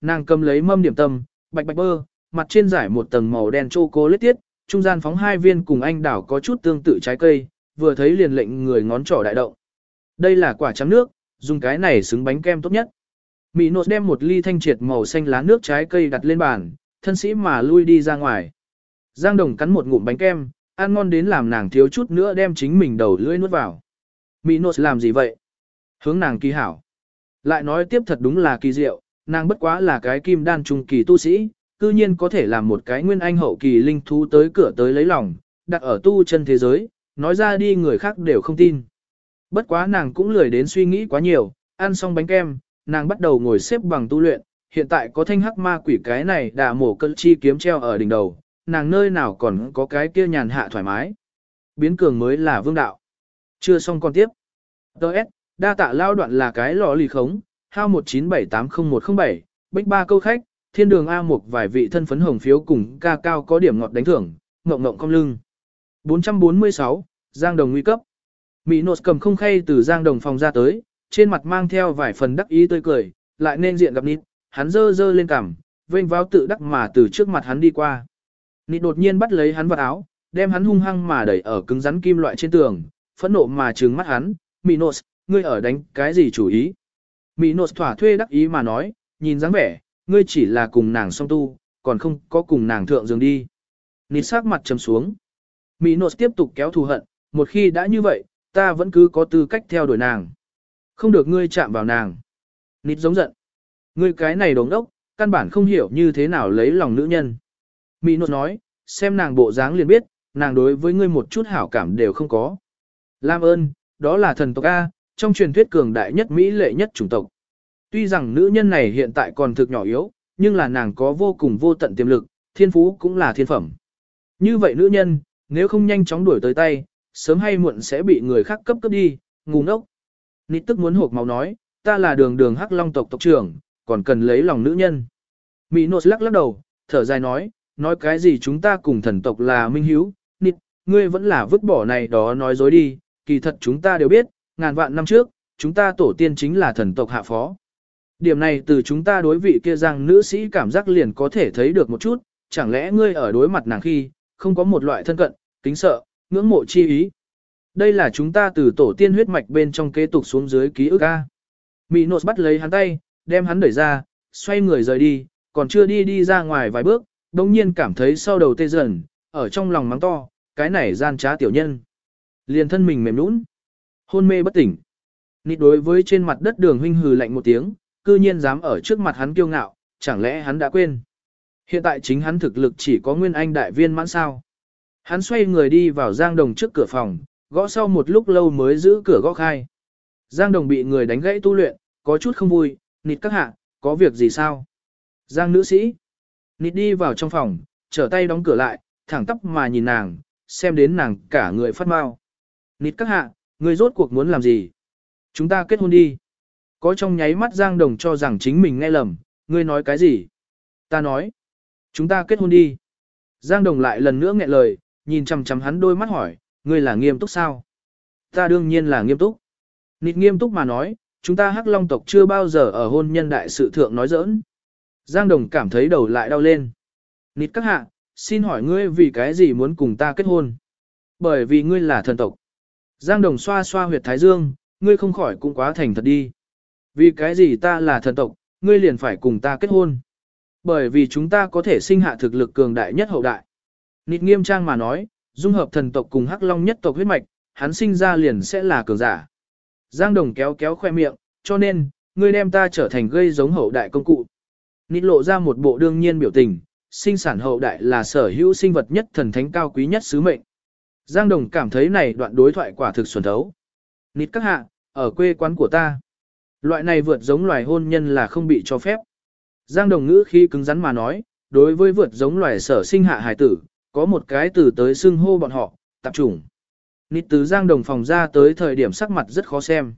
nàng cầm lấy mâm điểm tâm, bạch bạch bơ, mặt trên giải một tầng màu đen chocolate tiết, trung gian phóng hai viên cùng anh đảo có chút tương tự trái cây, vừa thấy liền lệnh người ngón trỏ đại động. Đây là quả trắng nước, dùng cái này xứng bánh kem tốt nhất. Mỹ nột đem một ly thanh triệt màu xanh lá nước trái cây đặt lên bàn, thân sĩ mà lui đi ra ngoài. Giang Đồng cắn một ngụm bánh kem, ăn ngon đến làm nàng thiếu chút nữa đem chính mình đầu lưỡi nuốt vào. Mỹ nột làm gì vậy? Hướng nàng kỳ hảo. Lại nói tiếp thật đúng là kỳ diệu, nàng bất quá là cái kim đan trung kỳ tu sĩ, cư nhiên có thể làm một cái nguyên anh hậu kỳ linh thú tới cửa tới lấy lòng, đặt ở tu chân thế giới, nói ra đi người khác đều không tin. Bất quá nàng cũng lười đến suy nghĩ quá nhiều, ăn xong bánh kem, nàng bắt đầu ngồi xếp bằng tu luyện, hiện tại có thanh hắc ma quỷ cái này đã mổ cân chi kiếm treo ở đỉnh đầu, nàng nơi nào còn có cái kia nhàn hạ thoải mái. Biến cường mới là vương đạo. Chưa xong còn tiếp. Đợt, đa tạ lao đoạn là cái lò lì khống, hao 19780107, bích ba câu khách, thiên đường A một vài vị thân phấn hồng phiếu cùng ca cao có điểm ngọt đánh thưởng, ngộng ngộng cong lưng. 446, Giang Đồng nguy cấp. Mỹ nột cầm không khay từ Giang Đồng phòng ra tới, trên mặt mang theo vài phần đắc ý tươi cười, lại nên diện gặp Nít, hắn dơ dơ lên cằm, vênh váo tự đắc mà từ trước mặt hắn đi qua. Nít đột nhiên bắt lấy hắn vào áo, đem hắn hung hăng mà đẩy ở cứng rắn kim loại trên tường, phẫn nộ mà trừng mắt hắn, Minos, ngươi ở đánh cái gì chủ ý? Mỹ nột thỏa thuê đắc ý mà nói, nhìn dáng vẻ, ngươi chỉ là cùng nàng song tu, còn không có cùng nàng thượng giường đi. Nịt sắc mặt trầm xuống. Mỹ nột tiếp tục kéo thù hận, một khi đã như vậy, ta vẫn cứ có tư cách theo đuổi nàng. Không được ngươi chạm vào nàng. Nịt giống giận. Ngươi cái này đống đốc, căn bản không hiểu như thế nào lấy lòng nữ nhân. Mỹ nột nói, xem nàng bộ dáng liền biết, nàng đối với ngươi một chút hảo cảm đều không có. Lam ơn, đó là thần tộc A, trong truyền thuyết cường đại nhất Mỹ lệ nhất chủng tộc. Tuy rằng nữ nhân này hiện tại còn thực nhỏ yếu, nhưng là nàng có vô cùng vô tận tiềm lực, thiên phú cũng là thiên phẩm. Như vậy nữ nhân, nếu không nhanh chóng đuổi tới tay, sớm hay muộn sẽ bị người khác cấp cấp đi, ngu ngốc. Nít tức muốn hộp máu nói, ta là đường đường hắc long tộc tộc trưởng, còn cần lấy lòng nữ nhân. Mỹ nột lắc lắc đầu, thở dài nói, nói cái gì chúng ta cùng thần tộc là minh hiếu, nịt, ngươi vẫn là vứt bỏ này đó nói dối đi, kỳ thật chúng ta đều biết, ngàn vạn năm trước, chúng ta tổ tiên chính là thần tộc hạ phó. Điểm này từ chúng ta đối vị kia rằng nữ sĩ cảm giác liền có thể thấy được một chút, chẳng lẽ ngươi ở đối mặt nàng khi, không có một loại thân cận, kính sợ, ngưỡng mộ chi ý. Đây là chúng ta từ tổ tiên huyết mạch bên trong kế tục xuống dưới ký ức A. Mỹ nột bắt lấy hắn tay, đem hắn đẩy ra, xoay người rời đi, còn chưa đi đi ra ngoài vài bước, đồng nhiên cảm thấy sau đầu tê dần, ở trong lòng mắng to, cái này gian trá tiểu nhân. Liền thân mình mềm nũng, hôn mê bất tỉnh. Nịt đối với trên mặt đất đường huynh hừ lạnh một tiếng, cư nhiên dám ở trước mặt hắn kiêu ngạo, chẳng lẽ hắn đã quên. Hiện tại chính hắn thực lực chỉ có nguyên anh đại viên mãn sao. Hắn xoay người đi vào Giang Đồng trước cửa phòng, gõ sau một lúc lâu mới giữ cửa gõ khai. Giang Đồng bị người đánh gãy tu luyện, có chút không vui, nịt các hạ, có việc gì sao? Giang nữ sĩ. Nịt đi vào trong phòng, trở tay đóng cửa lại, thẳng tóc mà nhìn nàng, xem đến nàng cả người phát mau. Nịt các hạ, Ngươi rốt cuộc muốn làm gì? Chúng ta kết hôn đi. Có trong nháy mắt Giang Đồng cho rằng chính mình nghe lầm, ngươi nói cái gì? Ta nói. Chúng ta kết hôn đi. Giang Đồng lại lần nữa nghẹn lời, nhìn chằm chằm hắn đôi mắt hỏi, ngươi là nghiêm túc sao? Ta đương nhiên là nghiêm túc. Nịt nghiêm túc mà nói, chúng ta hắc long tộc chưa bao giờ ở hôn nhân đại sự thượng nói giỡn. Giang Đồng cảm thấy đầu lại đau lên. Nịt các hạ, xin hỏi ngươi vì cái gì muốn cùng ta kết hôn? Bởi vì ngươi là thần tộc. Giang Đồng xoa xoa huyệt thái dương, ngươi không khỏi cũng quá thành thật đi. Vì cái gì ta là thần tộc, ngươi liền phải cùng ta kết hôn. Bởi vì chúng ta có thể sinh hạ thực lực cường đại nhất hậu đại. Nịt nghiêm trang mà nói, dung hợp thần tộc cùng hắc long nhất tộc huyết mạch, hắn sinh ra liền sẽ là cường giả. Giang Đồng kéo kéo khoe miệng, cho nên, ngươi đem ta trở thành gây giống hậu đại công cụ. Nịt lộ ra một bộ đương nhiên biểu tình, sinh sản hậu đại là sở hữu sinh vật nhất thần thánh cao quý nhất sứ mệnh. Giang Đồng cảm thấy này đoạn đối thoại quả thực xuẩn thấu. Nịt các hạ, ở quê quán của ta. Loại này vượt giống loài hôn nhân là không bị cho phép. Giang Đồng ngữ khi cứng rắn mà nói, đối với vượt giống loài sở sinh hạ hài tử, có một cái từ tới xưng hô bọn họ, tạp chủng. Nịt từ Giang Đồng phòng ra tới thời điểm sắc mặt rất khó xem.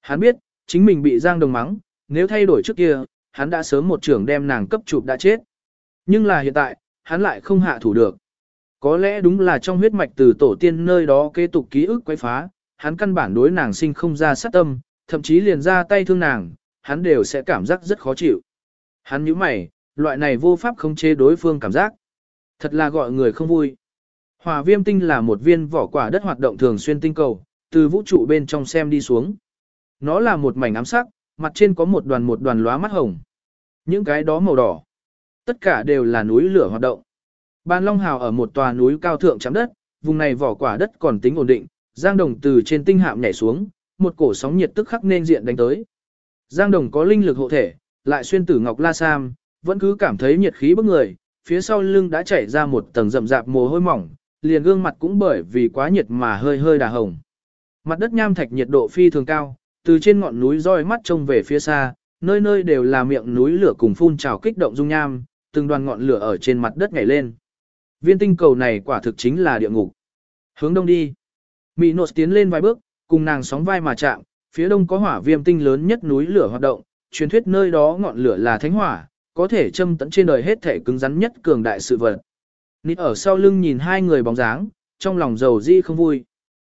Hắn biết, chính mình bị Giang Đồng mắng, nếu thay đổi trước kia, hắn đã sớm một trưởng đem nàng cấp chụp đã chết. Nhưng là hiện tại, hắn lại không hạ thủ được. Có lẽ đúng là trong huyết mạch từ tổ tiên nơi đó kế tục ký ức quấy phá, hắn căn bản đối nàng sinh không ra sát tâm, thậm chí liền ra tay thương nàng, hắn đều sẽ cảm giác rất khó chịu. Hắn nhíu mày, loại này vô pháp không chế đối phương cảm giác. Thật là gọi người không vui. Hỏa viêm tinh là một viên vỏ quả đất hoạt động thường xuyên tinh cầu, từ vũ trụ bên trong xem đi xuống. Nó là một mảnh ám sắc, mặt trên có một đoàn một đoàn lóa mắt hồng. Những cái đó màu đỏ. Tất cả đều là núi lửa hoạt động. Ban Long Hào ở một tòa núi cao thượng chạm đất, vùng này vỏ quả đất còn tính ổn định, Giang Đồng từ trên tinh hạm nhảy xuống, một cổ sóng nhiệt tức khắc nên diện đánh tới. Giang Đồng có linh lực hộ thể, lại xuyên tử ngọc la sam, vẫn cứ cảm thấy nhiệt khí bức người, phía sau lưng đã chảy ra một tầng rậm rạp mồ hôi mỏng, liền gương mặt cũng bởi vì quá nhiệt mà hơi hơi đà hồng. Mặt đất nham thạch nhiệt độ phi thường cao, từ trên ngọn núi roi mắt trông về phía xa, nơi nơi đều là miệng núi lửa cùng phun trào kích động dung nham, từng đoàn ngọn lửa ở trên mặt đất nhảy lên. Viên tinh cầu này quả thực chính là địa ngục. Hướng đông đi. Mỹ nột tiến lên vài bước, cùng nàng sóng vai mà chạm, phía đông có hỏa viêm tinh lớn nhất núi lửa hoạt động, truyền thuyết nơi đó ngọn lửa là thánh hỏa, có thể châm tận trên đời hết thể cứng rắn nhất cường đại sự vật. Nít ở sau lưng nhìn hai người bóng dáng, trong lòng dầu di không vui.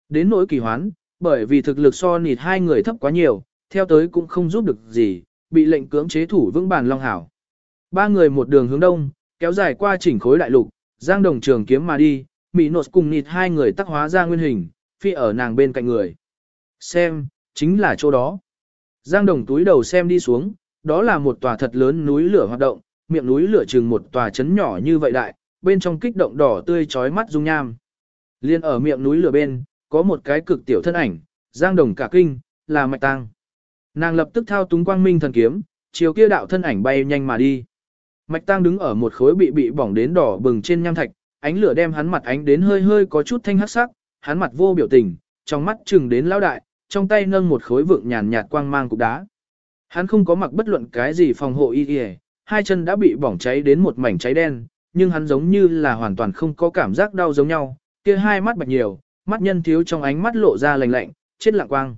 Đến nỗi kỳ hoán, bởi vì thực lực so nịt hai người thấp quá nhiều, theo tới cũng không giúp được gì, bị lệnh cưỡng chế thủ vững bàn long hảo. Ba người một đường hướng đông, kéo dài qua chỉnh khối đại lục, giang đồng trường kiếm mà đi, Mỹ nột cùng nịt hai người tắc hóa ra nguyên hình, phi ở nàng bên cạnh người. Xem, chính là chỗ đó. Giang đồng túi đầu xem đi xuống, đó là một tòa thật lớn núi lửa hoạt động, miệng núi lửa chừng một tòa chấn nhỏ như vậy đại, bên trong kích động đỏ tươi chói mắt dung nham. Liên ở miệng núi lửa bên, có một cái cực tiểu thân ảnh, giang đồng cả kinh, là mạch tăng. Nàng lập tức thao túng quang minh thần kiếm, chiều kia đạo thân ảnh bay nhanh mà đi. Mạch tăng đứng ở một khối bị bị bỏng đến đỏ bừng trên nham thạch, ánh lửa đem hắn mặt ánh đến hơi hơi có chút thanh hắc sắc, hắn mặt vô biểu tình, trong mắt chừng đến lão đại, trong tay nâng một khối vượng nhàn nhạt quang mang cục đá. Hắn không có mặc bất luận cái gì phòng hộ y y, hai chân đã bị bỏng cháy đến một mảnh cháy đen, nhưng hắn giống như là hoàn toàn không có cảm giác đau giống nhau, kia hai mắt bạch nhiều, mắt nhân thiếu trong ánh mắt lộ ra lạnh lạnh, chết lặng quang.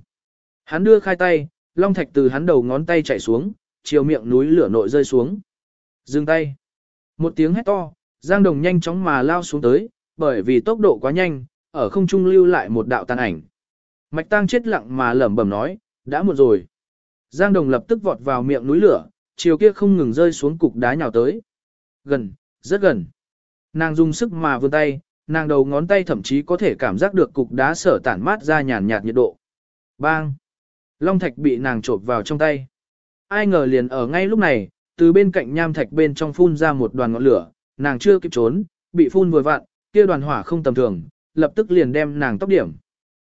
Hắn đưa khai tay, long thạch từ hắn đầu ngón tay chảy xuống, chiều miệng núi lửa nội rơi xuống. Dừng tay. Một tiếng hét to, Giang Đồng nhanh chóng mà lao xuống tới, bởi vì tốc độ quá nhanh, ở không trung lưu lại một đạo tàn ảnh. Mạch Tăng chết lặng mà lẩm bẩm nói, đã muộn rồi. Giang Đồng lập tức vọt vào miệng núi lửa, chiều kia không ngừng rơi xuống cục đá nhào tới. Gần, rất gần. Nàng dùng sức mà vươn tay, nàng đầu ngón tay thậm chí có thể cảm giác được cục đá sở tản mát ra nhàn nhạt nhiệt độ. Bang! Long thạch bị nàng trộp vào trong tay. Ai ngờ liền ở ngay lúc này, từ bên cạnh nham thạch bên trong phun ra một đoàn ngọn lửa, nàng chưa kịp trốn, bị phun vừa vặn, kia đoàn hỏa không tầm thường, lập tức liền đem nàng tóc điểm.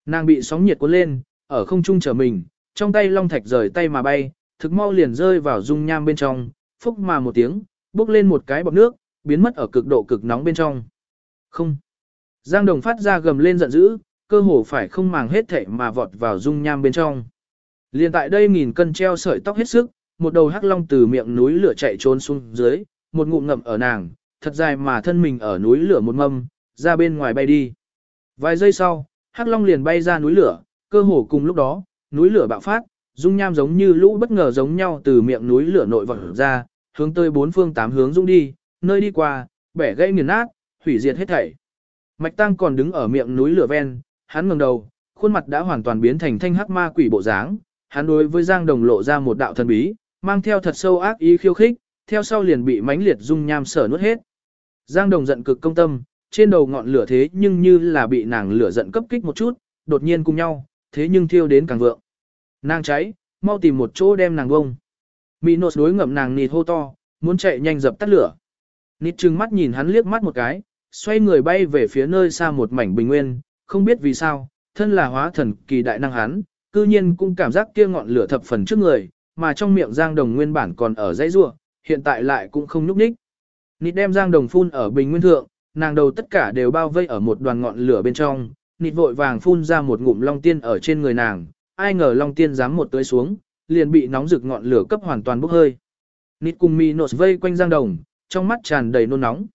Nàng bị sóng nhiệt cuốn lên, ở không trung trở mình, trong tay long thạch rời tay mà bay, thực mau liền rơi vào dung nham bên trong, phúc mà một tiếng, bốc lên một cái bọt nước, biến mất ở cực độ cực nóng bên trong. Không. Giang Đồng phát ra gầm lên giận dữ, cơ hồ phải không màng hết thảy mà vọt vào dung nham bên trong. Liên tại đây nghìn cân treo sợi tóc hết sức, một đầu hắc long từ miệng núi lửa chạy trốn xuống dưới, một ngụm ngậm ở nàng, thật dài mà thân mình ở núi lửa một mâm, ra bên ngoài bay đi. Vài giây sau, hắc long liền bay ra núi lửa, cơ hồ cùng lúc đó, núi lửa bạo phát, dung nham giống như lũ bất ngờ giống nhau từ miệng núi lửa nội vọt ra, hướng tới bốn phương tám hướng dung đi, nơi đi qua, bẻ gãy nghiền nát, hủy diệt hết thảy. Mạch Tăng còn đứng ở miệng núi lửa ven, hắn ngẩng đầu, khuôn mặt đã hoàn toàn biến thành thanh hắc ma quỷ bộ dáng, hắn đối với Giang Đồng lộ ra một đạo thần bí, mang theo thật sâu ác ý khiêu khích, theo sau liền bị mãnh liệt dung nham sở nuốt hết. Giang Đồng giận cực công tâm, trên đầu ngọn lửa thế nhưng như là bị nàng lửa giận cấp kích một chút, đột nhiên cùng nhau, thế nhưng thiêu đến càng vượng. Nàng cháy, mau tìm một chỗ đem nàng bông. Mỹ nột đối ngậm nàng nịt hô to, muốn chạy nhanh dập tắt lửa. Nịt trừng mắt nhìn hắn liếc mắt một cái, xoay người bay về phía nơi xa một mảnh bình nguyên, không biết vì sao, thân là hóa thần kỳ đại năng hắn, cư nhiên cũng cảm giác kia ngọn lửa thập phần trước người, mà trong miệng Giang Đồng nguyên bản còn ở dãy rua, hiện tại lại cũng không nhúc nhích. Nịt đem Giang Đồng phun ở bình nguyên thượng, nàng đầu tất cả đều bao vây ở một đoàn ngọn lửa bên trong, nịt vội vàng phun ra một ngụm long tiên ở trên người nàng, ai ngờ long tiên dám một tới xuống, liền bị nóng rực ngọn lửa cấp hoàn toàn bốc hơi. Nịt cùng mi nột vây quanh Giang Đồng, trong mắt tràn đầy nôn nóng.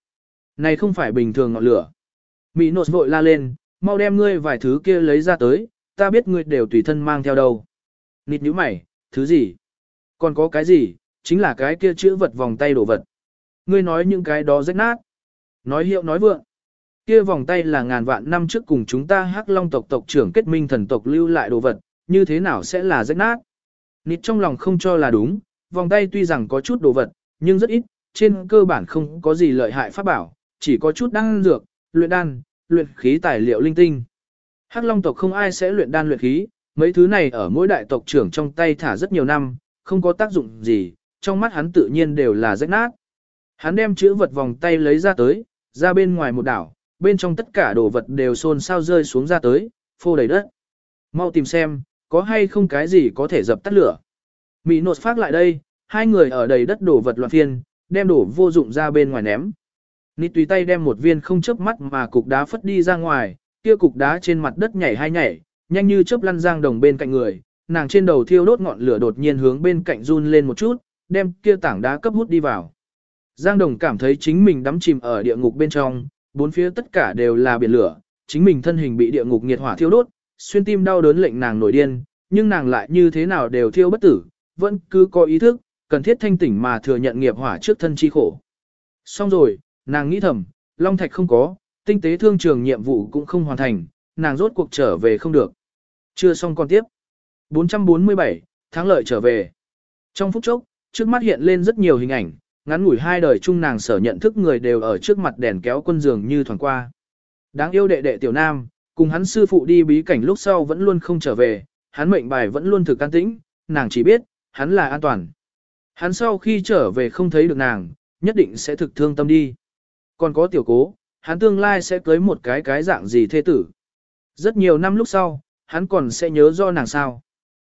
Này không phải bình thường ngọn lửa. Mỹ nột vội la lên, mau đem ngươi vài thứ kia lấy ra tới, ta biết ngươi đều tùy thân mang theo đâu. Nịt nhíu mày, thứ gì? Còn có cái gì? Chính là cái kia chữ vật vòng tay đổ vật. Ngươi nói những cái đó rách nát. Nói hiệu nói vượng. Kia vòng tay là ngàn vạn năm trước cùng chúng ta hắc long tộc tộc trưởng kết minh thần tộc lưu lại đồ vật, như thế nào sẽ là rách nát? Nịt trong lòng không cho là đúng, vòng tay tuy rằng có chút đồ vật, nhưng rất ít, trên cơ bản không có gì lợi hại pháp bảo, chỉ có chút đan dược, luyện đan, luyện khí tài liệu linh tinh. Hắc Long tộc không ai sẽ luyện đan luyện khí, mấy thứ này ở mỗi đại tộc trưởng trong tay thả rất nhiều năm, không có tác dụng gì, trong mắt hắn tự nhiên đều là rách nát. Hắn đem chữ vật vòng tay lấy ra tới, ra bên ngoài một đảo, bên trong tất cả đồ vật đều xôn xao rơi xuống ra tới, phô đầy đất. Mau tìm xem, có hay không cái gì có thể dập tắt lửa. Mỹ nột phát lại đây, hai người ở đầy đất đổ vật loạn phiên, đem đổ vô dụng ra bên ngoài ném. Nít tùy tay đem một viên không chớp mắt mà cục đá phất đi ra ngoài, kia cục đá trên mặt đất nhảy hai nhảy, nhanh như chớp lăn giang đồng bên cạnh người, nàng trên đầu thiêu đốt ngọn lửa đột nhiên hướng bên cạnh run lên một chút, đem kia tảng đá cấp hút đi vào. Giang đồng cảm thấy chính mình đắm chìm ở địa ngục bên trong, bốn phía tất cả đều là biển lửa, chính mình thân hình bị địa ngục nhiệt hỏa thiêu đốt, xuyên tim đau đớn lệnh nàng nổi điên, nhưng nàng lại như thế nào đều thiêu bất tử, vẫn cứ có ý thức, cần thiết thanh tỉnh mà thừa nhận nghiệp hỏa trước thân chi khổ. Xong rồi, nàng nghĩ thầm, Long Thạch không có, tinh tế thương trường nhiệm vụ cũng không hoàn thành, nàng rốt cuộc trở về không được. Chưa xong còn tiếp. 447, tháng lợi trở về. Trong phút chốc, trước mắt hiện lên rất nhiều hình ảnh, ngắn ngủi hai đời chung nàng sở nhận thức người đều ở trước mặt đèn kéo quân giường như thoảng qua. Đáng yêu đệ đệ tiểu nam, cùng hắn sư phụ đi bí cảnh lúc sau vẫn luôn không trở về, hắn mệnh bài vẫn luôn thực can tĩnh, nàng chỉ biết, hắn là an toàn. Hắn sau khi trở về không thấy được nàng, nhất định sẽ thực thương tâm đi. Còn có tiểu cố, hắn tương lai sẽ cưới một cái cái dạng gì thê tử. Rất nhiều năm lúc sau, hắn còn sẽ nhớ do nàng sao.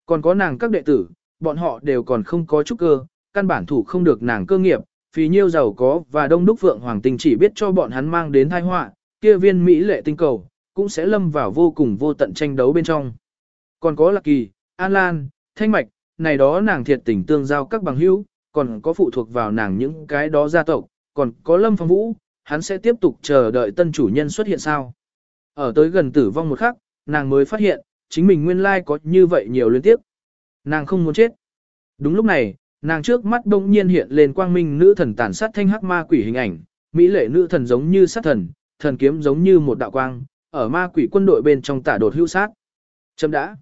Còn có nàng các đệ tử, bọn họ đều còn không có chút cơ, căn bản thủ không được nàng cơ nghiệp, vì nhiêu giàu có và đông đúc vượng hoàng tình chỉ biết cho bọn hắn mang đến tai họa, kia viên Mỹ lệ tinh cầu, cũng sẽ lâm vào vô cùng vô tận tranh đấu bên trong. Còn có Lạc Kỳ, An Lan, Thanh Mạch, này đó nàng thiệt tình tương giao các bằng hữu, còn có phụ thuộc vào nàng những cái đó gia tộc, còn có Lâm Phong Vũ, hắn sẽ tiếp tục chờ đợi tân chủ nhân xuất hiện sao. Ở tới gần tử vong một khắc, nàng mới phát hiện, chính mình nguyên lai có như vậy nhiều liên tiếp. Nàng không muốn chết. Đúng lúc này, nàng trước mắt đông nhiên hiện lên quang minh nữ thần tàn sát thanh hắc ma quỷ hình ảnh, mỹ lệ nữ thần giống như sát thần, thần kiếm giống như một đạo quang, ở ma quỷ quân đội bên trong tả đột hưu sát. Chấm đã.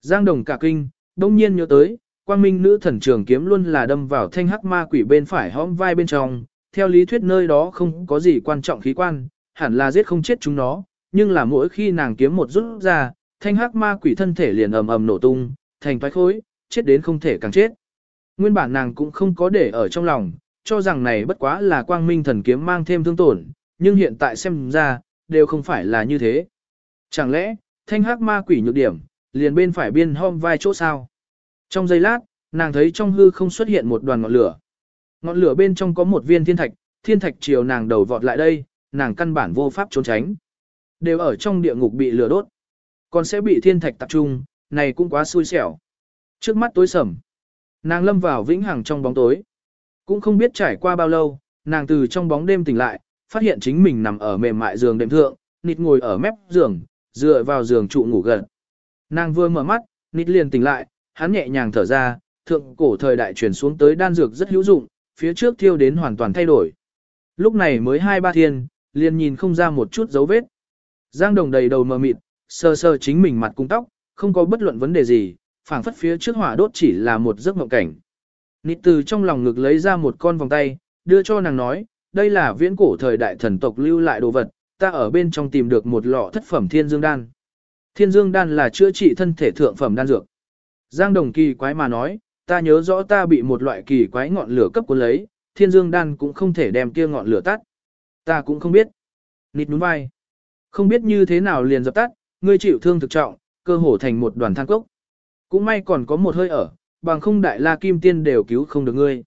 Giang đồng cả kinh, đông nhiên nhớ tới, quang minh nữ thần trường kiếm luôn là đâm vào thanh hắc ma quỷ bên phải hõm vai bên trong, theo lý thuyết nơi đó không có gì quan trọng khí quan, hẳn là giết không chết chúng nó, nhưng là mỗi khi nàng kiếm một rút ra, thanh hắc ma quỷ thân thể liền ầm ầm nổ tung, thành toái khối, chết đến không thể càng chết. Nguyên bản nàng cũng không có để ở trong lòng, cho rằng này bất quá là quang minh thần kiếm mang thêm thương tổn, nhưng hiện tại xem ra, đều không phải là như thế. Chẳng lẽ, thanh hắc ma quỷ nhược điểm, liền bên phải biên hôm vai chỗ sao? Trong giây lát, nàng thấy trong hư không xuất hiện một đoàn ngọn lửa. Ngọn lửa bên trong có một viên thiên thạch, thiên thạch chiều nàng đầu vọt lại đây, nàng căn bản vô pháp trốn tránh. Đều ở trong địa ngục bị lửa đốt. Còn sẽ bị thiên thạch tập trung, này cũng quá xui xẻo. Trước mắt tối sầm. Nàng lâm vào vĩnh hằng trong bóng tối. Cũng không biết trải qua bao lâu, nàng từ trong bóng đêm tỉnh lại, phát hiện chính mình nằm ở mềm mại giường đệm thượng, nịt ngồi ở mép giường, dựa vào giường trụ ngủ gần. Nàng vừa mở mắt, nịt liền tỉnh lại, hắn nhẹ nhàng thở ra, thượng cổ thời đại chuyển xuống tới đan dược rất hữu dụng, phía trước thiêu đến hoàn toàn thay đổi. Lúc này mới hai ba thiên, liền nhìn không ra một chút dấu vết. Giang đồng đầy đầu mờ mịt, sơ sơ chính mình mặt cung tóc, không có bất luận vấn đề gì, phảng phất phía trước hỏa đốt chỉ là một giấc mộng cảnh. Nịt từ trong lòng ngực lấy ra một con vòng tay, đưa cho nàng nói, đây là viễn cổ thời đại thần tộc lưu lại đồ vật, ta ở bên trong tìm được một lọ thất phẩm thiên dương đan. Thiên dương đan là chữa trị thân thể thượng phẩm đan dược. Giang đồng kỳ quái mà nói, ta nhớ rõ ta bị một loại kỳ quái ngọn lửa cấp cuốn lấy, thiên dương đan cũng không thể đem kia ngọn lửa tắt. Ta cũng không biết. Nịt nhún vai. Không biết như thế nào liền dập tắt, ngươi chịu thương thực trọng, cơ hồ thành một đoàn than cốc. Cũng may còn có một hơi ở, bằng không đại la kim tiên đều cứu không được ngươi.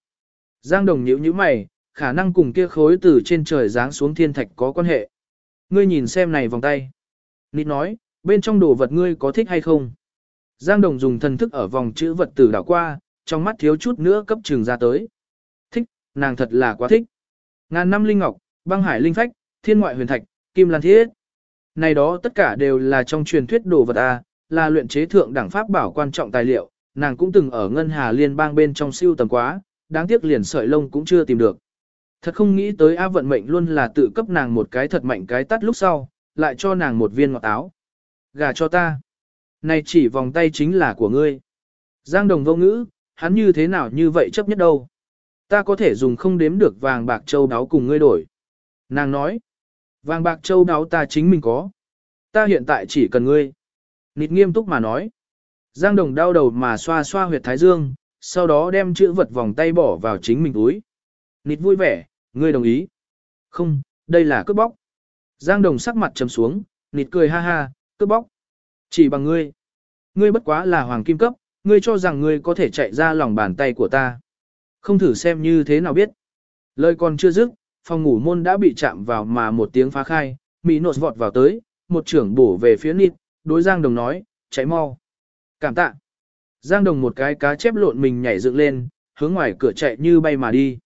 Giang đồng nhíu như mày, khả năng cùng kia khối từ trên trời giáng xuống thiên thạch có quan hệ. Ngươi nhìn xem này vòng tay. Nít nói, bên trong đồ vật ngươi có thích hay không? Giang đồng dùng thần thức ở vòng chữ vật tử đảo qua, trong mắt thiếu chút nữa cấp trường ra tới. Thích, nàng thật là quá thích. Ngàn năm linh ngọc, băng hải linh phách, thiên ngoại huyền thạch, kim lan thiết. Này đó tất cả đều là trong truyền thuyết đồ vật A, là luyện chế thượng đẳng pháp bảo quan trọng tài liệu, nàng cũng từng ở ngân hà liên bang bên trong siêu tầm quá, đáng tiếc liền sợi lông cũng chưa tìm được. Thật không nghĩ tới A vận mệnh luôn là tự cấp nàng một cái thật mạnh cái tắt lúc sau, lại cho nàng một viên ngọt táo. Gà cho ta. Này chỉ vòng tay chính là của ngươi. Giang đồng vô ngữ, hắn như thế nào như vậy chấp nhất đâu. Ta có thể dùng không đếm được vàng bạc châu đáo cùng ngươi đổi. Nàng nói, vàng bạc châu đáo ta chính mình có. Ta hiện tại chỉ cần ngươi. Nịt nghiêm túc mà nói. Giang Đồng đau đầu mà xoa xoa huyệt thái dương, sau đó đem chữ vật vòng tay bỏ vào chính mình túi. Nịt vui vẻ, ngươi đồng ý. Không, đây là cướp bóc. Giang Đồng sắc mặt trầm xuống, nịt cười ha ha, cướp bóc. Chỉ bằng ngươi. Ngươi bất quá là hoàng kim cấp, ngươi cho rằng ngươi có thể chạy ra lòng bàn tay của ta. Không thử xem như thế nào biết. Lời còn chưa dứt, phòng ngủ môn đã bị chạm vào mà một tiếng phá khai, Mỹ nột vọt vào tới, một trưởng bổ về phía nịt, đối Giang Đồng nói, cháy mau. Cảm tạ. Giang Đồng một cái cá chép lộn mình nhảy dựng lên, hướng ngoài cửa chạy như bay mà đi.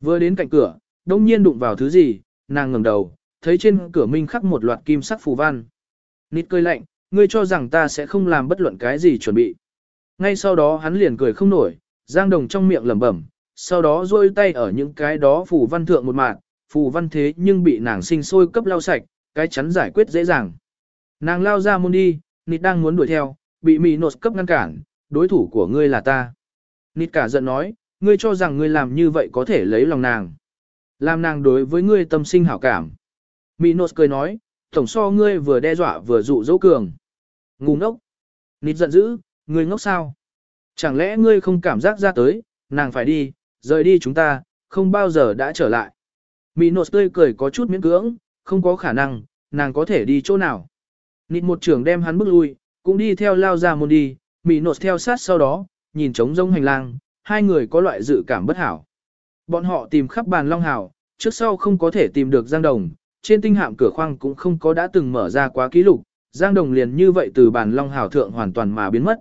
Vừa đến cạnh cửa, đông nhiên đụng vào thứ gì, nàng ngẩng đầu, thấy trên cửa minh khắc một loạt kim sắc phù văn. Nịt cười lạnh, ngươi cho rằng ta sẽ không làm bất luận cái gì chuẩn bị. Ngay sau đó hắn liền cười không nổi, Giang Đồng trong miệng lẩm bẩm, sau đó rôi tay ở những cái đó phù văn thượng một mạng, phù văn thế nhưng bị nàng sinh sôi cấp lau sạch, cái chắn giải quyết dễ dàng. Nàng lao ra môn đi, nịt đang muốn đuổi theo, bị Mỹ nột cấp ngăn cản, đối thủ của ngươi là ta. Nịt cả giận nói, ngươi cho rằng ngươi làm như vậy có thể lấy lòng nàng. Làm nàng đối với ngươi tâm sinh hảo cảm. Mỹ nột cười nói, tổng so ngươi vừa đe dọa vừa dụ dỗ cường. Ngu ngốc. Nịt giận dữ, ngươi ngốc sao? Chẳng lẽ ngươi không cảm giác ra tới, nàng phải đi, rời đi chúng ta, không bao giờ đã trở lại. Mỹ nột tươi cười có chút miễn cưỡng, không có khả năng, nàng có thể đi chỗ nào. Nịt một trưởng đem hắn bước lui, cũng đi theo lao ra môn đi, Mỹ nột theo sát sau đó, nhìn trống rông hành lang, hai người có loại dự cảm bất hảo. Bọn họ tìm khắp bàn Long hào, trước sau không có thể tìm được Giang Đồng, trên tinh hạm cửa khoang cũng không có đã từng mở ra quá ký lục, Giang Đồng liền như vậy từ bàn Long hào thượng hoàn toàn mà biến mất.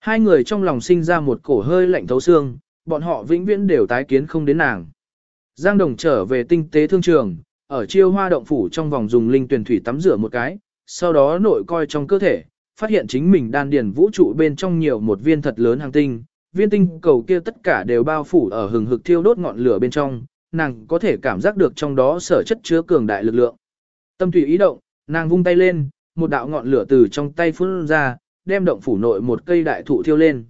Hai người trong lòng sinh ra một cổ hơi lạnh thấu xương, bọn họ vĩnh viễn đều tái kiến không đến nàng. Giang Đồng trở về tinh tế thương trường, ở chiêu hoa động phủ trong vòng dùng linh tuyển thủy tắm rửa một cái, sau đó nội coi trong cơ thể, phát hiện chính mình đan điền vũ trụ bên trong nhiều một viên thật lớn hàng tinh, viên tinh cầu kia tất cả đều bao phủ ở hừng hực thiêu đốt ngọn lửa bên trong, nàng có thể cảm giác được trong đó sở chất chứa cường đại lực lượng. Tâm tùy ý động, nàng vung tay lên, một đạo ngọn lửa từ trong tay phun ra, đem động phủ nội một cây đại thụ thiêu lên.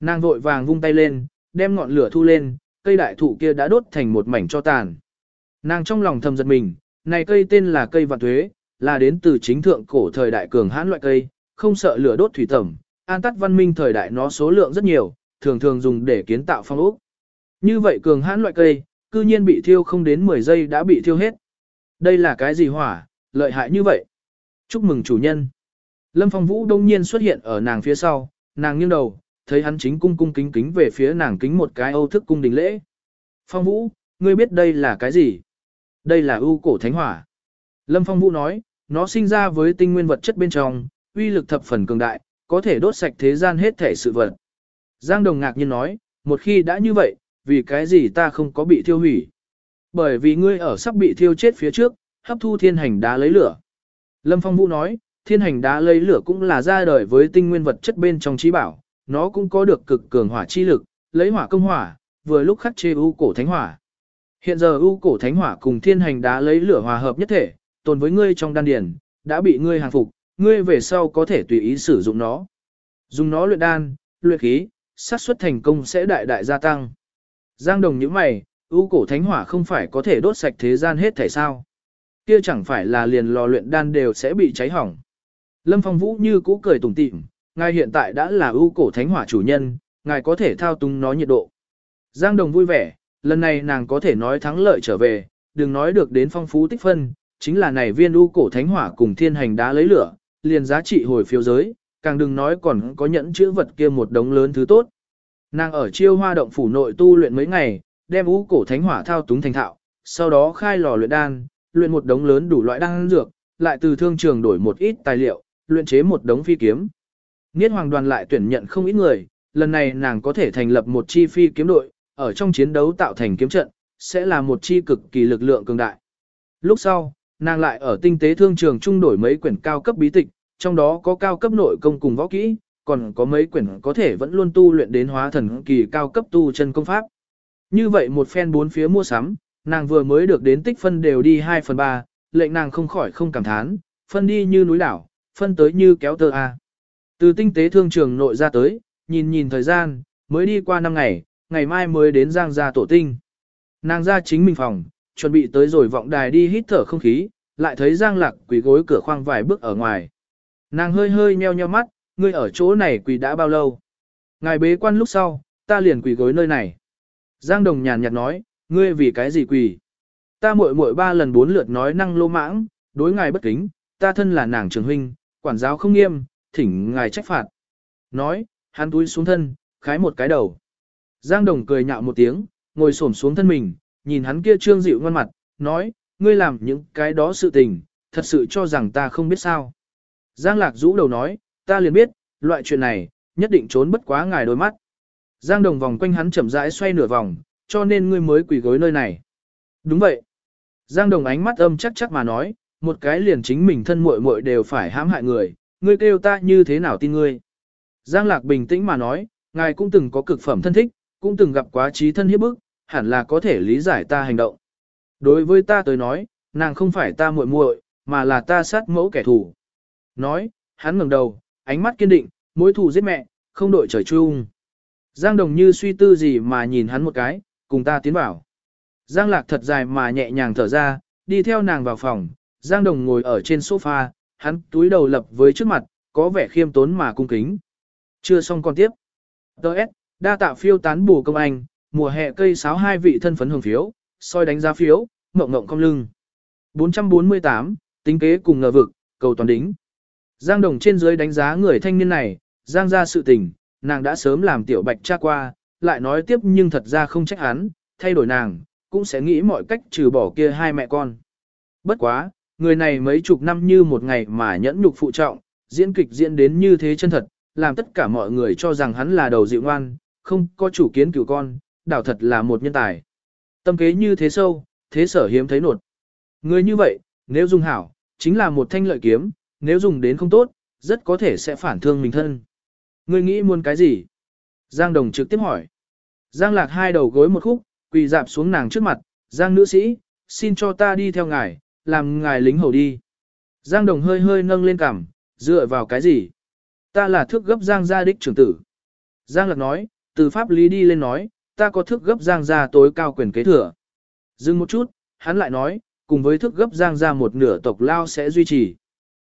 Nàng vội vàng vung tay lên, đem ngọn lửa thu lên, cây đại thụ kia đã đốt thành một mảnh cho tàn. Nàng trong lòng thầm giật mình, này cây tên là cây vạn thuế, là đến từ chính thượng cổ thời đại cường hãn loại cây, không sợ lửa đốt thủy tẩm, an tắt văn minh thời đại nó số lượng rất nhiều, thường thường dùng để kiến tạo phong ốc. Như vậy cường hãn loại cây, cư nhiên bị thiêu không đến 10 giây đã bị thiêu hết. Đây là cái gì hỏa, lợi hại như vậy? Chúc mừng chủ nhân. Lâm Phong Vũ đông nhiên xuất hiện ở nàng phía sau, nàng nghiêng đầu, thấy hắn chính cung cung kính kính về phía nàng kính một cái âu thức cung đình lễ. Phong Vũ, ngươi biết đây là cái gì? Đây là ưu cổ thánh hỏa. Lâm Phong Vũ nói, nó sinh ra với tinh nguyên vật chất bên trong, uy lực thập phần cường đại, có thể đốt sạch thế gian hết thể sự vật. Giang Đồng ngạc nhiên nói, một khi đã như vậy, vì cái gì ta không có bị thiêu hủy? Bởi vì ngươi ở sắp bị thiêu chết phía trước, hấp thu thiên hành đá lấy lửa. Lâm Phong Vũ nói, thiên hành đá lấy lửa cũng là ra đời với tinh nguyên vật chất bên trong trí bảo, nó cũng có được cực cường hỏa chi lực, lấy hỏa công hỏa, vừa lúc khắc chế u cổ thánh hỏa. Hiện giờ u cổ thánh hỏa cùng thiên hành đá lấy lửa hòa hợp nhất thể, tồn với ngươi trong đan điền, đã bị ngươi hàng phục, ngươi về sau có thể tùy ý sử dụng nó. Dùng nó luyện đan, luyện khí, xác suất thành công sẽ đại đại gia tăng. Giang đồng những mày, ưu cổ thánh hỏa không phải có thể đốt sạch thế gian hết thể sao. Kia chẳng phải là liền lò luyện đan đều sẽ bị cháy hỏng. Lâm Phong Vũ như cũ cười tủm tỉm, ngài hiện tại đã là ưu cổ thánh hỏa chủ nhân, ngài có thể thao túng nó nhiệt độ. Giang đồng vui vẻ, lần này nàng có thể nói thắng lợi trở về, đừng nói được đến phong phú tích phân, chính là này viên ưu cổ thánh hỏa cùng thiên hành đá lấy lửa, liền giá trị hồi phiếu giới, càng đừng nói còn có nhẫn chữ vật kia một đống lớn thứ tốt. Nàng ở chiêu hoa động phủ nội tu luyện mấy ngày, đem ưu cổ thánh hỏa thao túng thành thạo, sau đó khai lò luyện đan, luyện một đống lớn đủ loại đan dược, lại từ thương trường đổi một ít tài liệu, luyện chế một đống phi kiếm. Niết hoàng đoàn lại tuyển nhận không ít người, lần này nàng có thể thành lập một chi phi kiếm đội, ở trong chiến đấu tạo thành kiếm trận, sẽ là một chi cực kỳ lực lượng cường đại. Lúc sau, nàng lại ở tinh tế thương trường trung đổi mấy quyển cao cấp bí tịch, trong đó có cao cấp nội công cùng võ kỹ, còn có mấy quyển có thể vẫn luôn tu luyện đến hóa thần kỳ cao cấp tu chân công pháp. Như vậy một phen bốn phía mua sắm, nàng vừa mới được đến tích phân đều đi 2 phần 3, lệnh nàng không khỏi không cảm thán, phân đi như núi đảo, phân tới như kéo tơ A. Từ tinh tế thương trường nội ra tới, nhìn nhìn thời gian, mới đi qua 5 ngày, ngày mai mới đến Giang gia tổ tinh. Nàng ra chính mình phòng, chuẩn bị tới rồi vọng đài đi hít thở không khí, lại thấy Giang Lạc quỳ gối cửa khoang vài bước ở ngoài. Nàng hơi hơi nheo nheo mắt, ngươi ở chỗ này quỳ đã bao lâu? Ngài bế quan lúc sau, ta liền quỳ gối nơi này. Giang Đồng nhàn nhạt nói, ngươi vì cái gì quỳ? Ta muội muội ba lần bốn lượt nói năng lô mãng, đối ngài bất kính, ta thân là nàng trường huynh, quản giáo không nghiêm, thỉnh ngài trách phạt. Nói, hắn túi xuống thân, khái một cái đầu. Giang Đồng cười nhạo một tiếng, ngồi xổm xuống thân mình, nhìn hắn kia trương dịu ngoan mặt, nói, ngươi làm những cái đó sự tình, thật sự cho rằng ta không biết sao. Giang Lạc rũ đầu nói, ta liền biết, loại chuyện này, nhất định trốn bất quá ngài đôi mắt. Giang Đồng vòng quanh hắn chậm rãi xoay nửa vòng, cho nên ngươi mới quỳ gối nơi này. Đúng vậy. Giang Đồng ánh mắt âm chắc chắc mà nói, một cái liền chính mình thân muội muội đều phải hãm hại người, ngươi kêu ta như thế nào tin ngươi. Giang Lạc bình tĩnh mà nói, ngài cũng từng có cực phẩm thân thích, cũng từng gặp quá trí thân hiếp bức, hẳn là có thể lý giải ta hành động. Đối với ta tới nói, nàng không phải ta muội muội, mà là ta sát mẫu kẻ thù. Nói, hắn ngẩng đầu, ánh mắt kiên định, mối thù giết mẹ, không đội trời chung. Giang Đồng như suy tư gì mà nhìn hắn một cái, cùng ta tiến vào. Giang Lạc thật dài mà nhẹ nhàng thở ra, đi theo nàng vào phòng, Giang Đồng ngồi ở trên sofa, hắn túi đầu lập với trước mặt, có vẻ khiêm tốn mà cung kính. Chưa xong còn tiếp. Đợt, đa tạ phiêu tán bù công anh, mùa hè cây sáo hai vị thân phấn hưởng phiếu, soi đánh giá phiếu, mộng mộng cong lưng. 448, tính kế cùng ngờ vực, cầu toàn đính. Giang Đồng trên dưới đánh giá người thanh niên này, Giang ra sự tình, nàng đã sớm làm tiểu bạch tra qua, lại nói tiếp nhưng thật ra không trách hắn, thay đổi nàng, cũng sẽ nghĩ mọi cách trừ bỏ kia hai mẹ con. Bất quá, người này mấy chục năm như một ngày mà nhẫn nhục phụ trọng, diễn kịch diễn đến như thế chân thật, làm tất cả mọi người cho rằng hắn là đầu dịu ngoan, không có chủ kiến cửu con, đảo thật là một nhân tài. Tâm kế như thế sâu, thế sở hiếm thấy nột. Người như vậy, nếu dùng hảo, chính là một thanh lợi kiếm, nếu dùng đến không tốt, rất có thể sẽ phản thương mình thân. Người nghĩ muốn cái gì? Giang Đồng trực tiếp hỏi. Giang Lạc hai đầu gối một khúc, quỳ dạp xuống nàng trước mặt, Giang nữ sĩ, xin cho ta đi theo ngài, làm ngài lính hầu đi. Giang Đồng hơi hơi nâng lên cằm, dựa vào cái gì? Ta là thước gấp Giang gia đích trưởng tử. Giang Lạc nói, từ pháp lý đi lên nói, ta có thước gấp Giang gia tối cao quyền kế thừa. Dừng một chút, hắn lại nói, cùng với thước gấp Giang gia một nửa tộc lao sẽ duy trì.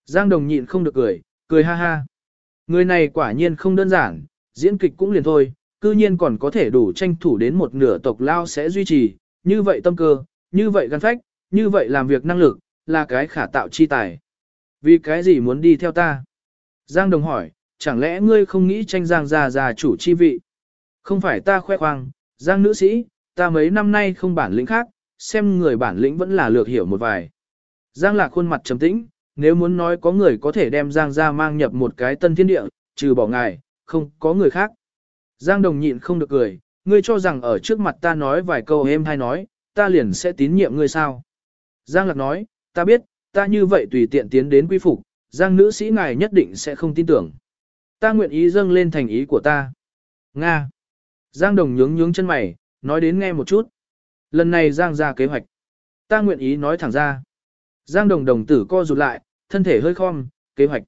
Giang Đồng nhịn không được cười, cười ha ha. Người này quả nhiên không đơn giản, diễn kịch cũng liền thôi, cư nhiên còn có thể đủ tranh thủ đến một nửa tộc lao sẽ duy trì, như vậy tâm cơ, như vậy gan phách, như vậy làm việc năng lực, là cái khả tạo chi tài. Vì cái gì muốn đi theo ta? Giang Đồng hỏi, chẳng lẽ ngươi không nghĩ tranh Giang gia già chủ chi vị? Không phải ta khoe khoang, Giang nữ sĩ, ta mấy năm nay không bản lĩnh khác, xem người bản lĩnh vẫn là lược hiểu một vài. Giang lạc khuôn mặt trầm tĩnh, nếu muốn nói có người có thể đem Giang gia mang nhập một cái tân thiên địa, trừ bỏ ngài, không có người khác. Giang đồng nhịn không được cười, ngươi cho rằng ở trước mặt ta nói vài câu em hay nói, ta liền sẽ tín nhiệm ngươi sao. Giang lạc nói, ta biết, ta như vậy tùy tiện tiến đến quy phục, Giang nữ sĩ ngài nhất định sẽ không tin tưởng. Ta nguyện ý dâng lên thành ý của ta. Nga. Giang đồng nhướng nhướng chân mày, nói đến nghe một chút. Lần này Giang ra kế hoạch. Ta nguyện ý nói thẳng ra. Giang đồng đồng tử co rụt lại, thân thể hơi khom, kế hoạch.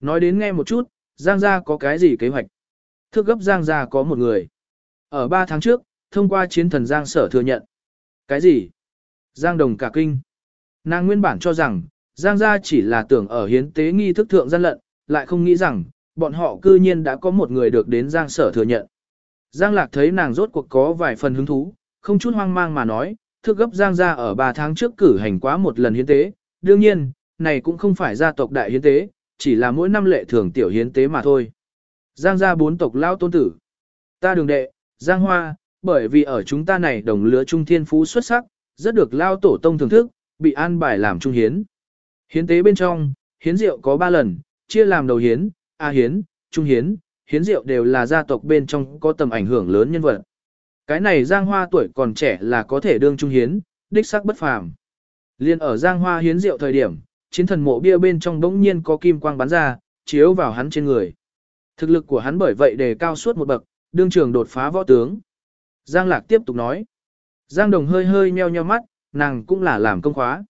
Nói đến nghe một chút, Giang gia có cái gì kế hoạch? Thước gấp Giang gia có một người. Ở 3 tháng trước, thông qua chiến thần Giang sở thừa nhận. Cái gì? Giang đồng cả kinh. Nàng nguyên bản cho rằng, Giang gia chỉ là tưởng ở hiến tế nghi thức thượng gian lận, lại không nghĩ rằng, bọn họ cư nhiên đã có một người được đến Giang sở thừa nhận. Giang lạc thấy nàng rốt cuộc có vài phần hứng thú, không chút hoang mang mà nói, thước gấp Giang gia ở 3 tháng trước cử hành quá một lần hiến tế, đương nhiên, này cũng không phải gia tộc đại hiến tế, chỉ là mỗi năm lệ thường tiểu hiến tế mà thôi. Giang gia bốn tộc lao tôn tử. Ta đường đệ, Giang Hoa, bởi vì ở chúng ta này đồng lứa trung thiên phú xuất sắc, rất được lao tổ tông thưởng thức, bị an bài làm trung hiến. Hiến tế bên trong, hiến rượu có 3 lần, chia làm đầu hiến, A hiến, trung hiến, hiến rượu đều là gia tộc bên trong có tầm ảnh hưởng lớn nhân vật. Cái này Giang Hoa tuổi còn trẻ là có thể đương trung hiến, đích sắc bất phàm. Liên ở Giang Hoa hiến rượu thời điểm, chiến thần mộ bia bên trong bỗng nhiên có kim quang bắn ra, chiếu vào hắn trên người. Thực lực của hắn bởi vậy đề cao suốt một bậc, đương trường đột phá võ tướng. Giang Lạc tiếp tục nói. Giang Đồng hơi hơi meo nheo mắt, nàng cũng là làm công khóa.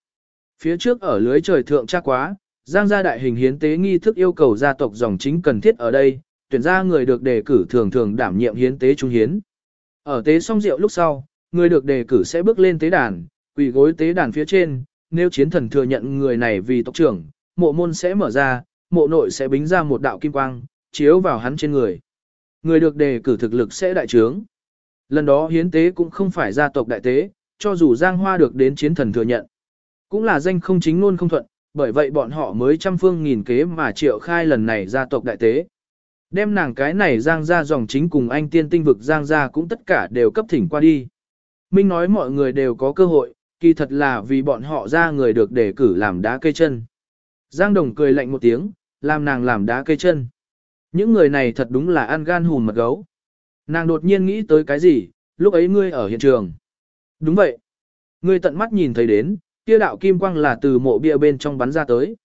Phía trước ở lưới trời thượng tra quá, Giang gia đại hình hiến tế nghi thức yêu cầu gia tộc dòng chính cần thiết ở đây, tuyển ra người được đề cử thường thường đảm nhiệm hiến tế trung hiến. Ở tế xong rượu lúc sau, người được đề cử sẽ bước lên tế đàn, quỳ gối tế đàn phía trên, nếu chiến thần thừa nhận người này vì tộc trưởng, mộ môn sẽ mở ra, mộ nội sẽ bính ra một đạo kim quang, chiếu vào hắn trên người. Người được đề cử thực lực sẽ đại trướng. Lần đó hiến tế cũng không phải gia tộc đại tế, cho dù Giang Hoa được đến chiến thần thừa nhận. Cũng là danh không chính luôn không thuận, bởi vậy bọn họ mới trăm phương nghìn kế mà triệu khai lần này gia tộc đại tế. Đem nàng cái này Giang ra dòng chính cùng anh tiên tinh vực Giang ra cũng tất cả đều cấp thỉnh qua đi. Minh nói mọi người đều có cơ hội, kỳ thật là vì bọn họ ra người được đề cử làm đá cây chân. Giang Đồng cười lạnh một tiếng, làm nàng làm đá cây chân. Những người này thật đúng là ăn gan hùn mật gấu. Nàng đột nhiên nghĩ tới cái gì, lúc ấy ngươi ở hiện trường. Đúng vậy. Ngươi tận mắt nhìn thấy đến, kia đạo kim quang là từ mộ bia bên trong bắn ra tới.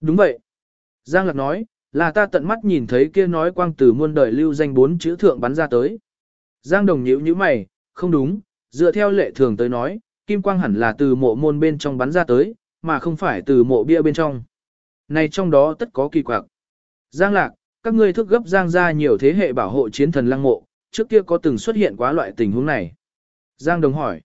Đúng vậy. Giang Lạc nói, là ta tận mắt nhìn thấy kia nói quang từ muôn đời lưu danh bốn chữ thượng bắn ra tới. Giang Đồng nhíu như mày, không đúng, dựa theo lệ thường tới nói, kim quang hẳn là từ mộ môn bên trong bắn ra tới, mà không phải từ mộ bia bên trong. Này trong đó tất có kỳ quặc. Giang Lạc, các ngươi thức gấp Giang ra nhiều thế hệ bảo hộ chiến thần lăng mộ, trước kia có từng xuất hiện quá loại tình huống này. Giang Đồng hỏi.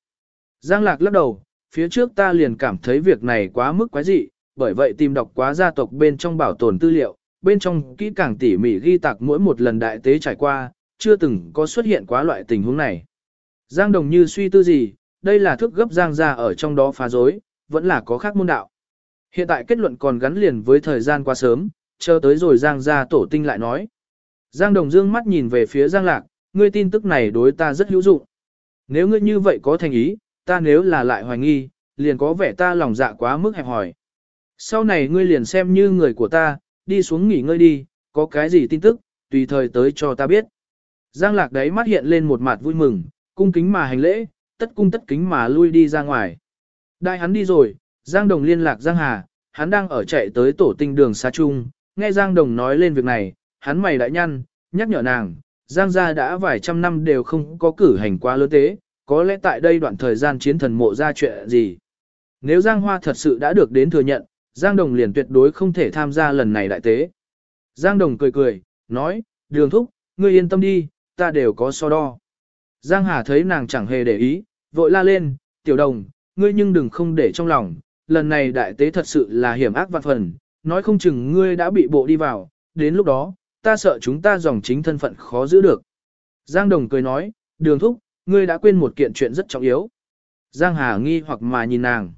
Giang Lạc lắc đầu, phía trước ta liền cảm thấy việc này quá mức quái dị, bởi vậy tìm đọc quá gia tộc bên trong bảo tồn tư liệu, bên trong kỹ càng tỉ mỉ ghi tạc mỗi một lần đại tế trải qua, chưa từng có xuất hiện quá loại tình huống này. Giang Đồng như suy tư gì, đây là thức gấp Giang ra ở trong đó phá rối, vẫn là có khác môn đạo. Hiện tại kết luận còn gắn liền với thời gian quá sớm, chờ tới rồi Giang ra tổ tinh lại nói. Giang Đồng dương mắt nhìn về phía Giang Lạc, ngươi tin tức này đối ta rất hữu dụng. Nếu ngươi như vậy có thành ý, ta nếu là lại hoài nghi, liền có vẻ ta lòng dạ quá mức hẹp hỏi. Sau này ngươi liền xem như người của ta, đi xuống nghỉ ngơi đi, có cái gì tin tức, tùy thời tới cho ta biết. Giang lạc đấy mắt hiện lên một mặt vui mừng, cung kính mà hành lễ, tất cung tất kính mà lui đi ra ngoài. Đại hắn đi rồi, Giang Đồng liên lạc Giang Hà, hắn đang ở chạy tới tổ tinh đường xa trung, nghe Giang Đồng nói lên việc này, hắn mày đại nhăn, nhắc nhở nàng, Giang gia đã vài trăm năm đều không có cử hành quá lớn tế, có lẽ tại đây đoạn thời gian chiến thần mộ ra chuyện gì. Nếu Giang Hoa thật sự đã được đến thừa nhận, Giang Đồng liền tuyệt đối không thể tham gia lần này đại tế. Giang Đồng cười cười, nói, đường thúc, ngươi yên tâm đi, ta đều có so đo. Giang Hà thấy nàng chẳng hề để ý, vội la lên, tiểu đồng, ngươi nhưng đừng không để trong lòng, lần này đại tế thật sự là hiểm ác vạn phần, nói không chừng ngươi đã bị bộ đi vào, đến lúc đó, ta sợ chúng ta dòng chính thân phận khó giữ được. Giang Đồng cười nói, đường thúc, ngươi đã quên một kiện chuyện rất trọng yếu. Giang Hà nghi hoặc mà nhìn nàng.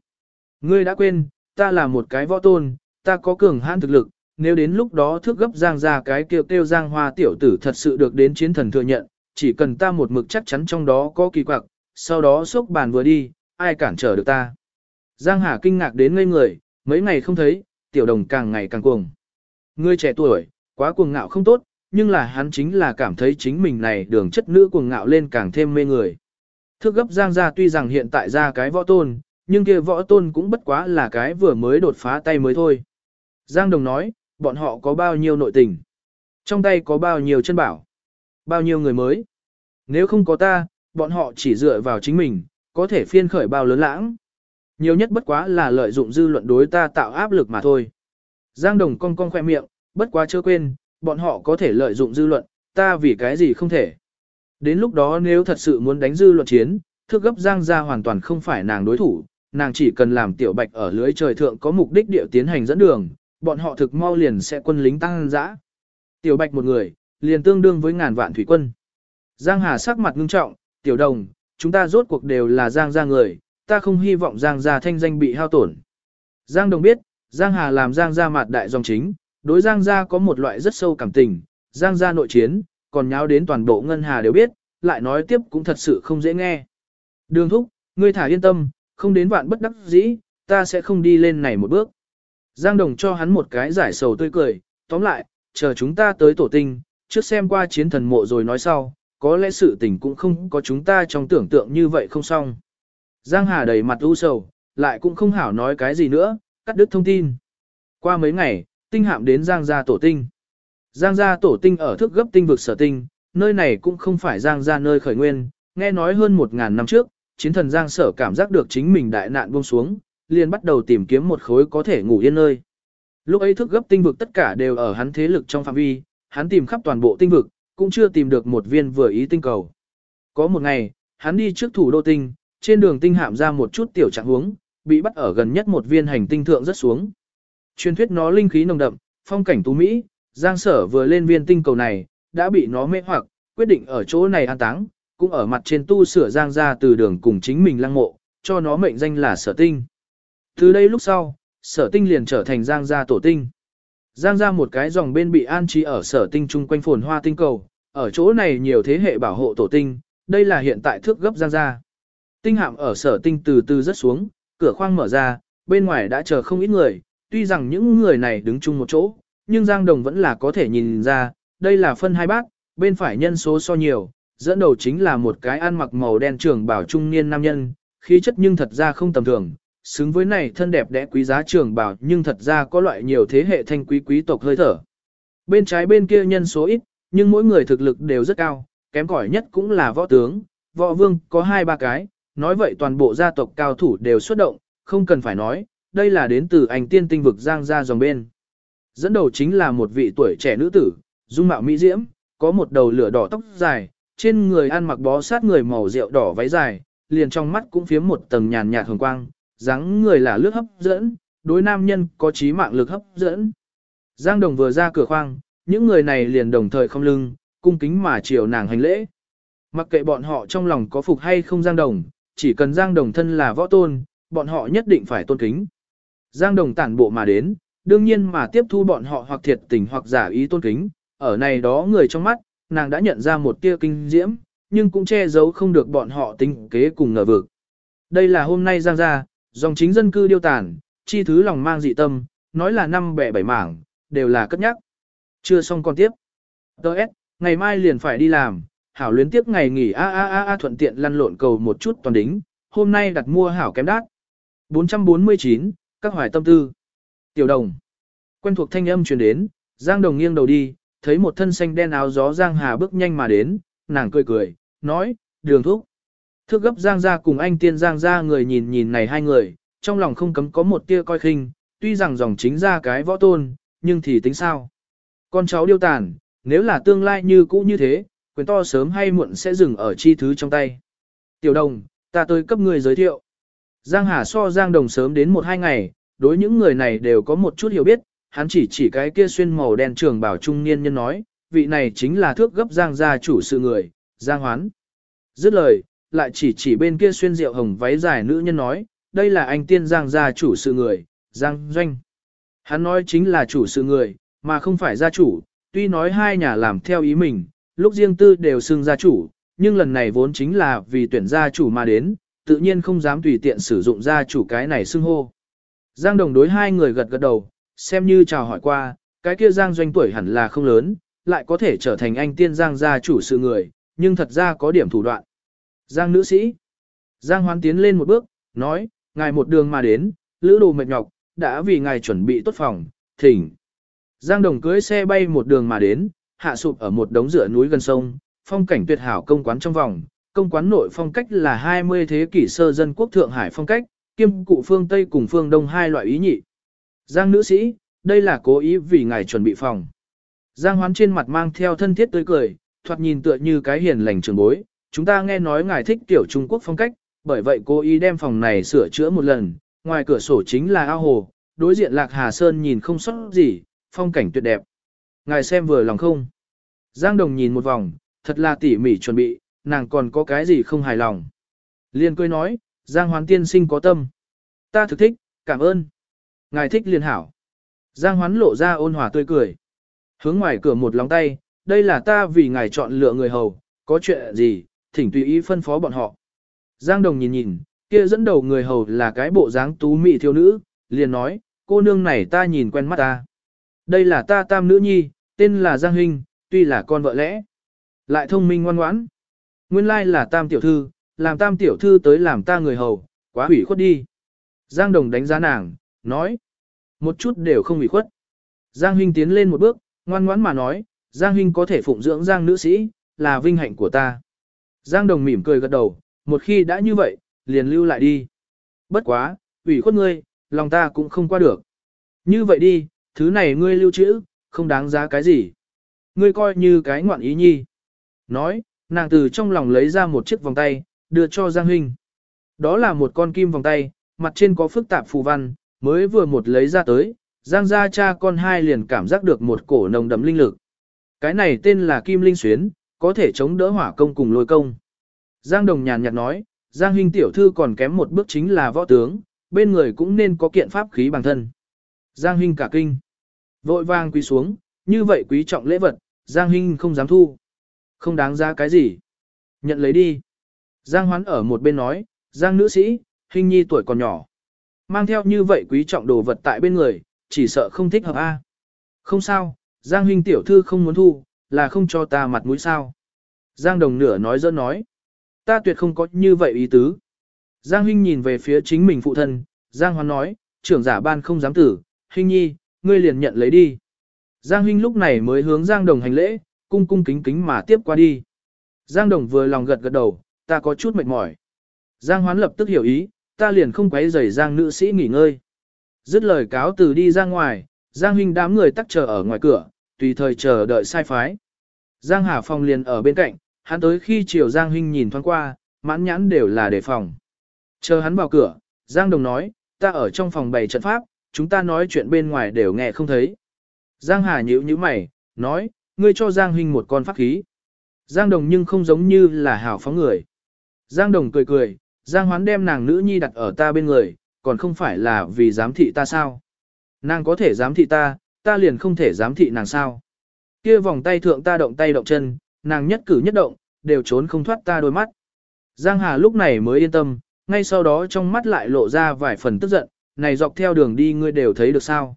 Ngươi đã quên, ta là một cái võ tôn, ta có cường hãn thực lực, nếu đến lúc đó thước gấp Giang ra cái kêu kêu Giang Hoa tiểu tử thật sự được đến chiến thần thừa nhận, chỉ cần ta một mực chắc chắn trong đó có kỳ quặc, sau đó xúc bàn vừa đi, ai cản trở được ta. Giang Hà kinh ngạc đến ngây người, mấy ngày không thấy, tiểu đồng càng ngày càng cuồng. Ngươi trẻ tuổi, quá cuồng ngạo không tốt, nhưng là hắn chính là cảm thấy chính mình này đường chất nữ cuồng ngạo lên càng thêm mê người. Thước gấp Giang gia tuy rằng hiện tại ra cái võ tôn, nhưng kia võ tôn cũng bất quá là cái vừa mới đột phá tay mới thôi. Giang Đồng nói, bọn họ có bao nhiêu nội tình, trong tay có bao nhiêu chân bảo, bao nhiêu người mới. Nếu không có ta, bọn họ chỉ dựa vào chính mình, có thể phiên khởi bao lớn lãng. Nhiều nhất bất quá là lợi dụng dư luận đối ta tạo áp lực mà thôi. Giang Đồng cong cong khoe miệng, bất quá chưa quên, bọn họ có thể lợi dụng dư luận, ta vì cái gì không thể. Đến lúc đó nếu thật sự muốn đánh dư luận chiến, thước gấp Giang gia hoàn toàn không phải nàng đối thủ, nàng chỉ cần làm tiểu bạch ở lưới trời thượng có mục đích địa tiến hành dẫn đường, bọn họ thực mau liền sẽ quân lính tăng dã. Tiểu bạch một người, liền tương đương với ngàn vạn thủy quân. Giang Hà sắc mặt ngưng trọng, tiểu đồng, chúng ta rốt cuộc đều là Giang gia người, ta không hy vọng Giang gia thanh danh bị hao tổn. Giang đồng biết, Giang Hà làm Giang gia mặt đại dòng chính, đối Giang gia có một loại rất sâu cảm tình, Giang gia nội chiến, còn nháo đến toàn bộ ngân hà đều biết, lại nói tiếp cũng thật sự không dễ nghe. Đường thúc, ngươi thả yên tâm, không đến vạn bất đắc dĩ, ta sẽ không đi lên này một bước. Giang Đồng cho hắn một cái giải sầu tươi cười, tóm lại, chờ chúng ta tới tổ tinh, trước xem qua chiến thần mộ rồi nói sau, có lẽ sự tình cũng không có chúng ta trong tưởng tượng như vậy không xong. Giang Hà đầy mặt u sầu, lại cũng không hảo nói cái gì nữa, cắt đứt thông tin. Qua mấy ngày, tinh hạm đến Giang gia tổ tinh. Giang gia tổ tinh ở thức gấp tinh vực sở tinh, nơi này cũng không phải Giang gia nơi khởi nguyên, nghe nói hơn một ngàn năm trước, chiến thần Giang sở cảm giác được chính mình đại nạn buông xuống, liền bắt đầu tìm kiếm một khối có thể ngủ yên nơi. Lúc ấy thức gấp tinh vực tất cả đều ở hắn thế lực trong phạm vi, hắn tìm khắp toàn bộ tinh vực, cũng chưa tìm được một viên vừa ý tinh cầu. Có một ngày, hắn đi trước thủ đô tinh, trên đường tinh hạm ra một chút tiểu trạng huống, bị bắt ở gần nhất một viên hành tinh thượng rất xuống. Truyền thuyết nó linh khí nồng đậm, phong cảnh tú Mỹ, Giang sở vừa lên viên tinh cầu này, đã bị nó mê hoặc, quyết định ở chỗ này an táng, cũng ở mặt trên tu sửa Giang ra từ đường cùng chính mình lăng mộ, cho nó mệnh danh là sở tinh. Từ đây lúc sau, sở tinh liền trở thành Giang gia tổ tinh. Giang ra một cái dòng bên bị an trí ở sở tinh chung quanh phồn hoa tinh cầu, ở chỗ này nhiều thế hệ bảo hộ tổ tinh, đây là hiện tại thước gấp Giang gia. Tinh hạm ở sở tinh từ từ rất xuống, cửa khoang mở ra, bên ngoài đã chờ không ít người, tuy rằng những người này đứng chung một chỗ, nhưng Giang Đồng vẫn là có thể nhìn ra, đây là phân hai bác, bên phải nhân số so nhiều, dẫn đầu chính là một cái ăn mặc màu đen trường bảo trung niên nam nhân, khí chất nhưng thật ra không tầm thường, xứng với này thân đẹp đẽ quý giá trường bảo nhưng thật ra có loại nhiều thế hệ thanh quý quý tộc hơi thở. Bên trái bên kia nhân số ít, nhưng mỗi người thực lực đều rất cao, kém cỏi nhất cũng là võ tướng, võ vương có hai ba cái, nói vậy toàn bộ gia tộc cao thủ đều xuất động, không cần phải nói, đây là đến từ ảnh tiên tinh vực giang ra dòng bên. Dẫn đầu chính là một vị tuổi trẻ nữ tử, dung mạo mỹ diễm, có một đầu lửa đỏ tóc dài, trên người ăn mặc bó sát người màu rượu đỏ váy dài, liền trong mắt cũng phiếm một tầng nhàn nhạt hồng quang, dáng người là lướt hấp dẫn, đối nam nhân có trí mạng lực hấp dẫn. Giang Đồng vừa ra cửa khoang, những người này liền đồng thời không lưng, cung kính mà chiều nàng hành lễ. Mặc kệ bọn họ trong lòng có phục hay không Giang Đồng, chỉ cần Giang Đồng thân là võ tôn, bọn họ nhất định phải tôn kính. Giang Đồng tản bộ mà đến, đương nhiên mà tiếp thu bọn họ hoặc thiệt tình hoặc giả ý tôn kính, ở này đó người trong mắt, nàng đã nhận ra một tia kinh diễm, nhưng cũng che giấu không được bọn họ tính kế cùng ngờ vực. Đây là hôm nay Giang gia, dòng chính dân cư điêu tàn, chi thứ lòng mang dị tâm, nói là năm bẻ bảy mảng, đều là cất nhắc. Chưa xong con tiếp. Đợt, ngày mai liền phải đi làm, hảo luyến tiếp ngày nghỉ a a a a thuận tiện lăn lộn cầu một chút toàn đính, hôm nay đặt mua hảo kém đắt. 449, các hoài tâm tư. Tiểu đồng. Quen thuộc thanh âm truyền đến, Giang đồng nghiêng đầu đi, thấy một thân xanh đen áo gió Giang Hà bước nhanh mà đến, nàng cười cười, nói, đường thúc. Thước gấp Giang ra cùng anh tiên Giang ra người nhìn nhìn này hai người, trong lòng không cấm có một tia coi khinh, tuy rằng dòng chính ra cái võ tôn, nhưng thì tính sao. Con cháu điêu tàn, nếu là tương lai như cũ như thế, quyền to sớm hay muộn sẽ dừng ở chi thứ trong tay. Tiểu đồng, ta tới cấp người giới thiệu. Giang Hà so Giang Đồng sớm đến một hai ngày, đối những người này đều có một chút hiểu biết, hắn chỉ chỉ cái kia xuyên màu đen trường bảo trung niên nhân nói, vị này chính là thước gấp Giang gia chủ sự người, Giang Hoán. Dứt lời, lại chỉ chỉ bên kia xuyên rượu hồng váy dài nữ nhân nói, đây là anh tiên Giang gia chủ sự người, Giang Doanh. Hắn nói chính là chủ sự người, mà không phải gia chủ, tuy nói hai nhà làm theo ý mình, lúc riêng tư đều xưng gia chủ, nhưng lần này vốn chính là vì tuyển gia chủ mà đến, tự nhiên không dám tùy tiện sử dụng gia chủ cái này xưng hô. Giang đồng đối hai người gật gật đầu, xem như chào hỏi qua, cái kia Giang doanh tuổi hẳn là không lớn, lại có thể trở thành anh tiên Giang gia chủ sự người, nhưng thật ra có điểm thủ đoạn. Giang nữ sĩ. Giang hoán tiến lên một bước, nói, ngài một đường mà đến, lữ đồ mệt nhọc, đã vì ngài chuẩn bị tốt phòng, thỉnh. Giang đồng cưới xe bay một đường mà đến, hạ sụp ở một đống rửa núi gần sông, phong cảnh tuyệt hảo công quán trong vòng, công quán nội phong cách là 20 thế kỷ sơ dân quốc Thượng Hải phong cách, kiêm cụ phương Tây cùng phương Đông hai loại ý nhị. Giang nữ sĩ, đây là cố ý vì ngài chuẩn bị phòng. Giang hoán trên mặt mang theo thân thiết tươi cười, thoạt nhìn tựa như cái hiền lành trường bối. Chúng ta nghe nói ngài thích tiểu Trung Quốc phong cách, bởi vậy cố ý đem phòng này sửa chữa một lần. Ngoài cửa sổ chính là ao hồ, đối diện Lạc Hà Sơn nhìn không sót gì, phong cảnh tuyệt đẹp. Ngài xem vừa lòng không? Giang Đồng nhìn một vòng, thật là tỉ mỉ chuẩn bị, nàng còn có cái gì không hài lòng. Liên cười nói, Giang Hoán tiên sinh có tâm. Ta thực thích, cảm ơn. Ngài thích liên hảo. Giang Hoán lộ ra ôn hòa tươi cười. Hướng ngoài cửa một lòng tay, đây là ta vì ngài chọn lựa người hầu, có chuyện gì, thỉnh tùy ý phân phó bọn họ. Giang Đồng nhìn nhìn, kia dẫn đầu người hầu là cái bộ dáng tú mị thiếu nữ, liền nói, cô nương này ta nhìn quen mắt ta. Đây là ta tam nữ nhi, tên là Giang Hinh, tuy là con vợ lẽ. Lại thông minh ngoan ngoãn. Nguyên lai là tam tiểu thư, làm tam tiểu thư tới làm ta người hầu, quá hủy khuất đi. Giang Đồng đánh giá nàng, nói. Một chút đều không hủy khuất. Giang Huynh tiến lên một bước, ngoan ngoãn mà nói, Giang Huynh có thể phụng dưỡng Giang nữ sĩ, là vinh hạnh của ta. Giang Đồng mỉm cười gật đầu, một khi đã như vậy, liền lưu lại đi. Bất quá, ủy khuất ngươi, lòng ta cũng không qua được. Như vậy đi, thứ này ngươi lưu trữ, không đáng giá cái gì. Ngươi coi như cái ngoạn ý nhi. Nói, nàng từ trong lòng lấy ra một chiếc vòng tay, đưa cho Giang Huynh. Đó là một con kim vòng tay, mặt trên có phức tạp phù văn, mới vừa một lấy ra tới, Giang gia cha con hai liền cảm giác được một cổ nồng đậm linh lực. Cái này tên là Kim Linh Xuyến, có thể chống đỡ hỏa công cùng lôi công. Giang Đồng nhàn nhạt nói, Giang Huynh tiểu thư còn kém một bước chính là võ tướng, bên người cũng nên có kiện pháp khí bằng thân. Giang Huynh cả kinh. Vội vàng quý xuống, như vậy quý trọng lễ vật, Giang Huynh không dám thu. Không đáng giá cái gì. Nhận lấy đi. Giang Hoán ở một bên nói, Giang nữ sĩ, hình nhi tuổi còn nhỏ. Mang theo như vậy quý trọng đồ vật tại bên người, chỉ sợ không thích hợp a. Không sao, Giang huynh tiểu thư không muốn thu, là không cho ta mặt mũi sao. Giang đồng nửa nói dỡ nói. Ta tuyệt không có như vậy ý tứ. Giang huynh nhìn về phía chính mình phụ thân, Giang hoán nói, trưởng giả ban không dám tử, huynh nhi, ngươi liền nhận lấy đi. Giang huynh lúc này mới hướng Giang đồng hành lễ, cung cung kính kính mà tiếp qua đi. Giang đồng vừa lòng gật gật đầu, ta có chút mệt mỏi. Giang hoán lập tức hiểu ý, ta liền không quấy rầy Giang nữ sĩ nghỉ ngơi. Dứt lời cáo từ đi ra ngoài, Giang huynh đám người tắc chờ ở ngoài cửa, tùy thời chờ đợi sai phái. Giang Hà Phong liền ở bên cạnh, hắn tới khi chiều Giang huynh nhìn thoáng qua, mãn nhãn đều là đề phòng. Chờ hắn vào cửa, Giang Đồng nói, ta ở trong phòng bày trận pháp, chúng ta nói chuyện bên ngoài đều nghe không thấy. Giang Hà nhíu nhíu mày, nói, ngươi cho Giang huynh một con pháp khí. Giang Đồng nhưng không giống như là hảo phóng người. Giang Đồng cười cười, Giang Hoán đem nàng nữ nhi đặt ở ta bên người, còn không phải là vì giám thị ta sao. Nàng có thể giám thị ta, ta liền không thể giám thị nàng sao. Kia vòng tay thượng ta động tay động chân, nàng nhất cử nhất động, đều trốn không thoát ta đôi mắt. Giang Hà lúc này mới yên tâm, ngay sau đó trong mắt lại lộ ra vài phần tức giận, này dọc theo đường đi ngươi đều thấy được sao.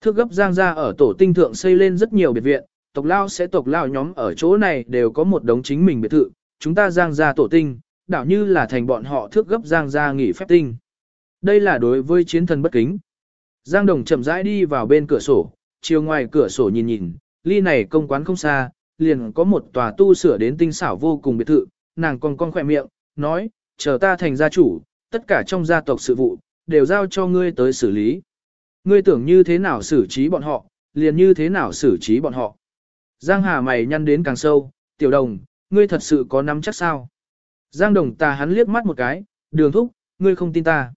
Thước gấp Giang ra ở tổ tinh thượng xây lên rất nhiều biệt viện, tộc lao sẽ tộc lao nhóm ở chỗ này đều có một đống chính mình biệt thự, chúng ta Giang ra tổ tinh, đảo như là thành bọn họ thước gấp Giang ra nghỉ phép tinh. Đây là đối với chiến thần bất kính. Giang Đồng chậm rãi đi vào bên cửa sổ, chiều ngoài cửa sổ nhìn nhìn, ly này công quán không xa, liền có một tòa tu sửa đến tinh xảo vô cùng biệt thự, nàng còn con khỏe miệng, nói, chờ ta thành gia chủ, tất cả trong gia tộc sự vụ, đều giao cho ngươi tới xử lý. Ngươi tưởng như thế nào xử trí bọn họ, liền như thế nào xử trí bọn họ. Giang Hà mày nhăn đến càng sâu, tiểu đồng, ngươi thật sự có nắm chắc sao? Giang đồng ta hắn liếc mắt một cái, đường thúc, ngươi không tin ta.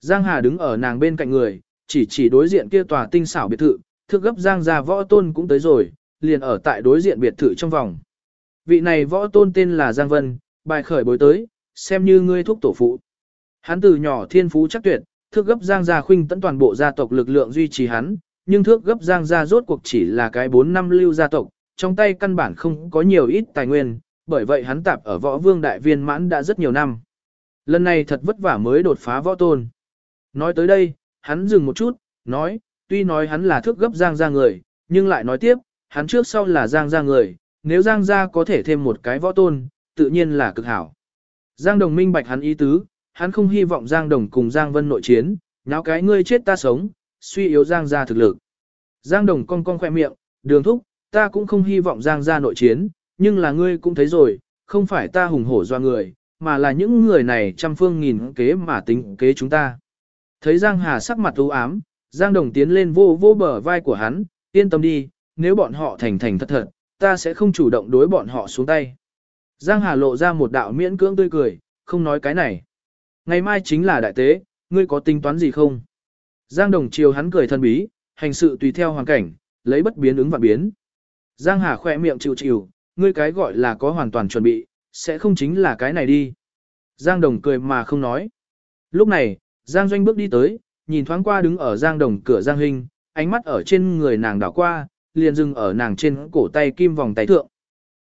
Giang Hà đứng ở nàng bên cạnh người, chỉ chỉ đối diện kia tòa tinh xảo biệt thự, thước gấp Giang gia võ tôn cũng tới rồi, liền ở tại đối diện biệt thự trong vòng. Vị này võ tôn tên là Giang Vân, bài khởi bối tới, xem như ngươi thúc tổ phụ. Hắn từ nhỏ thiên phú chắc tuyệt, thước gấp Giang gia khuynh tận toàn bộ gia tộc lực lượng duy trì hắn, nhưng thước gấp Giang gia rốt cuộc chỉ là cái 4 năm lưu gia tộc, trong tay căn bản không có nhiều ít tài nguyên, bởi vậy hắn tạp ở võ vương đại viên mãn đã rất nhiều năm. Lần này thật vất vả mới đột phá võ tôn. Nói tới đây, hắn dừng một chút, nói, tuy nói hắn là thước gấp Giang gia người, nhưng lại nói tiếp, hắn trước sau là Giang gia người, nếu Giang gia có thể thêm một cái võ tôn, tự nhiên là cực hảo. Giang Đồng minh bạch hắn ý tứ, hắn không hy vọng Giang Đồng cùng Giang Vân nội chiến, nháo cái ngươi chết ta sống, suy yếu Giang gia thực lực. Giang Đồng cong cong khoe miệng, đường thúc, ta cũng không hy vọng Giang gia nội chiến, nhưng là ngươi cũng thấy rồi, không phải ta hùng hổ do người, mà là những người này trăm phương nghìn kế mà tính kế chúng ta. Thấy Giang Hà sắc mặt u ám, Giang Đồng tiến lên vô vô bờ vai của hắn, yên tâm đi, nếu bọn họ thành thành thật thật, ta sẽ không chủ động đối bọn họ xuống tay. Giang Hà lộ ra một đạo miễn cưỡng tươi cười, không nói cái này. Ngày mai chính là đại tế, ngươi có tính toán gì không? Giang Đồng chiều hắn cười thân bí, hành sự tùy theo hoàn cảnh, lấy bất biến ứng và biến. Giang Hà khỏe miệng chịu chịu, ngươi cái gọi là có hoàn toàn chuẩn bị, sẽ không chính là cái này đi. Giang Đồng cười mà không nói. Lúc này, Giang Doanh bước đi tới, nhìn thoáng qua đứng ở Giang Đồng cửa Giang Hinh, ánh mắt ở trên người nàng đảo qua, liền dừng ở nàng trên cổ tay kim vòng tay thượng.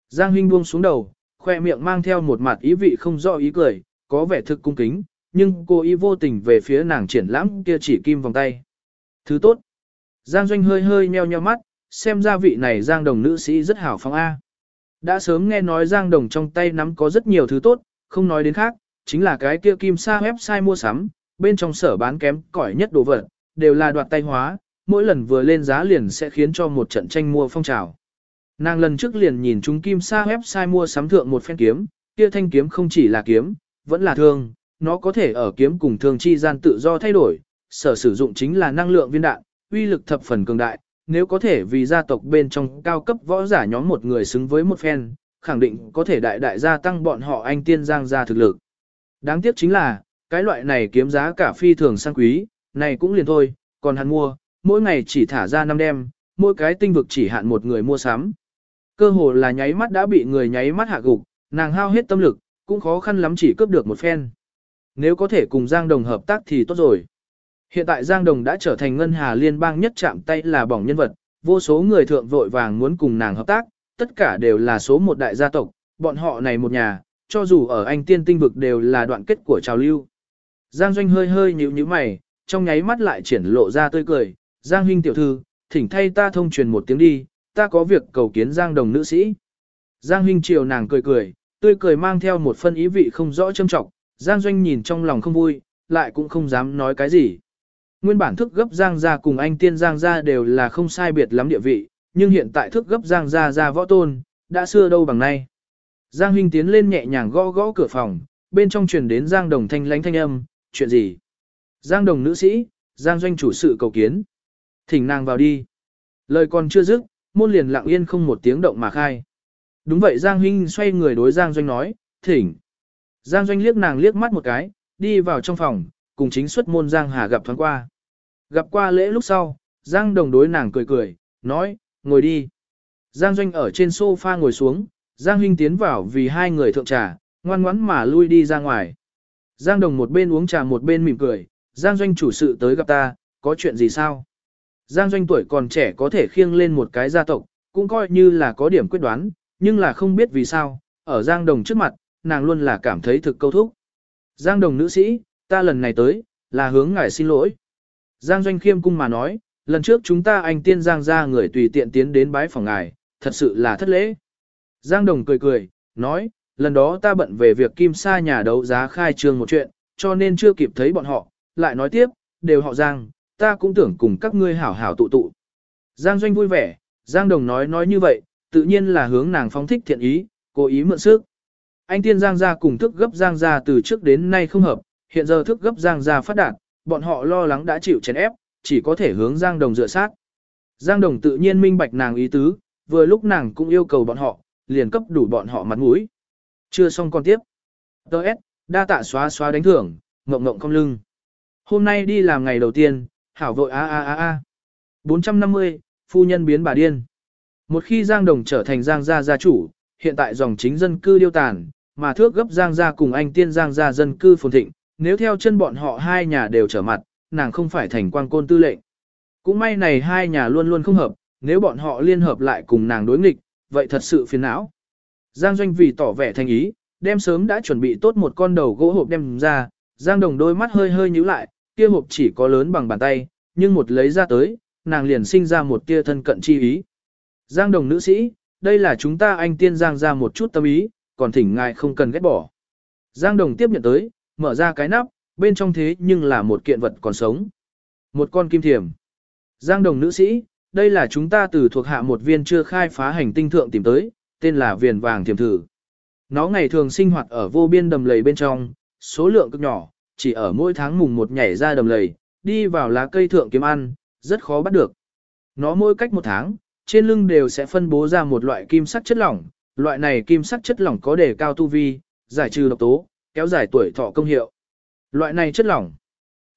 Giang Hinh buông xuống đầu, khoe miệng mang theo một mặt ý vị không rõ ý cười, có vẻ thực cung kính, nhưng cô ý vô tình về phía nàng triển lãm kia chỉ kim vòng tay. Thứ tốt. Giang Doanh hơi hơi nheo nheo mắt, xem ra vị này Giang Đồng nữ sĩ rất hảo phong A. Đã sớm nghe nói Giang Đồng trong tay nắm có rất nhiều thứ tốt, không nói đến khác, chính là cái kia kim sa website mua sắm, bên trong sở bán kém cỏi nhất đồ vật, đều là đoạt tay hóa, mỗi lần vừa lên giá liền sẽ khiến cho một trận tranh mua phong trào. Nàng lần trước liền nhìn chúng kim sa website mua sắm thượng một phen kiếm, kia thanh kiếm không chỉ là kiếm, vẫn là thương, nó có thể ở kiếm cùng thương chi gian tự do thay đổi, sở sử dụng chính là năng lượng viên đạn, uy lực thập phần cường đại, nếu có thể vì gia tộc bên trong cao cấp võ giả nhóm một người xứng với một phen, khẳng định có thể đại đại gia tăng bọn họ anh tiên giang gia thực lực. Đáng tiếc chính là, cái loại này kiếm giá cả phi thường sang quý, này cũng liền thôi, còn hắn mua, mỗi ngày chỉ thả ra năm đêm, mỗi cái tinh vực chỉ hạn một người mua sắm. Cơ hồ là nháy mắt đã bị người nháy mắt hạ gục, nàng hao hết tâm lực, cũng khó khăn lắm chỉ cướp được một phen. Nếu có thể cùng Giang Đồng hợp tác thì tốt rồi. Hiện tại Giang Đồng đã trở thành ngân hà liên bang nhất chạm tay là bỏng nhân vật, vô số người thượng vội vàng muốn cùng nàng hợp tác, tất cả đều là số một đại gia tộc, bọn họ này một nhà, cho dù ở anh tiên tinh vực đều là đoạn kết của trào lưu. Giang Doanh hơi hơi nhíu nhíu mày, trong nháy mắt lại triển lộ ra tươi cười, Giang huynh tiểu thư, thỉnh thay ta thông truyền một tiếng đi, ta có việc cầu kiến Giang đồng nữ sĩ. Giang huynh chiều nàng cười cười, tươi cười mang theo một phân ý vị không rõ châm trọng, Giang Doanh nhìn trong lòng không vui, lại cũng không dám nói cái gì. Nguyên bản thức gấp Giang gia cùng anh tiên Giang gia đều là không sai biệt lắm địa vị, nhưng hiện tại thức gấp Giang gia gia võ tôn, đã xưa đâu bằng nay. Giang huynh tiến lên nhẹ nhàng gõ gõ cửa phòng, bên trong truyền đến Giang đồng thanh lánh thanh âm, chuyện gì? Giang đồng nữ sĩ, Giang doanh chủ sự cầu kiến. Thỉnh nàng vào đi. Lời còn chưa dứt, môn liền lặng yên không một tiếng động mà khai. Đúng vậy Giang huynh xoay người đối Giang doanh nói, thỉnh. Giang doanh liếc nàng liếc mắt một cái, đi vào trong phòng, cùng chính xuất môn Giang Hà gặp thoáng qua. Gặp qua lễ lúc sau, Giang đồng đối nàng cười cười, nói, ngồi đi. Giang doanh ở trên sofa ngồi xuống, Giang huynh tiến vào vì hai người thượng trà, ngoan ngoãn mà lui đi ra ngoài. Giang đồng một bên uống trà một bên mỉm cười, Giang doanh chủ sự tới gặp ta, có chuyện gì sao? Giang doanh tuổi còn trẻ có thể khiêng lên một cái gia tộc, cũng coi như là có điểm quyết đoán, nhưng là không biết vì sao, ở Giang đồng trước mặt, nàng luôn là cảm thấy thực câu thúc. Giang đồng nữ sĩ, ta lần này tới, là hướng ngài xin lỗi. Giang doanh khiêm cung mà nói, lần trước chúng ta anh tiên Giang ra người tùy tiện tiến đến bái phòng ngài, thật sự là thất lễ. Giang đồng cười cười, nói, lần đó ta bận về việc kim sa nhà đấu giá khai trương một chuyện, cho nên chưa kịp thấy bọn họ, lại nói tiếp, đều họ Giang, ta cũng tưởng cùng các ngươi hảo hảo tụ tụ. Giang Doanh vui vẻ, Giang Đồng nói nói như vậy, tự nhiên là hướng nàng phóng thích thiện ý, cố ý mượn sức. Anh tiên Giang gia cùng thức gấp Giang gia từ trước đến nay không hợp, hiện giờ thức gấp Giang gia phát đạt, bọn họ lo lắng đã chịu chèn ép, chỉ có thể hướng Giang Đồng dựa sát. Giang Đồng tự nhiên minh bạch nàng ý tứ, vừa lúc nàng cũng yêu cầu bọn họ, liền cấp đủ bọn họ mặt mũi. Chưa xong con tiếp. Đợt, đa tạ xóa xóa đánh thưởng, ngộng ngộng cong lưng. Hôm nay đi làm ngày đầu tiên, hảo vội a a a a. 450, phu nhân biến bà điên. Một khi Giang Đồng trở thành Giang gia gia chủ, hiện tại dòng chính dân cư điêu tàn, mà thước gấp Giang gia cùng anh tiên Giang gia dân cư phồn thịnh, nếu theo chân bọn họ hai nhà đều trở mặt, nàng không phải thành quan côn tư lệnh. Cũng may này hai nhà luôn luôn không hợp, nếu bọn họ liên hợp lại cùng nàng đối nghịch, vậy thật sự phiền não. Giang Doanh vì tỏ vẻ thành ý, đem sớm đã chuẩn bị tốt một con đầu gỗ hộp đem ra, Giang Đồng đôi mắt hơi hơi nhíu lại, kia hộp chỉ có lớn bằng bàn tay, nhưng một lấy ra tới, nàng liền sinh ra một tia thân cận chi ý. Giang Đồng nữ sĩ, đây là chúng ta anh tiên Giang ra một chút tâm ý, còn thỉnh ngài không cần ghét bỏ. Giang Đồng tiếp nhận tới, mở ra cái nắp, bên trong thế nhưng là một kiện vật còn sống. Một con kim thiềm. Giang Đồng nữ sĩ, đây là chúng ta từ thuộc hạ một viên chưa khai phá hành tinh thượng tìm tới, tên là viền vàng thiềm thử. Nó ngày thường sinh hoạt ở vô biên đầm lầy bên trong, số lượng cực nhỏ, chỉ ở mỗi tháng mùng một nhảy ra đầm lầy, đi vào lá cây thượng kiếm ăn, rất khó bắt được. Nó mỗi cách một tháng, trên lưng đều sẽ phân bố ra một loại kim sắc chất lỏng, loại này kim sắc chất lỏng có đề cao tu vi, giải trừ độc tố, kéo dài tuổi thọ công hiệu. Loại này chất lỏng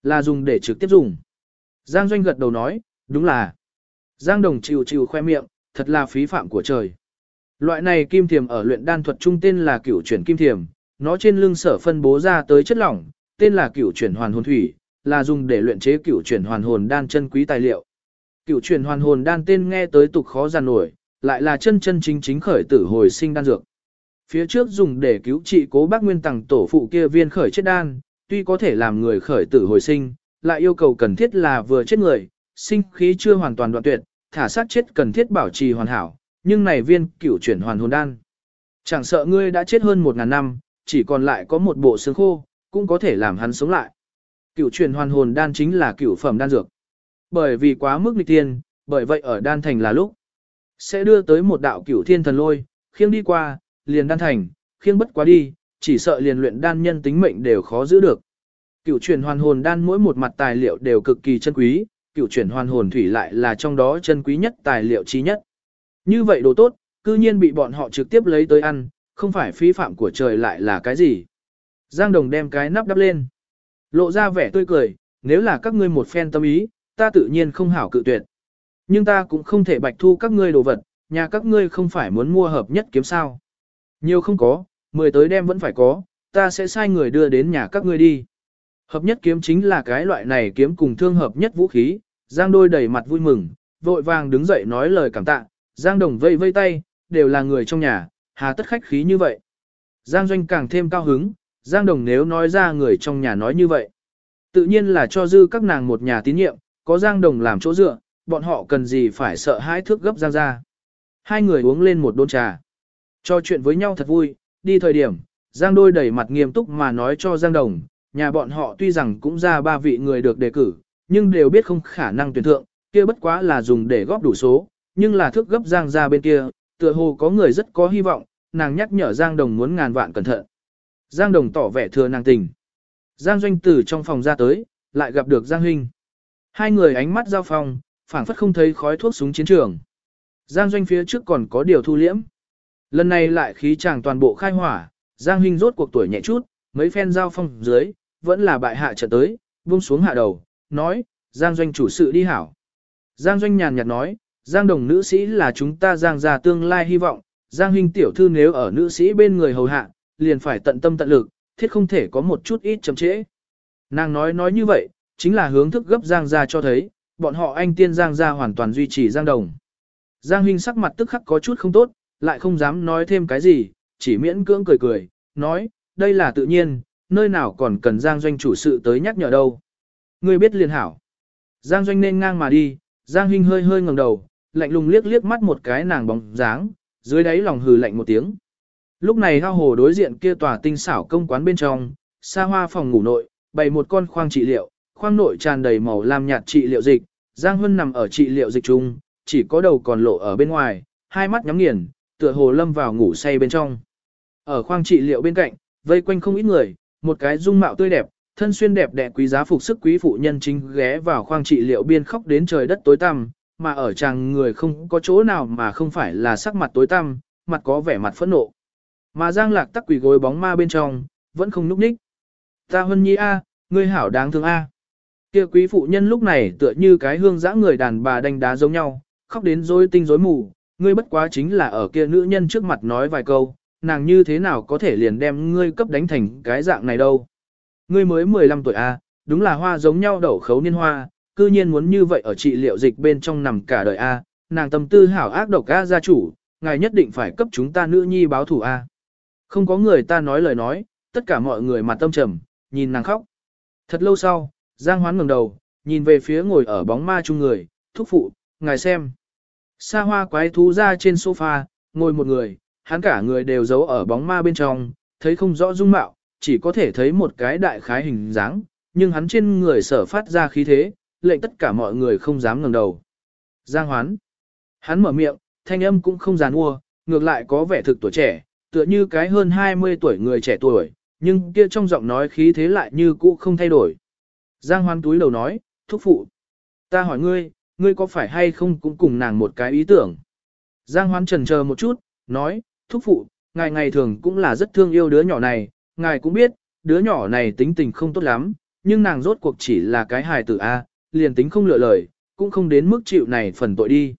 là dùng để trực tiếp dùng. Giang Doanh gật đầu nói, đúng là. Giang Đồng chịu chịu khoe miệng, thật là phí phạm của trời. Loại này kim thiềm ở luyện đan thuật trung tên là cửu chuyển kim thiềm, nó trên lưng sở phân bố ra tới chất lỏng, tên là cửu chuyển hoàn hồn thủy, là dùng để luyện chế cửu chuyển hoàn hồn đan chân quý tài liệu. Cửu chuyển hoàn hồn đan tên nghe tới tục khó giàn nổi, lại là chân chân chính chính khởi tử hồi sinh đan dược. Phía trước dùng để cứu trị cố bác nguyên tặng tổ phụ kia viên khởi chết đan, tuy có thể làm người khởi tử hồi sinh, lại yêu cầu cần thiết là vừa chết người, sinh khí chưa hoàn toàn đoạn tuyệt, thả sát chết cần thiết bảo trì hoàn hảo, nhưng này viên cửu chuyển hoàn hồn đan. Chẳng sợ ngươi đã chết hơn một ngàn năm, chỉ còn lại có một bộ xương khô, cũng có thể làm hắn sống lại. Cửu chuyển hoàn hồn đan chính là cửu phẩm đan dược. Bởi vì quá mức nghịch tiên, bởi vậy ở đan thành là lúc sẽ đưa tới một đạo cửu thiên thần lôi, khiêng đi qua, liền đan thành, khiêng bất quá đi, chỉ sợ liền luyện đan nhân tính mệnh đều khó giữ được. Cựu chuyển hoàn hồn đan mỗi một mặt tài liệu đều cực kỳ chân quý, cựu chuyển hoàn hồn thủy lại là trong đó chân quý nhất tài liệu chí nhất. Như vậy đồ tốt, cư nhiên bị bọn họ trực tiếp lấy tới ăn, không phải phí phạm của trời lại là cái gì. Giang Đồng đem cái nắp đắp lên. Lộ ra vẻ tươi cười, nếu là các ngươi một phen tâm ý, ta tự nhiên không hảo cự tuyệt. Nhưng ta cũng không thể bạch thu các ngươi đồ vật, nhà các ngươi không phải muốn mua hợp nhất kiếm sao. Nhiều không có, mười tới đêm vẫn phải có, ta sẽ sai người đưa đến nhà các ngươi đi. Hợp nhất kiếm chính là cái loại này kiếm cùng thương hợp nhất vũ khí, Giang đôi đầy mặt vui mừng, vội vàng đứng dậy nói lời cảm tạ, Giang đồng vây vây tay, đều là người trong nhà, hà tất khách khí như vậy. Giang doanh càng thêm cao hứng, Giang đồng nếu nói ra người trong nhà nói như vậy. Tự nhiên là cho dư các nàng một nhà tín nhiệm, có Giang đồng làm chỗ dựa, bọn họ cần gì phải sợ hãi thước gấp Giang ra. Hai người uống lên một đôn trà. Cho chuyện với nhau thật vui, đi thời điểm, Giang đôi đẩy mặt nghiêm túc mà nói cho Giang đồng, nhà bọn họ tuy rằng cũng ra ba vị người được đề cử, nhưng đều biết không khả năng tuyển thượng, kia bất quá là dùng để góp đủ số, nhưng là thước gấp Giang ra bên kia, tựa hồ có người rất có hy vọng, nàng nhắc nhở Giang Đồng muốn ngàn vạn cẩn thận. Giang Đồng tỏ vẻ thừa nàng tình. Giang Doanh tử trong phòng ra tới, lại gặp được Giang Huynh. Hai người ánh mắt giao phòng, phảng phất không thấy khói thuốc súng chiến trường. Giang Doanh phía trước còn có điều thu liễm. Lần này lại khí chàng toàn bộ khai hỏa, Giang Hinh rốt cuộc tuổi nhẹ chút, mấy phen giao phong dưới, vẫn là bại hạ trận tới, buông xuống hạ đầu, nói, Giang Doanh chủ sự đi hảo. Giang Doanh nhàn nhạt nói, Giang Đồng nữ sĩ là chúng ta Giang gia tương lai hy vọng, Giang Hinh tiểu thư nếu ở nữ sĩ bên người hầu hạ, liền phải tận tâm tận lực, thiết không thể có một chút ít chậm trễ. Nàng nói nói như vậy, chính là hướng thức gấp Giang gia cho thấy, bọn họ anh tiên Giang gia hoàn toàn duy trì Giang Đồng. Giang Hinh sắc mặt tức khắc có chút không tốt, lại không dám nói thêm cái gì, chỉ miễn cưỡng cười cười, nói, đây là tự nhiên, nơi nào còn cần Giang doanh chủ sự tới nhắc nhở đâu. Ngươi biết liền hảo. Giang doanh nên ngang mà đi, Giang Hinh hơi hơi ngẩng đầu, lạnh lùng liếc liếc mắt một cái nàng bóng dáng, dưới đáy lòng hừ lạnh một tiếng. Lúc này hao hồ đối diện kia tòa tinh xảo công quán bên trong, xa hoa phòng ngủ nội, bày một con khoang trị liệu, khoang nội tràn đầy màu lam nhạt trị liệu dịch, Giang Hân nằm ở trị liệu dịch chung, chỉ có đầu còn lộ ở bên ngoài, hai mắt nhắm nghiền, tựa hồ lâm vào ngủ say bên trong. Ở khoang trị liệu bên cạnh, vây quanh không ít người, một cái dung mạo tươi đẹp, thân xuyên đẹp đẽ quý giá phục sức quý phụ nhân chính ghé vào khoang trị liệu biên khóc đến trời đất tối tăm, mà ở chàng người không có chỗ nào mà không phải là sắc mặt tối tăm, mặt có vẻ mặt phẫn nộ. Mà Giang Lạc tắc quỷ gối bóng ma bên trong, vẫn không núp ních. Ta Hân Nhi A, ngươi hảo đáng thương A. Kia quý phụ nhân lúc này tựa như cái hương dã người đàn bà đánh đá giống nhau, khóc đến rối tinh rối mù, ngươi bất quá chính là ở kia nữ nhân trước mặt nói vài câu, nàng như thế nào có thể liền đem ngươi cấp đánh thành cái dạng này đâu. Ngươi mới 15 tuổi A, đúng là hoa giống nhau đậu khấu niên hoa, cư nhiên muốn như vậy ở trị liệu dịch bên trong nằm cả đời A, nàng tâm tư hảo ác độc A gia chủ, ngài nhất định phải cấp chúng ta nữ nhi báo thủ A. À. Không có người ta nói lời nói, tất cả mọi người mặt tâm trầm, nhìn nàng khóc. Thật lâu sau, Giang Hoán ngẩng đầu, nhìn về phía ngồi ở bóng ma chung người, thúc phụ, ngài xem. Sa hoa quái thú ra trên sofa, ngồi một người, hắn cả người đều giấu ở bóng ma bên trong, thấy không rõ dung mạo, chỉ có thể thấy một cái đại khái hình dáng, nhưng hắn trên người sở phát ra khí thế, lệnh tất cả mọi người không dám ngẩng đầu. Giang hoán. Hắn mở miệng, thanh âm cũng không giàn ua, ngược lại có vẻ thực tuổi trẻ, tựa như cái hơn 20 tuổi người trẻ tuổi, nhưng kia trong giọng nói khí thế lại như cũ không thay đổi. Giang hoán túi đầu nói, thúc phụ. Ta hỏi ngươi, ngươi có phải hay không cũng cùng nàng một cái ý tưởng. Giang hoán trần chờ một chút, nói, thúc phụ, ngài ngày thường cũng là rất thương yêu đứa nhỏ này, ngài cũng biết, đứa nhỏ này tính tình không tốt lắm, nhưng nàng rốt cuộc chỉ là cái hài tử A, liền tính không lựa lời, cũng không đến mức chịu này phần tội đi.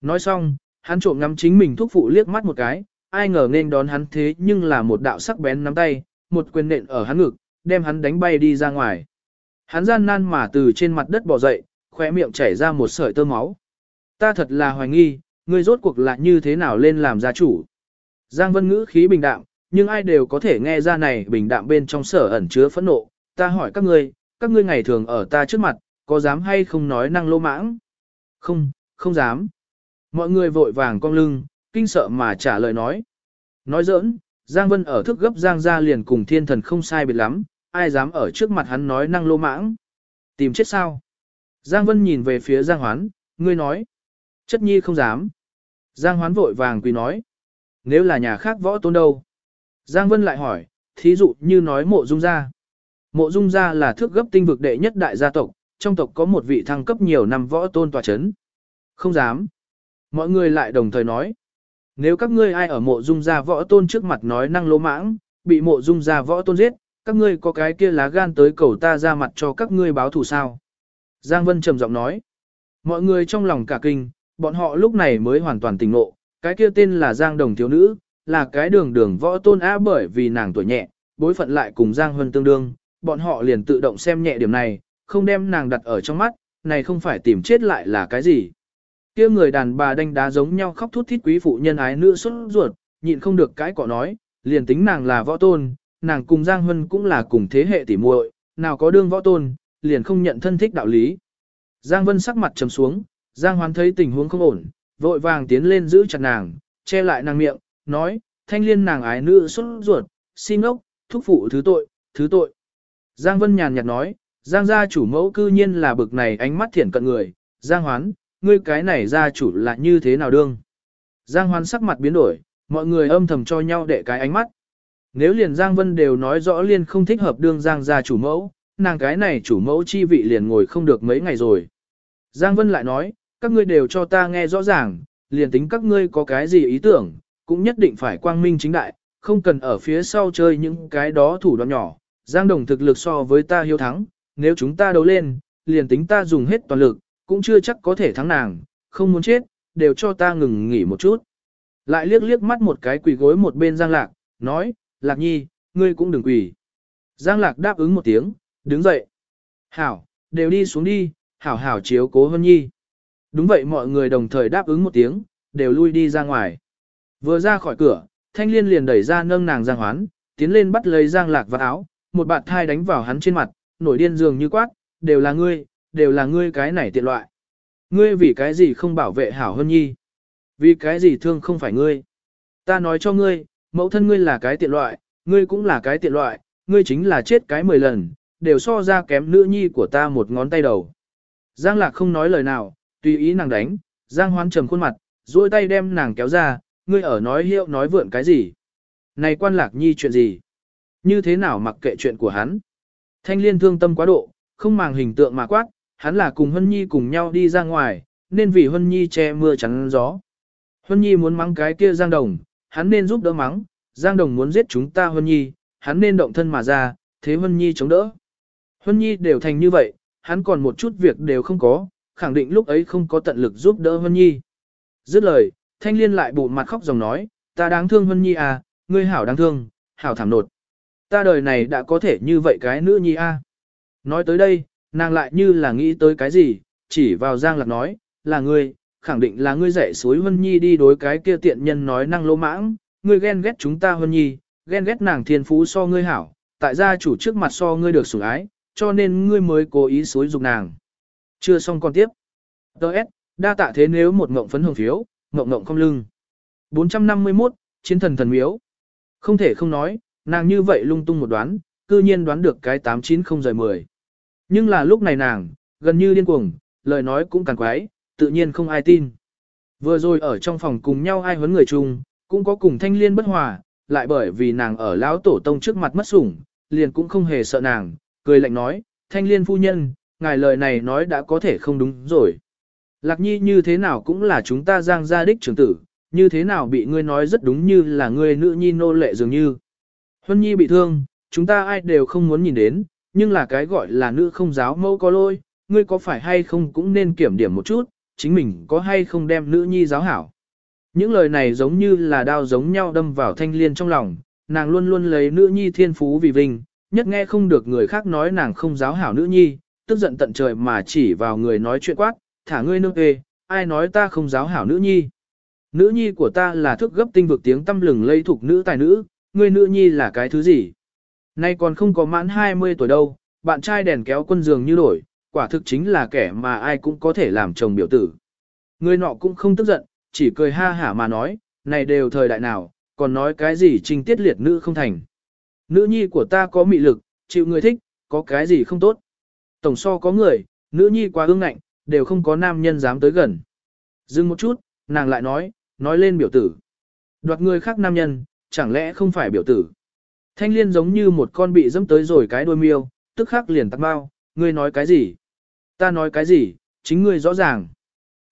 Nói xong, hắn trộm ngắm chính mình thúc phụ liếc mắt một cái, ai ngờ nên đón hắn thế nhưng là một đạo sắc bén nắm tay, một quyền nện ở hắn ngực, đem hắn đánh bay đi ra ngoài. Hắn gian nan mà từ trên mặt đất bò dậy, khóe miệng chảy ra một sợi tơ máu. Ta thật là hoài nghi, ngươi rốt cuộc là như thế nào lên làm gia chủ. Giang Vân ngữ khí bình đạm, nhưng ai đều có thể nghe ra này bình đạm bên trong sở ẩn chứa phẫn nộ. Ta hỏi các ngươi, các ngươi ngày thường ở ta trước mặt, có dám hay không nói năng lô mãng? Không, không dám. Mọi người vội vàng cong lưng, kinh sợ mà trả lời nói. Nói giỡn, Giang Vân ở thức gấp Giang ra liền cùng thiên thần không sai biệt lắm, ai dám ở trước mặt hắn nói năng lô mãng. Tìm chết sao? Giang Vân nhìn về phía Giang Hoán, ngươi nói. Chất nhi không dám. Giang Hoán vội vàng quỳ nói. Nếu là nhà khác võ tôn đâu? Giang Vân lại hỏi, thí dụ như nói mộ dung gia. Mộ dung gia là thước gấp tinh vực đệ nhất đại gia tộc, trong tộc có một vị thăng cấp nhiều năm võ tôn tòa chấn. Không dám. Mọi người lại đồng thời nói. Nếu các ngươi ai ở mộ dung gia võ tôn trước mặt nói năng lỗ mãng, bị mộ dung gia võ tôn giết, các ngươi có cái kia lá gan tới cầu ta ra mặt cho các ngươi báo thù sao. Giang Vân trầm giọng nói. Mọi người trong lòng cả kinh, bọn họ lúc này mới hoàn toàn tỉnh ngộ, cái kia tên là Giang Đồng thiếu nữ, là cái đường đường võ tôn á bởi vì nàng tuổi nhẹ, bối phận lại cùng Giang Vân tương đương, bọn họ liền tự động xem nhẹ điểm này, không đem nàng đặt ở trong mắt, này không phải tìm chết lại là cái gì. Kia người đàn bà đánh đá giống nhau khóc thút thít quý phụ nhân ái nữ xuất ruột, nhịn không được cái cọ nói, liền tính nàng là võ tôn, nàng cùng Giang Hân cũng là cùng thế hệ tỉ muội, nào có đương võ tôn, liền không nhận thân thích đạo lý. Giang Vân sắc mặt trầm xuống, Giang Hoán thấy tình huống không ổn, vội vàng tiến lên giữ chặt nàng, che lại nàng miệng, nói, thanh liên nàng ái nữ xuất ruột, xin ngốc, thúc phụ thứ tội, thứ tội. Giang Vân nhàn nhạt nói, Giang gia chủ mẫu cư nhiên là bực này ánh mắt thiển cận người, Giang Hoán, ngươi cái này gia chủ là như thế nào đương. Giang Hoán sắc mặt biến đổi, mọi người âm thầm cho nhau để cái ánh mắt. Nếu liền Giang Vân đều nói rõ liên không thích hợp đương Giang gia chủ mẫu, nàng cái này chủ mẫu chi vị liền ngồi không được mấy ngày rồi. Giang Vân lại nói, các ngươi đều cho ta nghe rõ ràng, liền tính các ngươi có cái gì ý tưởng, cũng nhất định phải quang minh chính đại, không cần ở phía sau chơi những cái đó thủ đoạn nhỏ. Giang Đồng thực lực so với ta hiếu thắng, nếu chúng ta đấu lên, liền tính ta dùng hết toàn lực, cũng chưa chắc có thể thắng nàng, không muốn chết, đều cho ta ngừng nghỉ một chút. Lại liếc liếc mắt một cái quỳ gối một bên Giang Lạc, nói, Lạc Nhi, ngươi cũng đừng quỳ. Giang Lạc đáp ứng một tiếng, đứng dậy. Hảo, đều đi xuống đi, hảo hảo chiếu cố Hân Nhi. Đúng vậy mọi người đồng thời đáp ứng một tiếng, đều lui đi ra ngoài. Vừa ra khỏi cửa, thanh liên liền đẩy ra nâng nàng Giang Hoán, tiến lên bắt lấy Giang Lạc vào áo, một bạn thai đánh vào hắn trên mặt, nổi điên dường như quát, đều là ngươi, đều là ngươi cái này tiện loại. Ngươi vì cái gì không bảo vệ hảo Hân Nhi? Vì cái gì thương không phải ngươi? Ta nói cho ngươi, mẫu thân ngươi là cái tiện loại, ngươi cũng là cái tiện loại, ngươi chính là chết cái mười lần, đều so ra kém nữ nhi của ta một ngón tay đầu. Giang Lạc không nói lời nào, tùy ý nàng đánh, Giang Hoán trầm khuôn mặt, duỗi tay đem nàng kéo ra, ngươi ở nói hiệu nói vượn cái gì? Này quan Lạc Nhi chuyện gì? Như thế nào mặc kệ chuyện của hắn? Thanh liên thương tâm quá độ, không màng hình tượng mà quát, hắn là cùng Hân Nhi cùng nhau đi ra ngoài, nên vì Hân Nhi che mưa chắn gió. Hân Nhi muốn mắng cái kia Giang Đồng, hắn nên giúp đỡ mắng, Giang Đồng muốn giết chúng ta Hân Nhi, hắn nên động thân mà ra, thế Hân Nhi chống đỡ. Hân Nhi đều thành như vậy, hắn còn một chút việc đều không có, khẳng định lúc ấy không có tận lực giúp đỡ Hân Nhi. Dứt lời, Thanh Liên lại bụ mặt khóc dòng nói, ta đáng thương Hân Nhi à, ngươi hảo đáng thương, hảo thảm nột. Ta đời này đã có thể như vậy cái nữ nhi a. À. Nói tới đây, nàng lại như là nghĩ tới cái gì, chỉ vào Giang Lạc nói, là ngươi, khẳng định là ngươi dạy suối Hân Nhi đi đối cái kia tiện nhân nói năng lỗ mãng, ngươi ghen ghét chúng ta Hân Nhi, ghen ghét nàng thiên phú so ngươi hảo, tại gia chủ trước mặt so ngươi được sủng ái, cho nên ngươi mới cố ý xối dục nàng. Chưa xong còn tiếp. Đợt, đa tạ thế nếu một ngộng phấn hồng phiếu, ngộng ngộng không lưng. 451, chiến thần thần miếu. Không thể không nói, nàng như vậy lung tung một đoán, cư nhiên đoán được cái 890 rời 10. Nhưng là lúc này nàng, gần như điên cuồng, lời nói cũng càng quái, tự nhiên không ai tin. Vừa rồi ở trong phòng cùng nhau ai huấn người chung, cũng có cùng thanh liên bất hòa, lại bởi vì nàng ở lão tổ tông trước mặt mất sủng, liền cũng không hề sợ nàng, cười lạnh nói, thanh liên phu nhân, ngài lời này nói đã có thể không đúng rồi. Lạc nhi như thế nào cũng là chúng ta giang gia đích trưởng tử, như thế nào bị ngươi nói rất đúng như là ngươi nữ nhi nô lệ dường như. Huân nhi bị thương, chúng ta ai đều không muốn nhìn đến, nhưng là cái gọi là nữ không giáo mẫu có lôi, ngươi có phải hay không cũng nên kiểm điểm một chút, chính mình có hay không đem nữ nhi giáo hảo. Những lời này giống như là đao giống nhau đâm vào thanh liên trong lòng, nàng luôn luôn lấy nữ nhi thiên phú vì vinh, nhất nghe không được người khác nói nàng không giáo hảo nữ nhi, tức giận tận trời mà chỉ vào người nói chuyện quát, thả ngươi nương ê, ai nói ta không giáo hảo nữ nhi. Nữ nhi của ta là thức gấp tinh vực tiếng tâm lừng lây thuộc nữ tài nữ, ngươi nữ nhi là cái thứ gì? Nay còn không có mãn 20 tuổi đâu, bạn trai đèn kéo quân giường như đổi, quả thực chính là kẻ mà ai cũng có thể làm chồng biểu tử. Người nọ cũng không tức giận, chỉ cười ha hả mà nói, này đều thời đại nào, còn nói cái gì trinh tiết liệt nữ không thành. Nữ nhi của ta có mị lực, chịu người thích, có cái gì không tốt. Tổng so có người, nữ nhi quá ương ngạnh, đều không có nam nhân dám tới gần. Dừng một chút, nàng lại nói, nói lên biểu tử. Đoạt người khác nam nhân, chẳng lẽ không phải biểu tử. Thanh liên giống như một con bị dẫm tới rồi cái đôi miêu, tức khắc liền tắt bao, ngươi nói cái gì? Ta nói cái gì, chính ngươi rõ ràng.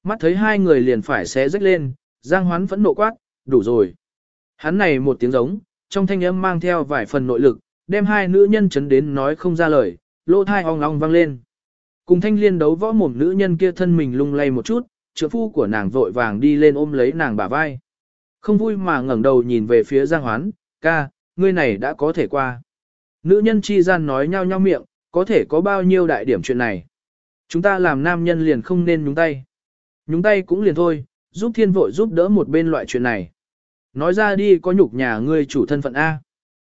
Mắt thấy hai người liền phải xé rách lên, Giang Hoán vẫn nộ quát, đủ rồi. Hắn này một tiếng giống, trong thanh âm mang theo vài phần nội lực, đem hai nữ nhân chấn đến nói không ra lời, lỗ thai ong ong vang lên. Cùng thanh liên đấu võ mồm nữ nhân kia thân mình lung lay một chút, trưởng phu của nàng vội vàng đi lên ôm lấy nàng bả vai. Không vui mà ngẩng đầu nhìn về phía Giang Hoán, ca, ngươi này đã có thể qua. Nữ nhân chi gian nói nhau nhau miệng, có thể có bao nhiêu đại điểm chuyện này. Chúng ta làm nam nhân liền không nên nhúng tay. Nhúng tay cũng liền thôi, giúp thiên vội giúp đỡ một bên loại chuyện này. Nói ra đi có nhục nhà ngươi chủ thân phận A.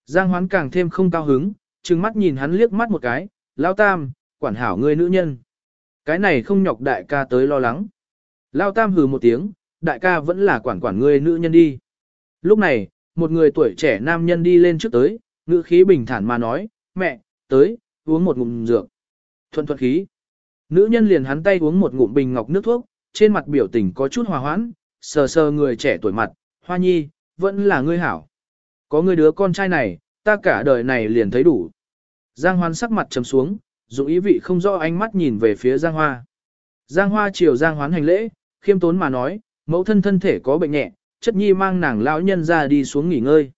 Giang hoán càng thêm không cao hứng, trừng mắt nhìn hắn liếc mắt một cái, lao tam, quản hảo ngươi nữ nhân. Cái này không nhọc đại ca tới lo lắng. Lao tam hừ một tiếng, đại ca vẫn là quản quản ngươi nữ nhân đi. Lúc này, một người tuổi trẻ nam nhân đi lên trước tới, ngữ khí bình thản mà nói, mẹ, tới, uống một ngụm dược. Thuận thuận khí. Nữ nhân liền hắn tay uống một ngụm bình ngọc nước thuốc, trên mặt biểu tình có chút hòa hoãn, sờ sờ người trẻ tuổi mặt, hoa nhi, vẫn là ngươi hảo. Có người đứa con trai này, ta cả đời này liền thấy đủ. Giang Hoan sắc mặt trầm xuống, dùng ý vị không rõ ánh mắt nhìn về phía Giang Hoa. Giang Hoa chiều Giang Hoán hành lễ, khiêm tốn mà nói, mẫu thân thân thể có bệnh nhẹ, chất nhi mang nàng lão nhân ra đi xuống nghỉ ngơi.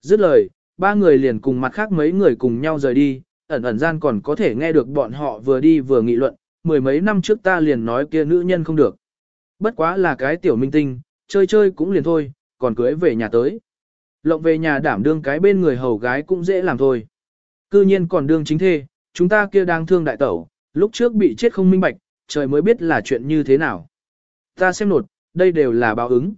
Dứt lời, ba người liền cùng mặt khác mấy người cùng nhau rời đi, ẩn ẩn gian còn có thể nghe được bọn họ vừa đi vừa nghị luận, mười mấy năm trước ta liền nói kia nữ nhân không được. Bất quá là cái tiểu minh tinh, chơi chơi cũng liền thôi, còn cưới về nhà tới. Lộng về nhà đảm đương cái bên người hầu gái cũng dễ làm thôi. Cư nhiên còn đương chính thê, chúng ta kia đang thương đại tẩu, lúc trước bị chết không minh bạch, trời mới biết là chuyện như thế nào. Ta xem nột, đây đều là báo ứng.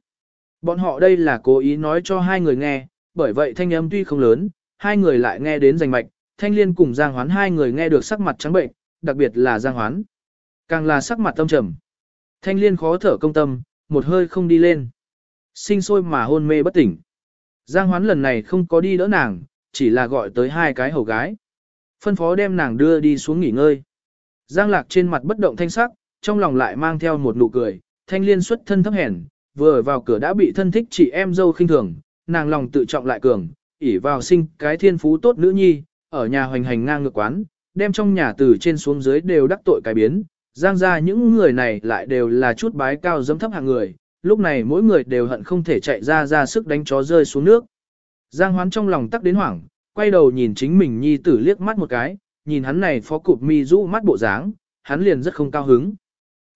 Bọn họ đây là cố ý nói cho hai người nghe, bởi vậy thanh âm tuy không lớn, hai người lại nghe đến rành mạch, thanh liên cùng Giang Hoán hai người nghe được sắc mặt trắng bệnh, đặc biệt là Giang Hoán. Càng là sắc mặt tâm trầm. Thanh liên khó thở công tâm, một hơi không đi lên. Sinh sôi mà hôn mê bất tỉnh. Giang Hoán lần này không có đi đỡ nàng, chỉ là gọi tới hai cái hầu gái. Phân phó đem nàng đưa đi xuống nghỉ ngơi. Giang Lạc trên mặt bất động thanh sắc, trong lòng lại mang theo một nụ cười, thanh liên xuất thân thấp hèn, vừa vào cửa đã bị thân thích chị em dâu khinh thường, nàng lòng tự trọng lại cường, ỉ vào sinh cái thiên phú tốt nữ nhi, ở nhà hoành hành ngang ngược quán, đem trong nhà từ trên xuống dưới đều đắc tội cái biến, giang ra những người này lại đều là chút bái cao dâm thấp hàng người, lúc này mỗi người đều hận không thể chạy ra ra sức đánh chó rơi xuống nước. Giang hoán trong lòng tắc đến hoảng, quay đầu nhìn chính mình nhi tử liếc mắt một cái, nhìn hắn này phó cụp mi rũ mắt bộ dáng, hắn liền rất không cao hứng.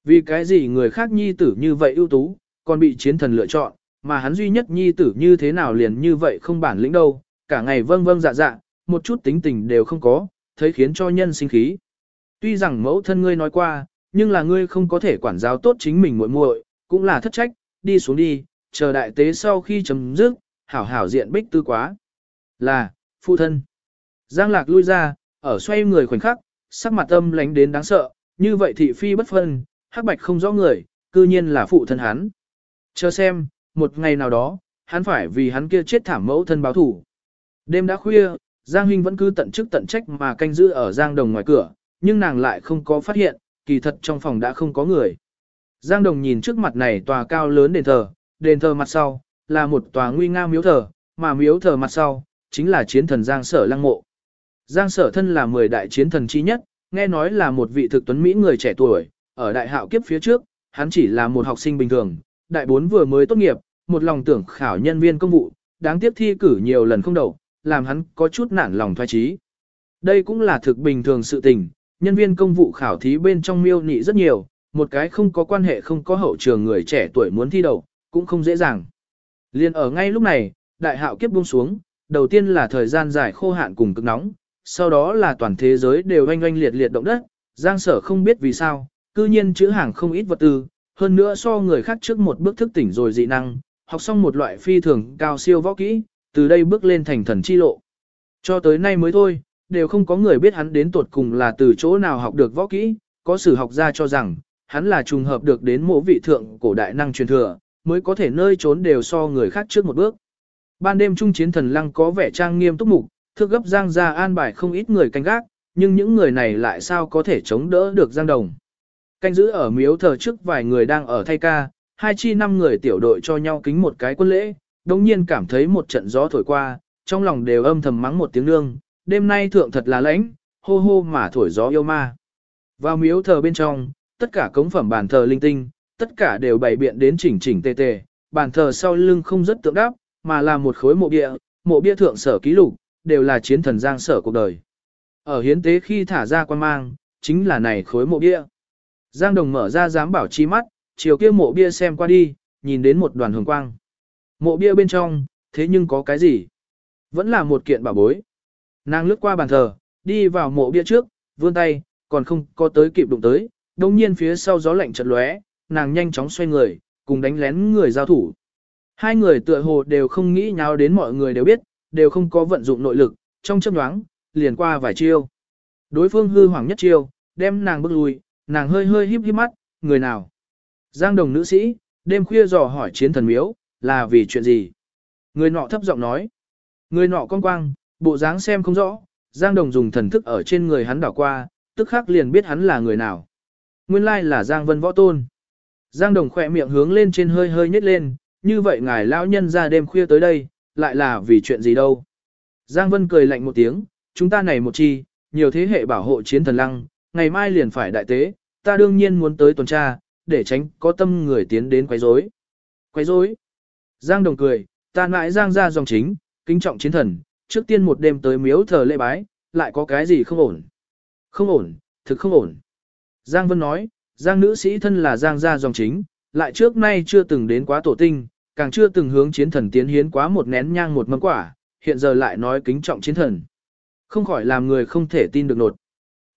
Vì cái gì người khác nhi tử như vậy ưu tú, còn bị chiến thần lựa chọn, mà hắn duy nhất nhi tử như thế nào liền như vậy không bản lĩnh đâu, cả ngày vâng vâng dạ dạ, một chút tính tình đều không có, thấy khiến cho nhân sinh khí. Tuy rằng mẫu thân ngươi nói qua, nhưng là ngươi không có thể quản giáo tốt chính mình muội muội, cũng là thất trách, đi xuống đi, chờ đại tế sau khi chấm dứt, hảo hảo diện bích tư quá. Là, phụ thân. Giang lạc lui ra, ở xoay người khoảnh khắc, sắc mặt âm lánh đến đáng sợ, như vậy thị phi bất phân, hắc bạch không rõ người, cư nhiên là phụ thân hắn. Chờ xem, một ngày nào đó, hắn phải vì hắn kia chết thảm mẫu thân báo thủ. Đêm đã khuya, Giang Huynh vẫn cứ tận chức tận trách mà canh giữ ở Giang Đồng ngoài cửa, nhưng nàng lại không có phát hiện, kỳ thật trong phòng đã không có người. Giang Đồng nhìn trước mặt này tòa cao lớn đền thờ, đền thờ mặt sau, là một tòa nguy nga miếu thờ, mà miếu thờ mặt sau, chính là chiến thần Giang Sở Lăng Mộ. Giang Sở thân là 10 đại chiến thần chi nhất, nghe nói là một vị thực tuấn Mỹ người trẻ tuổi, ở đại hạo kiếp phía trước, hắn chỉ là một học sinh bình thường, đại bốn vừa mới tốt nghiệp, một lòng tưởng khảo nhân viên công vụ, đáng tiếc thi cử nhiều lần không đậu, làm hắn có chút nản lòng thoái trí. Đây cũng là thực bình thường sự tình, nhân viên công vụ khảo thí bên trong miêu nị rất nhiều, một cái không có quan hệ không có hậu trường người trẻ tuổi muốn thi đậu, cũng không dễ dàng. Liên ở ngay lúc này, đại hạo kiếp buông xuống, đầu tiên là thời gian dài khô hạn cùng cực nóng, sau đó là toàn thế giới đều oanh oanh liệt liệt động đất, giang sở không biết vì sao, cư nhiên chữ hàng không ít vật tư, hơn nữa so người khác trước một bước thức tỉnh rồi dị năng, học xong một loại phi thường cao siêu võ kỹ, từ đây bước lên thành thần chi lộ. Cho tới nay mới thôi, đều không có người biết hắn đến tuột cùng là từ chỗ nào học được võ kỹ, có sử học gia cho rằng, hắn là trùng hợp được đến mộ vị thượng cổ đại năng truyền thừa, mới có thể nơi trốn đều so người khác trước một bước. Ban đêm trung chiến thần lăng có vẻ trang nghiêm túc mục, thước gấp giang ra an bài không ít người canh gác, nhưng những người này lại sao có thể chống đỡ được giang đồng. Canh giữ ở miếu thờ trước vài người đang ở thay ca, hai chi năm người tiểu đội cho nhau kính một cái quân lễ, đồng nhiên cảm thấy một trận gió thổi qua, trong lòng đều âm thầm mắng một tiếng nương, đêm nay thượng thật là lãnh, hô hô mà thổi gió yêu ma. Vào miếu thờ bên trong, tất cả cống phẩm bàn thờ linh tinh, tất cả đều bày biện đến chỉnh chỉnh tề tề, bàn thờ sau lưng không rất tượng đáp, mà là một khối mộ bia, mộ bia thượng sở ký lục, đều là chiến thần giang sở cuộc đời. Ở hiến tế khi thả ra quan mang, chính là này khối mộ bia. Giang Đồng mở ra dám bảo chi mắt, chiều kia mộ bia xem qua đi, nhìn đến một đoàn hồng quang. Mộ bia bên trong, thế nhưng có cái gì? Vẫn là một kiện bảo bối. Nàng lướt qua bàn thờ, đi vào mộ bia trước, vươn tay, còn không có tới kịp đụng tới, đồng nhiên phía sau gió lạnh chợt lóe, nàng nhanh chóng xoay người, cùng đánh lén người giao thủ. Hai người tựa hồ đều không nghĩ nháo đến mọi người đều biết, đều không có vận dụng nội lực, trong chớp nhoáng, liền qua vài chiêu. Đối phương hư hoàng nhất chiêu, đem nàng bước lui, nàng hơi hơi híp híp mắt, người nào? Giang đồng nữ sĩ, đêm khuya dò hỏi chiến thần miếu, là vì chuyện gì? Người nọ thấp giọng nói. Người nọ con quang, bộ dáng xem không rõ, Giang đồng dùng thần thức ở trên người hắn đảo qua, tức khắc liền biết hắn là người nào. Nguyên lai là Giang Vân Võ Tôn. Giang Đồng khỏe miệng hướng lên trên hơi hơi nhếch lên, như vậy ngài lão nhân ra đêm khuya tới đây, lại là vì chuyện gì đâu. Giang Vân cười lạnh một tiếng, chúng ta này một chi, nhiều thế hệ bảo hộ chiến thần lăng, ngày mai liền phải đại tế, ta đương nhiên muốn tới tuần tra, để tránh có tâm người tiến đến quấy rối. Quấy rối? Giang Đồng cười, ta mãi Giang ra dòng chính, kính trọng chiến thần, trước tiên một đêm tới miếu thờ lễ bái, lại có cái gì không ổn. Không ổn, thực không ổn. Giang Vân nói, Giang nữ sĩ thân là Giang gia dòng chính, lại trước nay chưa từng đến quá tổ tinh, càng chưa từng hướng chiến thần tiến hiến quá một nén nhang một mâm quả, hiện giờ lại nói kính trọng chiến thần. Không khỏi làm người không thể tin được nột.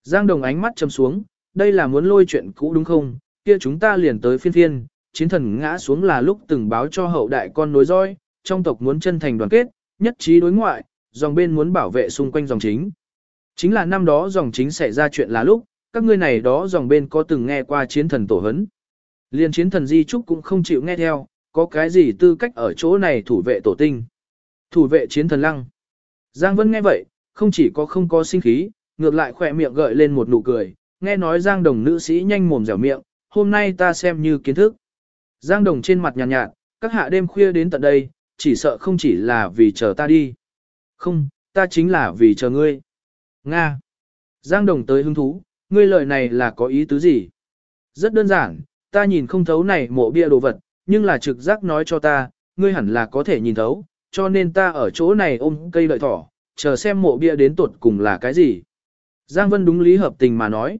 Giang Đồng ánh mắt châm xuống, đây là muốn lôi chuyện cũ đúng không, kia chúng ta liền tới phiên phiên, chiến thần ngã xuống là lúc từng báo cho hậu đại con nối roi, trong tộc muốn chân thành đoàn kết, nhất trí đối ngoại, dòng bên muốn bảo vệ xung quanh dòng chính. Chính là năm đó dòng chính xảy ra chuyện là lúc, các ngươi này đó dòng bên có từng nghe qua chiến thần tổ hấn. Liên chiến thần di trúc cũng không chịu nghe theo, có cái gì tư cách ở chỗ này thủ vệ tổ tinh. Thủ vệ chiến thần lăng. Giang Vân nghe vậy, không chỉ có không có sinh khí, ngược lại khỏe miệng gợi lên một nụ cười, nghe nói Giang Đồng nữ sĩ nhanh mồm dẻo miệng, hôm nay ta xem như kiến thức. Giang Đồng trên mặt nhàn nhạt, nhạt, các hạ đêm khuya đến tận đây, chỉ sợ không chỉ là vì chờ ta đi. Không, ta chính là vì chờ ngươi. Nga. Giang Đồng tới hứng thú, ngươi lời này là có ý tứ gì? Rất đơn giản, ta nhìn không thấu này mộ bia đồ vật, nhưng là trực giác nói cho ta, ngươi hẳn là có thể nhìn thấu, cho nên ta ở chỗ này ôm cây lợi thỏ, chờ xem mộ bia đến tuột cùng là cái gì. Giang Vân đúng lý hợp tình mà nói.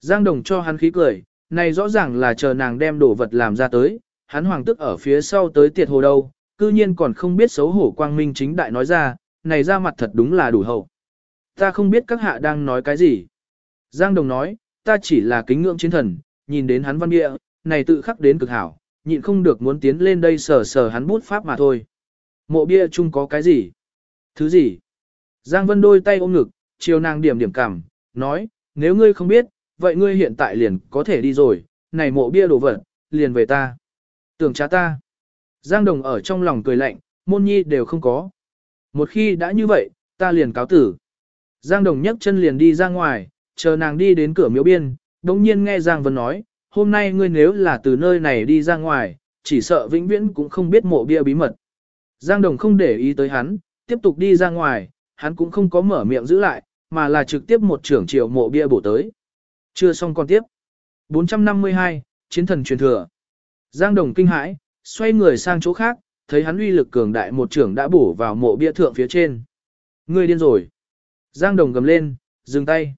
Giang Đồng cho hắn khí cười, này rõ ràng là chờ nàng đem đồ vật làm ra tới, hắn hoàng tức ở phía sau tới tiệt hồ đâu, cư nhiên còn không biết xấu hổ quang minh chính đại nói ra, này ra mặt thật đúng là đủ hậu. Ta không biết các hạ đang nói cái gì. Giang Đồng nói, ta chỉ là kính ngưỡng chiến thần, nhìn đến hắn văn bia, này tự khắc đến cực hảo, nhịn không được muốn tiến lên đây sờ sờ hắn bút pháp mà thôi. Mộ bia chung có cái gì? Thứ gì? Giang Vân đôi tay ôm ngực, chiều nàng điểm điểm cảm, nói, nếu ngươi không biết, vậy ngươi hiện tại liền có thể đi rồi, này mộ bia đồ vật, liền về ta. Tưởng cha ta. Giang Đồng ở trong lòng cười lạnh, môn nhi đều không có. Một khi đã như vậy, ta liền cáo tử. Giang Đồng nhấc chân liền đi ra ngoài, chờ nàng đi đến cửa miếu biên, đống nhiên nghe Giang Vân nói, hôm nay ngươi nếu là từ nơi này đi ra ngoài, chỉ sợ vĩnh viễn cũng không biết mộ bia bí mật. Giang Đồng không để ý tới hắn, tiếp tục đi ra ngoài, hắn cũng không có mở miệng giữ lại, mà là trực tiếp một trưởng triệu mộ bia bổ tới. Chưa xong còn tiếp. 452, Chiến thần truyền thừa. Giang Đồng kinh hãi, xoay người sang chỗ khác, thấy hắn uy lực cường đại một trưởng đã bổ vào mộ bia thượng phía trên. Ngươi điên rồi. Giang Đồng gầm lên, dừng tay.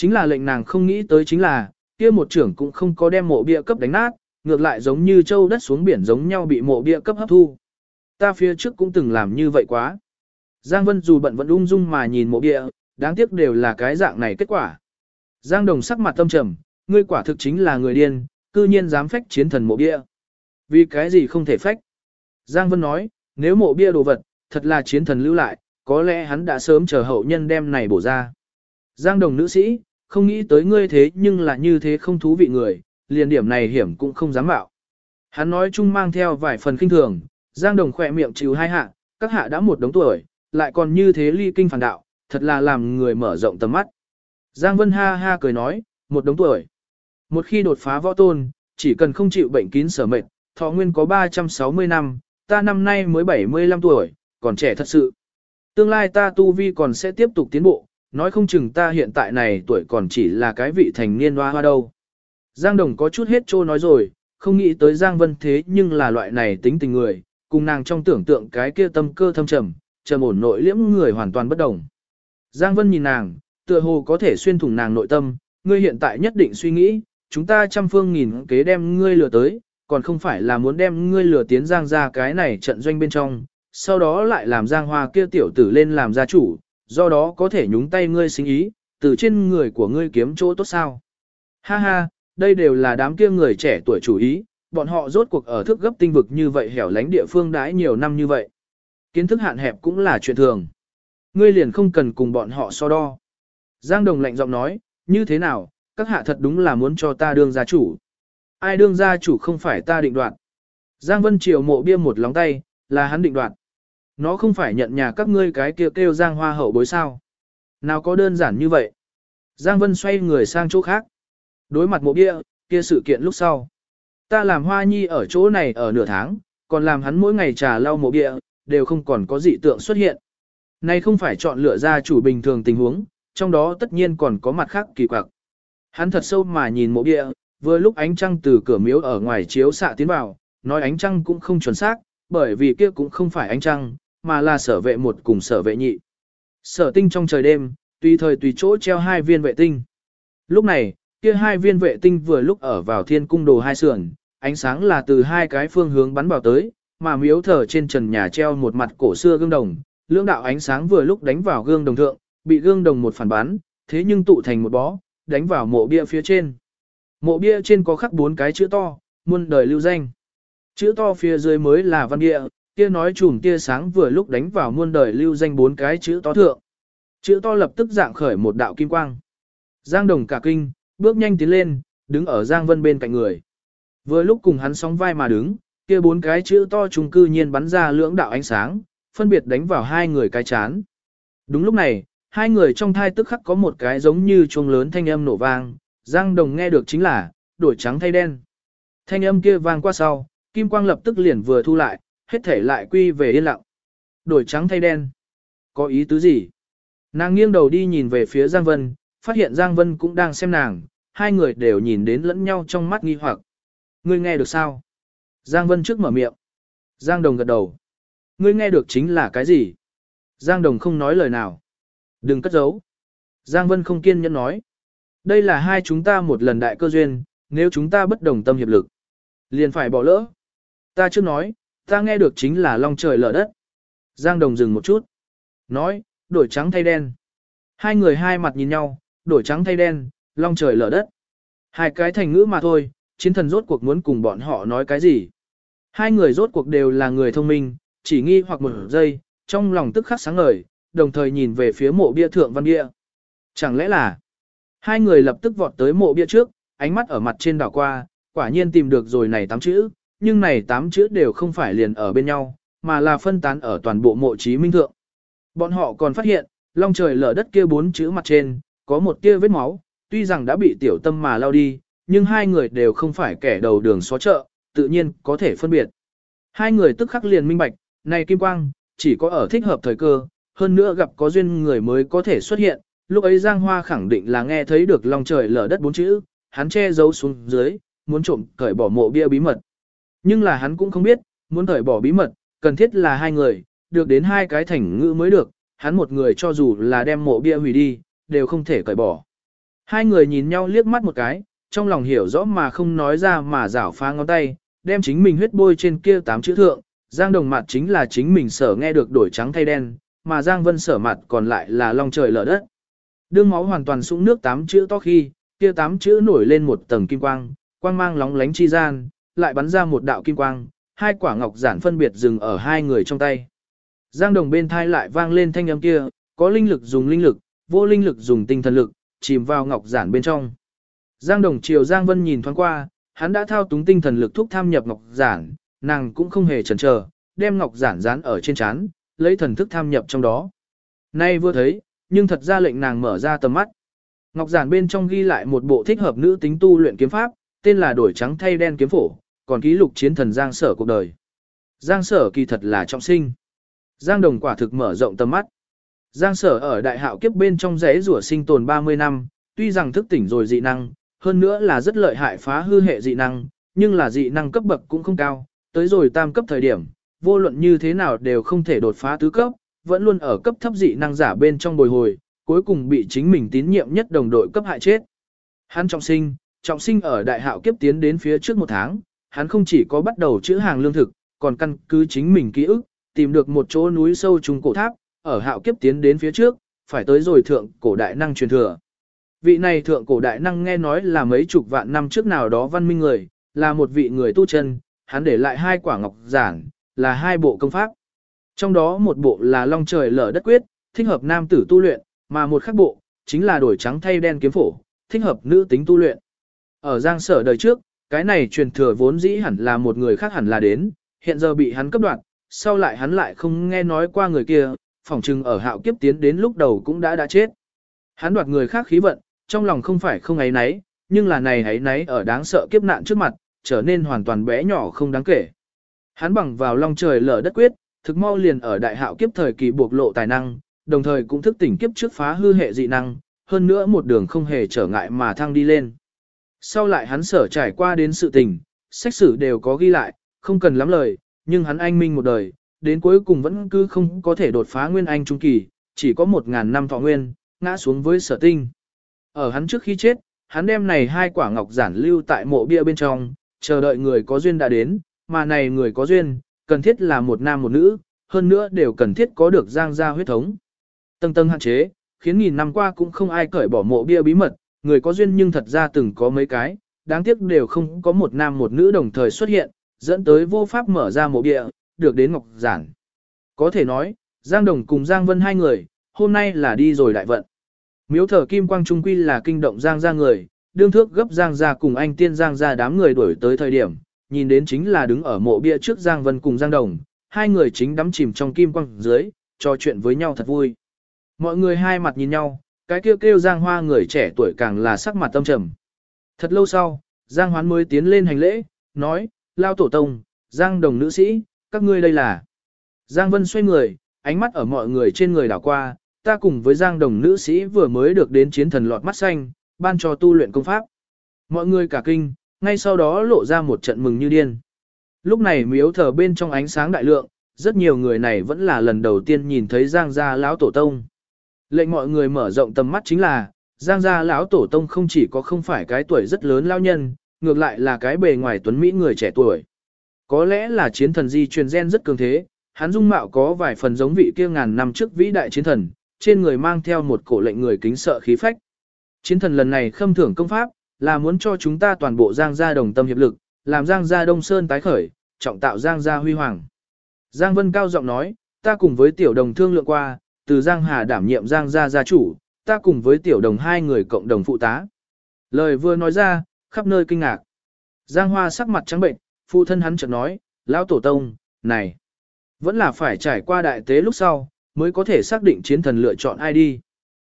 Chính là lệnh nàng không nghĩ tới chính là, kia một trưởng cũng không có đem mộ bia cấp đánh nát, ngược lại giống như châu đất xuống biển giống nhau bị mộ bia cấp hấp thu. Ta phía trước cũng từng làm như vậy quá. Giang Vân dù bận vẫn ung dung mà nhìn mộ bia, đáng tiếc đều là cái dạng này kết quả. Giang Đồng sắc mặt tâm trầm, ngươi quả thực chính là người điên, cư nhiên dám phách chiến thần mộ bia. Vì cái gì không thể phách? Giang Vân nói, nếu mộ bia đồ vật, thật là chiến thần lưu lại, có lẽ hắn đã sớm chờ hậu nhân đem này bổ ra. Giang Đồng nữ sĩ, không nghĩ tới ngươi thế nhưng là như thế không thú vị người, liền điểm này hiểm cũng không dám mạo. Hắn nói chung mang theo vài phần kinh thường, Giang Đồng khỏe miệng chịu hai hạ, các hạ đã một đống tuổi, lại còn như thế ly kinh phản đạo, thật là làm người mở rộng tầm mắt. Giang Vân ha ha cười nói, một đống tuổi. Một khi đột phá võ tôn, chỉ cần không chịu bệnh kín sở mệt, thọ nguyên có 360 năm, ta năm nay mới 75 tuổi, còn trẻ thật sự. Tương lai ta tu vi còn sẽ tiếp tục tiến bộ, nói không chừng ta hiện tại này tuổi còn chỉ là cái vị thành niên hoa hoa đâu. Giang Đồng có chút hết trô nói rồi, không nghĩ tới Giang Vân thế nhưng là loại này tính tình người, cùng nàng trong tưởng tượng cái kia tâm cơ thâm trầm, trầm ổn nội liễm người hoàn toàn bất đồng. Giang Vân nhìn nàng, tựa hồ có thể xuyên thủng nàng nội tâm, ngươi hiện tại nhất định suy nghĩ, chúng ta trăm phương nghìn kế đem ngươi lừa tới, còn không phải là muốn đem ngươi lừa tiến Giang ra cái này trận doanh bên trong, sau đó lại làm Giang Hoa kia tiểu tử lên làm gia chủ, do đó có thể nhúng tay ngươi sinh ý, từ trên người của ngươi kiếm chỗ tốt sao. Ha ha, đây đều là đám kia người trẻ tuổi chủ ý, bọn họ rốt cuộc ở thức gấp tinh vực như vậy hẻo lánh địa phương đãi nhiều năm như vậy. Kiến thức hạn hẹp cũng là chuyện thường. Ngươi liền không cần cùng bọn họ so đo. Giang Đồng lạnh giọng nói, như thế nào, các hạ thật đúng là muốn cho ta đương gia chủ. Ai đương gia chủ không phải ta định đoạt. Giang Vân Triều mộ bia một lóng tay, là hắn định đoạt. Nó không phải nhận nhà các ngươi cái kêu kêu Giang Hoa hậu bối sao. Nào có đơn giản như vậy. Giang Vân xoay người sang chỗ khác. Đối mặt mộ bia, kia sự kiện lúc sau. Ta làm hoa nhi ở chỗ này ở nửa tháng, còn làm hắn mỗi ngày trà lau mộ bia, đều không còn có dị tượng xuất hiện. Này không phải chọn lựa ra chủ bình thường tình huống, trong đó tất nhiên còn có mặt khác kỳ quặc. Hắn thật sâu mà nhìn mộ bia, vừa lúc ánh trăng từ cửa miếu ở ngoài chiếu xạ tiến vào, nói ánh trăng cũng không chuẩn xác, bởi vì kia cũng không phải ánh trăng, mà là sở vệ một cùng sở vệ nhị. Sở tinh trong trời đêm, tùy thời tùy chỗ treo hai viên vệ tinh. Lúc này, kia hai viên vệ tinh vừa lúc ở vào thiên cung đồ hai sườn, ánh sáng là từ hai cái phương hướng bắn vào tới, mà miếu thờ trên trần nhà treo một mặt cổ xưa gương đồng, lưỡng đạo ánh sáng vừa lúc đánh vào gương đồng thượng, bị gương đồng một phản bắn, thế nhưng tụ thành một bó, đánh vào mộ bia phía trên. Mộ bia trên có khắc bốn cái chữ to, muôn đời lưu danh. Chữ to phía dưới mới là văn địa, kia nói chùm tia sáng vừa lúc đánh vào muôn đời lưu danh bốn cái chữ to thượng. Chữ to lập tức dạng khởi một đạo kim quang. Giang Đồng cả kinh, bước nhanh tiến lên, đứng ở Giang Vân bên cạnh người. Vừa lúc cùng hắn sóng vai mà đứng, kia bốn cái chữ to trùng cư nhiên bắn ra lưỡng đạo ánh sáng, phân biệt đánh vào hai người cái chán. Đúng lúc này, hai người trong thai tức khắc có một cái giống như chuông lớn thanh âm nổ vang, Giang Đồng nghe được chính là, đổi trắng thay đen. Thanh âm kia vang qua sau, kim quang lập tức liền vừa thu lại, hết thể lại quy về yên lặng. Đổi trắng thay đen. Có ý tứ gì? Nàng nghiêng đầu đi nhìn về phía Giang Vân, phát hiện Giang Vân cũng đang xem nàng, hai người đều nhìn đến lẫn nhau trong mắt nghi hoặc. Ngươi nghe được sao? Giang Vân trước mở miệng. Giang Đồng gật đầu. Ngươi nghe được chính là cái gì? Giang Đồng không nói lời nào. Đừng cất giấu. Giang Vân không kiên nhẫn nói. Đây là hai chúng ta một lần đại cơ duyên, nếu chúng ta bất đồng tâm hiệp lực. Liền phải bỏ lỡ. Ta chưa nói, ta nghe được chính là long trời lở đất. Giang Đồng dừng một chút. Nói, đổi trắng thay đen. Hai người hai mặt nhìn nhau, đổi trắng thay đen, long trời lở đất. Hai cái thành ngữ mà thôi, chiến thần rốt cuộc muốn cùng bọn họ nói cái gì. Hai người rốt cuộc đều là người thông minh, chỉ nghi hoặc một giây, trong lòng tức khắc sáng ngời, đồng thời nhìn về phía mộ bia thượng văn bia. Chẳng lẽ là, hai người lập tức vọt tới mộ bia trước, ánh mắt ở mặt trên đảo qua, quả nhiên tìm được rồi này tám chữ, nhưng này tám chữ đều không phải liền ở bên nhau, mà là phân tán ở toàn bộ mộ trí minh thượng. Bọn họ còn phát hiện, long trời lở đất kia bốn chữ mặt trên, có một tia vết máu, tuy rằng đã bị tiểu tâm mà lao đi, nhưng hai người đều không phải kẻ đầu đường xó chợ, tự nhiên có thể phân biệt. Hai người tức khắc liền minh bạch, này kim quang, chỉ có ở thích hợp thời cơ, hơn nữa gặp có duyên người mới có thể xuất hiện, lúc ấy Giang Hoa khẳng định là nghe thấy được lòng trời lở đất bốn chữ, hắn che giấu xuống dưới, muốn trộm cởi bỏ mộ bia bí mật. Nhưng là hắn cũng không biết, muốn cởi bỏ bí mật, cần thiết là hai người, được đến hai cái thành ngữ mới được, hắn một người cho dù là đem mộ bia hủy đi, đều không thể cởi bỏ. Hai người nhìn nhau liếc mắt một cái, trong lòng hiểu rõ mà không nói ra mà rảo phá ngón tay, đem chính mình huyết bôi trên kia tám chữ thượng, Giang Đồng mặt chính là chính mình sở nghe được đổi trắng thay đen, mà Giang Vân sở mặt còn lại là long trời lở đất. Đương máu hoàn toàn sũng nước tám chữ to khi, kia tám chữ nổi lên một tầng kim quang, quang mang lóng lánh chi gian, lại bắn ra một đạo kim quang, hai quả ngọc giản phân biệt dừng ở hai người trong tay. Giang Đồng bên thai lại vang lên thanh âm kia, có linh lực dùng linh lực, vô linh lực dùng tinh thần lực, chìm vào ngọc giản bên trong. Giang Đồng chiều Giang Vân nhìn thoáng qua, hắn đã thao túng tinh thần lực thúc tham nhập ngọc giản, nàng cũng không hề chần chờ, đem ngọc giản dán ở trên chán, lấy thần thức tham nhập trong đó. Nay vừa thấy, nhưng thật ra lệnh nàng mở ra tầm mắt. Ngọc giản bên trong ghi lại một bộ thích hợp nữ tính tu luyện kiếm pháp, tên là đổi trắng thay đen kiếm phổ, còn ký lục chiến thần Giang Sở cuộc đời. Giang Sở kỳ thật là trọng sinh. Giang Đồng quả thực mở rộng tầm mắt. Giang Sở ở đại hạo kiếp bên trong rẽ rủa sinh tồn 30 năm, tuy rằng thức tỉnh rồi dị năng, hơn nữa là rất lợi hại phá hư hệ dị năng, nhưng là dị năng cấp bậc cũng không cao, tới rồi tam cấp thời điểm, vô luận như thế nào đều không thể đột phá tứ cấp, vẫn luôn ở cấp thấp dị năng giả bên trong bồi hồi, cuối cùng bị chính mình tín nhiệm nhất đồng đội cấp hại chết. Hắn trọng sinh, trọng sinh ở đại hạo kiếp tiến đến phía trước một tháng, hắn không chỉ có bắt đầu chữ hàng lương thực, còn căn cứ chính mình ký ức, tìm được một chỗ núi sâu trùng cổ tháp, ở hạo kiếp tiến đến phía trước, phải tới rồi thượng cổ đại năng truyền thừa. Vị này thượng cổ đại năng nghe nói là mấy chục vạn năm trước nào đó văn minh người, là một vị người tu chân, hắn để lại hai quả ngọc giản, là hai bộ công pháp. Trong đó một bộ là long trời lở đất quyết, thích hợp nam tử tu luyện, mà một khác bộ, chính là đổi trắng thay đen kiếm phổ, thích hợp nữ tính tu luyện. Ở giang sở đời trước, cái này truyền thừa vốn dĩ hẳn là một người khác hẳn là đến, hiện giờ bị hắn cấp đoạn, sau lại hắn lại không nghe nói qua người kia, phỏng chừng ở hạo kiếp tiến đến lúc đầu cũng đã đã chết. Hắn đoạt người khác khí vận, trong lòng không phải không ấy náy, nhưng là này ấy náy ở đáng sợ kiếp nạn trước mặt, trở nên hoàn toàn bé nhỏ không đáng kể. Hắn bằng vào long trời lở đất quyết, thực mau liền ở đại hạo kiếp thời kỳ buộc lộ tài năng, đồng thời cũng thức tỉnh kiếp trước phá hư hệ dị năng, hơn nữa một đường không hề trở ngại mà thăng đi lên. Sau lại hắn sở trải qua đến sự tình, sách sử đều có ghi lại, không cần lắm lời, nhưng hắn anh minh một đời, đến cuối cùng vẫn cứ không có thể đột phá nguyên anh trung kỳ, chỉ có một ngàn năm thọ nguyên, ngã xuống với sở tinh. Ở hắn trước khi chết, hắn đem này hai quả ngọc giản lưu tại mộ bia bên trong, chờ đợi người có duyên đã đến, mà này người có duyên, cần thiết là một nam một nữ, hơn nữa đều cần thiết có được giang gia huyết thống. Tầng tầng hạn chế, khiến nghìn năm qua cũng không ai cởi bỏ mộ bia bí mật, người có duyên nhưng thật ra từng có mấy cái, đáng tiếc đều không có một nam một nữ đồng thời xuất hiện, dẫn tới vô pháp mở ra mộ bia, được đến ngọc giản. Có thể nói, Giang Đồng cùng Giang Vân hai người, hôm nay là đi rồi đại vận. Miếu thờ Kim Quang Trung Quy là kinh động Giang ra người, đương thước gấp Giang ra cùng anh tiên Giang ra đám người đuổi tới thời điểm, nhìn đến chính là đứng ở mộ bia trước Giang Vân cùng Giang Đồng, hai người chính đắm chìm trong kim quang dưới, trò chuyện với nhau thật vui. Mọi người hai mặt nhìn nhau, cái kêu kêu Giang Hoa người trẻ tuổi càng là sắc mặt tâm trầm. Thật lâu sau, Giang Hoán mới tiến lên hành lễ, nói, Lao Tổ Tông, Giang Đồng nữ sĩ, các ngươi đây là. Giang Vân xoay người, ánh mắt ở mọi người trên người đảo qua, ta cùng với Giang Đồng nữ sĩ vừa mới được đến chiến thần lọt mắt xanh, ban cho tu luyện công pháp. Mọi người cả kinh, ngay sau đó lộ ra một trận mừng như điên. Lúc này miếu thờ bên trong ánh sáng đại lượng, rất nhiều người này vẫn là lần đầu tiên nhìn thấy Giang gia lão tổ tông. Lệnh mọi người mở rộng tầm mắt chính là, Giang gia lão tổ tông không chỉ có không phải cái tuổi rất lớn lao nhân, ngược lại là cái bề ngoài tuấn mỹ người trẻ tuổi. Có lẽ là chiến thần di truyền gen rất cường thế, hắn dung mạo có vài phần giống vị kia ngàn năm trước vĩ đại chiến thần, trên người mang theo một cổ lệnh người kính sợ khí phách. Chiến thần lần này khâm thưởng công pháp, là muốn cho chúng ta toàn bộ Giang gia đồng tâm hiệp lực, làm Giang gia Đông Sơn tái khởi, trọng tạo Giang gia huy hoàng. Giang Vân cao giọng nói, ta cùng với tiểu đồng thương lượng qua, từ Giang Hà đảm nhiệm Giang gia gia chủ, ta cùng với tiểu đồng hai người cộng đồng phụ tá. Lời vừa nói ra, khắp nơi kinh ngạc. Giang Hoa sắc mặt trắng bệnh, phụ thân hắn chợt nói, lão tổ tông, này, vẫn là phải trải qua đại tế lúc sau, mới có thể xác định chiến thần lựa chọn ai đi.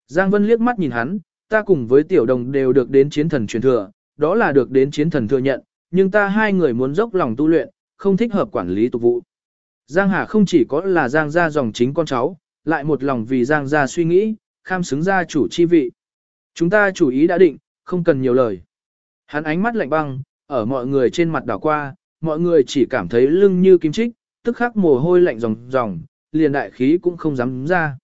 Giang Vân liếc mắt nhìn hắn, ta cùng với tiểu đồng đều được đến chiến thần truyền thừa, đó là được đến chiến thần thừa nhận, nhưng ta hai người muốn dốc lòng tu luyện, không thích hợp quản lý tục vụ. Giang Hà không chỉ có là Giang gia dòng chính con cháu, lại một lòng vì Giang gia suy nghĩ, kham xứng gia chủ chi vị. Chúng ta chủ ý đã định, không cần nhiều lời. Hắn ánh mắt lạnh băng, ở mọi người trên mặt đảo qua, mọi người chỉ cảm thấy lưng như kim chích, tức khắc mồ hôi lạnh ròng ròng, liền đại khí cũng không dám ra.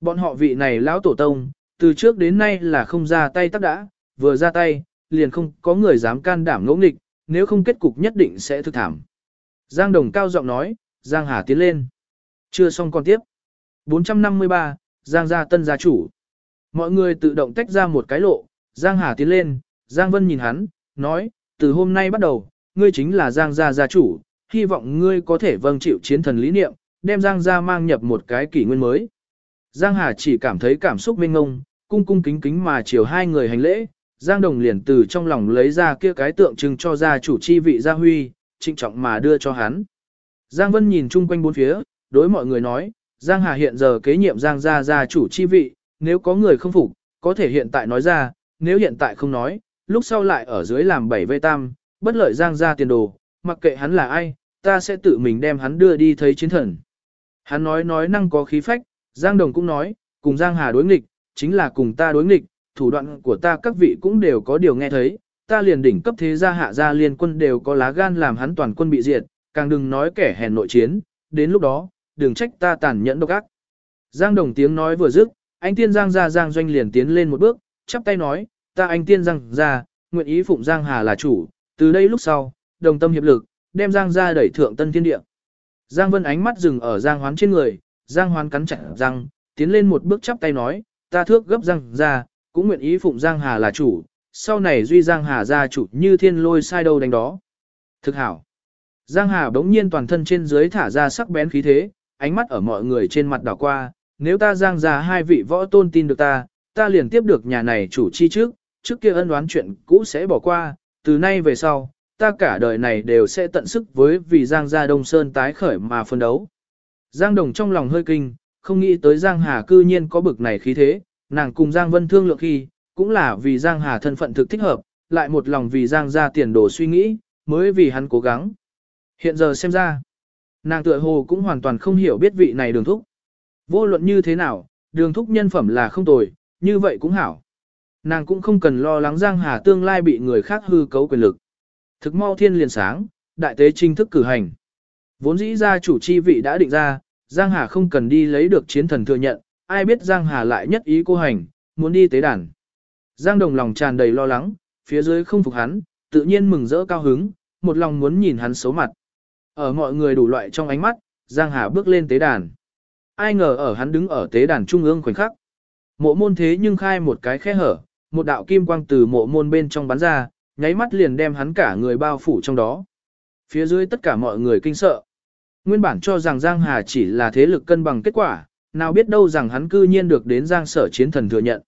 Bọn họ vị này lão tổ tông, từ trước đến nay là không ra tay tắc đã, vừa ra tay, liền không có người dám can đảm ngỗ nghịch, nếu không kết cục nhất định sẽ thực thảm. Giang Đồng cao giọng nói, Giang Hà tiến lên. Chưa xong còn tiếp. 453, Giang gia tân gia chủ. Mọi người tự động tách ra một cái lộ, Giang Hà tiến lên, Giang Vân nhìn hắn, nói, từ hôm nay bắt đầu, ngươi chính là Giang gia gia chủ, hy vọng ngươi có thể vâng chịu chiến thần lý niệm, đem Giang gia mang nhập một cái kỷ nguyên mới. Giang Hà chỉ cảm thấy cảm xúc mênh ngông, cung cung kính kính mà chiều hai người hành lễ, Giang Đồng liền từ trong lòng lấy ra kia cái tượng trưng cho gia chủ chi vị gia huy, trịnh trọng mà đưa cho hắn. Giang Vân nhìn chung quanh bốn phía, đối mọi người nói, Giang Hà hiện giờ kế nhiệm Giang gia gia chủ chi vị, nếu có người không phục, có thể hiện tại nói ra, nếu hiện tại không nói, lúc sau lại ở dưới làm bảy vây tam, bất lợi Giang gia tiền đồ, mặc kệ hắn là ai, ta sẽ tự mình đem hắn đưa đi thấy chiến thần. Hắn nói nói năng có khí phách, Giang Đồng cũng nói, cùng Giang Hà đối nghịch, chính là cùng ta đối nghịch, thủ đoạn của ta các vị cũng đều có điều nghe thấy, ta liền đỉnh cấp thế gia hạ gia liên quân đều có lá gan làm hắn toàn quân bị diệt, càng đừng nói kẻ hèn nội chiến, đến lúc đó, đừng trách ta tàn nhẫn độc ác. Giang Đồng tiếng nói vừa dứt, anh tiên Giang gia Giang doanh liền tiến lên một bước, chắp tay nói, ta anh tiên Giang gia, nguyện ý phụng Giang Hà là chủ, từ đây lúc sau, đồng tâm hiệp lực, đem Giang gia đẩy thượng tân thiên địa. Giang Vân ánh mắt dừng ở Giang Hoán trên người, Giang Hoán cắn chặt răng, tiến lên một bước chắp tay nói, ta thước gấp Giang gia, cũng nguyện ý phụng Giang Hà là chủ, sau này duy Giang Hà gia chủ như thiên lôi sai đâu đánh đó. Thực hảo. Giang Hà bỗng nhiên toàn thân trên dưới thả ra sắc bén khí thế, ánh mắt ở mọi người trên mặt đảo qua, nếu ta Giang gia hai vị võ tôn tin được ta, ta liền tiếp được nhà này chủ chi trước, trước kia ân đoán chuyện cũ sẽ bỏ qua, từ nay về sau, ta cả đời này đều sẽ tận sức với vì Giang gia Đông Sơn tái khởi mà phân đấu. Giang Đồng trong lòng hơi kinh, không nghĩ tới Giang Hà cư nhiên có bực này khí thế, nàng cùng Giang Vân thương lượng khi, cũng là vì Giang Hà thân phận thực thích hợp, lại một lòng vì Giang gia tiền đồ suy nghĩ, mới vì hắn cố gắng. Hiện giờ xem ra, nàng tựa hồ cũng hoàn toàn không hiểu biết vị này đường thúc. Vô luận như thế nào, đường thúc nhân phẩm là không tồi, như vậy cũng hảo. Nàng cũng không cần lo lắng Giang Hà tương lai bị người khác hư cấu quyền lực. Thực mau thiên liền sáng, đại tế chính thức cử hành. Vốn dĩ ra chủ chi vị đã định ra, Giang Hà không cần đi lấy được chiến thần thừa nhận, ai biết Giang Hà lại nhất ý cô hành, muốn đi tế đàn. Giang Đồng lòng tràn đầy lo lắng, phía dưới không phục hắn, tự nhiên mừng rỡ cao hứng, một lòng muốn nhìn hắn xấu mặt. Ở mọi người đủ loại trong ánh mắt, Giang Hà bước lên tế đàn. Ai ngờ ở hắn đứng ở tế đàn trung ương khoảnh khắc. Mộ môn thế nhưng khai một cái khe hở, một đạo kim quang từ mộ môn bên trong bắn ra, nháy mắt liền đem hắn cả người bao phủ trong đó. Phía dưới tất cả mọi người kinh sợ. Nguyên bản cho rằng Giang Hà chỉ là thế lực cân bằng kết quả, nào biết đâu rằng hắn cư nhiên được đến Giang sở chiến thần thừa nhận.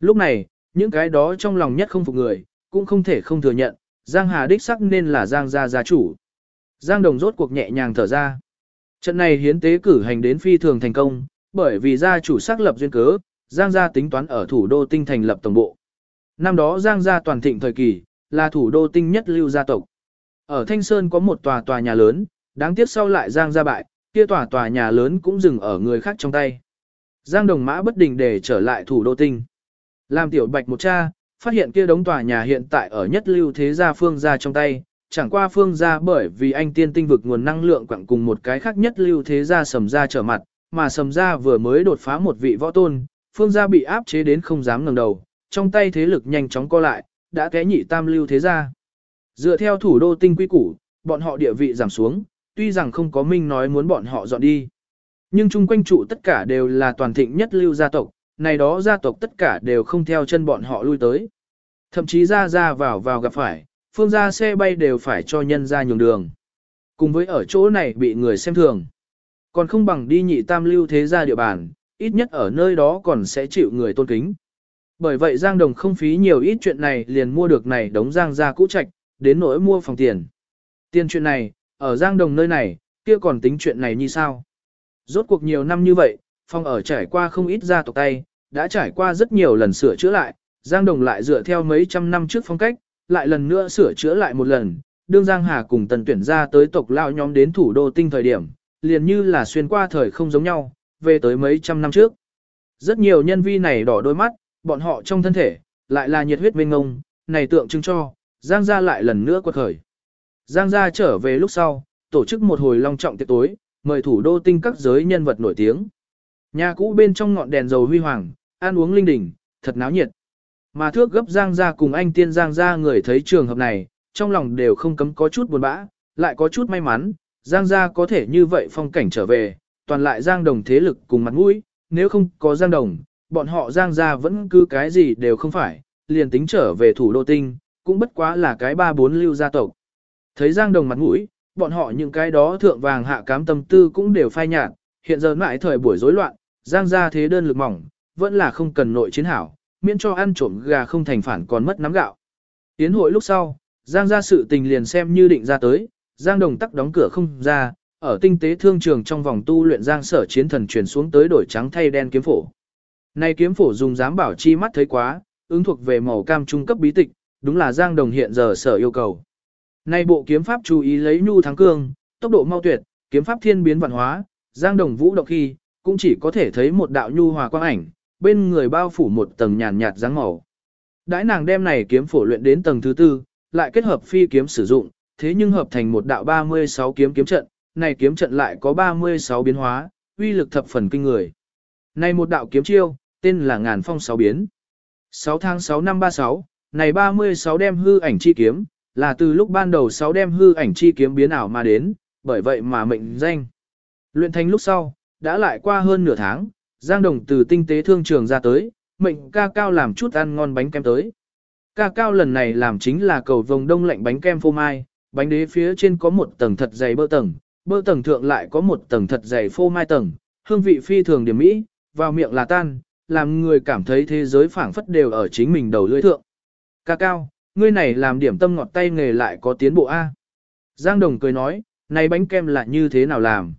Lúc này, những cái đó trong lòng nhất không phục người, cũng không thể không thừa nhận, Giang Hà đích sắc nên là Giang gia gia chủ. Giang Đồng rốt cuộc nhẹ nhàng thở ra. Trận này hiến tế cử hành đến phi thường thành công, bởi vì gia chủ xác lập duyên cớ, Giang gia tính toán ở thủ đô tinh thành lập tổng bộ. Năm đó Giang gia toàn thịnh thời kỳ, là thủ đô tinh nhất lưu gia tộc. Ở Thanh Sơn có một tòa tòa nhà lớn, đáng tiếc sau lại Giang gia bại, kia tòa tòa nhà lớn cũng dừng ở người khác trong tay. Giang Đồng Mã bất định để trở lại thủ đô tinh. Làm tiểu bạch một cha, phát hiện kia đống tòa nhà hiện tại ở nhất lưu thế gia phương gia trong tay, chẳng qua phương gia bởi vì anh tiên tinh vực nguồn năng lượng quặng cùng một cái khác nhất lưu thế gia sầm gia trở mặt, mà sầm gia vừa mới đột phá một vị võ tôn, phương gia bị áp chế đến không dám ngẩng đầu, trong tay thế lực nhanh chóng co lại, đã té nhị tam lưu thế gia. Dựa theo thủ đô tinh quy củ, bọn họ địa vị giảm xuống, tuy rằng không có minh nói muốn bọn họ dọn đi. Nhưng chung quanh trụ tất cả đều là toàn thịnh nhất lưu gia tộc, này đó gia tộc tất cả đều không theo chân bọn họ lui tới. Thậm chí ra ra vào vào gặp phải, phương gia xe bay đều phải cho nhân ra nhường đường. Cùng với ở chỗ này bị người xem thường. Còn không bằng đi nhị tam lưu thế gia địa bàn, ít nhất ở nơi đó còn sẽ chịu người tôn kính. Bởi vậy Giang Đồng không phí nhiều ít chuyện này liền mua được này đống Giang gia cũ trạch, đến nỗi mua phòng tiền. Tiền chuyện này, ở Giang Đồng nơi này, kia còn tính chuyện này như sao? Rốt cuộc nhiều năm như vậy, phòng ở trải qua không ít gia tộc tay, đã trải qua rất nhiều lần sửa chữa lại, Giang Đồng lại dựa theo mấy trăm năm trước phong cách, lại lần nữa sửa chữa lại một lần, đương Giang Hà cùng tần tuyển ra tới tộc lao nhóm đến thủ đô tinh thời điểm, liền như là xuyên qua thời không giống nhau, về tới mấy trăm năm trước. Rất nhiều nhân vi này đỏ đôi mắt, bọn họ trong thân thể, lại là nhiệt huyết mênh ngông, này tượng trưng cho, Giang gia lại lần nữa quật khởi. Giang gia trở về lúc sau, tổ chức một hồi long trọng tiệc tối, mời thủ đô tinh các giới nhân vật nổi tiếng. Nhà cũ bên trong ngọn đèn dầu huy hoàng, ăn uống linh đình, thật náo nhiệt. Mà thước gấp Giang gia cùng anh tiên Giang gia người thấy trường hợp này, trong lòng đều không cấm có chút buồn bã, lại có chút may mắn, Giang gia có thể như vậy phong cảnh trở về, toàn lại Giang đồng thế lực cùng mặt mũi, nếu không có Giang đồng, bọn họ Giang gia vẫn cứ cái gì đều không phải, liền tính trở về thủ đô tinh, cũng bất quá là cái ba bốn lưu gia tộc. Thấy Giang đồng mặt mũi, bọn họ những cái đó thượng vàng hạ cám tâm tư cũng đều phai nhạt, hiện giờ mãi thời buổi rối loạn, Giang gia thế đơn lực mỏng, vẫn là không cần nội chiến hảo, miễn cho ăn trộm gà không thành phản còn mất nắm gạo. Tiến hội lúc sau, Giang gia sự tình liền xem như định ra tới, Giang đồng tắc đóng cửa không ra, ở tinh tế thương trường trong vòng tu luyện Giang sở chiến thần chuyển xuống tới đổi trắng thay đen kiếm phổ. nay kiếm phổ dùng dám bảo chi mắt thấy quá, ứng thuộc về màu cam trung cấp bí tịch, đúng là Giang đồng hiện giờ sở yêu cầu. nay bộ kiếm pháp chú ý lấy nhu thắng cương, tốc độ mau tuyệt, kiếm pháp thiên biến vạn hóa, Giang đồng vũ động khi, cũng chỉ có thể thấy một đạo nhu hòa quang ảnh, bên người bao phủ một tầng nhàn nhạt dáng màu. Đãi nàng đem này kiếm phổ luyện đến tầng thứ tư, lại kết hợp phi kiếm sử dụng, thế nhưng hợp thành một đạo 36 kiếm kiếm trận, này kiếm trận lại có 36 biến hóa, uy lực thập phần kinh người. Này một đạo kiếm chiêu, tên là ngàn phong sáu biến. 6 tháng 6 năm 36, này 36 đem hư ảnh chi kiếm, là từ lúc ban đầu 6 đem hư ảnh chi kiếm biến ảo mà đến, bởi vậy mà mệnh danh. Luyện thành lúc sau, đã lại qua hơn nửa tháng, Giang Đồng từ tinh tế thương trường ra tới, mệnh ca cao làm chút ăn ngon bánh kem tới. Ca cao lần này làm chính là cầu vồng đông lạnh bánh kem phô mai, bánh đế phía trên có một tầng thật dày bơ tầng, bơ tầng thượng lại có một tầng thật dày phô mai tầng, hương vị phi thường điểm mỹ, vào miệng là tan, làm người cảm thấy thế giới phảng phất đều ở chính mình đầu lưỡi thượng. Ca cao, ngươi này làm điểm tâm ngọt tay nghề lại có tiến bộ A. Giang Đồng cười nói, này bánh kem là như thế nào làm?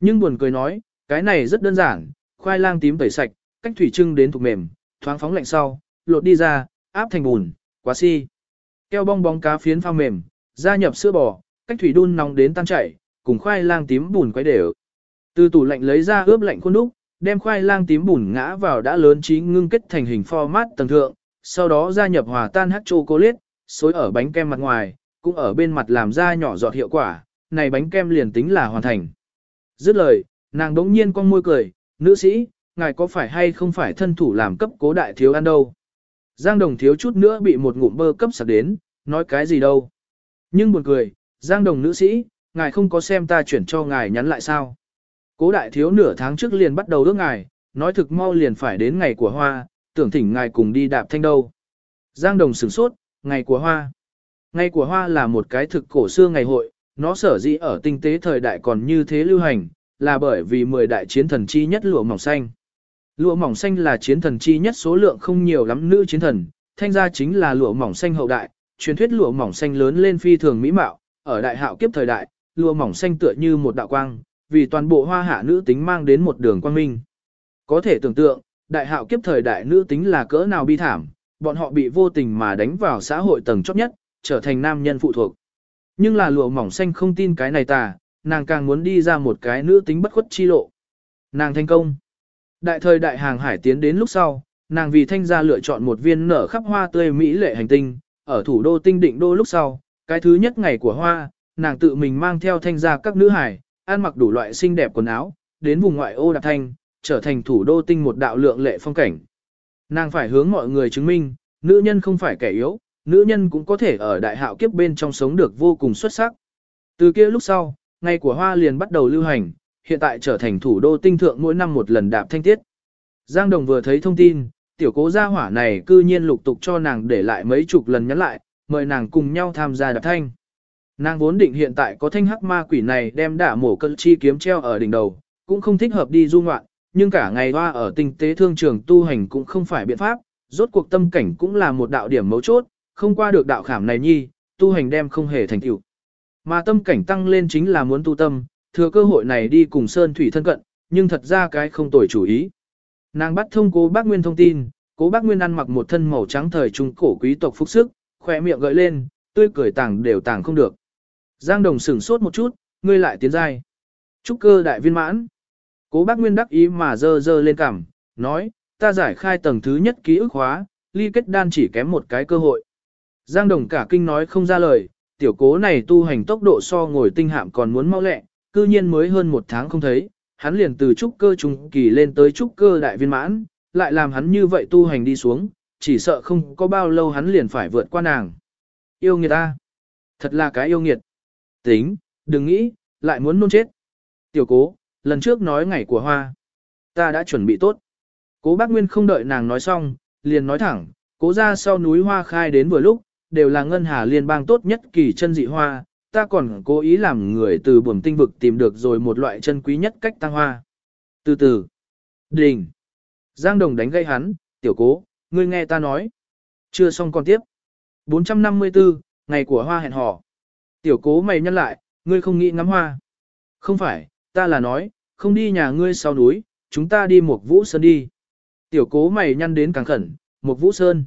Nhưng buồn cười nói, cái này rất đơn giản, khoai lang tím tẩy sạch, cách thủy trưng đến thuộc mềm, thoáng phóng lạnh sau, lột đi ra, áp thành bùn, quá si. Keo bong bóng cá phiến pha mềm, gia nhập sữa bò, cách thủy đun nóng đến tan chảy, cùng khoai lang tím bùn quấy đều. Từ tủ lạnh lấy ra ướp lạnh khuôn đúc, đem khoai lang tím bùn ngã vào đã lớn trí ngưng kết thành hình format tầng thượng, sau đó gia nhập hòa tan hắc chocolate, xối ở bánh kem mặt ngoài, cũng ở bên mặt làm ra nhỏ giọt hiệu quả, này bánh kem liền tính là hoàn thành. Dứt lời, nàng đống nhiên con môi cười, nữ sĩ, ngài có phải hay không phải thân thủ làm cấp cố đại thiếu ăn đâu. Giang đồng thiếu chút nữa bị một ngụm bơ cấp sạc đến, nói cái gì đâu. Nhưng buồn cười, Giang đồng nữ sĩ, ngài không có xem ta chuyển cho ngài nhắn lại sao. Cố đại thiếu nửa tháng trước liền bắt đầu ước ngài, nói thực mau liền phải đến ngày của hoa, tưởng thỉnh ngài cùng đi đạp thanh đâu. Giang đồng sửng sốt, ngày của hoa. Ngày của hoa là một cái thực cổ xưa ngày hội, nó sở dĩ ở tinh tế thời đại còn như thế lưu hành, là bởi vì 10 đại chiến thần chi nhất lụa mỏng xanh. Lụa mỏng xanh là chiến thần chi nhất số lượng không nhiều lắm nữ chiến thần, thanh gia chính là lụa mỏng xanh hậu đại, truyền thuyết lụa mỏng xanh lớn lên phi thường mỹ mạo, ở đại hạo kiếp thời đại, lụa mỏng xanh tựa như một đạo quang, vì toàn bộ hoa hạ nữ tính mang đến một đường quang minh. Có thể tưởng tượng, đại hạo kiếp thời đại nữ tính là cỡ nào bi thảm, bọn họ bị vô tình mà đánh vào xã hội tầng chóp nhất, trở thành nam nhân phụ thuộc. Nhưng là lụa mỏng xanh không tin cái này tà, nàng càng muốn đi ra một cái nữ tính bất khuất chi lộ. Nàng thành công. Đại thời đại hàng hải tiến đến lúc sau, nàng vì thanh gia lựa chọn một viên nở khắp hoa tươi mỹ lệ hành tinh, ở thủ đô tinh định đô lúc sau, cái thứ nhất ngày của hoa, nàng tự mình mang theo thanh gia các nữ hải, ăn mặc đủ loại xinh đẹp quần áo, đến vùng ngoại ô đạp thanh, trở thành thủ đô tinh một đạo lượng lệ phong cảnh. Nàng phải hướng mọi người chứng minh, nữ nhân không phải kẻ yếu, nữ nhân cũng có thể ở đại hạo kiếp bên trong sống được vô cùng xuất sắc. Từ kia lúc sau, ngày của hoa liền bắt đầu lưu hành, hiện tại trở thành thủ đô tinh thượng mỗi năm một lần đạp thanh tiết. Giang Đồng vừa thấy thông tin, tiểu cố gia hỏa này cư nhiên lục tục cho nàng để lại mấy chục lần nhắn lại, mời nàng cùng nhau tham gia đạp thanh. Nàng vốn định hiện tại có thanh hắc ma quỷ này đem đả mổ cân chi kiếm treo ở đỉnh đầu, cũng không thích hợp đi du ngoạn, nhưng cả ngày hoa ở tinh tế thương trường tu hành cũng không phải biện pháp, rốt cuộc tâm cảnh cũng là một đạo điểm mấu chốt, không qua được đạo khảm này nhi, tu hành đem không hề thành tựu. Mà tâm cảnh tăng lên chính là muốn tu tâm, thừa cơ hội này đi cùng Sơn Thủy thân cận, nhưng thật ra cái không tồi chủ ý. Nàng bắt thông cố bác Nguyên thông tin, cố bác Nguyên ăn mặc một thân màu trắng thời trung cổ quý tộc phúc sức, khỏe miệng gợi lên, tươi cười tàng đều tàng không được. Giang Đồng sửng sốt một chút, ngươi lại tiến giai. Trúc cơ đại viên mãn. Cố bác Nguyên đắc ý mà dơ dơ lên cằm, nói, ta giải khai tầng thứ nhất ký ức hóa, ly kết đan chỉ kém một cái cơ hội. Giang Đồng cả kinh nói không ra lời, tiểu cố này tu hành tốc độ so ngồi tinh hạm còn muốn mau lẹ, cư nhiên mới hơn một tháng không thấy, hắn liền từ trúc cơ trung kỳ lên tới trúc cơ đại viên mãn, lại làm hắn như vậy tu hành đi xuống, chỉ sợ không có bao lâu hắn liền phải vượt qua nàng. Yêu nghiệt ta. Thật là cái yêu nghiệt. Tính, đừng nghĩ, lại muốn nôn chết. Tiểu cố, lần trước nói ngày của hoa. Ta đã chuẩn bị tốt. Cố bác Nguyên không đợi nàng nói xong, liền nói thẳng, cố ra sau núi hoa khai đến vừa lúc, đều là ngân hà liên bang tốt nhất kỳ chân dị hoa, ta còn cố ý làm người từ buồm tinh vực tìm được rồi một loại chân quý nhất cách tăng hoa. Từ từ. Đình. Giang Đồng đánh gây hắn, tiểu cố, ngươi nghe ta nói. Chưa xong còn tiếp. 454, ngày của hoa hẹn hò. Tiểu cố mày nhăn lại, ngươi không nghĩ ngắm hoa. Không phải, ta là nói, không đi nhà ngươi sau núi, chúng ta đi một vũ sơn đi. Tiểu cố mày nhăn đến càng khẩn, một vũ sơn.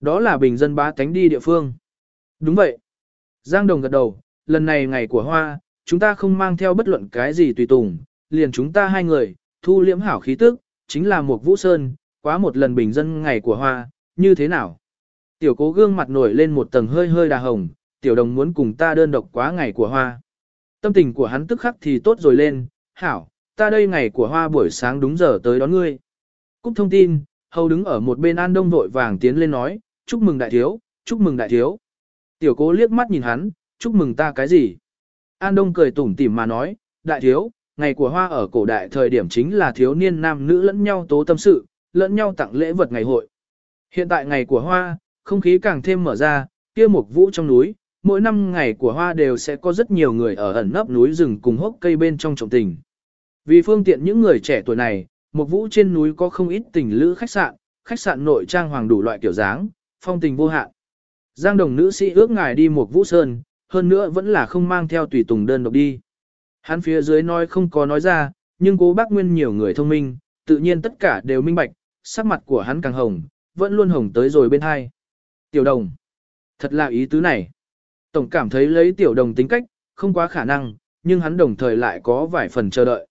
Đó là bình dân bá tánh đi địa phương. Đúng vậy. Giang Đồng gật đầu, lần này ngày của hoa, chúng ta không mang theo bất luận cái gì tùy tùng, liền chúng ta hai người, thu liễm hảo khí tức, chính là một vũ sơn, quá một lần bình dân ngày của hoa, như thế nào? Tiểu cố gương mặt nổi lên một tầng hơi hơi đà hồng, tiểu đồng muốn cùng ta đơn độc quá ngày của hoa. Tâm tình của hắn tức khắc thì tốt rồi lên, hảo, ta đây ngày của hoa buổi sáng đúng giờ tới đón ngươi. Cúc thông tin, hầu đứng ở một bên an đông vội vàng tiến lên nói, chúc mừng đại thiếu, chúc mừng đại thiếu. Tiểu cố liếc mắt nhìn hắn, chúc mừng ta cái gì? An đông cười tủm tỉm mà nói, đại thiếu, ngày của hoa ở cổ đại thời điểm chính là thiếu niên nam nữ lẫn nhau tố tâm sự, lẫn nhau tặng lễ vật ngày hội. Hiện tại ngày của hoa, không khí càng thêm mở ra, kia một vũ trong núi, mỗi năm ngày của hoa đều sẽ có rất nhiều người ở ẩn nấp núi rừng cùng hốc cây bên trong trọng tình. Vì phương tiện những người trẻ tuổi này, một vũ trên núi có không ít tình lữ khách sạn, khách sạn nội trang hoàng đủ loại kiểu dáng, phong tình vô hạn. Giang đồng nữ sĩ ước ngài đi một vũ sơn, hơn nữa vẫn là không mang theo tùy tùng đơn độc đi. Hắn phía dưới nói không có nói ra, nhưng cố bác nguyên nhiều người thông minh, tự nhiên tất cả đều minh bạch, sắc mặt của hắn càng hồng, vẫn luôn hồng tới rồi bên hai. Tiểu đồng. Thật là ý tứ này. Tổng cảm thấy lấy tiểu đồng tính cách, không quá khả năng, nhưng hắn đồng thời lại có vài phần chờ đợi.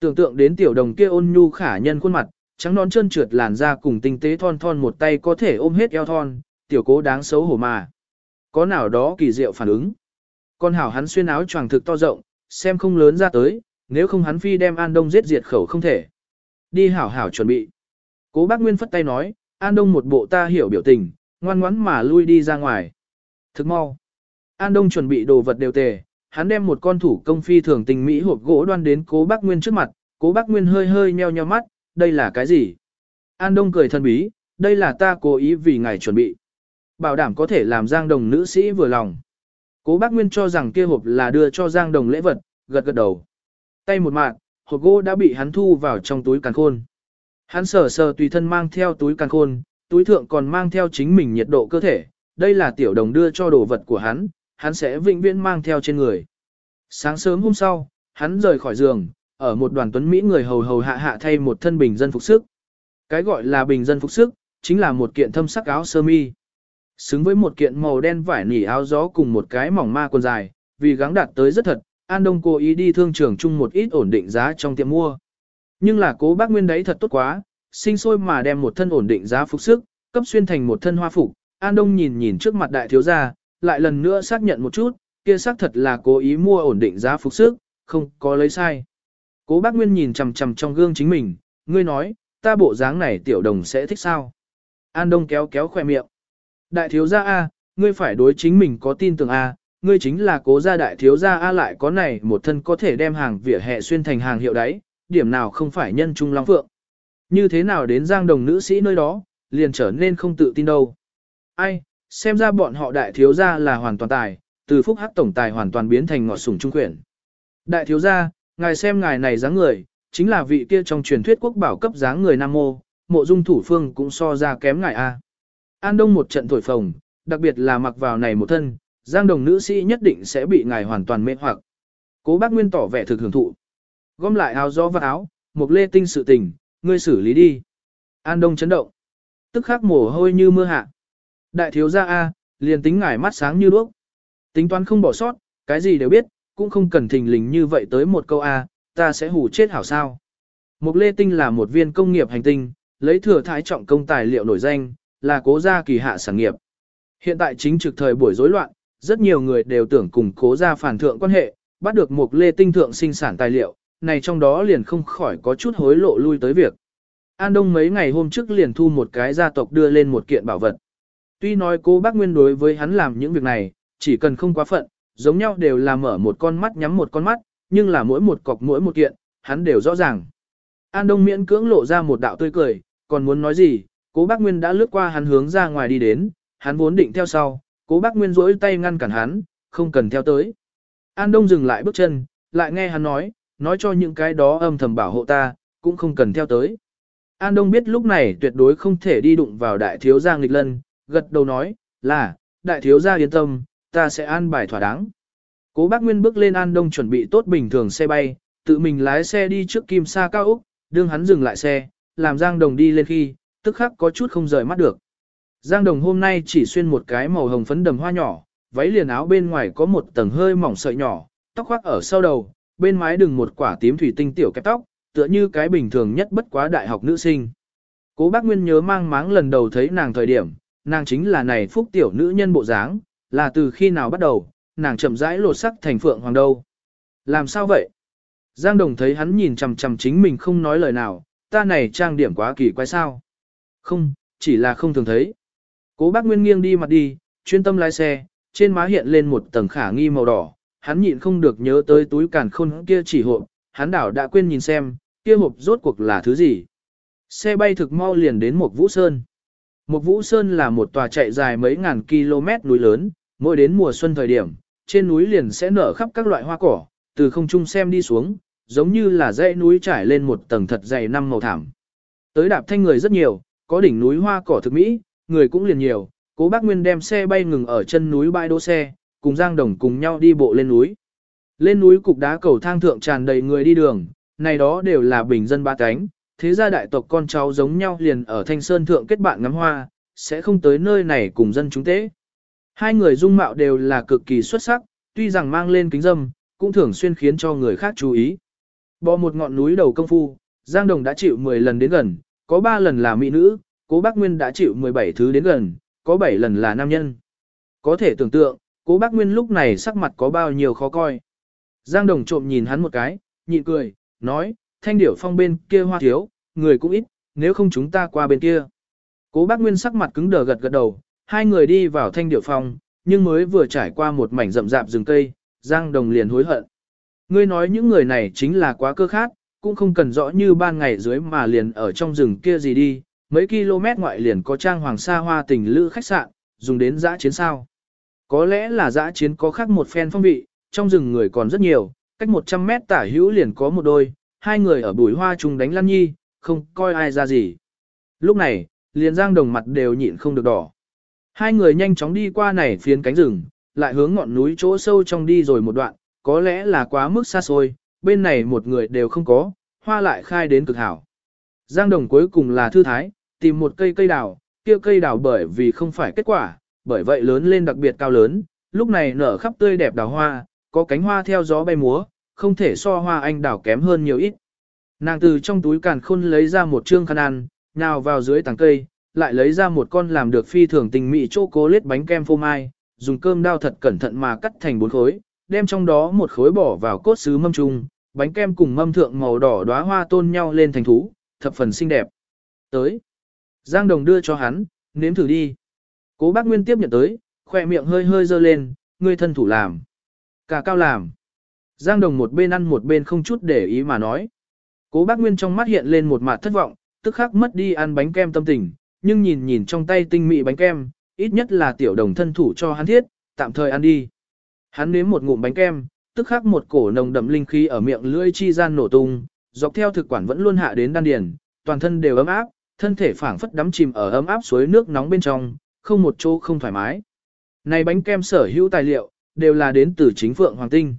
Tưởng tượng đến tiểu đồng kia ôn nhu khả nhân khuôn mặt, trắng nón chân trượt làn da cùng tinh tế thon thon một tay có thể ôm hết eo thon, tiểu cố đáng xấu hổ mà. Có nào đó kỳ diệu phản ứng. Con hảo hắn xuyên áo choàng thực to rộng, xem không lớn ra tới, nếu không hắn phi đem An Đông giết diệt khẩu không thể. Đi hảo hảo chuẩn bị. Cố bác Nguyên phất tay nói, An Đông một bộ ta hiểu biểu tình, ngoan ngoãn mà lui đi ra ngoài. Thức mau. An Đông chuẩn bị đồ vật đều tề, hắn đem một con thủ công phi thường tình mỹ hộp gỗ đoan đến cố bác Nguyên trước mặt, cố bác Nguyên hơi hơi nheo nheo mắt, đây là cái gì? An Đông cười thân bí, đây là ta cố ý vì ngài chuẩn bị. Bảo đảm có thể làm Giang Đồng nữ sĩ vừa lòng. Cố bác Nguyên cho rằng kia hộp là đưa cho Giang Đồng lễ vật, gật gật đầu. Tay một mạng, hộp gỗ đã bị hắn thu vào trong túi càn khôn. Hắn sờ sờ tùy thân mang theo túi càn khôn, túi thượng còn mang theo chính mình nhiệt độ cơ thể. Đây là tiểu đồng đưa cho đồ vật của hắn, hắn sẽ vĩnh viễn mang theo trên người. Sáng sớm hôm sau, hắn rời khỏi giường, ở một đoàn tuấn Mỹ người hầu hầu hạ hạ thay một thân bình dân phục sức. Cái gọi là bình dân phục sức, chính là một kiện thâm sắc áo sơ mi. Xứng với một kiện màu đen vải nỉ áo gió cùng một cái mỏng ma quần dài, vì gắng đạt tới rất thật, An Đông cố ý đi thương trường chung một ít ổn định giá trong tiệm mua. Nhưng là cố bác Nguyên đấy thật tốt quá, sinh sôi mà đem một thân ổn định giá phục sức, cấp xuyên thành một thân hoa phục. An Đông nhìn nhìn trước mặt đại thiếu gia, lại lần nữa xác nhận một chút, kia xác thật là cố ý mua ổn định giá phục sức, không có lấy sai. Cố bác Nguyên nhìn chầm chầm trong gương chính mình, ngươi nói, ta bộ dáng này tiểu đồng sẽ thích sao? An Đông kéo kéo khoe miệng. Đại thiếu gia A, ngươi phải đối chính mình có tin tưởng A, ngươi chính là cố gia đại thiếu gia A lại có này một thân có thể đem hàng vỉa hè xuyên thành hàng hiệu đấy, điểm nào không phải nhân trung long phượng. Như thế nào đến giang đồng nữ sĩ nơi đó, liền trở nên không tự tin đâu. Ai, xem ra bọn họ đại thiếu gia là hoàn toàn tài, từ phúc hắc tổng tài hoàn toàn biến thành ngọt sủng trung quyển. Đại thiếu gia, ngài xem ngài này dáng người, chính là vị kia trong truyền thuyết quốc bảo cấp dáng người nam mô, mộ dung thủ phương cũng so ra kém ngài A. An Đông một trận thổi phồng, đặc biệt là mặc vào này một thân, giang đồng nữ sĩ nhất định sẽ bị ngài hoàn toàn mê hoặc. Cố bác Nguyên tỏ vẻ thực hưởng thụ. Gom lại áo gió và áo, một lê tinh sự tình, ngươi xử lý đi. An Đông chấn động. Tức khắc mồ hôi như mưa hạ. Đại thiếu gia A, liền tính ngài mắt sáng như đuốc. Tính toán không bỏ sót, cái gì đều biết, cũng không cần thình lình như vậy tới một câu A, ta sẽ hủ chết hảo sao. Mục Lê Tinh là một viên công nghiệp hành tinh, lấy thừa thái trọng công tài liệu nổi danh, là cố gia kỳ hạ sản nghiệp. Hiện tại chính trực thời buổi rối loạn, rất nhiều người đều tưởng cùng cố gia phản thượng quan hệ, bắt được mục lê tinh thượng sinh sản tài liệu, này trong đó liền không khỏi có chút hối lộ lui tới việc. An Đông mấy ngày hôm trước liền thu một cái gia tộc đưa lên một kiện bảo vật. Tuy nói cô bác Nguyên đối với hắn làm những việc này, chỉ cần không quá phận, giống nhau đều là mở một con mắt nhắm một con mắt, nhưng là mỗi một cọc mỗi một kiện, hắn đều rõ ràng. An Đông miễn cưỡng lộ ra một đạo tươi cười, còn muốn nói gì, cố bác Nguyên đã lướt qua hắn hướng ra ngoài đi đến, hắn vốn định theo sau, cố bác Nguyên rỗi tay ngăn cản hắn, không cần theo tới. An Đông dừng lại bước chân, lại nghe hắn nói, nói cho những cái đó âm thầm bảo hộ ta, cũng không cần theo tới. An Đông biết lúc này tuyệt đối không thể đi đụng vào đại thiếu gia nghịch lân, gật đầu nói, là, đại thiếu gia yên tâm, ta sẽ an bài thỏa đáng. Cố bác Nguyên bước lên An Đông chuẩn bị tốt bình thường xe bay, tự mình lái xe đi trước kim sa cao Úc, đương hắn dừng lại xe, làm Giang Đồng đi lên khi, tức khắc có chút không rời mắt được. Giang Đồng hôm nay chỉ xuyên một cái màu hồng phấn đầm hoa nhỏ, váy liền áo bên ngoài có một tầng hơi mỏng sợi nhỏ, tóc khoác ở sau đầu, bên mái đừng một quả tím thủy tinh tiểu kẹp tóc, tựa như cái bình thường nhất bất quá đại học nữ sinh. Cố bác Nguyên nhớ mang máng lần đầu thấy nàng thời điểm, nàng chính là này phúc tiểu nữ nhân bộ dáng, là từ khi nào bắt đầu, nàng chậm rãi lột sắc thành phượng hoàng đâu. Làm sao vậy? Giang Đồng thấy hắn nhìn chằm chằm chính mình không nói lời nào, ta này trang điểm quá kỳ quái sao? Không, chỉ là không thường thấy. Cố bác Nguyên nghiêng đi mặt đi, chuyên tâm lái xe, trên má hiện lên một tầng khả nghi màu đỏ, hắn nhịn không được nhớ tới túi càn khôn kia chỉ hộp, hắn đảo đã quên nhìn xem, kia hộp rốt cuộc là thứ gì. Xe bay thực mau liền đến một Vũ Sơn. Một Vũ Sơn là một tòa chạy dài mấy ngàn km núi lớn, mỗi đến mùa xuân thời điểm, trên núi liền sẽ nở khắp các loại hoa cỏ, từ không trung xem đi xuống, giống như là dãy núi trải lên một tầng thật dày năm màu thảm. Tới đạp thanh người rất nhiều, có đỉnh núi hoa cỏ thực mỹ, người cũng liền nhiều, cố bác Nguyên đem xe bay ngừng ở chân núi bãi đỗ xe, cùng Giang Đồng cùng nhau đi bộ lên núi. Lên núi cục đá cầu thang thượng tràn đầy người đi đường, này đó đều là bình dân ba cánh, thế gia đại tộc con cháu giống nhau liền ở Thanh Sơn thượng kết bạn ngắm hoa, sẽ không tới nơi này cùng dân chúng tế. Hai người dung mạo đều là cực kỳ xuất sắc, tuy rằng mang lên kính dâm, cũng thường xuyên khiến cho người khác chú ý. Bò một ngọn núi đầu công phu, Giang Đồng đã chịu 10 lần đến gần, có 3 lần là mỹ nữ, cố bác Nguyên đã chịu 17 thứ đến gần, có 7 lần là nam nhân. Có thể tưởng tượng, cố bác Nguyên lúc này sắc mặt có bao nhiêu khó coi. Giang Đồng trộm nhìn hắn một cái, nhịn cười, nói, thanh điểu phong bên kia hoa thiếu, người cũng ít, nếu không chúng ta qua bên kia. Cố bác Nguyên sắc mặt cứng đờ gật gật đầu, hai người đi vào thanh điệu phong, nhưng mới vừa trải qua một mảnh rậm rạp rừng cây, Giang Đồng liền hối hận. Ngươi nói những người này chính là quá cơ khát, cũng không cần rõ như ban ngày dưới mà liền ở trong rừng kia gì đi, mấy km ngoại liền có trang hoàng sa hoa tình lữ khách sạn, dùng đến dã chiến sao. Có lẽ là dã chiến có khác một phen phong vị, trong rừng người còn rất nhiều, cách 100 mét tả hữu liền có một đôi, hai người ở bùi hoa chung đánh lăn nhi, không coi ai ra gì. Lúc này, liền giang đồng mặt đều nhịn không được đỏ. Hai người nhanh chóng đi qua này phiến cánh rừng, lại hướng ngọn núi chỗ sâu trong đi rồi một đoạn, có lẽ là quá mức xa xôi, bên này một người đều không có, hoa lại khai đến cực hảo. Giang đồng cuối cùng là thư thái, tìm một cây cây đào, kia cây đào bởi vì không phải kết quả, bởi vậy lớn lên đặc biệt cao lớn, lúc này nở khắp tươi đẹp đào hoa, có cánh hoa theo gió bay múa, không thể so hoa anh đào kém hơn nhiều ít. Nàng từ trong túi càn khôn lấy ra một trương khăn ăn, nhào vào dưới tàng cây, lại lấy ra một con làm được phi thường tình mị chô cố lết bánh kem phô mai, dùng cơm đao thật cẩn thận mà cắt thành bốn khối, đem trong đó một khối bỏ vào cốt sứ mâm trung, bánh kem cùng mâm thượng màu đỏ đóa hoa tôn nhau lên thành thú, thập phần xinh đẹp. Tới. Giang Đồng đưa cho hắn, nếm thử đi. Cố bác Nguyên tiếp nhận tới, khỏe miệng hơi hơi dơ lên, ngươi thân thủ làm. Cả cao làm. Giang Đồng một bên ăn một bên không chút để ý mà nói. Cố bác Nguyên trong mắt hiện lên một mặt thất vọng, tức khắc mất đi ăn bánh kem tâm tình, nhưng nhìn nhìn trong tay tinh mị bánh kem, ít nhất là tiểu đồng thân thủ cho hắn thiết, tạm thời ăn đi. Hắn nếm một ngụm bánh kem, tức khắc một cổ nồng đậm linh khí ở miệng lưỡi chi gian nổ tung, dọc theo thực quản vẫn luôn hạ đến đan điền, toàn thân đều ấm áp, thân thể phảng phất đắm chìm ở ấm áp suối nước nóng bên trong, không một chỗ không thoải mái. Này bánh kem sở hữu tài liệu, đều là đến từ chính Phượng Hoàng Tinh.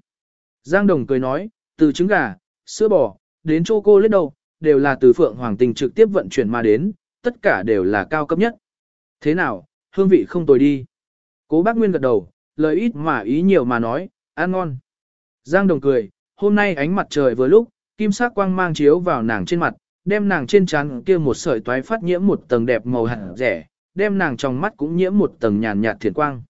Giang Đồng cười nói, từ trứng gà, sữa bò, đến chocolate đâu, đều là từ Phượng Hoàng Tinh trực tiếp vận chuyển mà đến, tất cả đều là cao cấp nhất. Thế nào, hương vị không tồi đi. Cố bác Nguyên gật đầu, lời ít mà ý nhiều mà nói, ăn ngon. Giang Đồng cười, hôm nay ánh mặt trời vừa lúc, kim sắc quang mang chiếu vào nàng trên mặt, đem nàng trên trán kia một sợi toái phát nhiễm một tầng đẹp màu hẳn rẻ, đem nàng trong mắt cũng nhiễm một tầng nhàn nhạt thiền quang.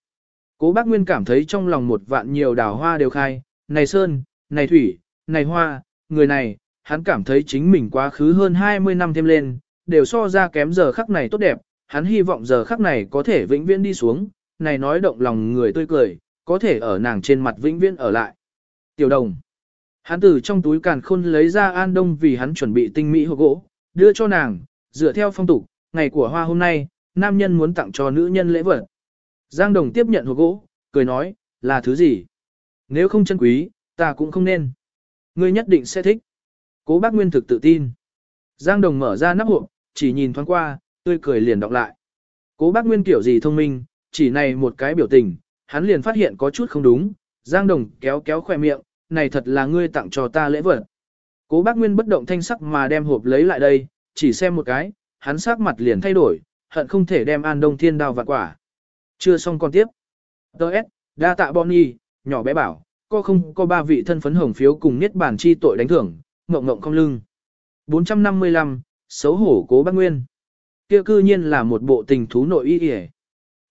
Cố bác Nguyên cảm thấy trong lòng một vạn nhiều đào hoa đều khai, này sơn, này thủy, này hoa, người này, hắn cảm thấy chính mình quá khứ hơn 20 năm thêm lên, đều so ra kém giờ khắc này tốt đẹp, hắn hy vọng giờ khắc này có thể vĩnh viễn đi xuống, này nói động lòng người tươi cười, có thể ở nàng trên mặt vĩnh viễn ở lại. Tiểu đồng. Hắn từ trong túi càn khôn lấy ra an đông vì hắn chuẩn bị tinh mỹ hộp gỗ, đưa cho nàng, dựa theo phong tục, ngày của hoa hôm nay, nam nhân muốn tặng cho nữ nhân lễ vật. Giang đồng tiếp nhận hộp gỗ, cười nói, là thứ gì? Nếu không chân quý, ta cũng không nên. Ngươi nhất định sẽ thích. Cố bác Nguyên thực tự tin. Giang đồng mở ra nắp hộp, chỉ nhìn thoáng qua, tươi cười liền đọc lại. Cố bác Nguyên kiểu gì thông minh, chỉ này một cái biểu tình, hắn liền phát hiện có chút không đúng. Giang đồng kéo kéo khỏe miệng, này thật là ngươi tặng cho ta lễ vật. Cố bác Nguyên bất động thanh sắc mà đem hộp lấy lại đây, chỉ xem một cái, hắn sắc mặt liền thay đổi, hận không thể đem An Đông Thiên đao vạn quả. Chưa xong còn tiếp. Đợt, đa tạ Bonnie, nhỏ bé bảo, có không có ba vị thân phấn hồng phiếu cùng niết bản chi tội đánh thưởng, ngộng ngộng không lưng. 455, xấu hổ cố bác Nguyên. Kia cư nhiên là một bộ tình thú nội y y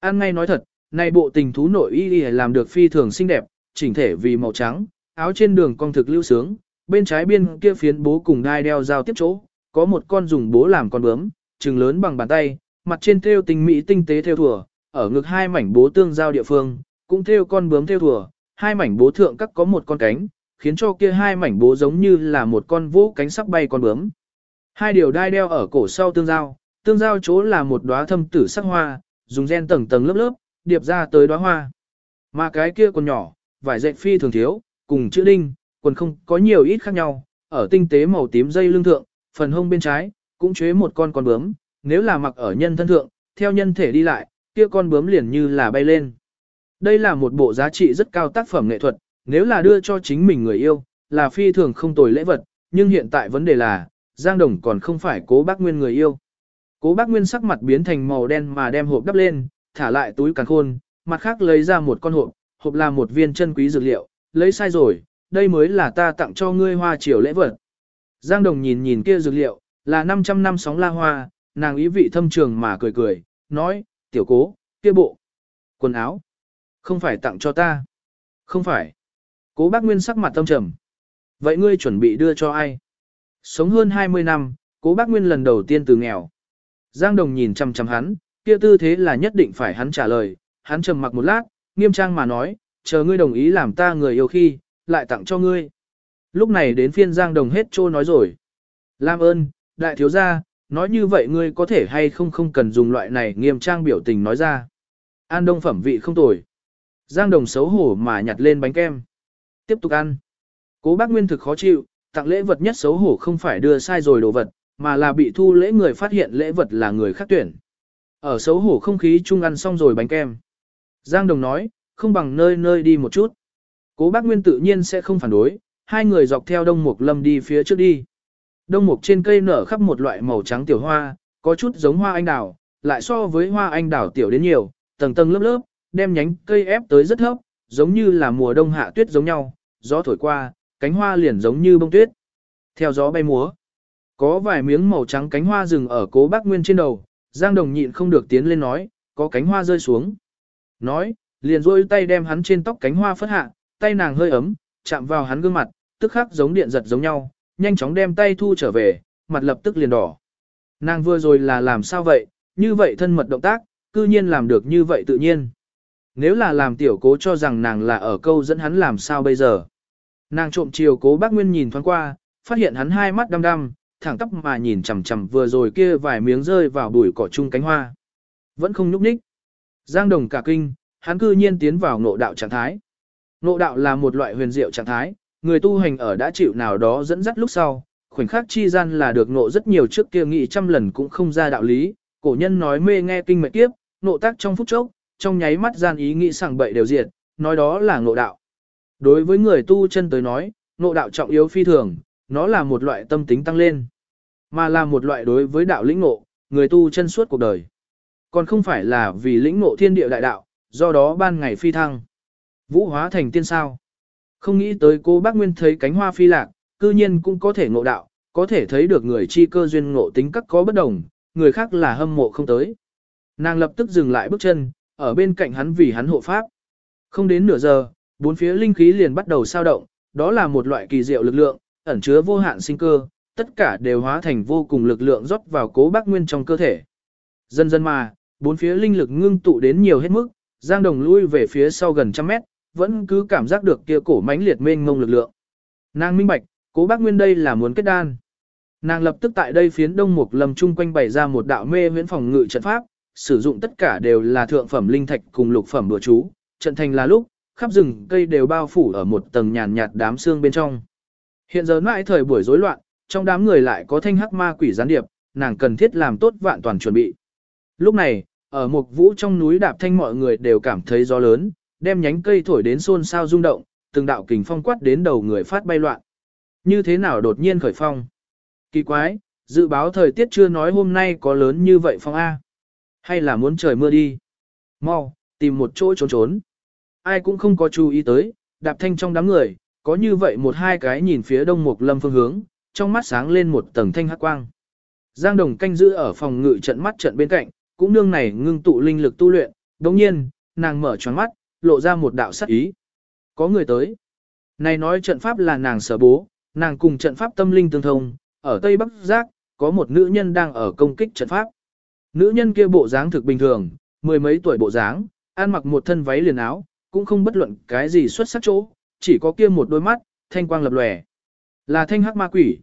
An ngay nói thật, này bộ tình thú nội y y làm được phi thường xinh đẹp, chỉnh thể vì màu trắng, áo trên đường cong thực lưu sướng, bên trái biên kia phiến bố cùng đai đeo giao tiếp chỗ, có một con dùng bố làm con bướm, trừng lớn bằng bàn tay, mặt trên thêu tình mỹ tinh tế thêu thùa, ở ngực hai mảnh bố tương giao địa phương, cũng thêu con bướm thêu thùa, hai mảnh bố thượng các có một con cánh, khiến cho kia hai mảnh bố giống như là một con vũ cánh sắp bay con bướm. Hai điều đai đeo ở cổ sau tương giao, tương giao chỗ là một đóa thâm tử sắc hoa, dùng gen tầng tầng lớp lớp, điệp ra tới đóa hoa. Mà cái kia còn nhỏ, vải dệt phi thường thiếu, cùng chữ đinh, quần không có nhiều ít khác nhau, ở tinh tế màu tím dây lưng thượng, phần hông bên trái, cũng chế một con con bướm, nếu là mặc ở nhân thân thượng, theo nhân thể đi lại, kia con bướm liền như là bay lên. Đây là một bộ giá trị rất cao tác phẩm nghệ thuật, nếu là đưa cho chính mình người yêu, là phi thường không tồi lễ vật, nhưng hiện tại vấn đề là, Giang Đồng còn không phải cố bác Nguyên người yêu. Cố bác Nguyên sắc mặt biến thành màu đen mà đem hộp đắp lên, thả lại túi càng khôn, mặt khác lấy ra một con hộp, hộp là một viên chân quý dược liệu, lấy sai rồi, đây mới là ta tặng cho ngươi hoa triều lễ vật. Giang Đồng nhìn nhìn kia dược liệu, là 500 năm sóng la hoa, nàng ý vị thâm trường mà cười cười, nói, tiểu cố, kia bộ, quần áo, không phải tặng cho ta. Không phải. Cố bác Nguyên sắc mặt tâm trầm. Vậy ngươi chuẩn bị đưa cho ai? Sống hơn 20 năm, cố bác Nguyên lần đầu tiên từ nghèo. Giang Đồng nhìn chăm chăm hắn, kia tư thế là nhất định phải hắn trả lời. Hắn trầm mặc một lát, nghiêm trang mà nói, chờ ngươi đồng ý làm ta người yêu khi, lại tặng cho ngươi. Lúc này đến phiên Giang Đồng hết trô nói rồi. Lam ơn, đại thiếu gia, nói như vậy ngươi có thể hay không không cần dùng loại này nghiêm trang biểu tình nói ra. An đông phẩm vị không tồi. Giang Đồng xấu hổ mà nhặt lên bánh kem. Tiếp tục ăn. Cố bác Nguyên thực khó chịu, tặng lễ vật nhất xấu hổ không phải đưa sai rồi đồ vật, mà là bị thu lễ người phát hiện lễ vật là người khác tuyển. Ở xấu hổ không khí chung ăn xong rồi bánh kem. Giang Đồng nói, không bằng nơi nơi đi một chút. Cố bác Nguyên tự nhiên sẽ không phản đối, hai người dọc theo đông mục lâm đi phía trước đi. Đông mục trên cây nở khắp một loại màu trắng tiểu hoa, có chút giống hoa anh đào, lại so với hoa anh đào tiểu đến nhiều, tầng tầng lớp lớp, đem nhánh cây ép tới rất thấp, giống như là mùa đông hạ tuyết giống nhau, gió thổi qua, cánh hoa liền giống như bông tuyết. Theo gió bay múa, có vài miếng màu trắng cánh hoa rừng ở cố bác Nguyên trên đầu, Giang Đồng nhịn không được tiến lên nói, có cánh hoa rơi xuống. Nói, liền rôi tay đem hắn trên tóc cánh hoa phất hạ, tay nàng hơi ấm, chạm vào hắn gương mặt, tức khắc giống điện giật giống nhau, nhanh chóng đem tay thu trở về, mặt lập tức liền đỏ. Nàng vừa rồi là làm sao vậy, như vậy thân mật động tác, cư nhiên làm được như vậy tự nhiên. Nếu là làm tiểu cố cho rằng nàng là ở câu dẫn hắn làm sao bây giờ. Nàng trộm chiều cố bác Nguyên nhìn thoáng qua, phát hiện hắn hai mắt đăm đăm, thẳng tóc mà nhìn chằm chằm vừa rồi kia vài miếng rơi vào bụi cỏ chung cánh hoa. Vẫn không nhúc nhích. Giang đồng cả kinh, hắn cư nhiên tiến vào ngộ đạo trạng thái. Ngộ đạo là một loại huyền diệu trạng thái, người tu hành ở đã chịu nào đó dẫn dắt lúc sau, khoảnh khắc chi gian là được ngộ rất nhiều trước kia nghĩ trăm lần cũng không ra đạo lý, cổ nhân nói mê nghe kinh mệnh kiếp, ngộ tác trong phút chốc, trong nháy mắt gian ý nghĩ sảng bậy đều diệt, nói đó là ngộ đạo. Đối với người tu chân tới nói, ngộ đạo trọng yếu phi thường, nó là một loại tâm tính tăng lên, mà là một loại đối với đạo lĩnh ngộ, người tu chân suốt cuộc đời. Còn không phải là vì lĩnh ngộ thiên địa đại đạo, do đó ban ngày phi thăng. Vũ hóa thành tiên sao. Không nghĩ tới cô bác Nguyên thấy cánh hoa phi lạc, cư nhiên cũng có thể ngộ đạo, có thể thấy được người chi cơ duyên ngộ tính các có bất đồng, người khác là hâm mộ không tới. Nàng lập tức dừng lại bước chân, ở bên cạnh hắn vì hắn hộ pháp. Không đến nửa giờ, bốn phía linh khí liền bắt đầu sao động, đó là một loại kỳ diệu lực lượng, ẩn chứa vô hạn sinh cơ, tất cả đều hóa thành vô cùng lực lượng rót vào cố bác nguyên trong cơ thể. Dần dần mà, bốn phía linh lực ngưng tụ đến nhiều hết mức, Giang Đồng lui về phía sau gần trăm mét, vẫn cứ cảm giác được kia cổ mãnh liệt mênh ngông lực lượng. Nàng minh bạch, cố bác nguyên đây là muốn kết đan. Nàng lập tức tại đây phiến đông mục lầm chung quanh bày ra một đạo mê huyễn phòng ngự trận pháp, sử dụng tất cả đều là thượng phẩm linh thạch cùng lục phẩm bừa chú, trận thành là lúc, khắp rừng cây đều bao phủ ở một tầng nhàn nhạt đám xương bên trong. Hiện giờ mãi thời buổi rối loạn, trong đám người lại có thanh hắc ma quỷ gián điệp, nàng cần thiết làm tốt vạn toàn chuẩn bị. Lúc này, ở một vũ trong núi đạp thanh mọi người đều cảm thấy gió lớn, đem nhánh cây thổi đến xôn xao rung động, từng đạo kình phong quát đến đầu người phát bay loạn. Như thế nào đột nhiên khởi phong? Kỳ quái, dự báo thời tiết chưa nói hôm nay có lớn như vậy phong A. Hay là muốn trời mưa đi? Mau, tìm một chỗ trốn trốn. Ai cũng không có chú ý tới, đạp thanh trong đám người, có như vậy một hai cái nhìn phía đông mục lâm phương hướng, trong mắt sáng lên một tầng thanh hắc quang. Giang Đồng canh giữ ở phòng ngự trận mắt trận bên cạnh, cũng nương này ngưng tụ linh lực tu luyện, đồng nhiên, nàng mở tròn mắt, lộ ra một đạo sắc ý. Có người tới. Này nói trận pháp là nàng sở bố, nàng cùng trận pháp tâm linh tương thông, ở Tây Bắc Giác, có một nữ nhân đang ở công kích trận pháp. Nữ nhân kia bộ dáng thực bình thường, mười mấy tuổi bộ dáng, ăn mặc một thân váy liền áo, cũng không bất luận cái gì xuất sắc chỗ, chỉ có kia một đôi mắt, thanh quang lập lòe. Là thanh hắc ma quỷ.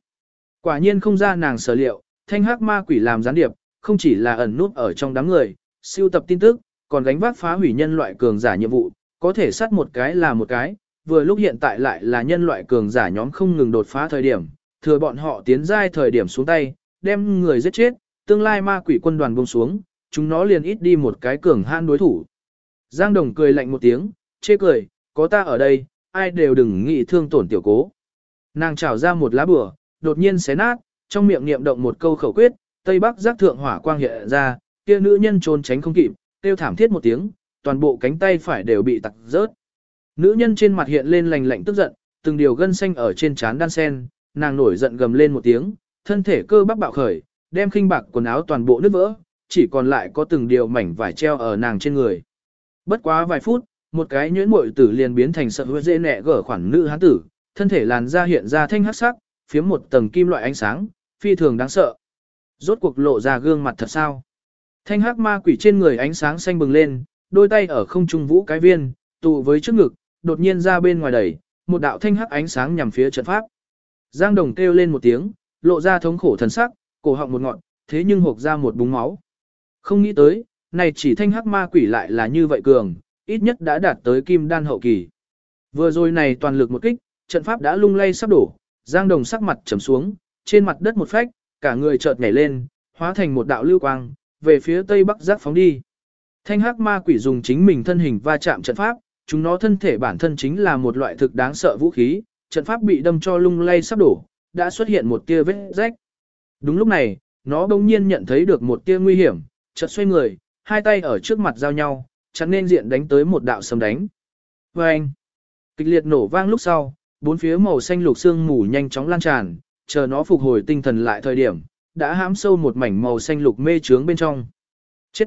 Quả nhiên không ra nàng sở liệu, thanh hắc ma quỷ làm gián điệp, không chỉ là ẩn nút ở trong đám người, siêu tập tin tức, còn gánh vác phá hủy nhân loại cường giả nhiệm vụ, có thể sát một cái là một cái, vừa lúc hiện tại lại là nhân loại cường giả nhóm không ngừng đột phá thời điểm, thừa bọn họ tiến giai thời điểm xuống tay, đem người giết chết, tương lai ma quỷ quân đoàn buông xuống, chúng nó liền ít đi một cái cường han đối thủ. Giang Đồng cười lạnh một tiếng, chê cười, có ta ở đây, ai đều đừng nghĩ thương tổn tiểu cố. Nàng trào ra một lá bửa, đột nhiên xé nát, trong miệng niệm động một câu khẩu quyết, tây bắc giác thượng hỏa quang hiện ra, kia nữ nhân trốn tránh không kịp, kêu thảm thiết một tiếng, toàn bộ cánh tay phải đều bị tặc rớt. Nữ nhân trên mặt hiện lên lành lạnh tức giận, từng điều gân xanh ở trên trán đan sen, nàng nổi giận gầm lên một tiếng, thân thể cơ bắp bạo khởi, đem khinh bạc quần áo toàn bộ nứt vỡ, chỉ còn lại có từng điều mảnh vải treo ở nàng trên người. Bất quá vài phút, một cái nhuyễn muội tử liền biến thành sợ hứa dễ nẹ gở khoản nữ hán tử, thân thể làn da hiện ra thanh hắc sắc, phiếm một tầng kim loại ánh sáng, phi thường đáng sợ. Rốt cuộc lộ ra gương mặt thật sao? Thanh hắc ma quỷ trên người ánh sáng xanh bừng lên, đôi tay ở không trung vũ cái viên, tụ với trước ngực, đột nhiên ra bên ngoài đẩy, một đạo thanh hắc ánh sáng nhằm phía trận pháp. Giang Đồng kêu lên một tiếng, lộ ra thống khổ thần sắc, cổ họng một ngọn, thế nhưng hộc ra một búng máu. Không nghĩ tới, này chỉ thanh hắc ma quỷ lại là như vậy cường, ít nhất đã đạt tới kim đan hậu kỳ. Vừa rồi này toàn lực một kích, trận pháp đã lung lay sắp đổ, Giang Đồng sắc mặt trầm xuống, trên mặt đất một phách, cả người chợt nhảy lên, hóa thành một đạo lưu quang, về phía tây bắc giác phóng đi. Thanh hắc ma quỷ dùng chính mình thân hình va chạm trận pháp, chúng nó thân thể bản thân chính là một loại thực đáng sợ vũ khí, trận pháp bị đâm cho lung lay sắp đổ, đã xuất hiện một tia vết rách. Đúng lúc này, nó bỗng nhiên nhận thấy được một tia nguy hiểm, chợt xoay người, hai tay ở trước mặt giao nhau, chắn nên diện đánh tới một đạo sấm đánh. Và anh, kịch liệt nổ vang lúc sau, bốn phía màu xanh lục xương mù nhanh chóng lan tràn, chờ nó phục hồi tinh thần lại thời điểm, đã hãm sâu một mảnh màu xanh lục mê trướng bên trong. Chết!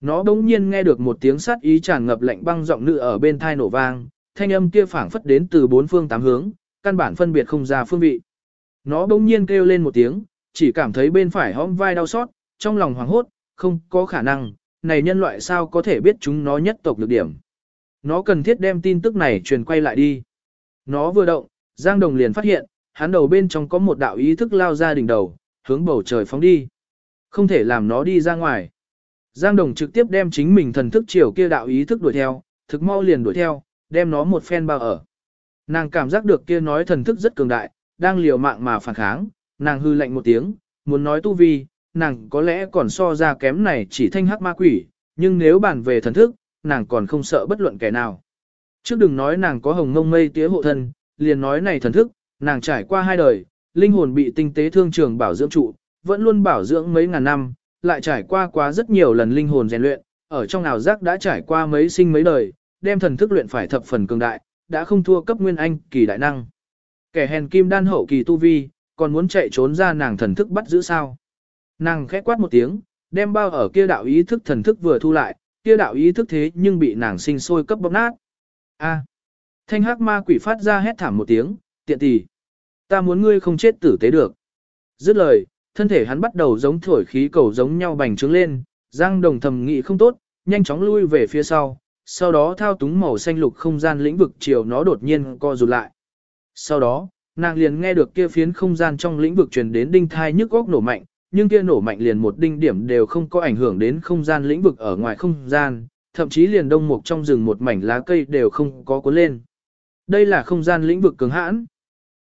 Nó bỗng nhiên nghe được một tiếng sát ý tràn ngập lạnh băng giọng nữ ở bên thai nổ vang, thanh âm kia phảng phất đến từ bốn phương tám hướng, căn bản phân biệt không ra phương vị. Nó bỗng nhiên kêu lên một tiếng, chỉ cảm thấy bên phải hõm vai đau xót, trong lòng hoảng hốt, không có khả năng, này nhân loại sao có thể biết chúng nó nhất tộc lực điểm. Nó cần thiết đem tin tức này truyền quay lại đi. Nó vừa động, Giang Đồng liền phát hiện, hắn đầu bên trong có một đạo ý thức lao ra đỉnh đầu, hướng bầu trời phóng đi. Không thể làm nó đi ra ngoài. Giang Đồng trực tiếp đem chính mình thần thức chiều kia đạo ý thức đuổi theo, thực mau liền đuổi theo, đem nó một phen bao ở. Nàng cảm giác được kia nói thần thức rất cường đại, đang liều mạng mà phản kháng, nàng hư lạnh một tiếng, muốn nói tu vi, nàng có lẽ còn so ra kém này chỉ thanh hắc ma quỷ, nhưng nếu bàn về thần thức, nàng còn không sợ bất luận kẻ nào. Trước đừng nói nàng có hồng ngông mây tía hộ thân, liền nói này thần thức, nàng trải qua hai đời, linh hồn bị tinh tế thương trường bảo dưỡng trụ, vẫn luôn bảo dưỡng mấy ngàn năm, lại trải qua quá rất nhiều lần linh hồn rèn luyện, ở trong ảo giác đã trải qua mấy sinh mấy đời, đem thần thức luyện phải thập phần cường đại, đã không thua cấp nguyên anh kỳ đại năng. Kẻ hèn kim đan hậu kỳ tu vi, còn muốn chạy trốn ra nàng thần thức bắt giữ sao? Nàng khẽ quát một tiếng, đem bao ở kia đạo ý thức thần thức vừa thu lại, kia đạo ý thức thế nhưng bị nàng sinh sôi cấp bóp nát. A. Thanh hắc ma quỷ phát ra hét thảm một tiếng, tiện tỷ. Ta muốn ngươi không chết tử tế được. Dứt lời, thân thể hắn bắt đầu giống thổi khí cầu giống nhau bành trướng lên, Giang Đồng thầm nghị không tốt, nhanh chóng lui về phía sau, sau đó thao túng màu xanh lục không gian lĩnh vực chiều nó đột nhiên co rụt lại. Sau đó, nàng liền nghe được kia phiến không gian trong lĩnh vực truyền đến đinh thai nhức góc nổ mạnh, nhưng kia nổ mạnh liền một đinh điểm đều không có ảnh hưởng đến không gian lĩnh vực ở ngoài không gian, thậm chí liền đông mục trong rừng một mảnh lá cây đều không có cuốn lên. Đây là không gian lĩnh vực cường hãn.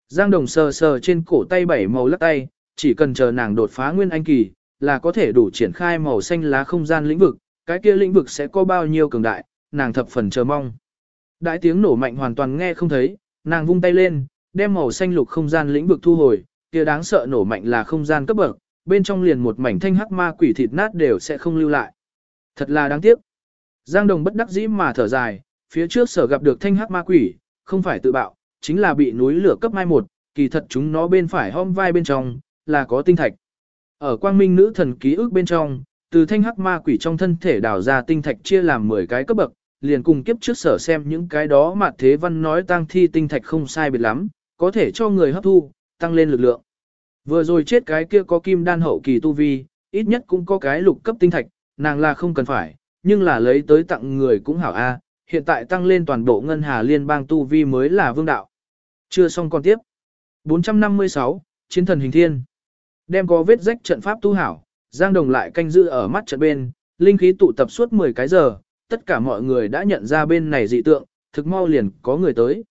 Giang Đồng sờ sờ trên cổ tay bảy màu lắc tay, chỉ cần chờ nàng đột phá nguyên anh kỳ, là có thể đủ triển khai màu xanh lá không gian lĩnh vực, cái kia lĩnh vực sẽ có bao nhiêu cường đại, nàng thập phần chờ mong. Đại tiếng nổ mạnh hoàn toàn nghe không thấy, nàng vung tay lên, đem màu xanh lục không gian lĩnh vực thu hồi, kia đáng sợ nổ mạnh là không gian cấp bậc, bên trong liền một mảnh thanh hắc ma quỷ thịt nát đều sẽ không lưu lại. Thật là đáng tiếc. Giang Đồng bất đắc dĩ mà thở dài, phía trước sở gặp được thanh hắc ma quỷ, không phải tự bạo, chính là bị núi lửa cấp mai một, kỳ thật chúng nó bên phải hom vai bên trong, là có tinh thạch. Ở quang minh nữ thần ký ức bên trong, từ thanh hắc ma quỷ trong thân thể đào ra tinh thạch chia làm 10 cái cấp bậc, liền cùng kiếp trước sở xem những cái đó mà thế văn nói tăng thi tinh thạch không sai biệt lắm, có thể cho người hấp thu, tăng lên lực lượng. Vừa rồi chết cái kia có kim đan hậu kỳ tu vi, ít nhất cũng có cái lục cấp tinh thạch, nàng là không cần phải, nhưng là lấy tới tặng người cũng hảo a. hiện tại tăng lên toàn bộ ngân hà liên bang tu vi mới là vương đạo. Chưa xong còn tiếp. 456, Chiến thần hình thiên. Đem có vết rách trận pháp tu hảo, Giang Đồng lại canh giữ ở mắt trận bên, linh khí tụ tập suốt 10 cái giờ, tất cả mọi người đã nhận ra bên này dị tượng, thực mau liền có người tới.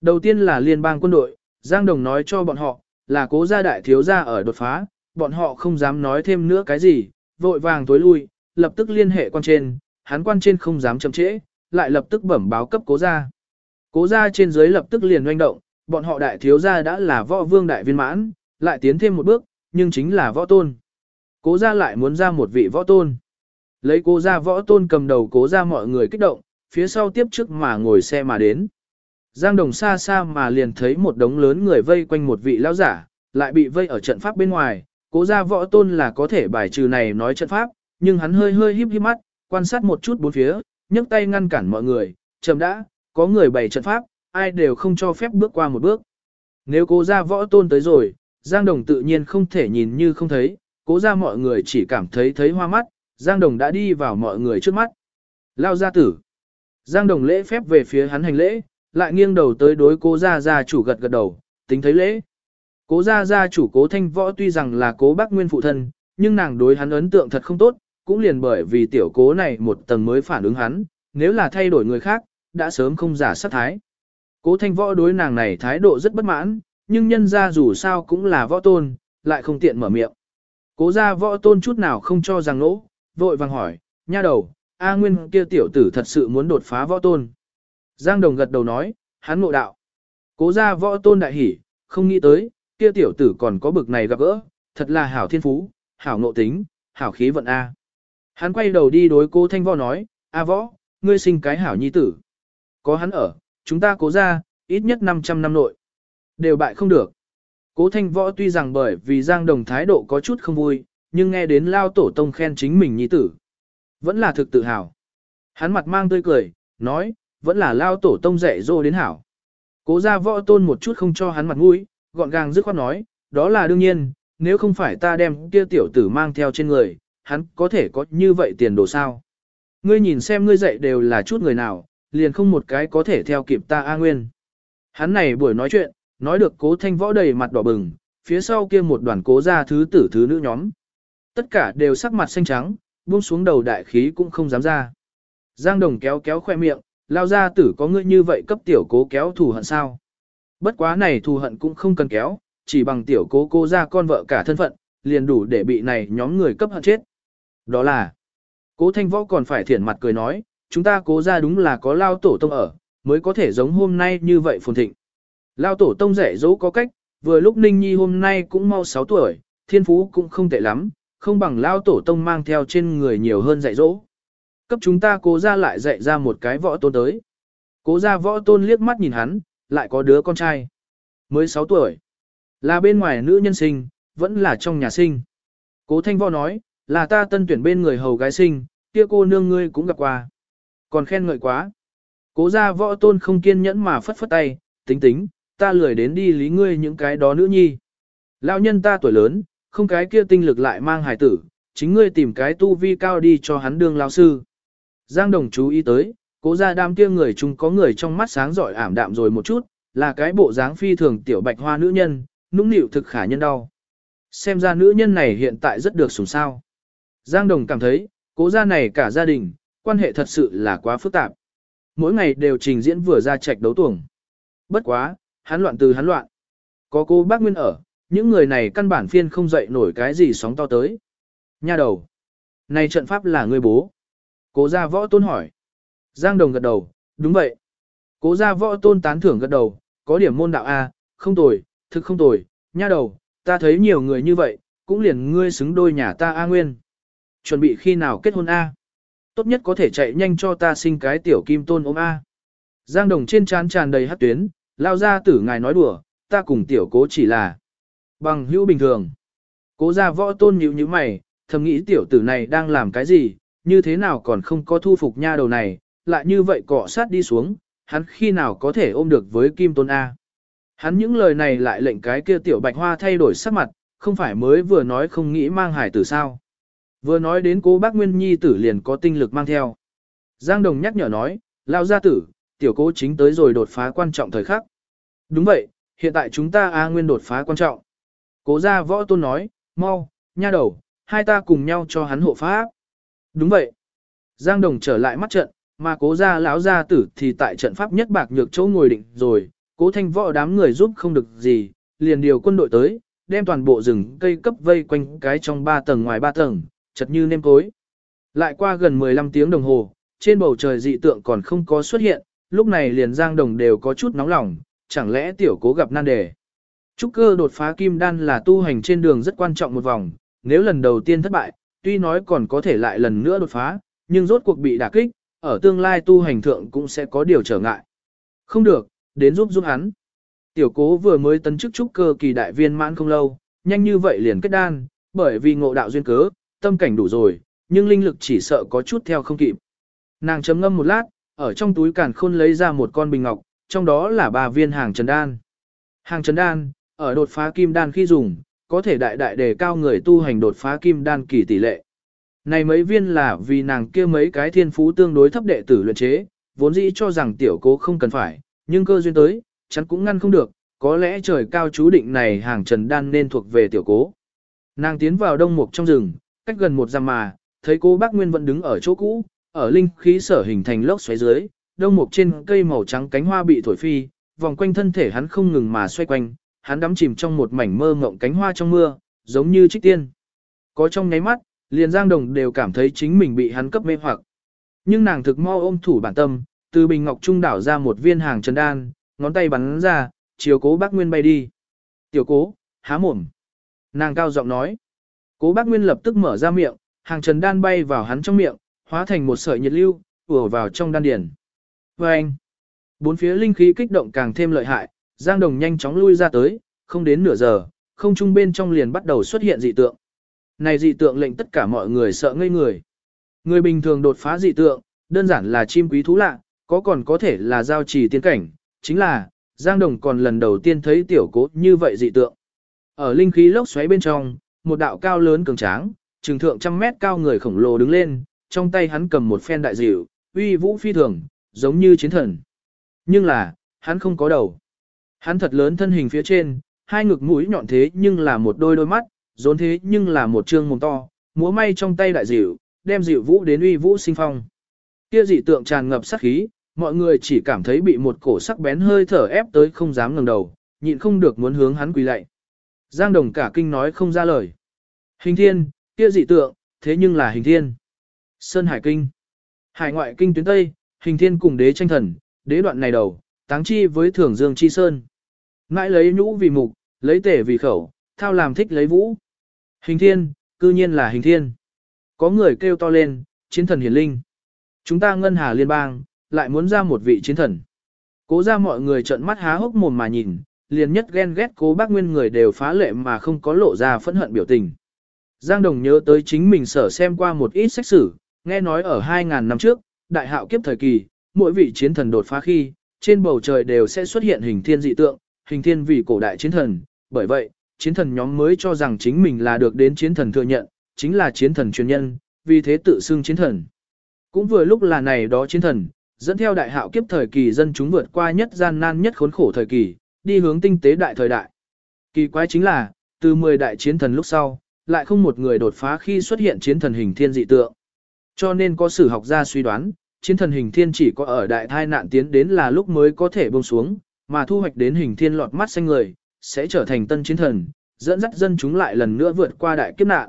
Đầu tiên là liên bang quân đội, Giang Đồng nói cho bọn họ, là cố gia đại thiếu gia ở đột phá, bọn họ không dám nói thêm nữa cái gì, vội vàng tối lui, lập tức liên hệ quan trên, hắn quan trên không dám chậm trễ, lại lập tức bẩm báo cấp cố gia. Cố gia trên dưới lập tức liền doanh động, bọn họ đại thiếu gia đã là võ vương đại viên mãn, lại tiến thêm một bước, nhưng chính là võ tôn. Cố gia lại muốn ra một vị võ tôn. Lấy cố gia võ tôn cầm đầu cố gia mọi người kích động, phía sau tiếp trước mà ngồi xe mà đến. Giang Đồng xa xa mà liền thấy một đống lớn người vây quanh một vị lão giả, lại bị vây ở trận pháp bên ngoài, cố gia võ tôn là có thể bài trừ này nói trận pháp, nhưng hắn hơi hơi híp híp mắt, quan sát một chút bốn phía, nhấc tay ngăn cản mọi người, chậm đã, có người bày trận pháp, ai đều không cho phép bước qua một bước. Nếu cố gia võ tôn tới rồi, Giang Đồng tự nhiên không thể nhìn như không thấy, cố gia mọi người chỉ cảm thấy thấy hoa mắt, Giang Đồng đã đi vào mọi người trước mắt. Lao gia tử. Giang Đồng lễ phép về phía hắn hành lễ, lại nghiêng đầu tới đối cố gia gia chủ gật gật đầu, tính thấy lễ. Cố gia gia chủ cố thanh võ tuy rằng là cố bác nguyên phụ thân, nhưng nàng đối hắn ấn tượng thật không tốt, cũng liền bởi vì tiểu cố này một tầng mới phản ứng hắn, nếu là thay đổi người khác, đã sớm không giả sát thái. Cố thanh võ đối nàng này thái độ rất bất mãn, nhưng nhân ra dù sao cũng là võ tôn, lại không tiện mở miệng. Cố gia võ tôn chút nào không cho rằng lỗ, vội vàng hỏi, nha đầu, A Nguyên kia tiểu tử thật sự muốn đột phá võ tôn. Giang Đồng gật đầu nói, hắn ngộ đạo. Cố gia võ tôn đại hỉ, không nghĩ tới, kia tiểu tử còn có bực này gặp gỡ, thật là hảo thiên phú, hảo ngộ tính, hảo khí vận A. Hắn quay đầu đi đối cố thanh võ nói, A võ, ngươi sinh cái hảo nhi tử. Có hắn ở, chúng ta cố ra, ít nhất 500 năm nội. Đều bại không được. Cố thanh võ tuy rằng bởi vì Giang Đồng thái độ có chút không vui, nhưng nghe đến lao tổ tông khen chính mình nhi tử. Vẫn là thực tự hào. Hắn mặt mang tươi cười, nói, vẫn là lao tổ tông dạy dỗ đến hảo. Cố gia võ tôn một chút không cho hắn mặt mũi, gọn gàng dứt khoát nói, đó là đương nhiên, nếu không phải ta đem kia tiểu tử mang theo trên người, hắn có thể có như vậy tiền đồ sao. Ngươi nhìn xem ngươi dạy đều là chút người nào, liền không một cái có thể theo kịp ta A Nguyên. Hắn này buổi nói chuyện, nói được cố thanh võ đầy mặt đỏ bừng, phía sau kia một đoàn cố gia thứ tử thứ nữ nhóm. Tất cả đều sắc mặt xanh trắng, buông xuống đầu đại khí cũng không dám ra. Giang Đồng kéo kéo khoe miệng, lao gia tử có ngươi như vậy cấp tiểu cố kéo thù hận sao. Bất quá này thù hận cũng không cần kéo, chỉ bằng tiểu cố cô ra con vợ cả thân phận, liền đủ để bị này nhóm người cấp hận chết. Đó là, cố thanh võ còn phải thiển mặt cười nói, chúng ta cố ra đúng là có lao tổ tông ở, mới có thể giống hôm nay như vậy phồn thịnh. Lao tổ tông rẻ dỗ có cách, vừa lúc Ninh Nhi hôm nay cũng mau 6 tuổi, thiên phú cũng không tệ lắm, không bằng lao tổ tông mang theo trên người nhiều hơn dạy dỗ. Cấp chúng ta cố ra lại dạy ra một cái võ tôn tới. Cố ra võ tôn liếc mắt nhìn hắn, lại có đứa con trai. Mới 6 tuổi. Là bên ngoài nữ nhân sinh, vẫn là trong nhà sinh. Cố thanh võ nói, là ta tân tuyển bên người hầu gái sinh, kia cô nương ngươi cũng gặp qua. Còn khen ngợi quá. Cố ra võ tôn không kiên nhẫn mà phất phất tay, tính tính, ta lười đến đi lý ngươi những cái đó nữ nhi. Lão nhân ta tuổi lớn, không cái kia tinh lực lại mang hài tử, chính ngươi tìm cái tu vi cao đi cho hắn đương lão sư. Giang Đồng chú ý tới, cố ra đám kia người chung có người trong mắt sáng giỏi ảm đạm rồi một chút, là cái bộ dáng phi thường tiểu bạch hoa nữ nhân, nũng nịu thực khả nhân đau. Xem ra nữ nhân này hiện tại rất được sủng sao. Giang Đồng cảm thấy, cố gia này cả gia đình, quan hệ thật sự là quá phức tạp. Mỗi ngày đều trình diễn vừa ra trạch đấu tuồng. Bất quá, hắn loạn từ hắn loạn. Có cô bác Nguyên ở, những người này căn bản phiên không dậy nổi cái gì sóng to tới. Nha đầu. Này trận pháp là người bố. Cố gia võ tôn hỏi. Giang Đồng gật đầu, đúng vậy. Cố gia võ tôn tán thưởng gật đầu, có điểm môn đạo A, không tồi, thực không tồi, nha đầu, ta thấy nhiều người như vậy, cũng liền ngươi xứng đôi nhà ta A Nguyên. Chuẩn bị khi nào kết hôn A? Tốt nhất có thể chạy nhanh cho ta sinh cái tiểu kim tôn ôm A. Giang Đồng trên trán tràn đầy hát tuyến, lao ra tử ngài nói đùa, ta cùng tiểu cố chỉ là bằng hữu bình thường. Cố gia võ tôn nhíu như mày, thầm nghĩ tiểu tử này đang làm cái gì, như thế nào còn không có thu phục nha đầu này, lại như vậy cọ sát đi xuống, hắn khi nào có thể ôm được với Kim Tôn A. Hắn những lời này lại lệnh cái kia tiểu bạch hoa thay đổi sắc mặt, không phải mới vừa nói không nghĩ mang hải tử sao. Vừa nói đến cố bác Nguyên Nhi tử liền có tinh lực mang theo. Giang Đồng nhắc nhở nói, lao gia tử, tiểu cố chính tới rồi đột phá quan trọng thời khắc. Đúng vậy, hiện tại chúng ta A Nguyên đột phá quan trọng. Cố gia võ tôn nói, mau, nha đầu, hai ta cùng nhau cho hắn hộ pháp. Đúng vậy. Giang Đồng trở lại mắt trận, mà cố gia lão gia tử thì tại trận pháp nhất bạc nhược chỗ ngồi định rồi, cố thanh võ đám người giúp không được gì, liền điều quân đội tới, đem toàn bộ rừng cây cấp vây quanh cái trong ba tầng ngoài ba tầng, chật như nêm cối. Lại qua gần 15 tiếng đồng hồ, trên bầu trời dị tượng còn không có xuất hiện, lúc này liền Giang Đồng đều có chút nóng lòng, chẳng lẽ tiểu cố gặp nan đề. Trúc cơ đột phá kim đan là tu hành trên đường rất quan trọng một vòng, nếu lần đầu tiên thất bại, tuy nói còn có thể lại lần nữa đột phá, nhưng rốt cuộc bị đả kích, ở tương lai tu hành thượng cũng sẽ có điều trở ngại. Không được, đến giúp giúp hắn. Tiểu cố vừa mới tấn chức trúc cơ kỳ đại viên mãn không lâu, nhanh như vậy liền kết đan, bởi vì ngộ đạo duyên cớ, tâm cảnh đủ rồi, nhưng linh lực chỉ sợ có chút theo không kịp. Nàng chấm ngâm một lát, ở trong túi càn khôn lấy ra một con bình ngọc, trong đó là ba viên hàng trần đan. Hàng trần đan, ở đột phá kim đan khi dùng, có thể đại đại đề cao người tu hành đột phá kim đan kỳ tỷ lệ. Này mấy viên là vì nàng kia mấy cái thiên phú tương đối thấp đệ tử luyện chế, vốn dĩ cho rằng tiểu cố không cần phải, nhưng cơ duyên tới, chắn cũng ngăn không được, có lẽ trời cao chú định này hàng trần đan nên thuộc về tiểu cố. Nàng tiến vào đông mục trong rừng, cách gần một dặm mà, thấy cô bác Nguyên vẫn đứng ở chỗ cũ, ở linh khí sở hình thành lốc xoáy dưới, đông mục trên cây màu trắng cánh hoa bị thổi phi, vòng quanh thân thể hắn không ngừng mà xoay quanh, hắn đắm chìm trong một mảnh mơ ngộng cánh hoa trong mưa, giống như trích tiên. Có trong nháy mắt, liền Giang Đồng đều cảm thấy chính mình bị hắn cấp mê hoặc. Nhưng nàng thực mo ôm thủ bản tâm, từ bình ngọc trung đảo ra một viên hàng trần đan, ngón tay bắn ra, chiều cố bác Nguyên bay đi. Tiểu cố, há mồm. Nàng cao giọng nói. Cố bác Nguyên lập tức mở ra miệng, hàng trần đan bay vào hắn trong miệng, hóa thành một sợi nhiệt lưu, ùa vào trong đan điển. Và vâng. anh, bốn phía linh khí kích động càng thêm lợi hại, Giang Đồng nhanh chóng lui ra tới, không đến nửa giờ, không trung bên trong liền bắt đầu xuất hiện dị tượng. Này dị tượng lệnh tất cả mọi người sợ ngây người. Người bình thường đột phá dị tượng, đơn giản là chim quý thú lạ, có còn có thể là giao trì tiên cảnh, chính là, Giang Đồng còn lần đầu tiên thấy tiểu cố như vậy dị tượng. Ở linh khí lốc xoáy bên trong, một đạo cao lớn cường tráng, trừng thượng trăm mét cao người khổng lồ đứng lên, trong tay hắn cầm một phen đại dịu, uy vũ phi thường, giống như chiến thần. Nhưng là, hắn không có đầu. Hắn thật lớn thân hình phía trên, hai ngực mũi nhọn thế nhưng là một đôi đôi mắt, rốn thế nhưng là một trương mồm to, múa may trong tay đại dịu, đem dịu vũ đến uy vũ sinh phong. Kia dị tượng tràn ngập sát khí, mọi người chỉ cảm thấy bị một cổ sắc bén hơi thở ép tới không dám ngẩng đầu, nhịn không được muốn hướng hắn quỳ lạy. Giang Đồng cả kinh nói không ra lời. Hình thiên, kia dị tượng, thế nhưng là hình thiên. Sơn Hải Kinh. Hải ngoại kinh tuyến Tây, hình thiên cùng đế tranh thần, đế đoạn này đầu, táng chi với thưởng dương chi sơn. Ngãi lấy nhũ vì mục, lấy tể vì khẩu, thao làm thích lấy vũ. Hình thiên, cư nhiên là hình thiên. Có người kêu to lên, chiến thần hiển linh. Chúng ta ngân hà liên bang, lại muốn ra một vị chiến thần. Cố ra mọi người trợn mắt há hốc mồm mà nhìn, liền nhất ghen ghét cố bác nguyên người đều phá lệ mà không có lộ ra phẫn hận biểu tình. Giang Đồng nhớ tới chính mình sở xem qua một ít sách sử, nghe nói ở 2.000 năm trước, đại hạo kiếp thời kỳ, mỗi vị chiến thần đột phá khi, trên bầu trời đều sẽ xuất hiện hình thiên dị tượng, hình thiên vì cổ đại chiến thần, bởi vậy, chiến thần nhóm mới cho rằng chính mình là được đến chiến thần thừa nhận, chính là chiến thần truyền nhân, vì thế tự xưng chiến thần. Cũng vừa lúc là này đó chiến thần, dẫn theo đại hạo kiếp thời kỳ dân chúng vượt qua nhất gian nan nhất khốn khổ thời kỳ, đi hướng tinh tế đại thời đại. Kỳ quái chính là, từ 10 đại chiến thần lúc sau, lại không một người đột phá khi xuất hiện chiến thần hình thiên dị tượng. Cho nên có sử học gia suy đoán, chiến thần hình thiên chỉ có ở đại thai nạn tiến đến là lúc mới có thể buông xuống, mà thu hoạch đến hình thiên lọt mắt xanh người, sẽ trở thành tân chiến thần, dẫn dắt dân chúng lại lần nữa vượt qua đại kiếp nạn.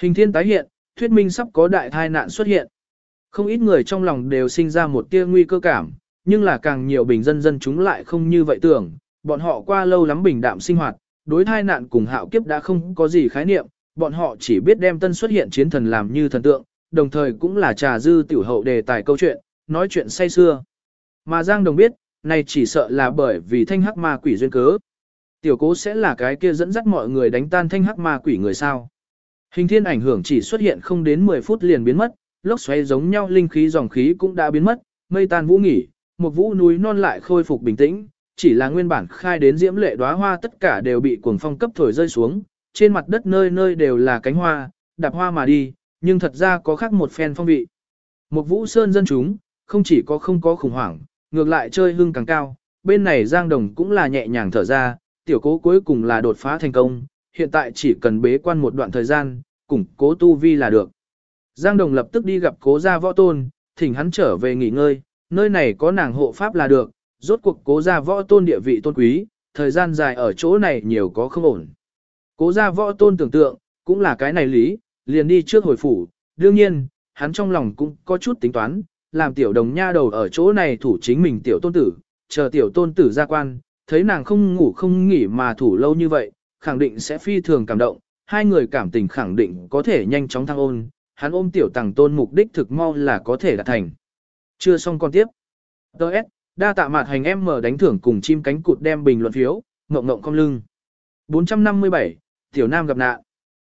Hình thiên tái hiện, thuyết minh sắp có đại thai nạn xuất hiện. Không ít người trong lòng đều sinh ra một tia nguy cơ cảm, nhưng là càng nhiều bình dân dân chúng lại không như vậy tưởng, bọn họ qua lâu lắm bình đạm sinh hoạt, đối thai nạn cùng hạo kiếp đã không có gì khái niệm, bọn họ chỉ biết đem tân xuất hiện chiến thần làm như thần tượng, đồng thời cũng là trà dư tiểu hậu đề tài câu chuyện, nói chuyện say xưa. Mà Giang Đồng biết, này chỉ sợ là bởi vì thanh hắc ma quỷ duyên cớ. Tiểu cố sẽ là cái kia dẫn dắt mọi người đánh tan thanh hắc ma quỷ người sao. Hình thiên ảnh hưởng chỉ xuất hiện không đến 10 phút liền biến mất, lốc xoáy giống nhau linh khí dòng khí cũng đã biến mất, mây tan vũ nghỉ, một vũ núi non lại khôi phục bình tĩnh, chỉ là nguyên bản khai đến diễm lệ đóa hoa tất cả đều bị cuồng phong cấp thổi rơi xuống, trên mặt đất nơi nơi đều là cánh hoa, đạp hoa mà đi, nhưng thật ra có khác một phen phong vị. Một vũ sơn dân chúng, không chỉ có không có khủng hoảng, ngược lại chơi hưng càng cao, bên này Giang Đồng cũng là nhẹ nhàng thở ra, tiểu cố cuối cùng là đột phá thành công, hiện tại chỉ cần bế quan một đoạn thời gian, củng cố tu vi là được. Giang Đồng lập tức đi gặp cố gia võ tôn, thỉnh hắn trở về nghỉ ngơi, nơi này có nàng hộ pháp là được, rốt cuộc cố gia võ tôn địa vị tôn quý, thời gian dài ở chỗ này nhiều có không ổn. Cố gia võ tôn tưởng tượng, cũng là cái này lý, liền đi trước hồi phủ, đương nhiên, hắn trong lòng cũng có chút tính toán, làm tiểu đồng nha đầu ở chỗ này thủ chính mình tiểu tôn tử, chờ tiểu tôn tử ra quan, thấy nàng không ngủ không nghỉ mà thủ lâu như vậy, khẳng định sẽ phi thường cảm động, hai người cảm tình khẳng định có thể nhanh chóng thăng ôn, hắn ôm tiểu tàng tôn mục đích thực mau là có thể đạt thành. Chưa xong con tiếp. Đợt, đa tạ mạt hành em mở đánh thưởng cùng chim cánh cụt đem bình luận phiếu, ngộng ngộng cong lưng. 457, tiểu nam gặp nạn.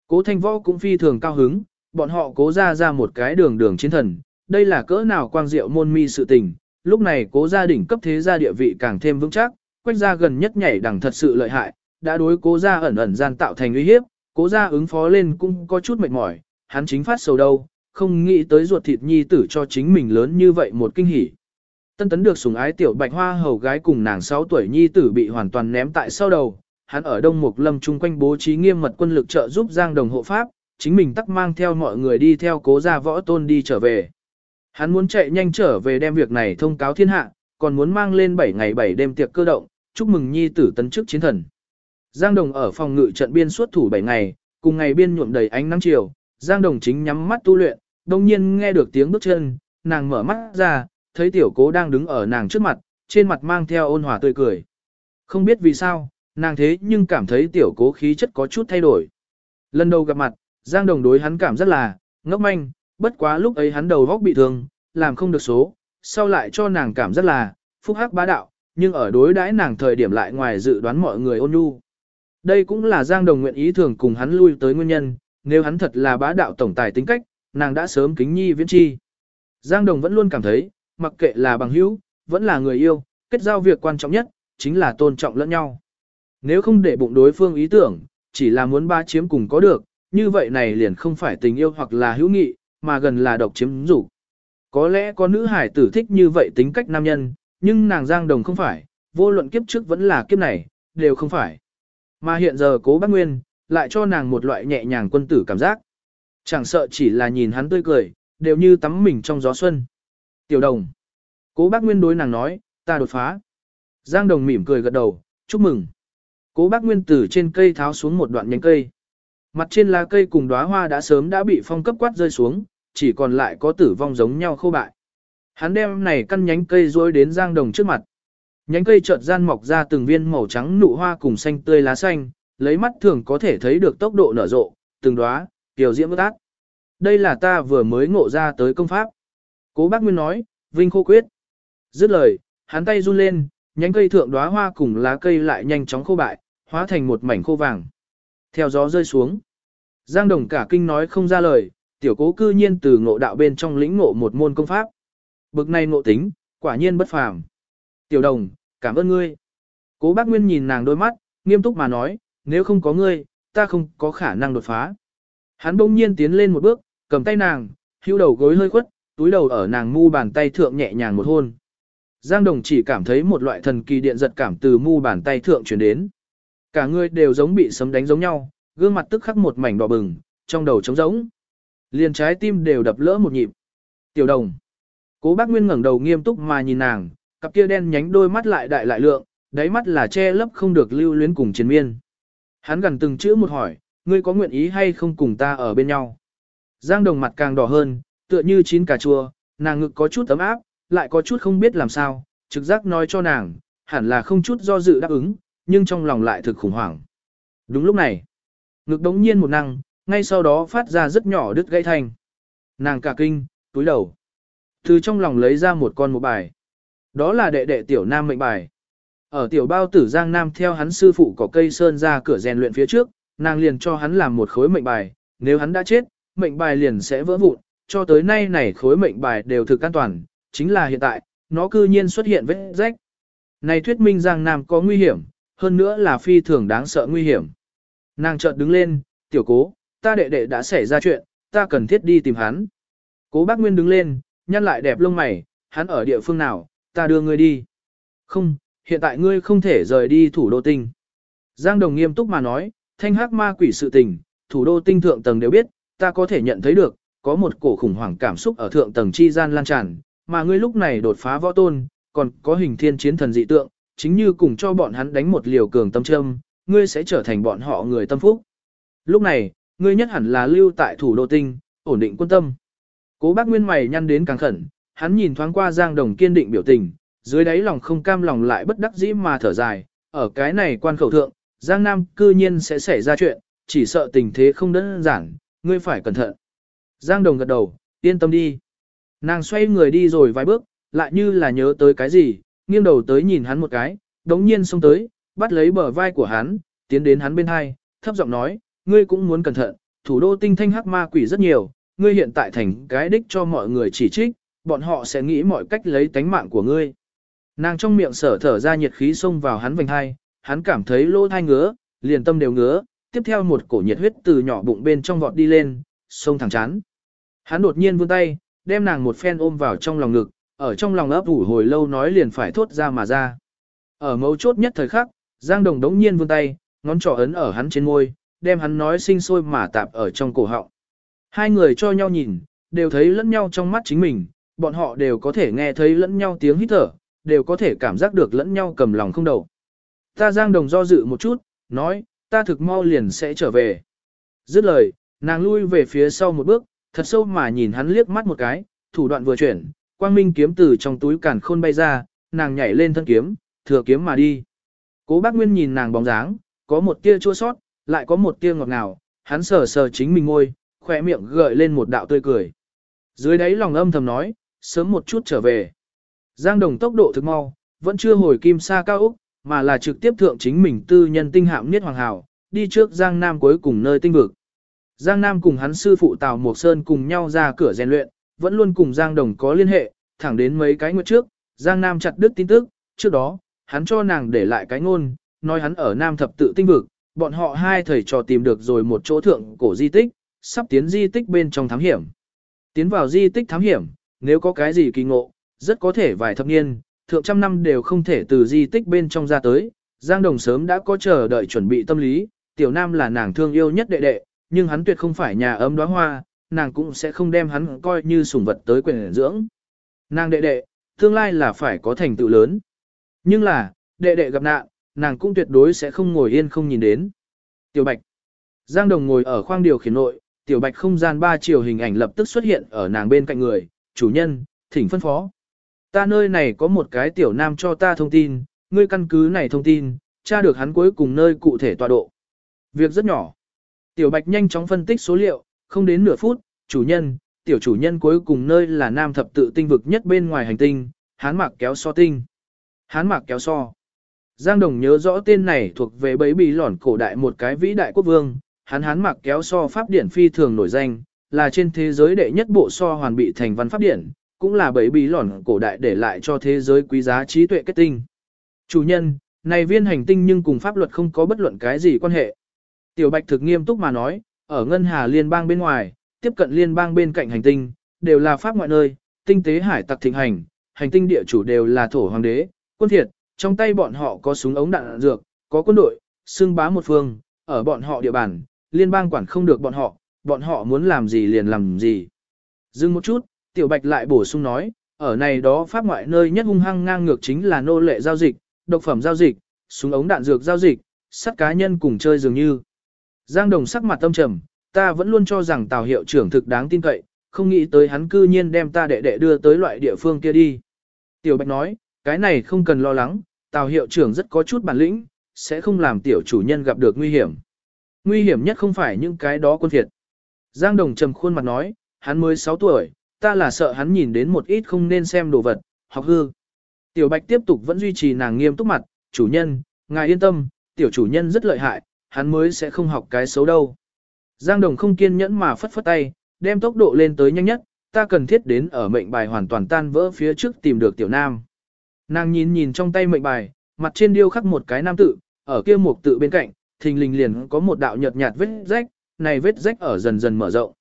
Cố thanh võ cũng phi thường cao hứng, bọn họ cố ra ra một cái đường đường chiến thần, đây là cỡ nào quang diệu môn mi sự tình, lúc này cố gia đỉnh cấp thế gia địa vị càng thêm vững chắc, quách gia gần nhất nhảy đẳng thật sự lợi hại, đã đối cố gia ẩn ẩn gian tạo thành uy hiếp, cố gia ứng phó lên cũng có chút mệt mỏi, hắn chính phát sầu đâu, không nghĩ tới ruột thịt nhi tử cho chính mình lớn như vậy một kinh hỉ. Tân tấn được sủng ái tiểu bạch hoa hầu gái cùng nàng 6 tuổi nhi tử bị hoàn toàn ném tại sau đầu, hắn ở Đông Mục Lâm chung quanh bố trí nghiêm mật quân lực trợ giúp Giang Đồng hộ pháp, chính mình tắc mang theo mọi người đi theo cố gia võ tôn đi trở về. Hắn muốn chạy nhanh trở về đem việc này thông cáo thiên hạ, còn muốn mang lên 7 ngày 7 đêm tiệc cơ động, chúc mừng nhi tử tấn chức chiến thần. Giang Đồng ở phòng ngự trận biên suốt thủ 7 ngày, cùng ngày biên nhuộm đầy ánh nắng chiều, Giang Đồng chính nhắm mắt tu luyện, đồng nhiên nghe được tiếng bước chân, nàng mở mắt ra, thấy tiểu cố đang đứng ở nàng trước mặt, trên mặt mang theo ôn hòa tươi cười. Không biết vì sao, nàng thế nhưng cảm thấy tiểu cố khí chất có chút thay đổi. Lần đầu gặp mặt, Giang Đồng đối hắn cảm rất là, ngốc manh, bất quá lúc ấy hắn đầu góc bị thương, làm không được số, sau lại cho nàng cảm rất là, phúc hắc bá đạo, nhưng ở đối đãi nàng thời điểm lại ngoài dự đoán mọi người ôn nhu. Đây cũng là Giang Đồng nguyện ý thường cùng hắn lui tới nguyên nhân, nếu hắn thật là bá đạo tổng tài tính cách, nàng đã sớm kính nhi viễn chi. Giang Đồng vẫn luôn cảm thấy, mặc kệ là bằng hữu, vẫn là người yêu, kết giao việc quan trọng nhất, chính là tôn trọng lẫn nhau. Nếu không để bụng đối phương ý tưởng, chỉ là muốn ba chiếm cùng có được, như vậy này liền không phải tình yêu hoặc là hữu nghị, mà gần là độc chiếm dục. Có lẽ có nữ hải tử thích như vậy tính cách nam nhân, nhưng nàng Giang Đồng không phải, vô luận kiếp trước vẫn là kiếp này, đều không phải. Mà hiện giờ cố bác Nguyên, lại cho nàng một loại nhẹ nhàng quân tử cảm giác. Chẳng sợ chỉ là nhìn hắn tươi cười, đều như tắm mình trong gió xuân. Tiểu đồng. Cố bác Nguyên đối nàng nói, ta đột phá. Giang Đồng mỉm cười gật đầu, chúc mừng. Cố bác Nguyên từ trên cây tháo xuống một đoạn nhánh cây. Mặt trên lá cây cùng đóa hoa đã sớm đã bị phong cấp quát rơi xuống, chỉ còn lại có tử vong giống nhau khô bại. Hắn đem này căn nhánh cây rối đến Giang Đồng trước mặt. Nhánh cây chợt gian mọc ra từng viên màu trắng nụ hoa cùng xanh tươi lá xanh, lấy mắt thường có thể thấy được tốc độ nở rộ, từng đóa, tiểu diễm tác. Đây là ta vừa mới ngộ ra tới công pháp. Cố bác Nguyên nói, vinh khô quyết. Dứt lời, hắn tay run lên, nhánh cây thượng đóa hoa cùng lá cây lại nhanh chóng khô bại, hóa thành một mảnh khô vàng. Theo gió rơi xuống. Giang Đồng cả kinh nói không ra lời, tiểu cố cư nhiên từ ngộ đạo bên trong lĩnh ngộ một môn công pháp. Bực này ngộ tính, quả nhiên bất phàm. Tiểu đồng, cảm ơn ngươi. Cố bác Nguyên nhìn nàng đôi mắt, nghiêm túc mà nói, nếu không có ngươi, ta không có khả năng đột phá. Hắn bỗng nhiên tiến lên một bước, cầm tay nàng, hưu đầu gối hơi khuất, túi đầu ở nàng mu bàn tay thượng nhẹ nhàng một hôn. Giang Đồng chỉ cảm thấy một loại thần kỳ điện giật cảm từ mu bàn tay thượng chuyển đến. Cả người đều giống bị sấm đánh giống nhau, gương mặt tức khắc một mảnh đỏ bừng, trong đầu trống rỗng. Liền trái tim đều đập lỡ một nhịp. Tiểu đồng. Cố bác Nguyên ngẩng đầu nghiêm túc mà nhìn nàng, cặp kia đen nhánh đôi mắt lại đại lại lượng, đáy mắt là che lấp không được lưu luyến cùng chiến miên. Hắn gần từng chữ một hỏi, ngươi có nguyện ý hay không cùng ta ở bên nhau? Giang đồng mặt càng đỏ hơn, tựa như chín cà chua, nàng ngực có chút ấm áp, lại có chút không biết làm sao, trực giác nói cho nàng, hẳn là không chút do dự đáp ứng, nhưng trong lòng lại thực khủng hoảng. Đúng lúc này, ngực đống nhiên một năng, ngay sau đó phát ra rất nhỏ đứt gãy thanh. Nàng cả kinh, túi đầu. Từ trong lòng lấy ra một con một bài. Đó là đệ đệ tiểu nam mệnh bài. Ở tiểu bao tử Giang Nam theo hắn sư phụ có cây sơn ra cửa rèn luyện phía trước, nàng liền cho hắn làm một khối mệnh bài, nếu hắn đã chết, mệnh bài liền sẽ vỡ vụn, cho tới nay này khối mệnh bài đều thực an toàn, chính là hiện tại, nó cư nhiên xuất hiện vết rách. Này thuyết minh Giang Nam có nguy hiểm, hơn nữa là phi thường đáng sợ nguy hiểm. Nàng chợt đứng lên, tiểu cố, ta đệ đệ đã xảy ra chuyện, ta cần thiết đi tìm hắn. Cố bác Nguyên đứng lên, nhăn lại đẹp lông mày, hắn ở địa phương nào, ta đưa ngươi đi. Không, hiện tại ngươi không thể rời đi thủ đô tinh. Giang Đồng nghiêm túc mà nói, thanh hắc ma quỷ sự tình, thủ đô tinh thượng tầng đều biết, ta có thể nhận thấy được, có một cổ khủng hoảng cảm xúc ở thượng tầng chi gian lan tràn, mà ngươi lúc này đột phá võ tôn, còn có hình thiên chiến thần dị tượng, chính như cùng cho bọn hắn đánh một liều cường tâm châm, ngươi sẽ trở thành bọn họ người tâm phúc. Lúc này, ngươi nhất hẳn là lưu tại thủ đô tinh, ổn định quân tâm. Cố bác Nguyên mày nhăn đến càng khẩn, hắn nhìn thoáng qua Giang Đồng kiên định biểu tình, dưới đáy lòng không cam lòng lại bất đắc dĩ mà thở dài, ở cái này quan khẩu thượng, Giang Nam cư nhiên sẽ xảy ra chuyện, chỉ sợ tình thế không đơn giản, ngươi phải cẩn thận. Giang Đồng gật đầu, yên tâm đi. Nàng xoay người đi rồi vài bước, lại như là nhớ tới cái gì, nghiêng đầu tới nhìn hắn một cái, đống nhiên xông tới, bắt lấy bờ vai của hắn, tiến đến hắn bên hai, thấp giọng nói, ngươi cũng muốn cẩn thận, thủ đô tinh thanh hắc ma quỷ rất nhiều, ngươi hiện tại thành cái đích cho mọi người chỉ trích, bọn họ sẽ nghĩ mọi cách lấy tánh mạng của ngươi. Nàng trong miệng sở thở ra nhiệt khí xông vào hắn vành hai, hắn cảm thấy lỗ thai ngứa, liền tâm đều ngứa, tiếp theo một cổ nhiệt huyết từ nhỏ bụng bên trong vọt đi lên, xông thẳng chán. Hắn đột nhiên vươn tay, đem nàng một phen ôm vào trong lòng ngực, ở trong lòng ấp ủ hồi lâu nói liền phải thốt ra mà ra. Ở mấu chốt nhất thời khắc, Giang Đồng đống nhiên vươn tay, ngón trỏ ấn ở hắn trên môi, đem hắn nói sinh sôi mà tạp ở trong cổ họng. Hai người cho nhau nhìn, đều thấy lẫn nhau trong mắt chính mình, bọn họ đều có thể nghe thấy lẫn nhau tiếng hít thở, đều có thể cảm giác được lẫn nhau cầm lòng không đầu. Ta Giang Đồng do dự một chút, nói, ta thực mau liền sẽ trở về. Dứt lời, nàng lui về phía sau một bước, thật sâu mà nhìn hắn liếc mắt một cái, thủ đoạn vừa chuyển, quang minh kiếm từ trong túi càn khôn bay ra, nàng nhảy lên thân kiếm, thừa kiếm mà đi. Cố bác Nguyên nhìn nàng bóng dáng, có một tia chua sót, lại có một tia ngọt ngào, hắn sờ sờ chính mình ngôi, khỏe miệng gợi lên một đạo tươi cười. Dưới đáy lòng âm thầm nói, sớm một chút trở về. Giang Đồng tốc độ thực mau, vẫn chưa hồi kim sa cao Úc, mà là trực tiếp thượng chính mình tư nhân tinh hạm Niết Hoàng Hảo, đi trước Giang Nam cuối cùng nơi tinh vực. Giang Nam cùng hắn sư phụ Tào Mộc Sơn cùng nhau ra cửa rèn luyện, vẫn luôn cùng Giang Đồng có liên hệ, thẳng đến mấy cái nguyệt trước, Giang Nam chặt đứt tin tức, trước đó, hắn cho nàng để lại cái ngôn, nói hắn ở Nam thập tự tinh vực, bọn họ hai thầy trò tìm được rồi một chỗ thượng cổ di tích, sắp tiến di tích bên trong thám hiểm. Tiến vào di tích thám hiểm, nếu có cái gì kỳ ngộ, rất có thể vài thập niên, thượng trăm năm đều không thể từ di tích bên trong ra tới. Giang Đồng sớm đã có chờ đợi chuẩn bị tâm lý, tiểu nam là nàng thương yêu nhất đệ đệ, nhưng hắn tuyệt không phải nhà ấm đóa hoa, nàng cũng sẽ không đem hắn coi như sủng vật tới quyền dưỡng. Nàng đệ đệ, tương lai là phải có thành tựu lớn. Nhưng là, đệ đệ gặp nạn, nàng cũng tuyệt đối sẽ không ngồi yên không nhìn đến. Tiểu Bạch Giang Đồng ngồi ở khoang điều khiển nội, Tiểu Bạch không gian ba chiều hình ảnh lập tức xuất hiện ở nàng bên cạnh người, chủ nhân, thỉnh phân phó. Ta nơi này có một cái tiểu nam cho ta thông tin, ngươi căn cứ này thông tin, tra được hắn cuối cùng nơi cụ thể tọa độ. Việc rất nhỏ. Tiểu Bạch nhanh chóng phân tích số liệu, không đến nửa phút, chủ nhân, tiểu chủ nhân cuối cùng nơi là nam thập tự tinh vực nhất bên ngoài hành tinh, hán mạc kéo so tinh. Hán mạc kéo so. Giang Đồng nhớ rõ tên này thuộc về bấy bì lỏn cổ đại một cái vĩ đại quốc vương, hắn hán mạc kéo so pháp điển phi thường nổi danh, là trên thế giới đệ nhất bộ so hoàn bị thành văn pháp điển, cũng là bấy bì lỏn cổ đại để lại cho thế giới quý giá trí tuệ kết tinh. Chủ nhân, này viên hành tinh nhưng cùng pháp luật không có bất luận cái gì quan hệ. Tiểu Bạch thực nghiêm túc mà nói, ở ngân hà liên bang bên ngoài, tiếp cận liên bang bên cạnh hành tinh, đều là pháp ngoại nơi, tinh tế hải tặc thịnh hành, hành tinh địa chủ đều là thổ hoàng đế, quân thiệt, trong tay bọn họ có súng ống đạn dược, có quân đội, xương bá một phương, ở bọn họ địa bàn, liên bang quản không được bọn họ, bọn họ muốn làm gì liền làm gì. Dừng một chút, Tiểu Bạch lại bổ sung nói, ở này đó pháp ngoại nơi nhất hung hăng ngang ngược chính là nô lệ giao dịch, độc phẩm giao dịch, súng ống đạn dược giao dịch, sắt cá nhân cùng chơi dường như. Giang Đồng sắc mặt tâm trầm, ta vẫn luôn cho rằng Tào hiệu trưởng thực đáng tin cậy, không nghĩ tới hắn cư nhiên đem ta đệ đệ đưa tới loại địa phương kia đi. Tiểu Bạch nói, cái này không cần lo lắng, Tào hiệu trưởng rất có chút bản lĩnh, sẽ không làm tiểu chủ nhân gặp được nguy hiểm. Nguy hiểm nhất không phải những cái đó quân thiệt. Giang Đồng trầm khuôn mặt nói, hắn mới 6 tuổi, ta là sợ hắn nhìn đến một ít không nên xem đồ vật, học hư. Tiểu Bạch tiếp tục vẫn duy trì nàng nghiêm túc mặt, chủ nhân, ngài yên tâm, tiểu chủ nhân rất lợi hại, hắn mới sẽ không học cái xấu đâu. Giang Đồng không kiên nhẫn mà phất phất tay, đem tốc độ lên tới nhanh nhất, ta cần thiết đến ở mệnh bài hoàn toàn tan vỡ phía trước tìm được tiểu nam. Nàng nhìn nhìn trong tay mệnh bài, mặt trên điêu khắc một cái nam tự, ở kia một tự bên cạnh, thình lình liền có một đạo nhợt nhạt vết rách, này vết rách ở dần dần mở rộng.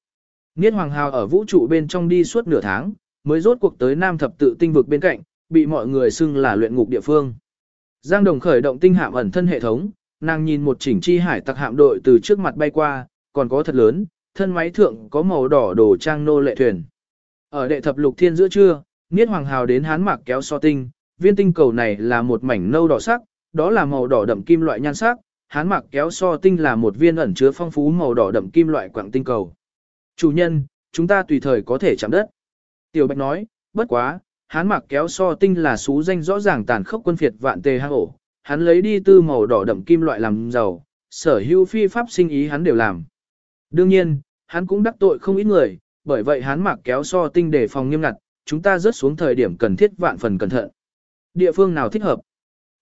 Niết Hoàng Hào ở vũ trụ bên trong đi suốt nửa tháng, mới rốt cuộc tới Nam thập tự tinh vực bên cạnh, bị mọi người xưng là luyện ngục địa phương. Giang Đồng khởi động tinh hạm ẩn thân hệ thống, nàng nhìn một chỉnh chi hải tặc hạm đội từ trước mặt bay qua, còn có thật lớn, thân máy thượng có màu đỏ đồ trang nô lệ thuyền. Ở đệ thập lục thiên giữa trưa, Niết Hoàng Hào đến hán mạc kéo so tinh, viên tinh cầu này là một mảnh nâu đỏ sắc, đó là màu đỏ đậm kim loại nhan sắc, hán mạc kéo so tinh là một viên ẩn chứa phong phú màu đỏ đậm kim loại quặng tinh cầu. Chủ nhân, chúng ta tùy thời có thể chạm đất. Tiểu Bạch nói, bất quá, hán mạc kéo so tinh là số danh rõ ràng tàn khốc quân phiệt vạn tề hang ổ, hắn lấy đi tư màu đỏ đậm kim loại làm giàu, sở hữu phi pháp sinh ý hắn đều làm. Đương nhiên, hắn cũng đắc tội không ít người, bởi vậy hắn mạc kéo so tinh để phòng nghiêm ngặt, chúng ta rớt xuống thời điểm cần thiết vạn phần cẩn thận. Địa phương nào thích hợp?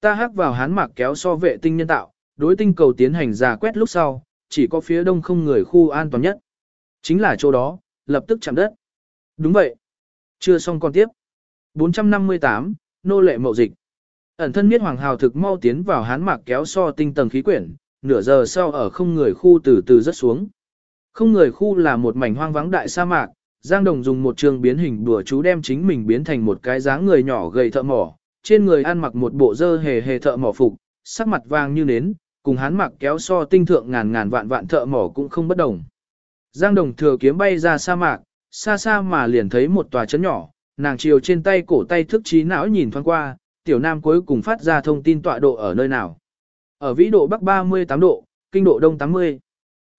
Ta hắc vào hắn mạc kéo so vệ tinh nhân tạo, đối tinh cầu tiến hành giả quét lúc sau, chỉ có phía đông không người khu an toàn nhất. Chính là chỗ đó, lập tức chạm đất. Đúng vậy. Chưa xong còn tiếp. 458, nô lệ mậu dịch. Ẩn thân miết hoàng hào thực mau tiến vào hán mạc kéo so tinh tầng khí quyển, nửa giờ sau ở không người khu từ từ rất xuống. Không người khu là một mảnh hoang vắng đại sa mạc, Giang Đồng dùng một trường biến hình đùa chú đem chính mình biến thành một cái dáng người nhỏ gầy thợ mỏ, trên người ăn mặc một bộ dơ hề hề thợ mỏ phục, sắc mặt vàng như nến, cùng hán mặc kéo so tinh thượng ngàn ngàn vạn vạn thợ mỏ cũng không bất đồng. Giang Đồng thừa kiếm bay ra sa mạc, xa xa mà liền thấy một tòa chấn nhỏ, nàng chiều trên tay cổ tay thức trí não nhìn thoáng qua, tiểu nam cuối cùng phát ra thông tin tọa độ ở nơi nào. Ở vĩ độ bắc 38 độ, kinh độ đông 80.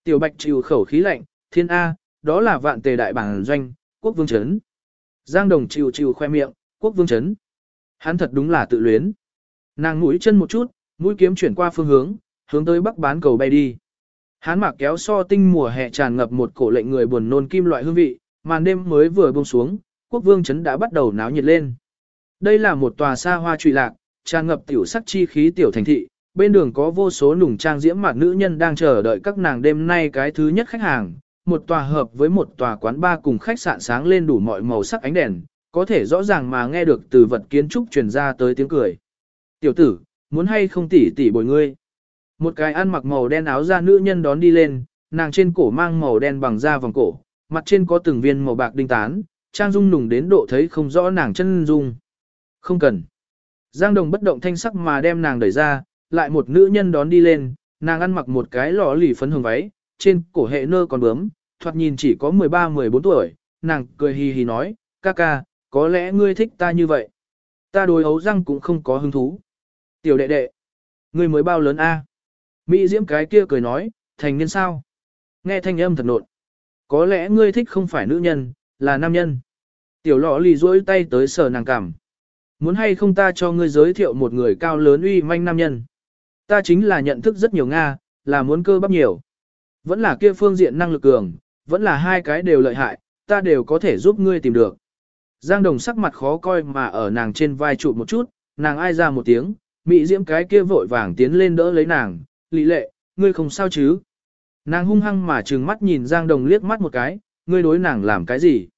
Tiểu bạch chịu khẩu khí lạnh, thiên A, đó là vạn tề đại bản doanh, quốc vương chấn. Giang đồng chịu chịu khoe miệng, quốc vương chấn. Hắn thật đúng là tự luyến. Nàng mũi chân một chút, mũi kiếm chuyển qua phương hướng, hướng tới bắc bán cầu bay đi. Hán mạc kéo so tinh mùa hè tràn ngập một cổ lệnh người buồn nôn kim loại hương vị, màn đêm mới vừa buông xuống, quốc vương chấn đã bắt đầu náo nhiệt lên. Đây là một tòa xa hoa trụy lạc, tràn ngập tiểu sắc chi khí tiểu thành thị, bên đường có vô số nùng trang diễm mạc nữ nhân đang chờ đợi các nàng đêm nay cái thứ nhất khách hàng, một tòa hợp với một tòa quán bar cùng khách sạn sáng lên đủ mọi màu sắc ánh đèn, có thể rõ ràng mà nghe được từ vật kiến trúc truyền ra tới tiếng cười. Tiểu tử, muốn hay không tỉ tỉ bồi ngươi? Một cái ăn mặc màu đen áo da nữ nhân đón đi lên, nàng trên cổ mang màu đen bằng da vòng cổ, mặt trên có từng viên màu bạc đinh tán, trang dung nùng đến độ thấy không rõ nàng chân dung. Không cần. Giang Đồng bất động thanh sắc mà đem nàng đẩy ra, lại một nữ nhân đón đi lên, nàng ăn mặc một cái lọ lì phấn hồng váy, trên cổ hệ nơ còn bướm, thoạt nhìn chỉ có 13-14 tuổi, nàng cười hì hì nói, ca ca, có lẽ ngươi thích ta như vậy. Ta đối ấu răng cũng không có hứng thú. Tiểu đệ đệ, ngươi mới bao lớn a? Mỹ diễm cái kia cười nói, thành niên sao? Nghe thanh âm thật nộn. Có lẽ ngươi thích không phải nữ nhân, là nam nhân. Tiểu lọ lì duỗi tay tới sờ nàng cảm. Muốn hay không ta cho ngươi giới thiệu một người cao lớn uy manh nam nhân. Ta chính là nhận thức rất nhiều Nga, là muốn cơ bắp nhiều. Vẫn là kia phương diện năng lực cường, vẫn là hai cái đều lợi hại, ta đều có thể giúp ngươi tìm được. Giang Đồng sắc mặt khó coi mà ở nàng trên vai trụ một chút, nàng ai ra một tiếng, mị diễm cái kia vội vàng tiến lên đỡ lấy nàng, lị lệ, ngươi không sao chứ. Nàng hung hăng mà trừng mắt nhìn Giang Đồng liếc mắt một cái, ngươi đối nàng làm cái gì?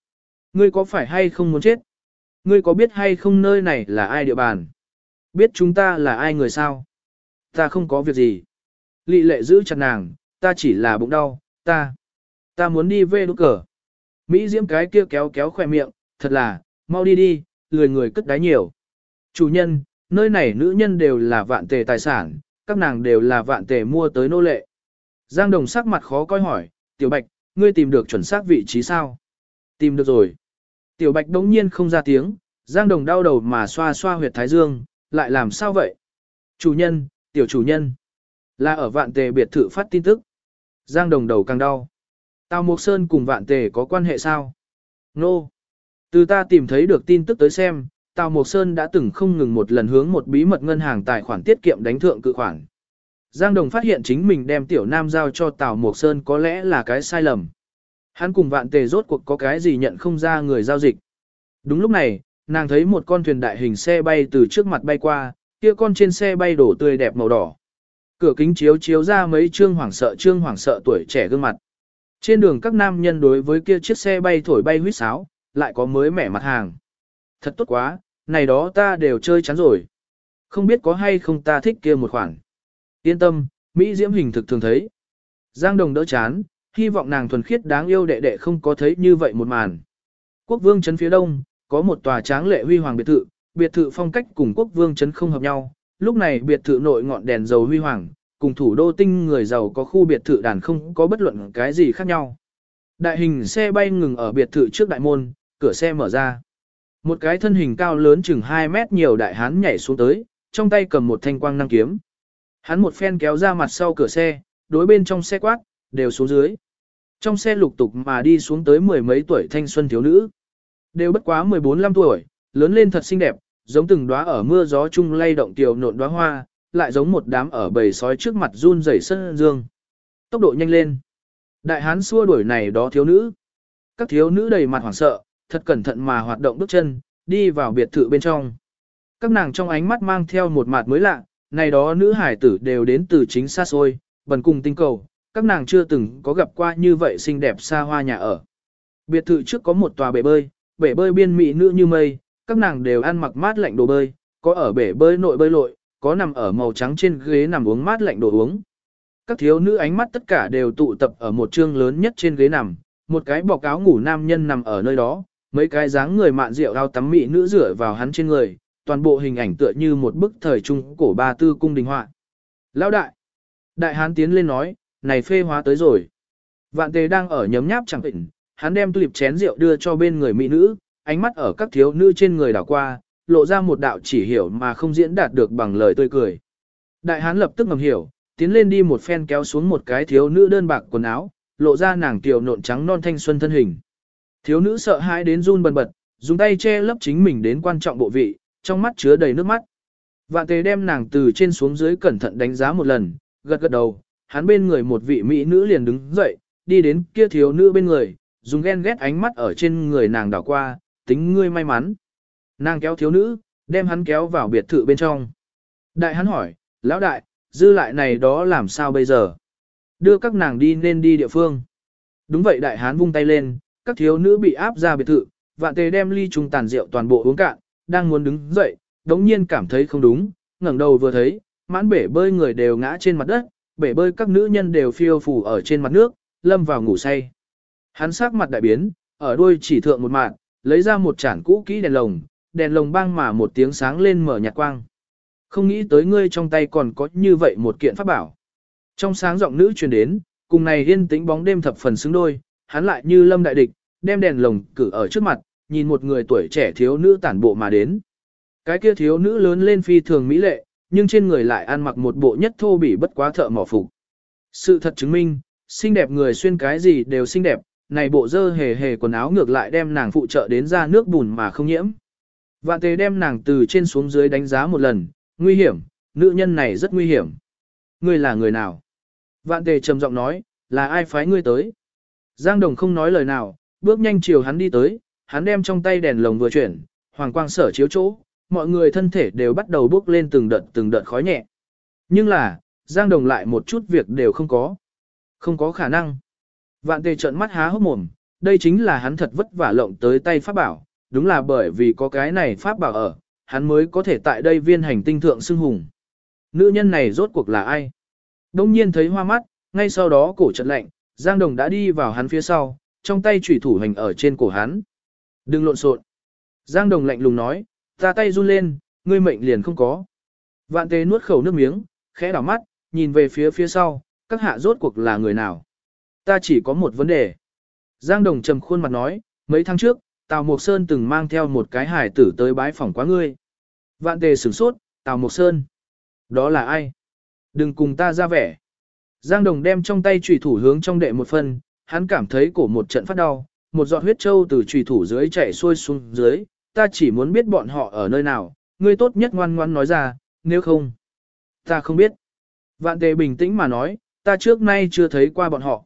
Ngươi có phải hay không muốn chết? Ngươi có biết hay không nơi này là ai địa bàn? Biết chúng ta là ai người sao? Ta không có việc gì. Lị lệ giữ chặt nàng, ta chỉ là bụng đau, ta. Ta muốn đi về đốt cờ. Mỹ diễm cái kia kéo kéo khỏe miệng, thật là, mau đi đi, lười người cất đáy nhiều. Chủ nhân, nơi này nữ nhân đều là vạn tề tài sản, các nàng đều là vạn tề mua tới nô lệ. Giang Đồng sắc mặt khó coi hỏi, Tiểu Bạch, ngươi tìm được chuẩn xác vị trí sao? Tìm được rồi. Tiểu Bạch đống nhiên không ra tiếng, Giang Đồng đau đầu mà xoa xoa huyệt thái dương, lại làm sao vậy? Chủ nhân, tiểu chủ nhân, là ở vạn tề biệt thự phát tin tức. Giang Đồng đầu càng đau. Tào Mộc Sơn cùng vạn tề có quan hệ sao? Nô. No. Từ ta tìm thấy được tin tức tới xem, Tào Mộc Sơn đã từng không ngừng một lần hướng một bí mật ngân hàng tài khoản tiết kiệm đánh thượng cự khoản. Giang Đồng phát hiện chính mình đem Tiểu Nam giao cho Tào Mộc Sơn có lẽ là cái sai lầm. Hắn cùng vạn tề rốt cuộc có cái gì nhận không ra người giao dịch. Đúng lúc này, nàng thấy một con thuyền đại hình xe bay từ trước mặt bay qua, kia con trên xe bay đổ tươi đẹp màu đỏ. Cửa kính chiếu chiếu ra mấy trương hoảng sợ trương hoảng sợ tuổi trẻ gương mặt. Trên đường các nam nhân đối với kia chiếc xe bay thổi bay huýt sáo, lại có mới mẻ mặt hàng. Thật tốt quá, này đó ta đều chơi chán rồi. Không biết có hay không ta thích kia một khoản. Yên tâm, Mỹ diễm hình thực thường thấy. Giang Đồng đỡ chán, hy vọng nàng thuần khiết đáng yêu đệ đệ không có thấy như vậy một màn. Quốc vương trấn phía đông, có một tòa tráng lệ huy hoàng biệt thự, biệt thự phong cách cùng quốc vương trấn không hợp nhau. Lúc này biệt thự nội ngọn đèn dầu huy hoàng, cùng thủ đô tinh người giàu có khu biệt thự đàn không có bất luận cái gì khác nhau. Đại hình xe bay ngừng ở biệt thự trước đại môn, cửa xe mở ra. Một cái thân hình cao lớn chừng 2 mét nhiều đại hán nhảy xuống tới, trong tay cầm một thanh quang năng kiếm. Hắn một phen kéo ra mặt sau cửa xe, đối bên trong xe quát, đều xuống dưới. Trong xe lục tục mà đi xuống tới mười mấy tuổi thanh xuân thiếu nữ. Đều bất quá 14-15 tuổi, lớn lên thật xinh đẹp, giống từng đóa ở mưa gió chung lay động tiểu nộn đóa hoa, lại giống một đám ở bầy sói trước mặt run rẩy sân dương. Tốc độ nhanh lên. Đại hán xua đuổi này đó thiếu nữ. Các thiếu nữ đầy mặt hoảng sợ, thật cẩn thận mà hoạt động bước chân, đi vào biệt thự bên trong. Các nàng trong ánh mắt mang theo một mặt mới lạ, này đó nữ hải tử đều đến từ chính xa xôi, bần cùng tinh cầu, các nàng chưa từng có gặp qua như vậy xinh đẹp xa hoa nhà ở. Biệt thự trước có một tòa bể bơi, bể bơi biên mỹ nữ như mây, các nàng đều ăn mặc mát lạnh đồ bơi, có ở bể bơi nội bơi lội, có nằm ở màu trắng trên ghế nằm uống mát lạnh đồ uống. Các thiếu nữ ánh mắt tất cả đều tụ tập ở một chương lớn nhất trên ghế nằm, một cái bọc áo ngủ nam nhân nằm ở nơi đó, mấy cái dáng người mạn rượu ao tắm mỹ nữ rửa vào hắn trên người, toàn bộ hình ảnh tựa như một bức thời trung cổ ba tư cung đình họa. Lão đại! Đại hán tiến lên nói, này phê hóa tới rồi. Vạn tề đang ở nhấm nháp chẳng định, hắn đem tulip chén rượu đưa cho bên người mỹ nữ, ánh mắt ở các thiếu nữ trên người đảo qua, lộ ra một đạo chỉ hiểu mà không diễn đạt được bằng lời tươi cười. Đại hán lập tức ngầm hiểu, tiến lên đi một phen kéo xuống một cái thiếu nữ đơn bạc quần áo, lộ ra nàng tiểu nộn trắng non thanh xuân thân hình. Thiếu nữ sợ hãi đến run bần bật, dùng tay che lấp chính mình đến quan trọng bộ vị, trong mắt chứa đầy nước mắt. Vạn tề đem nàng từ trên xuống dưới cẩn thận đánh giá một lần, gật gật đầu, hắn bên người một vị mỹ nữ liền đứng dậy, đi đến kia thiếu nữ bên người, dùng ghen ghét ánh mắt ở trên người nàng đảo qua, tính ngươi may mắn. Nàng kéo thiếu nữ, đem hắn kéo vào biệt thự bên trong. Đại hắn hỏi, lão đại, dư lại này đó làm sao bây giờ? Đưa các nàng đi nên đi địa phương. Đúng vậy đại hán vung tay lên, các thiếu nữ bị áp ra biệt thự, vạn tề đem ly trùng tàn rượu toàn bộ uống cạn, đang muốn đứng dậy, đống nhiên cảm thấy không đúng, ngẩng đầu vừa thấy, mãn bể bơi người đều ngã trên mặt đất, bể bơi các nữ nhân đều phiêu phù ở trên mặt nước, lâm vào ngủ say. Hắn sắc mặt đại biến, ở đuôi chỉ thượng một mạng, lấy ra một chản cũ kỹ đèn lồng, đèn lồng băng mà một tiếng sáng lên mở nhạt quang. Không nghĩ tới ngươi trong tay còn có như vậy một kiện pháp bảo. Trong sáng giọng nữ truyền đến, cùng này yên tĩnh bóng đêm thập phần xứng đôi, hắn lại như lâm đại địch, đem đèn lồng cử ở trước mặt, nhìn một người tuổi trẻ thiếu nữ tản bộ mà đến. Cái kia thiếu nữ lớn lên phi thường mỹ lệ, nhưng trên người lại ăn mặc một bộ nhất thô bỉ bất quá thợ mỏ phục. Sự thật chứng minh, xinh đẹp người xuyên cái gì đều xinh đẹp, này bộ dơ hề hề quần áo ngược lại đem nàng phụ trợ đến ra nước bùn mà không nhiễm. Vạn tề đem nàng từ trên xuống dưới đánh giá một lần, nguy hiểm, nữ nhân này rất nguy hiểm. Ngươi là người nào? Vạn tề trầm giọng nói, là ai phái ngươi tới? Giang Đồng không nói lời nào, bước nhanh chiều hắn đi tới, hắn đem trong tay đèn lồng vừa chuyển, hoàng quang sở chiếu chỗ, mọi người thân thể đều bắt đầu bốc lên từng đợt từng đợt khói nhẹ. Nhưng là, Giang Đồng lại một chút việc đều không có. Không có khả năng. Vạn tề trợn mắt há hốc mồm, đây chính là hắn thật vất vả lộng tới tay pháp bảo, đúng là bởi vì có cái này pháp bảo ở, hắn mới có thể tại đây viên hành tinh thượng xưng hùng. Nữ nhân này rốt cuộc là ai? Đông nhiên thấy hoa mắt, ngay sau đó cổ chật lạnh, Giang Đồng đã đi vào hắn phía sau, trong tay chủy thủ hành ở trên cổ hắn. Đừng lộn xộn. Giang Đồng lạnh lùng nói, ta tay run lên, ngươi mệnh liền không có. Vạn tề nuốt khẩu nước miếng, khẽ đảo mắt, nhìn về phía phía sau, các hạ rốt cuộc là người nào. Ta chỉ có một vấn đề. Giang Đồng trầm khuôn mặt nói, mấy tháng trước, Tào Mộc Sơn từng mang theo một cái hải tử tới bái phỏng quá ngươi. Vạn tề sửng sốt, Tào Mộc Sơn. Đó là ai? Đừng cùng ta ra vẻ. Giang Đồng đem trong tay trùy thủ hướng trong đệ một phần, hắn cảm thấy cổ một trận phát đau, một giọt huyết trâu từ trùy thủ dưới chảy xuôi xuống dưới, ta chỉ muốn biết bọn họ ở nơi nào, ngươi tốt nhất ngoan ngoan nói ra, nếu không. Ta không biết. Vạn tề bình tĩnh mà nói, ta trước nay chưa thấy qua bọn họ.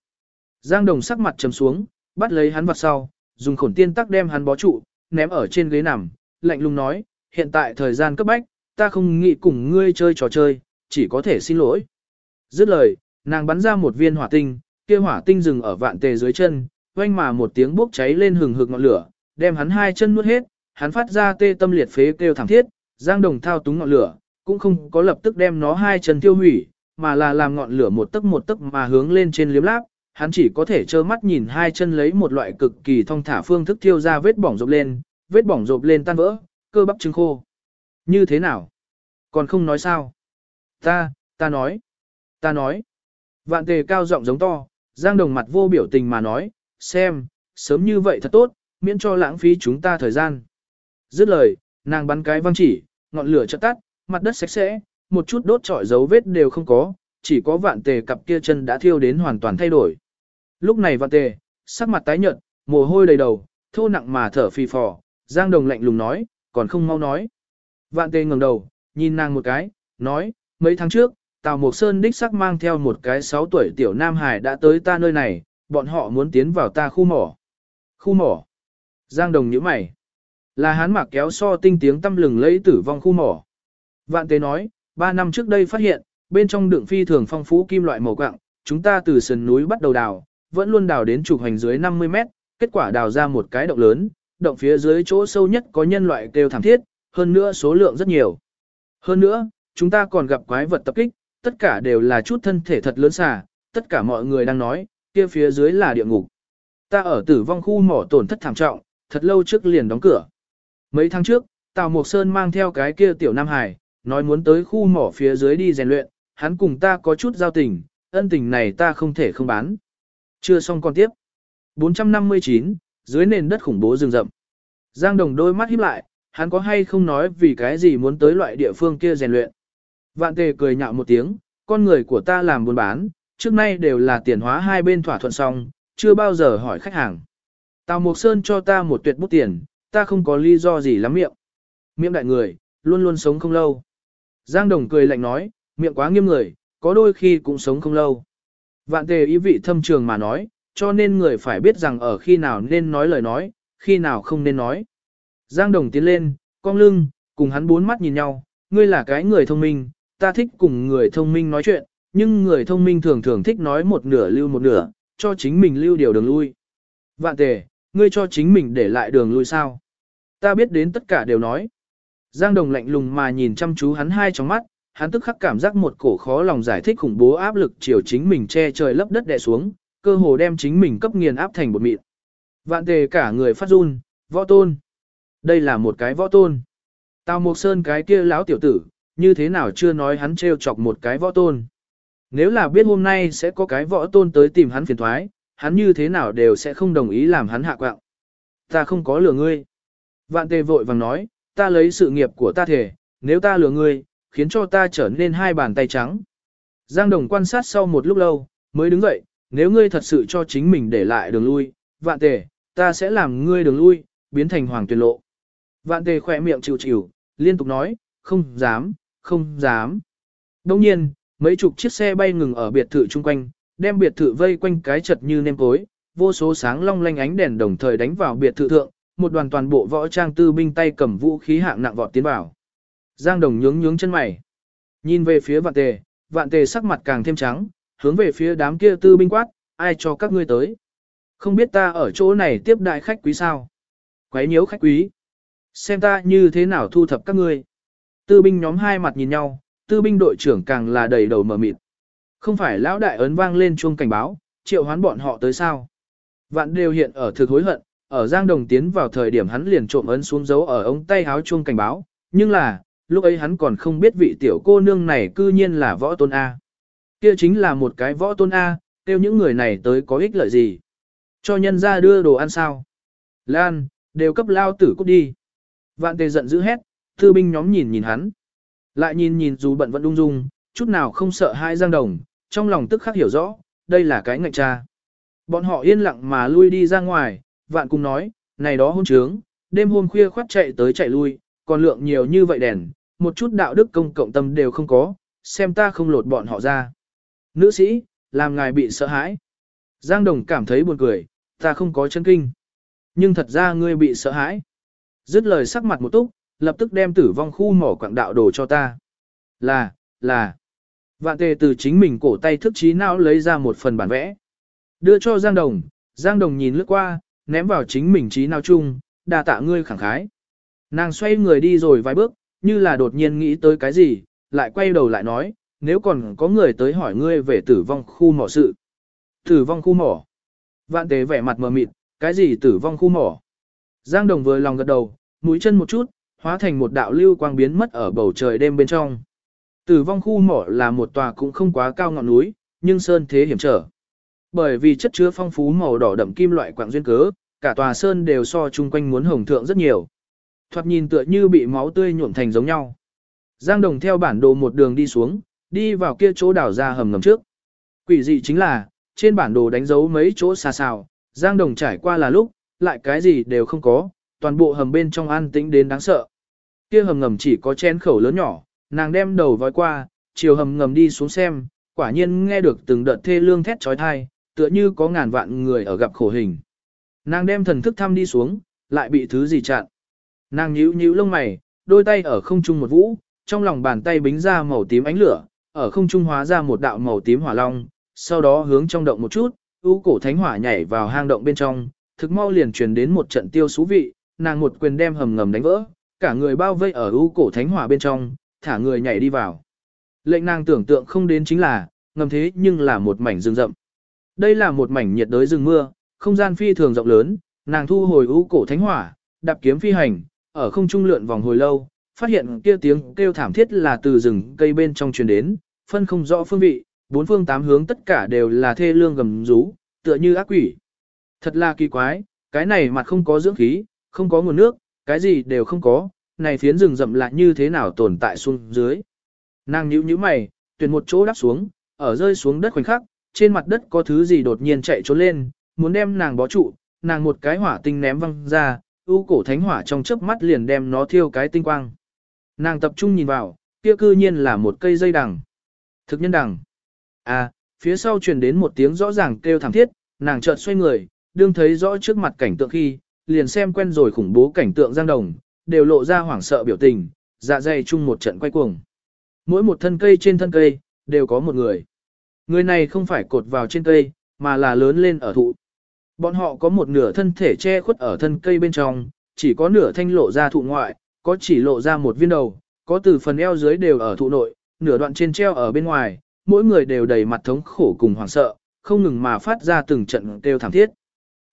Giang Đồng sắc mặt trầm xuống, bắt lấy hắn vặt sau, dùng khổn tiên tắc đem hắn bó trụ, ném ở trên ghế nằm, lạnh lùng nói, hiện tại thời gian cấp bách, ta không nghĩ cùng ngươi chơi trò chơi, chỉ có thể xin lỗi. Dứt lời, nàng bắn ra một viên hỏa tinh, kia hỏa tinh dừng ở vạn tề dưới chân, oanh mà một tiếng bốc cháy lên hừng hực ngọn lửa, đem hắn hai chân nuốt hết, hắn phát ra tê tâm liệt phế kêu thảm thiết, Giang Đồng thao túng ngọn lửa, cũng không có lập tức đem nó hai chân tiêu hủy, mà là làm ngọn lửa một tấc một tấc mà hướng lên trên liếm láp, hắn chỉ có thể trơ mắt nhìn hai chân lấy một loại cực kỳ thông thả phương thức thiêu ra vết bỏng rộp lên, vết bỏng rộp lên tan vỡ, cơ bắp trứng khô. Như thế nào? Còn không nói sao? Ta, ta nói. Ta nói. Vạn tề cao giọng giống to, Giang Đồng mặt vô biểu tình mà nói, xem, sớm như vậy thật tốt, miễn cho lãng phí chúng ta thời gian. Dứt lời, nàng bắn cái văng chỉ, ngọn lửa chợt tắt, mặt đất sạch sẽ, một chút đốt trọi dấu vết đều không có, chỉ có vạn tề cặp kia chân đã thiêu đến hoàn toàn thay đổi. Lúc này vạn tề, sắc mặt tái nhợt, mồ hôi đầy đầu, thô nặng mà thở phì phò, Giang Đồng lạnh lùng nói, còn không mau nói. Vạn tề ngẩng đầu, nhìn nàng một cái, nói, mấy tháng trước, Tào Mộc Sơn đích sắc mang theo một cái 6 tuổi tiểu Nam Hải đã tới ta nơi này, bọn họ muốn tiến vào ta khu mỏ. Khu mỏ. Giang Đồng nhíu mày. Là hán mạc kéo so tinh tiếng tâm lừng lấy tử vong khu mỏ. Vạn tế nói, 3 năm trước đây phát hiện, bên trong đựng phi thường phong phú kim loại màu quặng, chúng ta từ sườn núi bắt đầu đào, vẫn luôn đào đến trục hành dưới 50 mét, kết quả đào ra một cái động lớn, động phía dưới chỗ sâu nhất có nhân loại kêu thảm thiết, hơn nữa số lượng rất nhiều. Hơn nữa, chúng ta còn gặp quái vật tập kích, tất cả đều là chút thân thể thật lớn xà, tất cả mọi người đang nói, kia phía dưới là địa ngục. Ta ở tử vong khu mỏ tổn thất thảm trọng, thật lâu trước liền đóng cửa. Mấy tháng trước, Tào Mộc Sơn mang theo cái kia tiểu Nam Hải, nói muốn tới khu mỏ phía dưới đi rèn luyện, hắn cùng ta có chút giao tình, ân tình này ta không thể không bán. Chưa xong con tiếp. 459, dưới nền đất khủng bố rừng rậm. Giang Đồng đôi mắt híp lại, hắn có hay không nói vì cái gì muốn tới loại địa phương kia rèn luyện. Vạn tề cười nhạo một tiếng, con người của ta làm buôn bán, trước nay đều là tiền hóa hai bên thỏa thuận xong, chưa bao giờ hỏi khách hàng. Tào Mộc Sơn cho ta một tuyệt bút tiền, ta không có lý do gì lắm miệng. Miệng đại người, luôn luôn sống không lâu. Giang Đồng cười lạnh nói, miệng quá nghiêm người, có đôi khi cũng sống không lâu. Vạn tề ý vị thâm trường mà nói, cho nên người phải biết rằng ở khi nào nên nói lời nói, khi nào không nên nói. Giang Đồng tiến lên, cong lưng, cùng hắn bốn mắt nhìn nhau, ngươi là cái người thông minh, ta thích cùng người thông minh nói chuyện, nhưng người thông minh thường thường thích nói một nửa lưu một nửa, cho chính mình lưu điều đường lui. Vạn tề, ngươi cho chính mình để lại đường lui sao? Ta biết đến tất cả đều nói. Giang Đồng lạnh lùng mà nhìn chăm chú hắn hai trong mắt, hắn tức khắc cảm giác một cổ khó lòng giải thích khủng bố áp lực chiều chính mình che trời lấp đất đè xuống, cơ hồ đem chính mình cấp nghiền áp thành bột mịn. Vạn tề cả người phát run, võ tôn. Đây là một cái võ tôn. Tào Mộc Sơn cái kia lão tiểu tử, như thế nào chưa nói hắn trêu chọc một cái võ tôn. Nếu là biết hôm nay sẽ có cái võ tôn tới tìm hắn phiền thoái, hắn như thế nào đều sẽ không đồng ý làm hắn hạ quạng. Ta không có lừa ngươi. Vạn tề vội vàng nói, ta lấy sự nghiệp của ta thể, nếu ta lừa ngươi, khiến cho ta trở nên hai bàn tay trắng. Giang Đồng quan sát sau một lúc lâu, mới đứng dậy, nếu ngươi thật sự cho chính mình để lại đường lui, vạn tề, ta sẽ làm ngươi đường lui, biến thành hoàng tuyệt lộ. Vạn tề khỏe miệng chịu chịu, liên tục nói, không dám, không dám. Đồng nhiên, mấy chục chiếc xe bay ngừng ở biệt thự chung quanh, đem biệt thự vây quanh cái chật như nêm cối, vô số sáng long lanh ánh đèn đồng thời đánh vào biệt thự thượng, một đoàn toàn bộ võ trang tư binh tay cầm vũ khí hạng nặng vọt tiến vào. Giang Đồng nhướng nhướng chân mày. Nhìn về phía vạn tề, vạn tề sắc mặt càng thêm trắng, hướng về phía đám kia tư binh quát, ai cho các ngươi tới. Không biết ta ở chỗ này tiếp đại khách quý sao. Quấy nhiễu khách quý. Xem ta như thế nào thu thập các ngươi. Tư binh nhóm hai mặt nhìn nhau, tư binh đội trưởng càng là đầy đầu mở mịt. Không phải lão đại ấn vang lên chuông cảnh báo, triệu hoán bọn họ tới sao. Vạn đều hiện ở thực hối hận, ở Giang Đồng tiến vào thời điểm hắn liền trộm ấn xuống dấu ở ống tay áo chuông cảnh báo, nhưng là, lúc ấy hắn còn không biết vị tiểu cô nương này cư nhiên là võ tôn A. Kia chính là một cái võ tôn A, tiêu những người này tới có ích lợi gì. Cho nhân ra đưa đồ ăn sao. Lan, đều cấp lao tử cút đi. Vạn tề giận dữ hét, thư binh nhóm nhìn nhìn hắn. Lại nhìn nhìn dù bận vẫn ung dung, chút nào không sợ hai giang đồng, trong lòng tức khắc hiểu rõ, đây là cái ngạch cha. Bọn họ yên lặng mà lui đi ra ngoài, vạn cùng nói, này đó hôn trướng, đêm hôm khuya khoát chạy tới chạy lui, còn lượng nhiều như vậy đèn, một chút đạo đức công cộng tâm đều không có, xem ta không lột bọn họ ra. Nữ sĩ, làm ngài bị sợ hãi. Giang Đồng cảm thấy buồn cười, ta không có chân kinh. Nhưng thật ra ngươi bị sợ hãi. Dứt lời sắc mặt một túc, lập tức đem tử vong khu mỏ quảng đạo đồ cho ta. Là, là. Vạn tề từ chính mình cổ tay thức trí não lấy ra một phần bản vẽ. Đưa cho Giang Đồng, Giang Đồng nhìn lướt qua, ném vào chính mình trí nào chung, đà tạ ngươi khẳng khái. Nàng xoay người đi rồi vài bước, như là đột nhiên nghĩ tới cái gì, lại quay đầu lại nói, nếu còn có người tới hỏi ngươi về tử vong khu mỏ sự. Tử vong khu mỏ. Vạn tế vẻ mặt mờ mịt, cái gì tử vong khu mỏ. Giang Đồng vừa lòng gật đầu, mũi chân một chút, hóa thành một đạo lưu quang biến mất ở bầu trời đêm bên trong. Tử vong khu mỏ là một tòa cũng không quá cao ngọn núi, nhưng sơn thế hiểm trở. Bởi vì chất chứa phong phú màu đỏ đậm kim loại quạng duyên cớ, cả tòa sơn đều so chung quanh muốn hồng thượng rất nhiều. Thoạt nhìn tựa như bị máu tươi nhuộm thành giống nhau. Giang Đồng theo bản đồ một đường đi xuống, đi vào kia chỗ đảo ra hầm ngầm trước. Quỷ dị chính là, trên bản đồ đánh dấu mấy chỗ xa xào, Giang Đồng trải qua là lúc, lại cái gì đều không có, toàn bộ hầm bên trong an tĩnh đến đáng sợ. Kia hầm ngầm chỉ có chén khẩu lớn nhỏ, nàng đem đầu vói qua, chiều hầm ngầm đi xuống xem, quả nhiên nghe được từng đợt thê lương thét trói thai, tựa như có ngàn vạn người ở gặp khổ hình. Nàng đem thần thức thăm đi xuống, lại bị thứ gì chặn. Nàng nhíu nhíu lông mày, đôi tay ở không trung một vũ, trong lòng bàn tay bính ra màu tím ánh lửa, ở không trung hóa ra một đạo màu tím hỏa long, sau đó hướng trong động một chút, u cổ thánh hỏa nhảy vào hang động bên trong, thực mau liền truyền đến một trận tiêu xú vị, nàng một quyền đem hầm ngầm đánh vỡ, cả người bao vây ở u cổ thánh hỏa bên trong, thả người nhảy đi vào. Lệnh nàng tưởng tượng không đến chính là, ngầm thế nhưng là một mảnh rừng rậm. Đây là một mảnh nhiệt đới rừng mưa, không gian phi thường rộng lớn, nàng thu hồi u cổ thánh hỏa, đạp kiếm phi hành, ở không trung lượn vòng hồi lâu, phát hiện kia tiếng kêu thảm thiết là từ rừng cây bên trong truyền đến, phân không rõ phương vị, bốn phương tám hướng tất cả đều là thê lương gầm rú, tựa như ác quỷ. Thật là kỳ quái, cái này mặt không có dưỡng khí, không có nguồn nước, cái gì đều không có, này phiến rừng rậm lại như thế nào tồn tại xuống dưới. Nàng nhíu nhíu mày, tuyển một chỗ đáp xuống, ở rơi xuống đất khoảnh khắc, trên mặt đất có thứ gì đột nhiên chạy trốn lên, muốn đem nàng bó trụ, nàng một cái hỏa tinh ném văng ra, ưu cổ thánh hỏa trong chớp mắt liền đem nó thiêu cái tinh quang. Nàng tập trung nhìn vào, kia cư nhiên là một cây dây đằng. Thực nhân đằng. À, phía sau truyền đến một tiếng rõ ràng kêu thảm thiết, nàng chợt xoay người, đương thấy rõ trước mặt cảnh tượng khi, liền xem quen rồi khủng bố cảnh tượng giang đồng, đều lộ ra hoảng sợ biểu tình, dạ dày chung một trận quay cuồng. Mỗi một thân cây trên thân cây, đều có một người. Người này không phải cột vào trên cây, mà là lớn lên ở thụ. Bọn họ có một nửa thân thể che khuất ở thân cây bên trong, chỉ có nửa thanh lộ ra thụ ngoại, có chỉ lộ ra một viên đầu, có từ phần eo dưới đều ở thụ nội, nửa đoạn trên treo ở bên ngoài, mỗi người đều đầy mặt thống khổ cùng hoảng sợ, không ngừng mà phát ra từng trận kêu thảm thiết.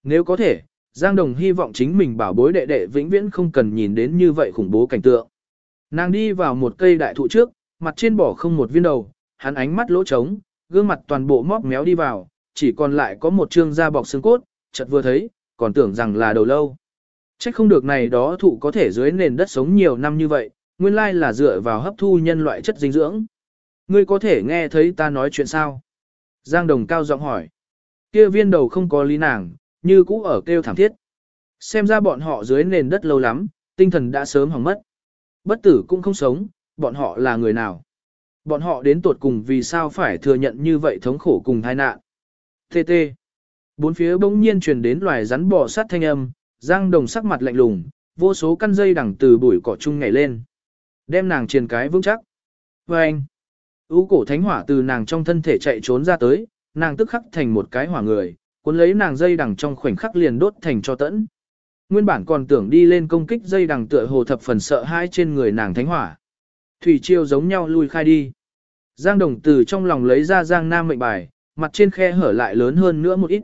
Nếu có thể, Giang Đồng hy vọng chính mình bảo bối đệ đệ vĩnh viễn không cần nhìn đến như vậy khủng bố cảnh tượng. Nàng đi vào một cây đại thụ trước, mặt trên bỏ không một viên đầu, hắn ánh mắt lỗ trống, gương mặt toàn bộ móc méo đi vào, chỉ còn lại có một trương da bọc xương cốt, chợt vừa thấy, còn tưởng rằng là đầu lâu. Chắc không được này đó thụ có thể dưới nền đất sống nhiều năm như vậy, nguyên lai là dựa vào hấp thu nhân loại chất dinh dưỡng. Ngươi có thể nghe thấy ta nói chuyện sao? Giang Đồng cao giọng hỏi. Kia viên đầu không có lý nàng, như cũ ở kêu thảm thiết. Xem ra bọn họ dưới nền đất lâu lắm, tinh thần đã sớm hỏng mất. Bất tử cũng không sống, bọn họ là người nào? Bọn họ đến tuột cùng vì sao phải thừa nhận như vậy thống khổ cùng tai nạn. Tê tê. Bốn phía bỗng nhiên truyền đến loài rắn bò sát thanh âm, Giang Đồng sắc mặt lạnh lùng, vô số căn dây đằng từ bụi cỏ chung nhảy lên. Đem nàng truyền cái vững chắc. Và anh. U cổ thánh hỏa từ nàng trong thân thể chạy trốn ra tới, nàng tức khắc thành một cái hỏa người, cuốn lấy nàng dây đằng trong khoảnh khắc liền đốt thành cho tẫn. Nguyên bản còn tưởng đi lên công kích dây đằng tựa hồ thập phần sợ hãi trên người nàng thánh hỏa. Thủy chiêu giống nhau lui khai đi. Giang đồng từ trong lòng lấy ra giang nam mệnh bài, mặt trên khe hở lại lớn hơn nữa một ít.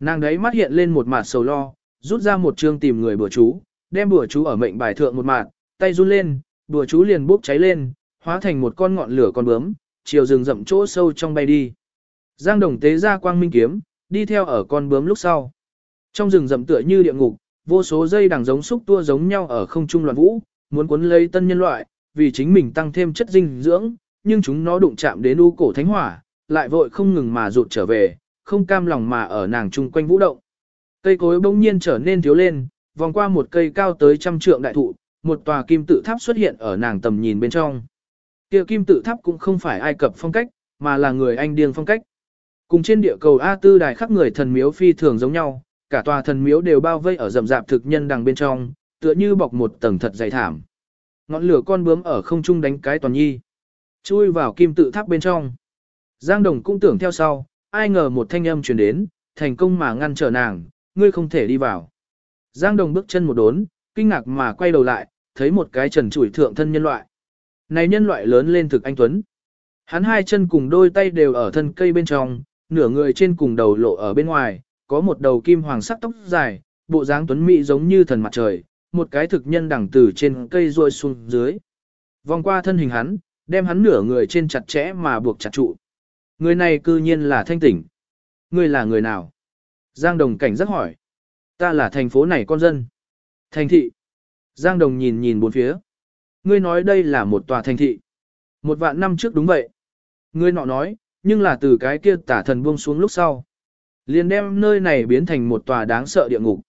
Nàng đấy mắt hiện lên một mặt sầu lo, rút ra một chương tìm người bữa chú, đem bữa chú ở mệnh bài thượng một mặt, tay run lên, bữa chú liền bốc cháy lên, hóa thành một con ngọn lửa con bướm, chiều rừng rậm chỗ sâu trong bay đi. Giang đồng tế ra quang minh kiếm, đi theo ở con bướm lúc sau. Trong rừng rậm tựa như địa ngục, vô số dây đằng giống xúc tua giống nhau ở không trung loạn vũ, muốn cuốn lấy tân nhân loại, vì chính mình tăng thêm chất dinh dưỡng, nhưng chúng nó đụng chạm đến u cổ thánh hỏa, lại vội không ngừng mà rụt trở về, không cam lòng mà ở nàng chung quanh vũ động. Cây cối bỗng nhiên trở nên thiếu lên, vòng qua một cây cao tới trăm trượng đại thụ, một tòa kim tự tháp xuất hiện ở nàng tầm nhìn bên trong. Kia kim tự tháp cũng không phải Ai Cập phong cách, mà là người Anh điên phong cách. Cùng trên địa cầu A Tư đài khắc người thần miếu phi thường giống nhau, cả tòa thần miếu đều bao vây ở rậm rạp thực nhân đằng bên trong, tựa như bọc một tầng thật dày thảm. Ngọn lửa con bướm ở không trung đánh cái toàn nhi. Chui vào kim tự tháp bên trong. Giang Đồng cũng tưởng theo sau, ai ngờ một thanh âm truyền đến, thành công mà ngăn trở nàng, ngươi không thể đi vào. Giang Đồng bước chân một đốn, kinh ngạc mà quay đầu lại, thấy một cái trần trụi thượng thân nhân loại. Này nhân loại lớn lên thực anh Tuấn. Hắn hai chân cùng đôi tay đều ở thân cây bên trong, nửa người trên cùng đầu lộ ở bên ngoài, có một đầu kim hoàng sắc tóc dài, bộ dáng Tuấn Mỹ giống như thần mặt trời, một cái thực nhân đẳng từ trên cây rôi xuống dưới. Vòng qua thân hình hắn, đem hắn nửa người trên chặt chẽ mà buộc chặt trụ. Người này cư nhiên là thanh tỉnh. Người là người nào? Giang Đồng cảnh rất hỏi. Ta là thành phố này con dân. Thành thị. Giang Đồng nhìn nhìn bốn phía. Ngươi nói đây là một tòa thành thị. Một vạn năm trước đúng vậy. Ngươi nọ nói, nhưng là từ cái kia tả thần buông xuống lúc sau. Liền đem nơi này biến thành một tòa đáng sợ địa ngục.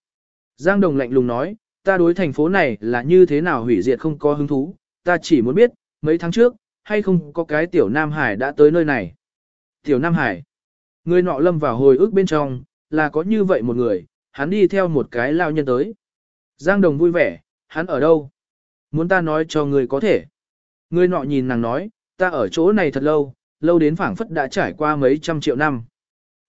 Giang Đồng lạnh lùng nói, ta đối thành phố này là như thế nào hủy diệt không có hứng thú, ta chỉ muốn biết, mấy tháng trước, hay không có cái tiểu Nam Hải đã tới nơi này. Tiểu Nam Hải. Người nọ lâm vào hồi ức bên trong, là có như vậy một người, hắn đi theo một cái lao nhân tới. Giang Đồng vui vẻ, hắn ở đâu? Muốn ta nói cho người có thể. Người nọ nhìn nàng nói, ta ở chỗ này thật lâu, lâu đến phảng phất đã trải qua mấy trăm triệu năm.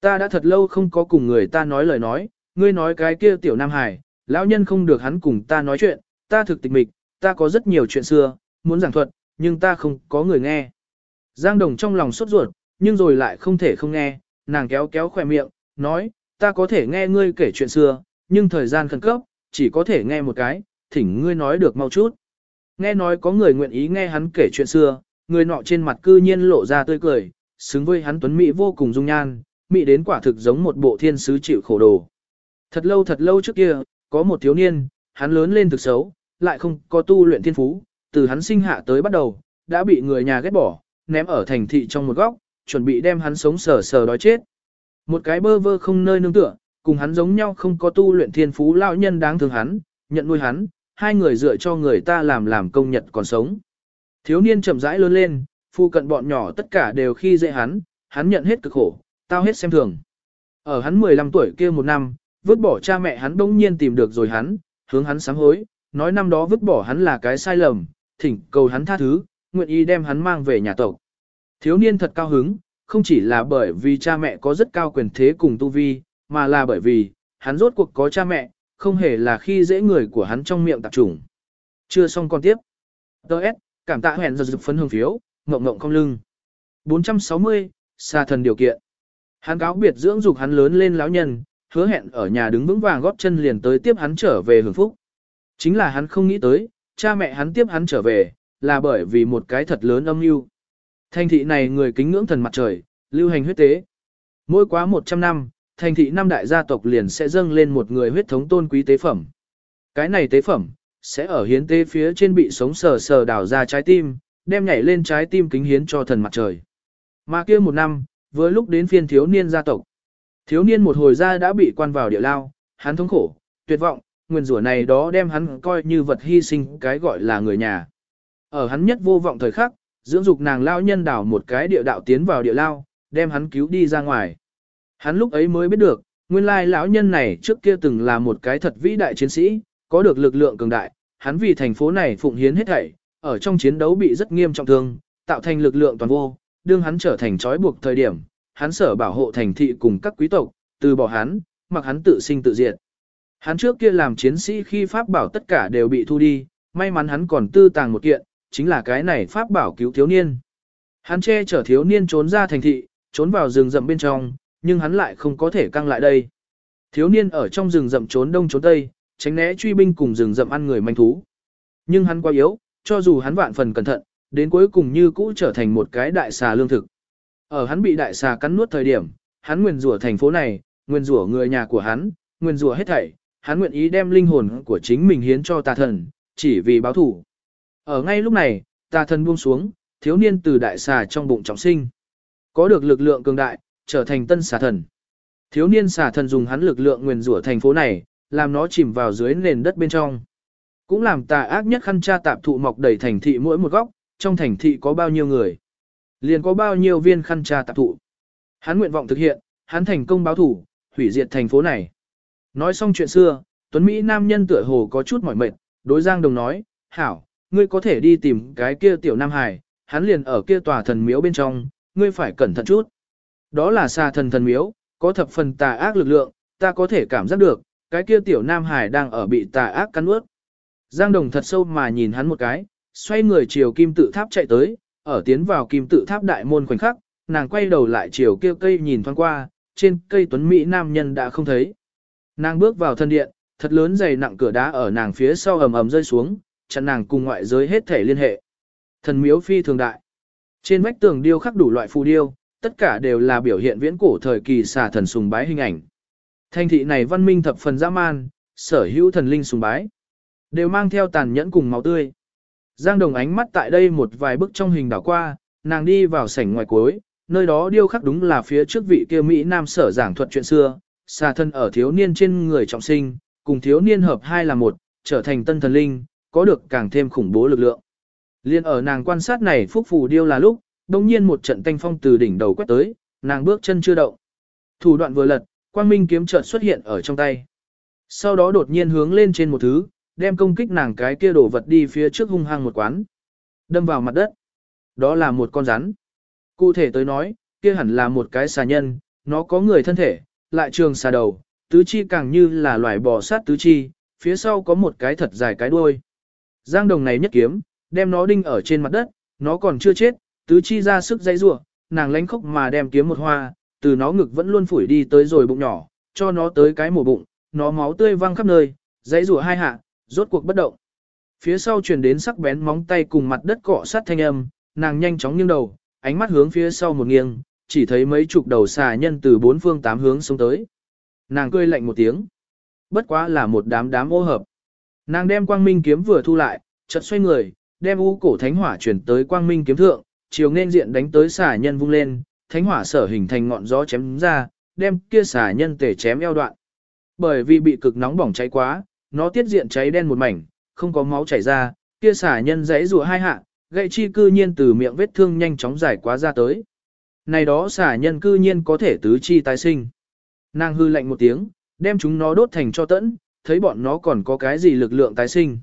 Ta đã thật lâu không có cùng người ta nói lời nói, ngươi nói cái kia tiểu Nam Hải, lão nhân không được hắn cùng ta nói chuyện, ta thực tịch mịch, ta có rất nhiều chuyện xưa, muốn giảng thuật, nhưng ta không có người nghe. Giang Đồng trong lòng sốt ruột, nhưng rồi lại không thể không nghe, nàng kéo kéo khỏe miệng, nói, ta có thể nghe ngươi kể chuyện xưa, nhưng thời gian khẩn cấp, chỉ có thể nghe một cái, thỉnh ngươi nói được mau chút. Nghe nói có người nguyện ý nghe hắn kể chuyện xưa, người nọ trên mặt cư nhiên lộ ra tươi cười, xứng với hắn tuấn mỹ vô cùng dung nhan, mỹ đến quả thực giống một bộ thiên sứ chịu khổ đồ. Thật lâu thật lâu trước kia, có một thiếu niên, hắn lớn lên thực xấu, lại không có tu luyện thiên phú, từ hắn sinh hạ tới bắt đầu, đã bị người nhà ghét bỏ, ném ở thành thị trong một góc, chuẩn bị đem hắn sống sờ sờ đói chết. Một cái bơ vơ không nơi nương tựa, cùng hắn giống nhau không có tu luyện thiên phú lão nhân đáng thương hắn, nhận nuôi hắn, hai người dựa cho người ta làm làm công nhật còn sống. Thiếu niên chậm rãi lớn lên, phu cận bọn nhỏ tất cả đều khi dễ hắn, hắn nhận hết cực khổ, tao hết xem thường. Ở hắn 15 tuổi kia một năm, vứt bỏ cha mẹ hắn đông nhiên tìm được rồi hắn, hướng hắn sám hối, nói năm đó vứt bỏ hắn là cái sai lầm, thỉnh cầu hắn tha thứ, nguyện ý đem hắn mang về nhà tộc. Thiếu niên thật cao hứng, không chỉ là bởi vì cha mẹ có rất cao quyền thế cùng tu vi, mà là bởi vì, hắn rốt cuộc có cha mẹ, không hề là khi dễ người của hắn trong miệng tạp trùng. Chưa xong con tiếp. Đợt, cảm tạ hẹn giật dục phấn hương phiếu, ngộng ngộng không lưng. 460, xa thần điều kiện. Hắn cáo biệt dưỡng dục hắn lớn lên lão nhân, hứa hẹn ở nhà đứng vững vàng góp chân liền tới tiếp hắn trở về hưởng phúc. Chính là hắn không nghĩ tới, cha mẹ hắn tiếp hắn trở về, là bởi vì một cái thật lớn âm mưu. Thành thị này người kính ngưỡng thần mặt trời, lưu hành huyết tế. Mỗi quá 100 năm, thành thị năm đại gia tộc liền sẽ dâng lên một người huyết thống tôn quý tế phẩm. Cái này tế phẩm, sẽ ở hiến tế phía trên bị sống sờ sờ đào ra trái tim, đem nhảy lên trái tim kính hiến cho thần mặt trời. Mà kia một năm, với lúc đến phiên thiếu niên gia tộc. Thiếu niên một hồi ra đã bị quan vào địa lao, hắn thống khổ, tuyệt vọng, nguyên rủa này đó đem hắn coi như vật hy sinh cái gọi là người nhà. Ở hắn nhất vô vọng thời khắc, dưỡng dục nàng lao nhân đảo một cái địa đạo tiến vào địa lao, đem hắn cứu đi ra ngoài. Hắn lúc ấy mới biết được, nguyên lai lão nhân này trước kia từng là một cái thật vĩ đại chiến sĩ, có được lực lượng cường đại, hắn vì thành phố này phụng hiến hết thảy, ở trong chiến đấu bị rất nghiêm trọng thương, tạo thành lực lượng toàn vô, đương hắn trở thành trói buộc thời điểm, hắn sở bảo hộ thành thị cùng các quý tộc, từ bỏ hắn, mặc hắn tự sinh tự diệt. Hắn trước kia làm chiến sĩ khi pháp bảo tất cả đều bị thu đi, may mắn hắn còn tư tàng một kiện, chính là cái này pháp bảo cứu thiếu niên. Hắn che chở thiếu niên trốn ra thành thị, trốn vào rừng rậm bên trong, nhưng hắn lại không có thể căng lại đây. Thiếu niên ở trong rừng rậm trốn đông trốn tây, tránh né truy binh cùng rừng rậm ăn người manh thú. Nhưng hắn quá yếu, cho dù hắn vạn phần cẩn thận, đến cuối cùng như cũ trở thành một cái đại xà lương thực. Ở hắn bị đại xà cắn nuốt thời điểm, hắn nguyền rủa thành phố này, nguyền rủa người nhà của hắn, nguyền rủa hết thảy, hắn nguyện ý đem linh hồn của chính mình hiến cho tà thần, chỉ vì báo thủ. Ở ngay lúc này, tà thần buông xuống, thiếu niên từ đại xà trong bụng trọng sinh. Có được lực lượng cường đại, trở thành tân xà thần. Thiếu niên xà thần dùng hắn lực lượng nguyền rủa thành phố này, làm nó chìm vào dưới nền đất bên trong. Cũng làm tà ác nhất khăn cha tạp thụ mọc đầy thành thị mỗi một góc, trong thành thị có bao nhiêu người. Liền có bao nhiêu viên khăn trà tạp thụ. Hắn nguyện vọng thực hiện, hắn thành công báo thủ, hủy diệt thành phố này. Nói xong chuyện xưa, Tuấn Mỹ nam nhân tựa hồ có chút mỏi mệt, đối Giang Đồng nói, hảo, ngươi có thể đi tìm cái kia tiểu Nam Hải, hắn liền ở kia tòa thần miếu bên trong, ngươi phải cẩn thận chút. Đó là xa thần thần miếu, có thập phần tà ác lực lượng, ta có thể cảm giác được, cái kia tiểu nam hải đang ở bị tà ác cắn ướt. Giang Đồng thật sâu mà nhìn hắn một cái, xoay người chiều kim tự tháp chạy tới, ở tiến vào kim tự tháp đại môn khoảnh khắc, nàng quay đầu lại chiều kia cây nhìn thoáng qua, trên cây tuấn Mỹ nam nhân đã không thấy. Nàng bước vào thân điện, thật lớn dày nặng cửa đá ở nàng phía sau ầm ầm rơi xuống, chặn nàng cùng ngoại giới hết thể liên hệ. Thần miếu phi thường đại. Trên vách tường điêu khắc đủ loại phù điêu, tất cả đều là biểu hiện viễn cổ thời kỳ xà thần sùng bái hình ảnh. Thanh thị này văn minh thập phần dã man, sở hữu thần linh sùng bái, đều mang theo tàn nhẫn cùng máu tươi. Giang Đồng ánh mắt tại đây một vài bức trong hình đảo qua, nàng đi vào sảnh ngoài cuối, nơi đó điêu khắc đúng là phía trước vị kia Mỹ Nam sở giảng thuật chuyện xưa, xà thân ở thiếu niên trên người trọng sinh, cùng thiếu niên hợp hai là một, trở thành tân thần linh, có được càng thêm khủng bố lực lượng. Liên ở nàng quan sát này phúc phù điêu là lúc, đồng nhiên một trận tanh phong từ đỉnh đầu quét tới, nàng bước chân chưa động. Thủ đoạn vừa lật, quang minh kiếm chợt xuất hiện ở trong tay. Sau đó đột nhiên hướng lên trên một thứ, đem công kích nàng cái kia đổ vật đi phía trước hung hăng một quán. Đâm vào mặt đất. Đó là một con rắn. Cụ thể tới nói, kia hẳn là một cái xà nhân, nó có người thân thể, lại trường xà đầu, tứ chi càng như là loài bò sát tứ chi, phía sau có một cái thật dài cái đuôi. Giang đồng này nhất kiếm, đem nó đinh ở trên mặt đất, nó còn chưa chết, tứ chi ra sức dây rủa, nàng lánh khóc mà đem kiếm một hoa, từ nó ngực vẫn luôn phủi đi tới rồi bụng nhỏ, cho nó tới cái mổ bụng, nó máu tươi văng khắp nơi, dây rủa hai hạ, rốt cuộc bất động. Phía sau truyền đến sắc bén móng tay cùng mặt đất cọ sát thanh âm, nàng nhanh chóng nghiêng đầu, ánh mắt hướng phía sau một nghiêng, chỉ thấy mấy chục đầu xà nhân từ bốn phương tám hướng xuống tới. Nàng cười lạnh một tiếng. Bất quá là một đám đám ô hợp. Nàng đem quang minh kiếm vừa thu lại, chợt xoay người, đem u cổ thánh hỏa chuyển tới quang minh kiếm thượng, chiều nên diện đánh tới xà nhân vung lên, thánh hỏa sở hình thành ngọn gió chém ra, đem kia xà nhân tể chém eo đoạn. Bởi vì bị cực nóng bỏng cháy quá, nó tiết diện cháy đen một mảnh, không có máu chảy ra, kia xả nhân rẽ rùa hai hạ, gậy chi cư nhiên từ miệng vết thương nhanh chóng giải quá ra tới. Này đó xả nhân cư nhiên có thể tứ chi tái sinh. Nàng hư lạnh một tiếng, đem chúng nó đốt thành cho tẫn, thấy bọn nó còn có cái gì lực lượng tái sinh.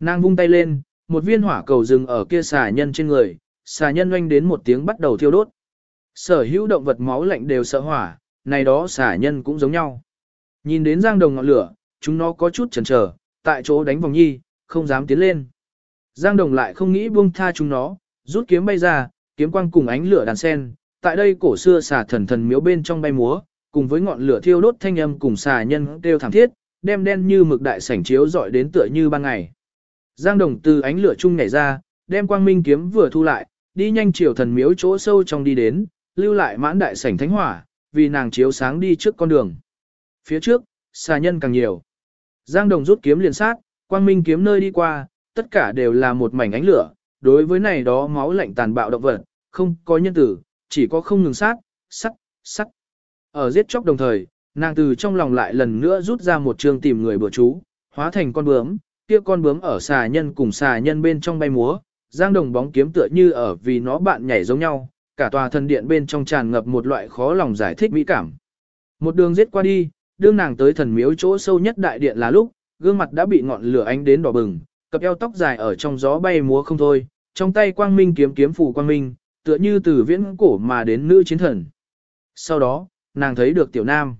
Nàng vung tay lên, một viên hỏa cầu dừng ở kia xà nhân trên người, xà nhân oanh đến một tiếng bắt đầu thiêu đốt. Sở hữu động vật máu lạnh đều sợ hỏa, này đó xà nhân cũng giống nhau. Nhìn đến giang đồng ngọn lửa, chúng nó có chút chần chờ, tại chỗ đánh vòng nhi, không dám tiến lên. Giang đồng lại không nghĩ buông tha chúng nó, rút kiếm bay ra, kiếm quang cùng ánh lửa đàn sen, tại đây cổ xưa xà thần thần miếu bên trong bay múa, cùng với ngọn lửa thiêu đốt thanh âm cùng xà nhân kêu thảm thiết, đem đen như mực đại sảnh chiếu rọi đến tựa như ban ngày. Giang Đồng từ ánh lửa chung nhảy ra, đem quang minh kiếm vừa thu lại, đi nhanh chiều thần miếu chỗ sâu trong đi đến, lưu lại mãn đại sảnh thánh hỏa, vì nàng chiếu sáng đi trước con đường. Phía trước, xà nhân càng nhiều. Giang Đồng rút kiếm liền sát, quang minh kiếm nơi đi qua, tất cả đều là một mảnh ánh lửa, đối với này đó máu lạnh tàn bạo động vật, không có nhân tử, chỉ có không ngừng sát, sắt, sắt. Ở giết chóc đồng thời, nàng từ trong lòng lại lần nữa rút ra một trường tìm người bữa chú, hóa thành con bướm, kia con bướm ở xà nhân cùng xà nhân bên trong bay múa, giang đồng bóng kiếm tựa như ở vì nó bạn nhảy giống nhau, cả tòa thần điện bên trong tràn ngập một loại khó lòng giải thích mỹ cảm. Một đường giết qua đi, đương nàng tới thần miếu chỗ sâu nhất đại điện là lúc, gương mặt đã bị ngọn lửa ánh đến đỏ bừng, cặp eo tóc dài ở trong gió bay múa không thôi, trong tay quang minh kiếm kiếm phủ quang minh, tựa như từ viễn cổ mà đến nữ chiến thần. Sau đó, nàng thấy được tiểu nam.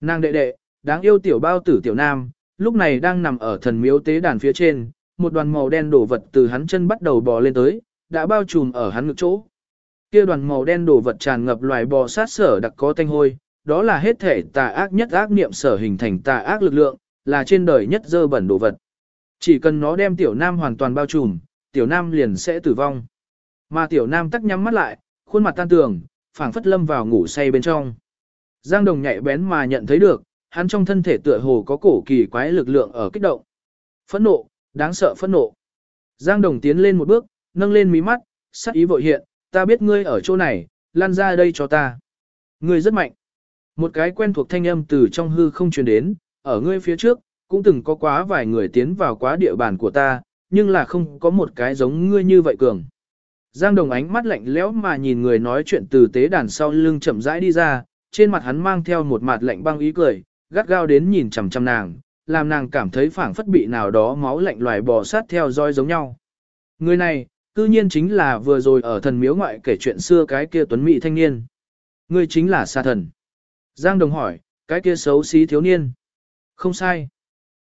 Nàng đệ đệ, đáng yêu tiểu bao tử tiểu nam, lúc này đang nằm ở thần miếu tế đàn phía trên, một đoàn màu đen đổ vật từ hắn chân bắt đầu bò lên tới, đã bao trùm ở hắn ngực chỗ. Kia đoàn màu đen đổ vật tràn ngập loài bò sát sở đặc có tanh hôi, đó là hết thể tà ác nhất ác niệm sở hình thành tà ác lực lượng, là trên đời nhất dơ bẩn đồ vật. Chỉ cần nó đem tiểu nam hoàn toàn bao trùm, tiểu nam liền sẽ tử vong. Mà tiểu nam tắc nhắm mắt lại, khuôn mặt tan tường, phảng phất lâm vào ngủ say bên trong. Giang Đồng nhạy bén mà nhận thấy được, hắn trong thân thể tựa hồ có cổ kỳ quái lực lượng ở kích động. Phẫn nộ, đáng sợ phẫn nộ. Giang Đồng tiến lên một bước, nâng lên mí mắt, sắc ý vội hiện, ta biết ngươi ở chỗ này, lan ra đây cho ta. Ngươi rất mạnh. Một cái quen thuộc thanh âm từ trong hư không truyền đến, ở ngươi phía trước, cũng từng có quá vài người tiến vào quá địa bàn của ta, nhưng là không có một cái giống ngươi như vậy cường. Giang Đồng ánh mắt lạnh lẽo mà nhìn người nói chuyện từ tế đàn sau lưng chậm rãi đi ra, trên mặt hắn mang theo một mặt lạnh băng ý cười, gắt gao đến nhìn chằm chằm nàng, làm nàng cảm thấy phảng phất bị nào đó máu lạnh loài bò sát theo dõi giống nhau. Người này, cư nhiên chính là vừa rồi ở thần miếu ngoại kể chuyện xưa cái kia tuấn mỹ thanh niên. Người chính là sa thần. Giang Đồng hỏi, cái kia xấu xí thiếu niên. Không sai.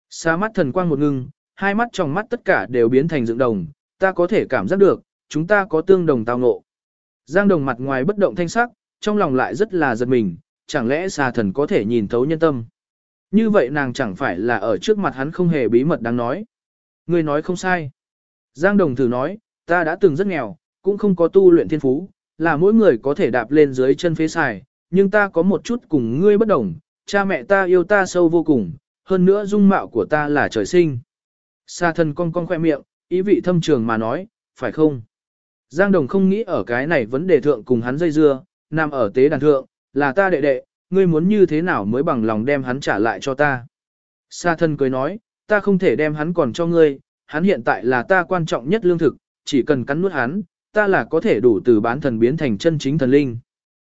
Xa mắt thần quang một ngưng, hai mắt trong mắt tất cả đều biến thành dựng đồng, ta có thể cảm giác được, chúng ta có tương đồng tao ngộ. Giang Đồng mặt ngoài bất động thanh sắc, trong lòng lại rất là giật mình, chẳng lẽ xà thần có thể nhìn thấu nhân tâm. Như vậy nàng chẳng phải là ở trước mặt hắn không hề bí mật đáng nói. Người nói không sai. Giang Đồng thử nói, ta đã từng rất nghèo, cũng không có tu luyện thiên phú, là mỗi người có thể đạp lên dưới chân phế xài, nhưng ta có một chút cùng ngươi bất đồng, cha mẹ ta yêu ta sâu vô cùng, hơn nữa dung mạo của ta là trời sinh. Sa thần cong cong khoe miệng, ý vị thâm trường mà nói, phải không? Giang Đồng không nghĩ ở cái này vấn đề thượng cùng hắn dây dưa, nằm ở tế đàn thượng, là ta đệ đệ, ngươi muốn như thế nào mới bằng lòng đem hắn trả lại cho ta. Sa thân cười nói, ta không thể đem hắn còn cho ngươi, hắn hiện tại là ta quan trọng nhất lương thực, chỉ cần cắn nuốt hắn, ta là có thể đủ từ bán thần biến thành chân chính thần linh.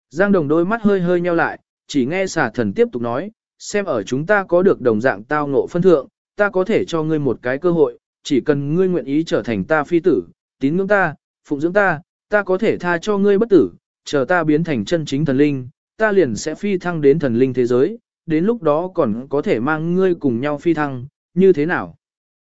Giang Đồng đôi mắt hơi hơi nheo lại, chỉ nghe xà thần tiếp tục nói, xem ở chúng ta có được đồng dạng tao ngộ phân thượng, ta có thể cho ngươi một cái cơ hội, chỉ cần ngươi nguyện ý trở thành ta phi tử, tín ngưỡng ta, phụng dưỡng ta, ta có thể tha cho ngươi bất tử, chờ ta biến thành chân chính thần linh, ta liền sẽ phi thăng đến thần linh thế giới, đến lúc đó còn có thể mang ngươi cùng nhau phi thăng, như thế nào?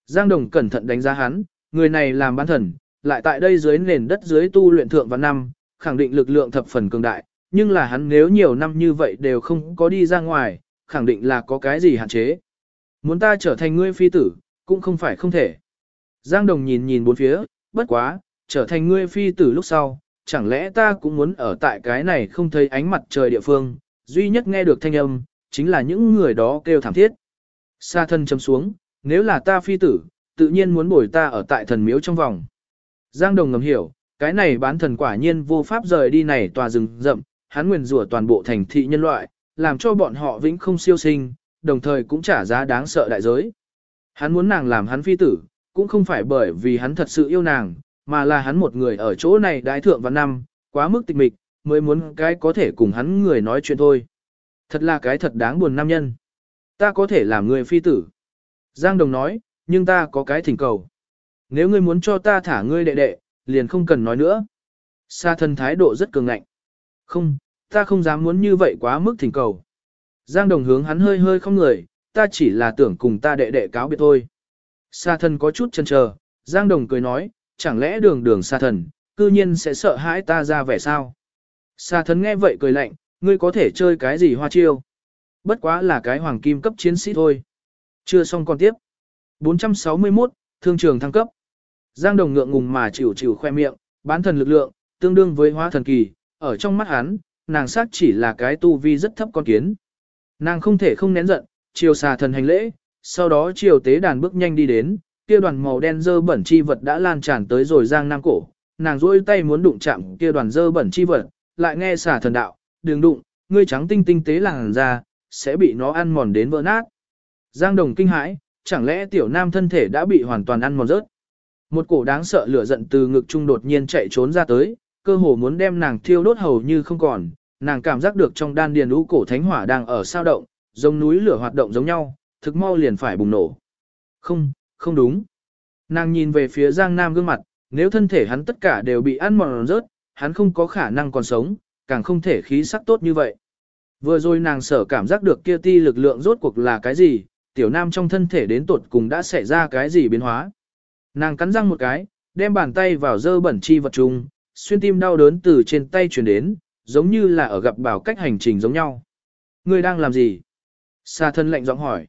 Giang Đồng cẩn thận đánh giá hắn, người này làm bán thần, lại tại đây dưới nền đất dưới tu luyện thượng và năm, khẳng định lực lượng thập phần cường đại, nhưng là hắn nếu nhiều năm như vậy đều không có đi ra ngoài, khẳng định là có cái gì hạn chế. Muốn ta trở thành ngươi phi tử, cũng không phải không thể. Giang Đồng nhìn nhìn bốn phía, bất quá, trở thành ngươi phi tử lúc sau, chẳng lẽ ta cũng muốn ở tại cái này không thấy ánh mặt trời địa phương, duy nhất nghe được thanh âm, chính là những người đó kêu thảm thiết. Sa thân chấm xuống, nếu là ta phi tử, tự nhiên muốn bồi ta ở tại thần miếu trong vòng. Giang Đồng ngầm hiểu, cái này bán thần quả nhiên vô pháp rời đi này tòa rừng rậm, hắn nguyền rủa toàn bộ thành thị nhân loại, làm cho bọn họ vĩnh không siêu sinh, đồng thời cũng trả giá đáng sợ đại giới. Hắn muốn nàng làm hắn phi tử, cũng không phải bởi vì hắn thật sự yêu nàng, mà là hắn một người ở chỗ này đái thượng và năm, quá mức tịch mịch, mới muốn cái có thể cùng hắn người nói chuyện thôi. Thật là cái thật đáng buồn nam nhân. Ta có thể làm người phi tử. Giang Đồng nói, nhưng ta có cái thỉnh cầu. Nếu ngươi muốn cho ta thả ngươi đệ đệ, liền không cần nói nữa. Sa thân thái độ rất cường ngạnh. Không, ta không dám muốn như vậy quá mức thỉnh cầu. Giang Đồng hướng hắn hơi hơi không người, ta chỉ là tưởng cùng ta đệ đệ cáo biệt thôi. Sa Thần có chút chần chờ, Giang Đồng cười nói, chẳng lẽ đường đường sa thần, cư nhiên sẽ sợ hãi ta ra vẻ sao? Sa thần nghe vậy cười lạnh, ngươi có thể chơi cái gì hoa chiêu? Bất quá là cái hoàng kim cấp chiến sĩ thôi. Chưa xong còn tiếp. 461, thương trường thăng cấp. Giang Đồng ngượng ngùng mà chịu chịu khoe miệng, bán thần lực lượng, tương đương với hóa thần kỳ, ở trong mắt hắn, nàng xác chỉ là cái tu vi rất thấp con kiến. Nàng không thể không nén giận, chiều xà thần hành lễ, sau đó chiều tế đàn bước nhanh đi đến, kia đoàn màu đen dơ bẩn chi vật đã lan tràn tới rồi Giang Nam cổ, nàng duỗi tay muốn đụng chạm kia đoàn dơ bẩn chi vật, lại nghe xà thần đạo, đừng đụng, ngươi trắng tinh tinh tế làng ra, sẽ bị nó ăn mòn đến vỡ nát. Giang Đồng kinh hãi, chẳng lẽ tiểu nam thân thể đã bị hoàn toàn ăn mòn rớt. Một cổ đáng sợ lửa giận từ ngực trung đột nhiên chạy trốn ra tới, cơ hồ muốn đem nàng thiêu đốt hầu như không còn, nàng cảm giác được trong đan điền lũ cổ thánh hỏa đang ở sao động, giống núi lửa hoạt động giống nhau, thực mau liền phải bùng nổ. Không, không đúng. Nàng nhìn về phía Giang Nam gương mặt, nếu thân thể hắn tất cả đều bị ăn mòn rớt, hắn không có khả năng còn sống, càng không thể khí sắc tốt như vậy. Vừa rồi nàng sở cảm giác được kia ti lực lượng rốt cuộc là cái gì, tiểu nam trong thân thể đến tột cùng đã xảy ra cái gì biến hóa. Nàng cắn răng một cái, đem bàn tay vào dơ bẩn chi vật trùng xuyên tim đau đớn từ trên tay truyền đến, giống như là ở gặp bảo cách hành trình giống nhau. Ngươi đang làm gì? Sa thân lạnh giọng hỏi.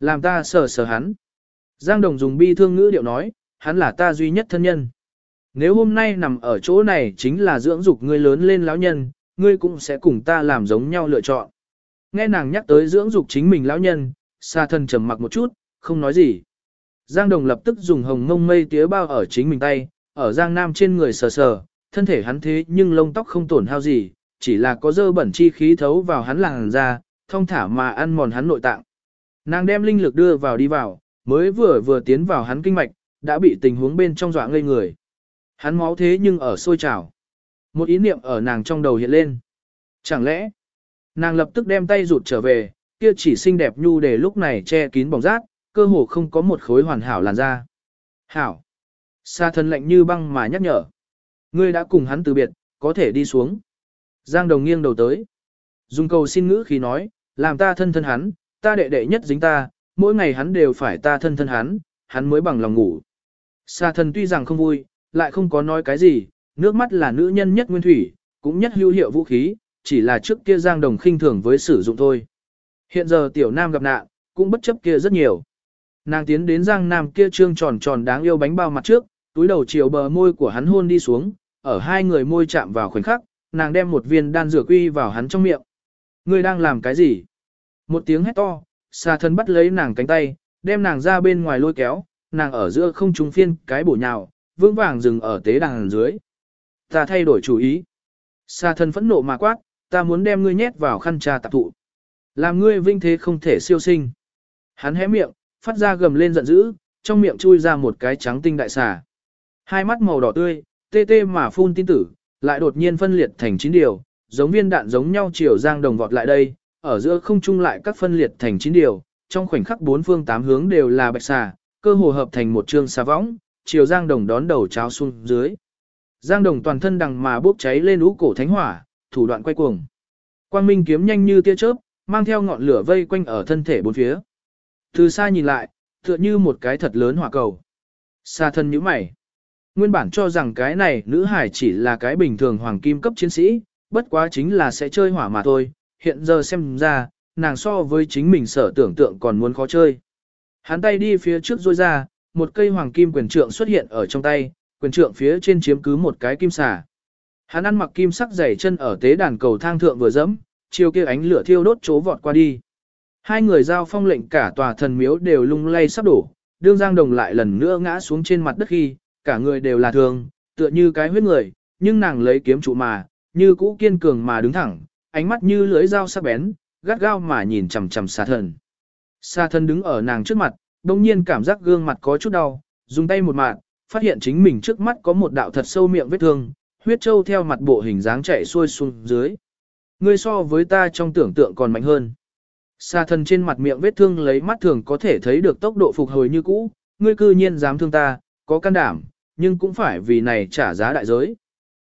Làm ta sờ sờ hắn. Giang Đồng dùng bi thương ngữ điệu nói, hắn là ta duy nhất thân nhân. Nếu hôm nay nằm ở chỗ này chính là dưỡng dục ngươi lớn lên lão nhân, ngươi cũng sẽ cùng ta làm giống nhau lựa chọn. Nghe nàng nhắc tới dưỡng dục chính mình lão nhân, Sa thân trầm mặc một chút, không nói gì. Giang Đồng lập tức dùng hồng mông mây tía bao ở chính mình tay, ở Giang Nam trên người sờ sờ, thân thể hắn thế nhưng lông tóc không tổn hao gì, chỉ là có dơ bẩn chi khí thấu vào hắn làn da, thông thả mà ăn mòn hắn nội tạng. Nàng đem linh lực đưa vào đi vào, mới vừa vừa tiến vào hắn kinh mạch, đã bị tình huống bên trong dọa ngây người. Hắn máu thế nhưng ở sôi trào. Một ý niệm ở nàng trong đầu hiện lên. Chẳng lẽ, nàng lập tức đem tay rụt trở về, kia chỉ xinh đẹp nhu để lúc này che kín bỏng rát, cơ hồ không có một khối hoàn hảo làn da. Hảo. Sa thân lạnh như băng mà nhắc nhở. Ngươi đã cùng hắn từ biệt, có thể đi xuống. Giang đồng nghiêng đầu tới. dùng cầu xin ngữ khi nói, làm ta thân thân hắn, ta đệ đệ nhất dính ta, mỗi ngày hắn đều phải ta thân thân hắn, hắn mới bằng lòng ngủ. Sa thần tuy rằng không vui, lại không có nói cái gì, nước mắt là nữ nhân nhất nguyên thủy, cũng nhất hữu hiệu vũ khí, chỉ là trước kia Giang Đồng khinh thường với sử dụng thôi. Hiện giờ tiểu nam gặp nạn, cũng bất chấp kia rất nhiều. Nàng tiến đến Giang Nam kia trương tròn tròn đáng yêu bánh bao mặt trước, túi đầu chiều bờ môi của hắn hôn đi xuống, ở hai người môi chạm vào khoảnh khắc, nàng đem một viên đan dược quy vào hắn trong miệng. Ngươi đang làm cái gì? Một tiếng hét to, xà thân bắt lấy nàng cánh tay, đem nàng ra bên ngoài lôi kéo, nàng ở giữa không trung phiên cái bổ nhào, vững vàng dừng ở tế đàn dưới. Ta thay đổi chủ ý. Xà thân phẫn nộ mà quát, ta muốn đem ngươi nhét vào khăn trà tạp thụ. Làm ngươi vinh thế không thể siêu sinh. Hắn hé miệng, phát ra gầm lên giận dữ, trong miệng chui ra một cái trắng tinh đại xà. Hai mắt màu đỏ tươi, tê tê mà phun tin tử, lại đột nhiên phân liệt thành chín điều, giống viên đạn giống nhau chiều giang đồng vọt lại đây, ở giữa không trung lại các phân liệt thành chín điều, trong khoảnh khắc bốn phương tám hướng đều là bạch xà, cơ hồ hợp thành một trương xà võng, chiều giang đồng đón đầu cháo xuống dưới. Giang đồng toàn thân đằng mà bốc cháy lên ú cổ thánh hỏa, thủ đoạn quay cuồng. Quang minh kiếm nhanh như tia chớp, mang theo ngọn lửa vây quanh ở thân thể bốn phía. Từ xa nhìn lại, tựa như một cái thật lớn hỏa cầu. Xa thân như mày. Nguyên bản cho rằng cái này nữ hải chỉ là cái bình thường hoàng kim cấp chiến sĩ, bất quá chính là sẽ chơi hỏa mà thôi, hiện giờ xem ra, nàng so với chính mình sở tưởng tượng còn muốn khó chơi. Hắn tay đi phía trước rôi ra, một cây hoàng kim quyền trượng xuất hiện ở trong tay, quyền trượng phía trên chiếm cứ một cái kim xà. Hắn ăn mặc kim sắc dày chân ở tế đàn cầu thang thượng vừa dẫm, chiều kia ánh lửa thiêu đốt chố vọt qua đi. Hai người giao phong lệnh cả tòa thần miếu đều lung lay sắp đổ, đương Giang Đồng lại lần nữa ngã xuống trên mặt đất khi, cả người đều là thường, tựa như cái huyết người, nhưng nàng lấy kiếm trụ mà, như cũ kiên cường mà đứng thẳng, ánh mắt như lưỡi dao sắc bén, gắt gao mà nhìn chằm chằm xà thần. Xà thần đứng ở nàng trước mặt, đồng nhiên cảm giác gương mặt có chút đau, dùng tay một mạng, phát hiện chính mình trước mắt có một đạo thật sâu miệng vết thương, huyết trâu theo mặt bộ hình dáng chạy xuôi xuống dưới. Ngươi so với ta trong tưởng tượng còn mạnh hơn. Sa thần trên mặt miệng vết thương lấy mắt thường có thể thấy được tốc độ phục hồi như cũ, ngươi cư nhiên dám thương ta, có can đảm, nhưng cũng phải vì này trả giá đại giới.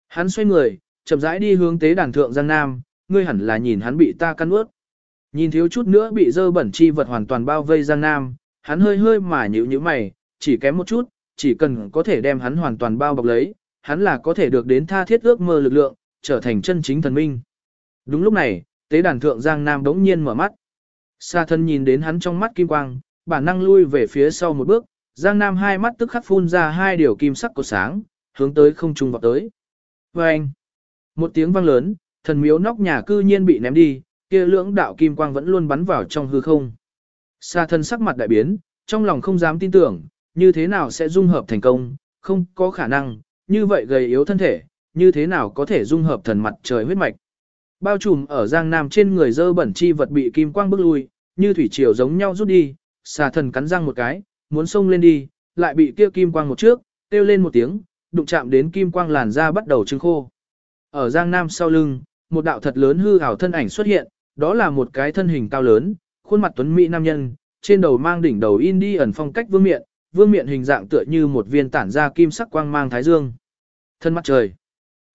Hắn xoay người, chậm rãi đi hướng tế đàn thượng Giang Nam, ngươi hẳn là nhìn hắn bị ta căn ướt. Nhìn thiếu chút nữa bị dơ bẩn chi vật hoàn toàn bao vây Giang Nam, hắn hơi hơi mà nhíu nhíu mày, chỉ kém một chút, chỉ cần có thể đem hắn hoàn toàn bao bọc lấy, hắn là có thể được đến tha thiết ước mơ lực lượng, trở thành chân chính thần minh. Đúng lúc này, tế đàn thượng Giang Nam đống nhiên mở mắt. Sa thân nhìn đến hắn trong mắt kim quang, bản năng lui về phía sau một bước, Giang Nam hai mắt tức khắc phun ra hai điều kim sắc của sáng, hướng tới không trung vọt tới. Và anh, một tiếng vang lớn, thần miếu nóc nhà cư nhiên bị ném đi, kia lưỡng đạo kim quang vẫn luôn bắn vào trong hư không. Sa thân sắc mặt đại biến, trong lòng không dám tin tưởng, như thế nào sẽ dung hợp thành công, không có khả năng, như vậy gầy yếu thân thể, như thế nào có thể dung hợp thần mặt trời huyết mạch. Bao trùm ở giang nam trên người dơ bẩn chi vật bị kim quang bức lui, như thủy triều giống nhau rút đi, xà thần cắn răng một cái, muốn xông lên đi, lại bị kia kim quang một trước, kêu lên một tiếng, đụng chạm đến kim quang làn da bắt đầu trưng khô. Ở giang nam sau lưng, một đạo thật lớn hư ảo thân ảnh xuất hiện, đó là một cái thân hình cao lớn, khuôn mặt tuấn mỹ nam nhân, trên đầu mang đỉnh đầu in đi ẩn phong cách vương miện, vương miện hình dạng tựa như một viên tản ra kim sắc quang mang thái dương. Thân mặt trời.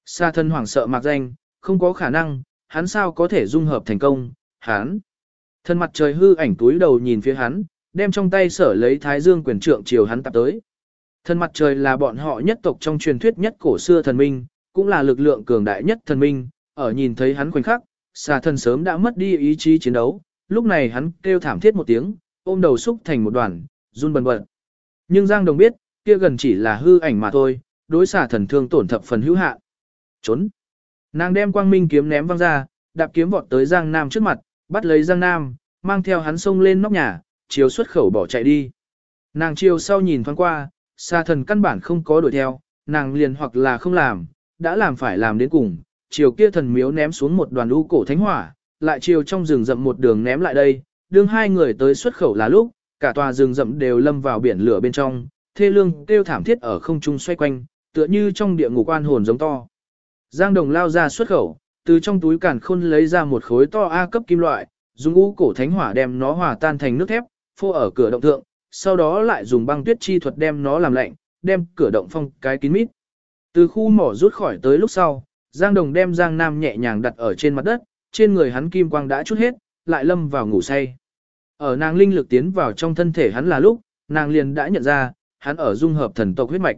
Sa thân hoảng sợ mạc danh, không có khả năng, hắn sao có thể dung hợp thành công, hắn. Thân mặt trời hư ảnh túi đầu nhìn phía hắn, đem trong tay sở lấy thái dương quyền trượng chiều hắn tập tới. Thần mặt trời là bọn họ nhất tộc trong truyền thuyết nhất cổ xưa thần minh, cũng là lực lượng cường đại nhất thần minh, ở nhìn thấy hắn khoảnh khắc, xà thần sớm đã mất đi ý chí chiến đấu, lúc này hắn kêu thảm thiết một tiếng, ôm đầu xúc thành một đoàn, run bần bật. Nhưng Giang Đồng biết, kia gần chỉ là hư ảnh mà thôi, đối xà thần thương tổn thập phần hữu hạn. Trốn. Nàng đem quang minh kiếm ném văng ra, đạp kiếm vọt tới Giang Nam trước mặt, bắt lấy Giang Nam, mang theo hắn xông lên nóc nhà, chiều xuất khẩu bỏ chạy đi. Nàng chiều sau nhìn thoáng qua, xa thần căn bản không có đuổi theo, nàng liền hoặc là không làm, đã làm phải làm đến cùng, chiều kia thần miếu ném xuống một đoàn u cổ thánh hỏa, lại chiều trong rừng rậm một đường ném lại đây, đương hai người tới xuất khẩu là lúc, cả tòa rừng rậm đều lâm vào biển lửa bên trong, thê lương kêu thảm thiết ở không trung xoay quanh, tựa như trong địa ngục oan hồn giống to. Giang Đồng lao ra xuất khẩu, từ trong túi càn khôn lấy ra một khối to A cấp kim loại, dùng u cổ thánh hỏa đem nó hòa tan thành nước thép, phô ở cửa động thượng, sau đó lại dùng băng tuyết chi thuật đem nó làm lạnh, đem cửa động phong cái kín mít. Từ khu mỏ rút khỏi tới lúc sau, Giang Đồng đem Giang Nam nhẹ nhàng đặt ở trên mặt đất, trên người hắn kim quang đã chút hết, lại lâm vào ngủ say. Ở nàng linh lực tiến vào trong thân thể hắn là lúc, nàng liền đã nhận ra, hắn ở dung hợp thần tộc huyết mạch.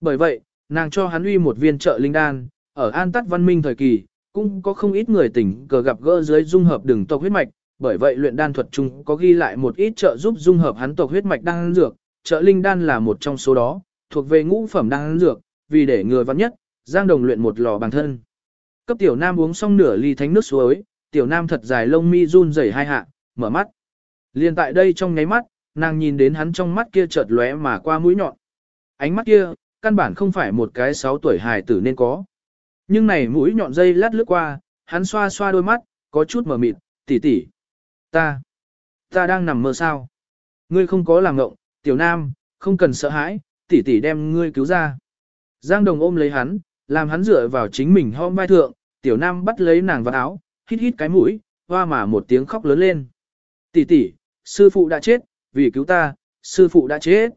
Bởi vậy, nàng cho hắn uy một viên trợ linh đan, ở an tắt văn minh thời kỳ, cũng có không ít người tỉnh cờ gặp gỡ dưới dung hợp đường tộc huyết mạch, bởi vậy luyện đan thuật chung có ghi lại một ít trợ giúp dung hợp hắn tộc huyết mạch đan dược, trợ linh đan là một trong số đó, thuộc về ngũ phẩm đan dược, vì để người vắn nhất, Giang Đồng luyện một lò bằng thân. Cấp tiểu nam uống xong nửa ly thánh nước suối, tiểu nam thật dài lông mi run rẩy hai hạ, mở mắt. Liên tại đây trong nháy mắt, nàng nhìn đến hắn trong mắt kia chợt lóe mà qua mũi nhọn. Ánh mắt kia, căn bản không phải một cái sáu tuổi hài tử nên có. Nhưng này mũi nhọn dây lát lướt qua, hắn xoa xoa đôi mắt, có chút mờ mịt, tỷ tỷ. Ta, ta đang nằm mơ sao? Ngươi không có làm ngộng, tiểu nam, không cần sợ hãi, tỷ tỷ đem ngươi cứu ra. Giang đồng ôm lấy hắn, làm hắn dựa vào chính mình hôm vai thượng, tiểu nam bắt lấy nàng vào áo, hít hít cái mũi, hoa mà một tiếng khóc lớn lên. Tỷ tỷ, sư phụ đã chết, vì cứu ta, sư phụ đã chết.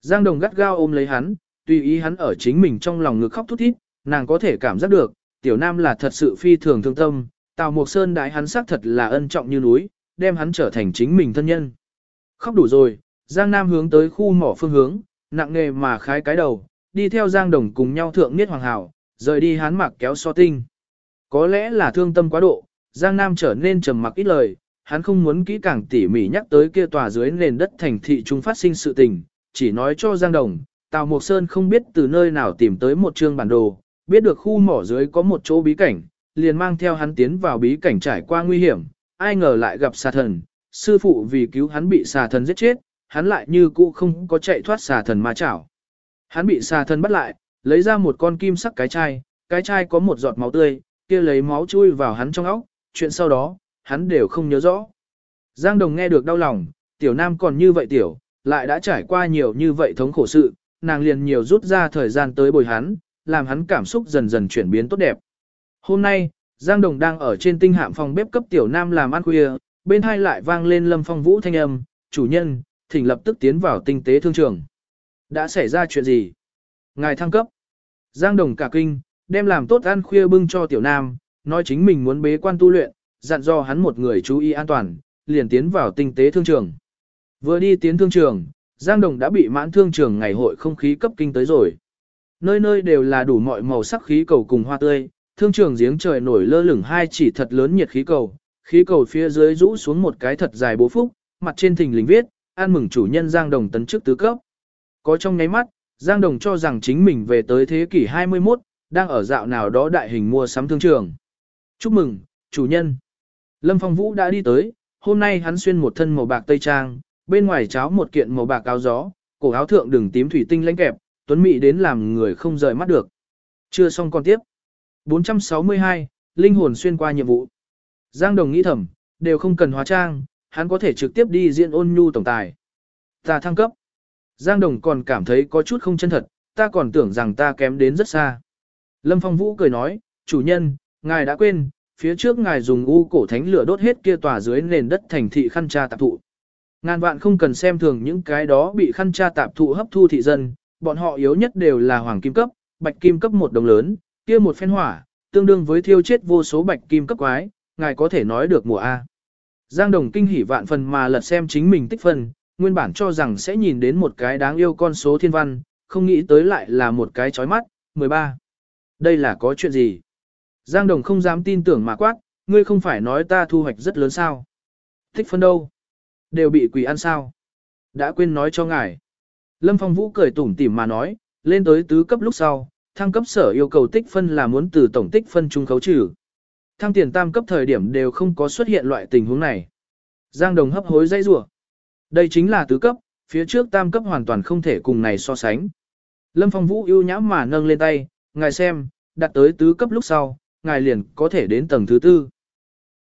Giang đồng gắt gao ôm lấy hắn, tùy ý hắn ở chính mình trong lòng ngực khóc thút thít, nàng có thể cảm giác được, tiểu nam là thật sự phi thường thương tâm, Tào Mộc Sơn đại hắn xác thật là ân trọng như núi, đem hắn trở thành chính mình thân nhân. Khóc đủ rồi, Giang Nam hướng tới khu mỏ phương hướng, nặng nề mà khái cái đầu, đi theo Giang Đồng cùng nhau thượng niết hoàng hảo, rời đi hắn mặc kéo so tinh. Có lẽ là thương tâm quá độ, Giang Nam trở nên trầm mặc ít lời, hắn không muốn kỹ càng tỉ mỉ nhắc tới kia tòa dưới nền đất thành thị trung phát sinh sự tình, chỉ nói cho Giang Đồng, Tào Mộc Sơn không biết từ nơi nào tìm tới một chương bản đồ, biết được khu mỏ dưới có một chỗ bí cảnh, liền mang theo hắn tiến vào bí cảnh trải qua nguy hiểm, ai ngờ lại gặp xà thần, sư phụ vì cứu hắn bị xà thần giết chết, hắn lại như cũ không có chạy thoát xà thần ma chảo. Hắn bị xà thần bắt lại, lấy ra một con kim sắc cái chai, cái chai có một giọt máu tươi, kia lấy máu chui vào hắn trong óc, chuyện sau đó, hắn đều không nhớ rõ. Giang Đồng nghe được đau lòng, tiểu nam còn như vậy tiểu, lại đã trải qua nhiều như vậy thống khổ sự, nàng liền nhiều rút ra thời gian tới bồi hắn, làm hắn cảm xúc dần dần chuyển biến tốt đẹp. Hôm nay, Giang Đồng đang ở trên tinh hạm phòng bếp cấp tiểu nam làm ăn khuya, bên hai lại vang lên lâm phong vũ thanh âm, chủ nhân, thỉnh lập tức tiến vào tinh tế thương trường. Đã xảy ra chuyện gì? Ngài thăng cấp. Giang Đồng cả kinh, đem làm tốt ăn khuya bưng cho tiểu nam, nói chính mình muốn bế quan tu luyện, dặn do hắn một người chú ý an toàn, liền tiến vào tinh tế thương trường. Vừa đi tiến thương trường, Giang Đồng đã bị mãn thương trường ngày hội không khí cấp kinh tới rồi. Nơi nơi đều là đủ mọi màu sắc khí cầu cùng hoa tươi, thương trường giếng trời nổi lơ lửng hai chỉ thật lớn nhiệt khí cầu, khí cầu phía dưới rũ xuống một cái thật dài bố phúc, mặt trên thình lình viết, an mừng chủ nhân Giang Đồng tấn chức tứ cấp. Có trong nháy mắt, Giang Đồng cho rằng chính mình về tới thế kỷ 21, đang ở dạo nào đó đại hình mua sắm thương trường. Chúc mừng, chủ nhân. Lâm Phong Vũ đã đi tới, hôm nay hắn xuyên một thân màu bạc tây trang, bên ngoài cháo một kiện màu bạc áo gió, cổ áo thượng đường tím thủy tinh lãnh kẹp, tuấn mỹ đến làm người không rời mắt được. Chưa xong còn tiếp. 462, linh hồn xuyên qua nhiệm vụ. Giang Đồng nghĩ thầm, đều không cần hóa trang, hắn có thể trực tiếp đi diễn ôn nhu tổng tài. Ta thăng cấp. Giang Đồng còn cảm thấy có chút không chân thật, ta còn tưởng rằng ta kém đến rất xa. Lâm Phong Vũ cười nói, chủ nhân, ngài đã quên, phía trước ngài dùng u cổ thánh lửa đốt hết kia tòa dưới nền đất thành thị khăn tra tạp thụ. Ngàn vạn không cần xem thường những cái đó bị khăn tra tạp thụ hấp thu thị dân, bọn họ yếu nhất đều là hoàng kim cấp, bạch kim cấp một đồng lớn, kia một phen hỏa, tương đương với thiêu chết vô số bạch kim cấp quái, ngài có thể nói được mùa A. Giang Đồng kinh hỉ vạn phần mà lật xem chính mình tích phân, nguyên bản cho rằng sẽ nhìn đến một cái đáng yêu con số thiên văn, không nghĩ tới lại là một cái chói mắt, 13. Đây là có chuyện gì? Giang Đồng không dám tin tưởng mà quát, ngươi không phải nói ta thu hoạch rất lớn sao? Tích phân đâu? Đều bị quỷ ăn sao? Đã quên nói cho ngài. Lâm Phong Vũ cười tủm tỉm mà nói, lên tới tứ cấp lúc sau, thăng cấp sở yêu cầu tích phân là muốn từ tổng tích phân trung khấu trừ. Thăng tiền tam cấp thời điểm đều không có xuất hiện loại tình huống này. Giang Đồng hấp hối dây rủa. Đây chính là tứ cấp, phía trước tam cấp hoàn toàn không thể cùng này so sánh. Lâm Phong Vũ ưu nhãm mà nâng lên tay, ngài xem, đặt tới tứ cấp lúc sau, ngài liền có thể đến tầng thứ tư.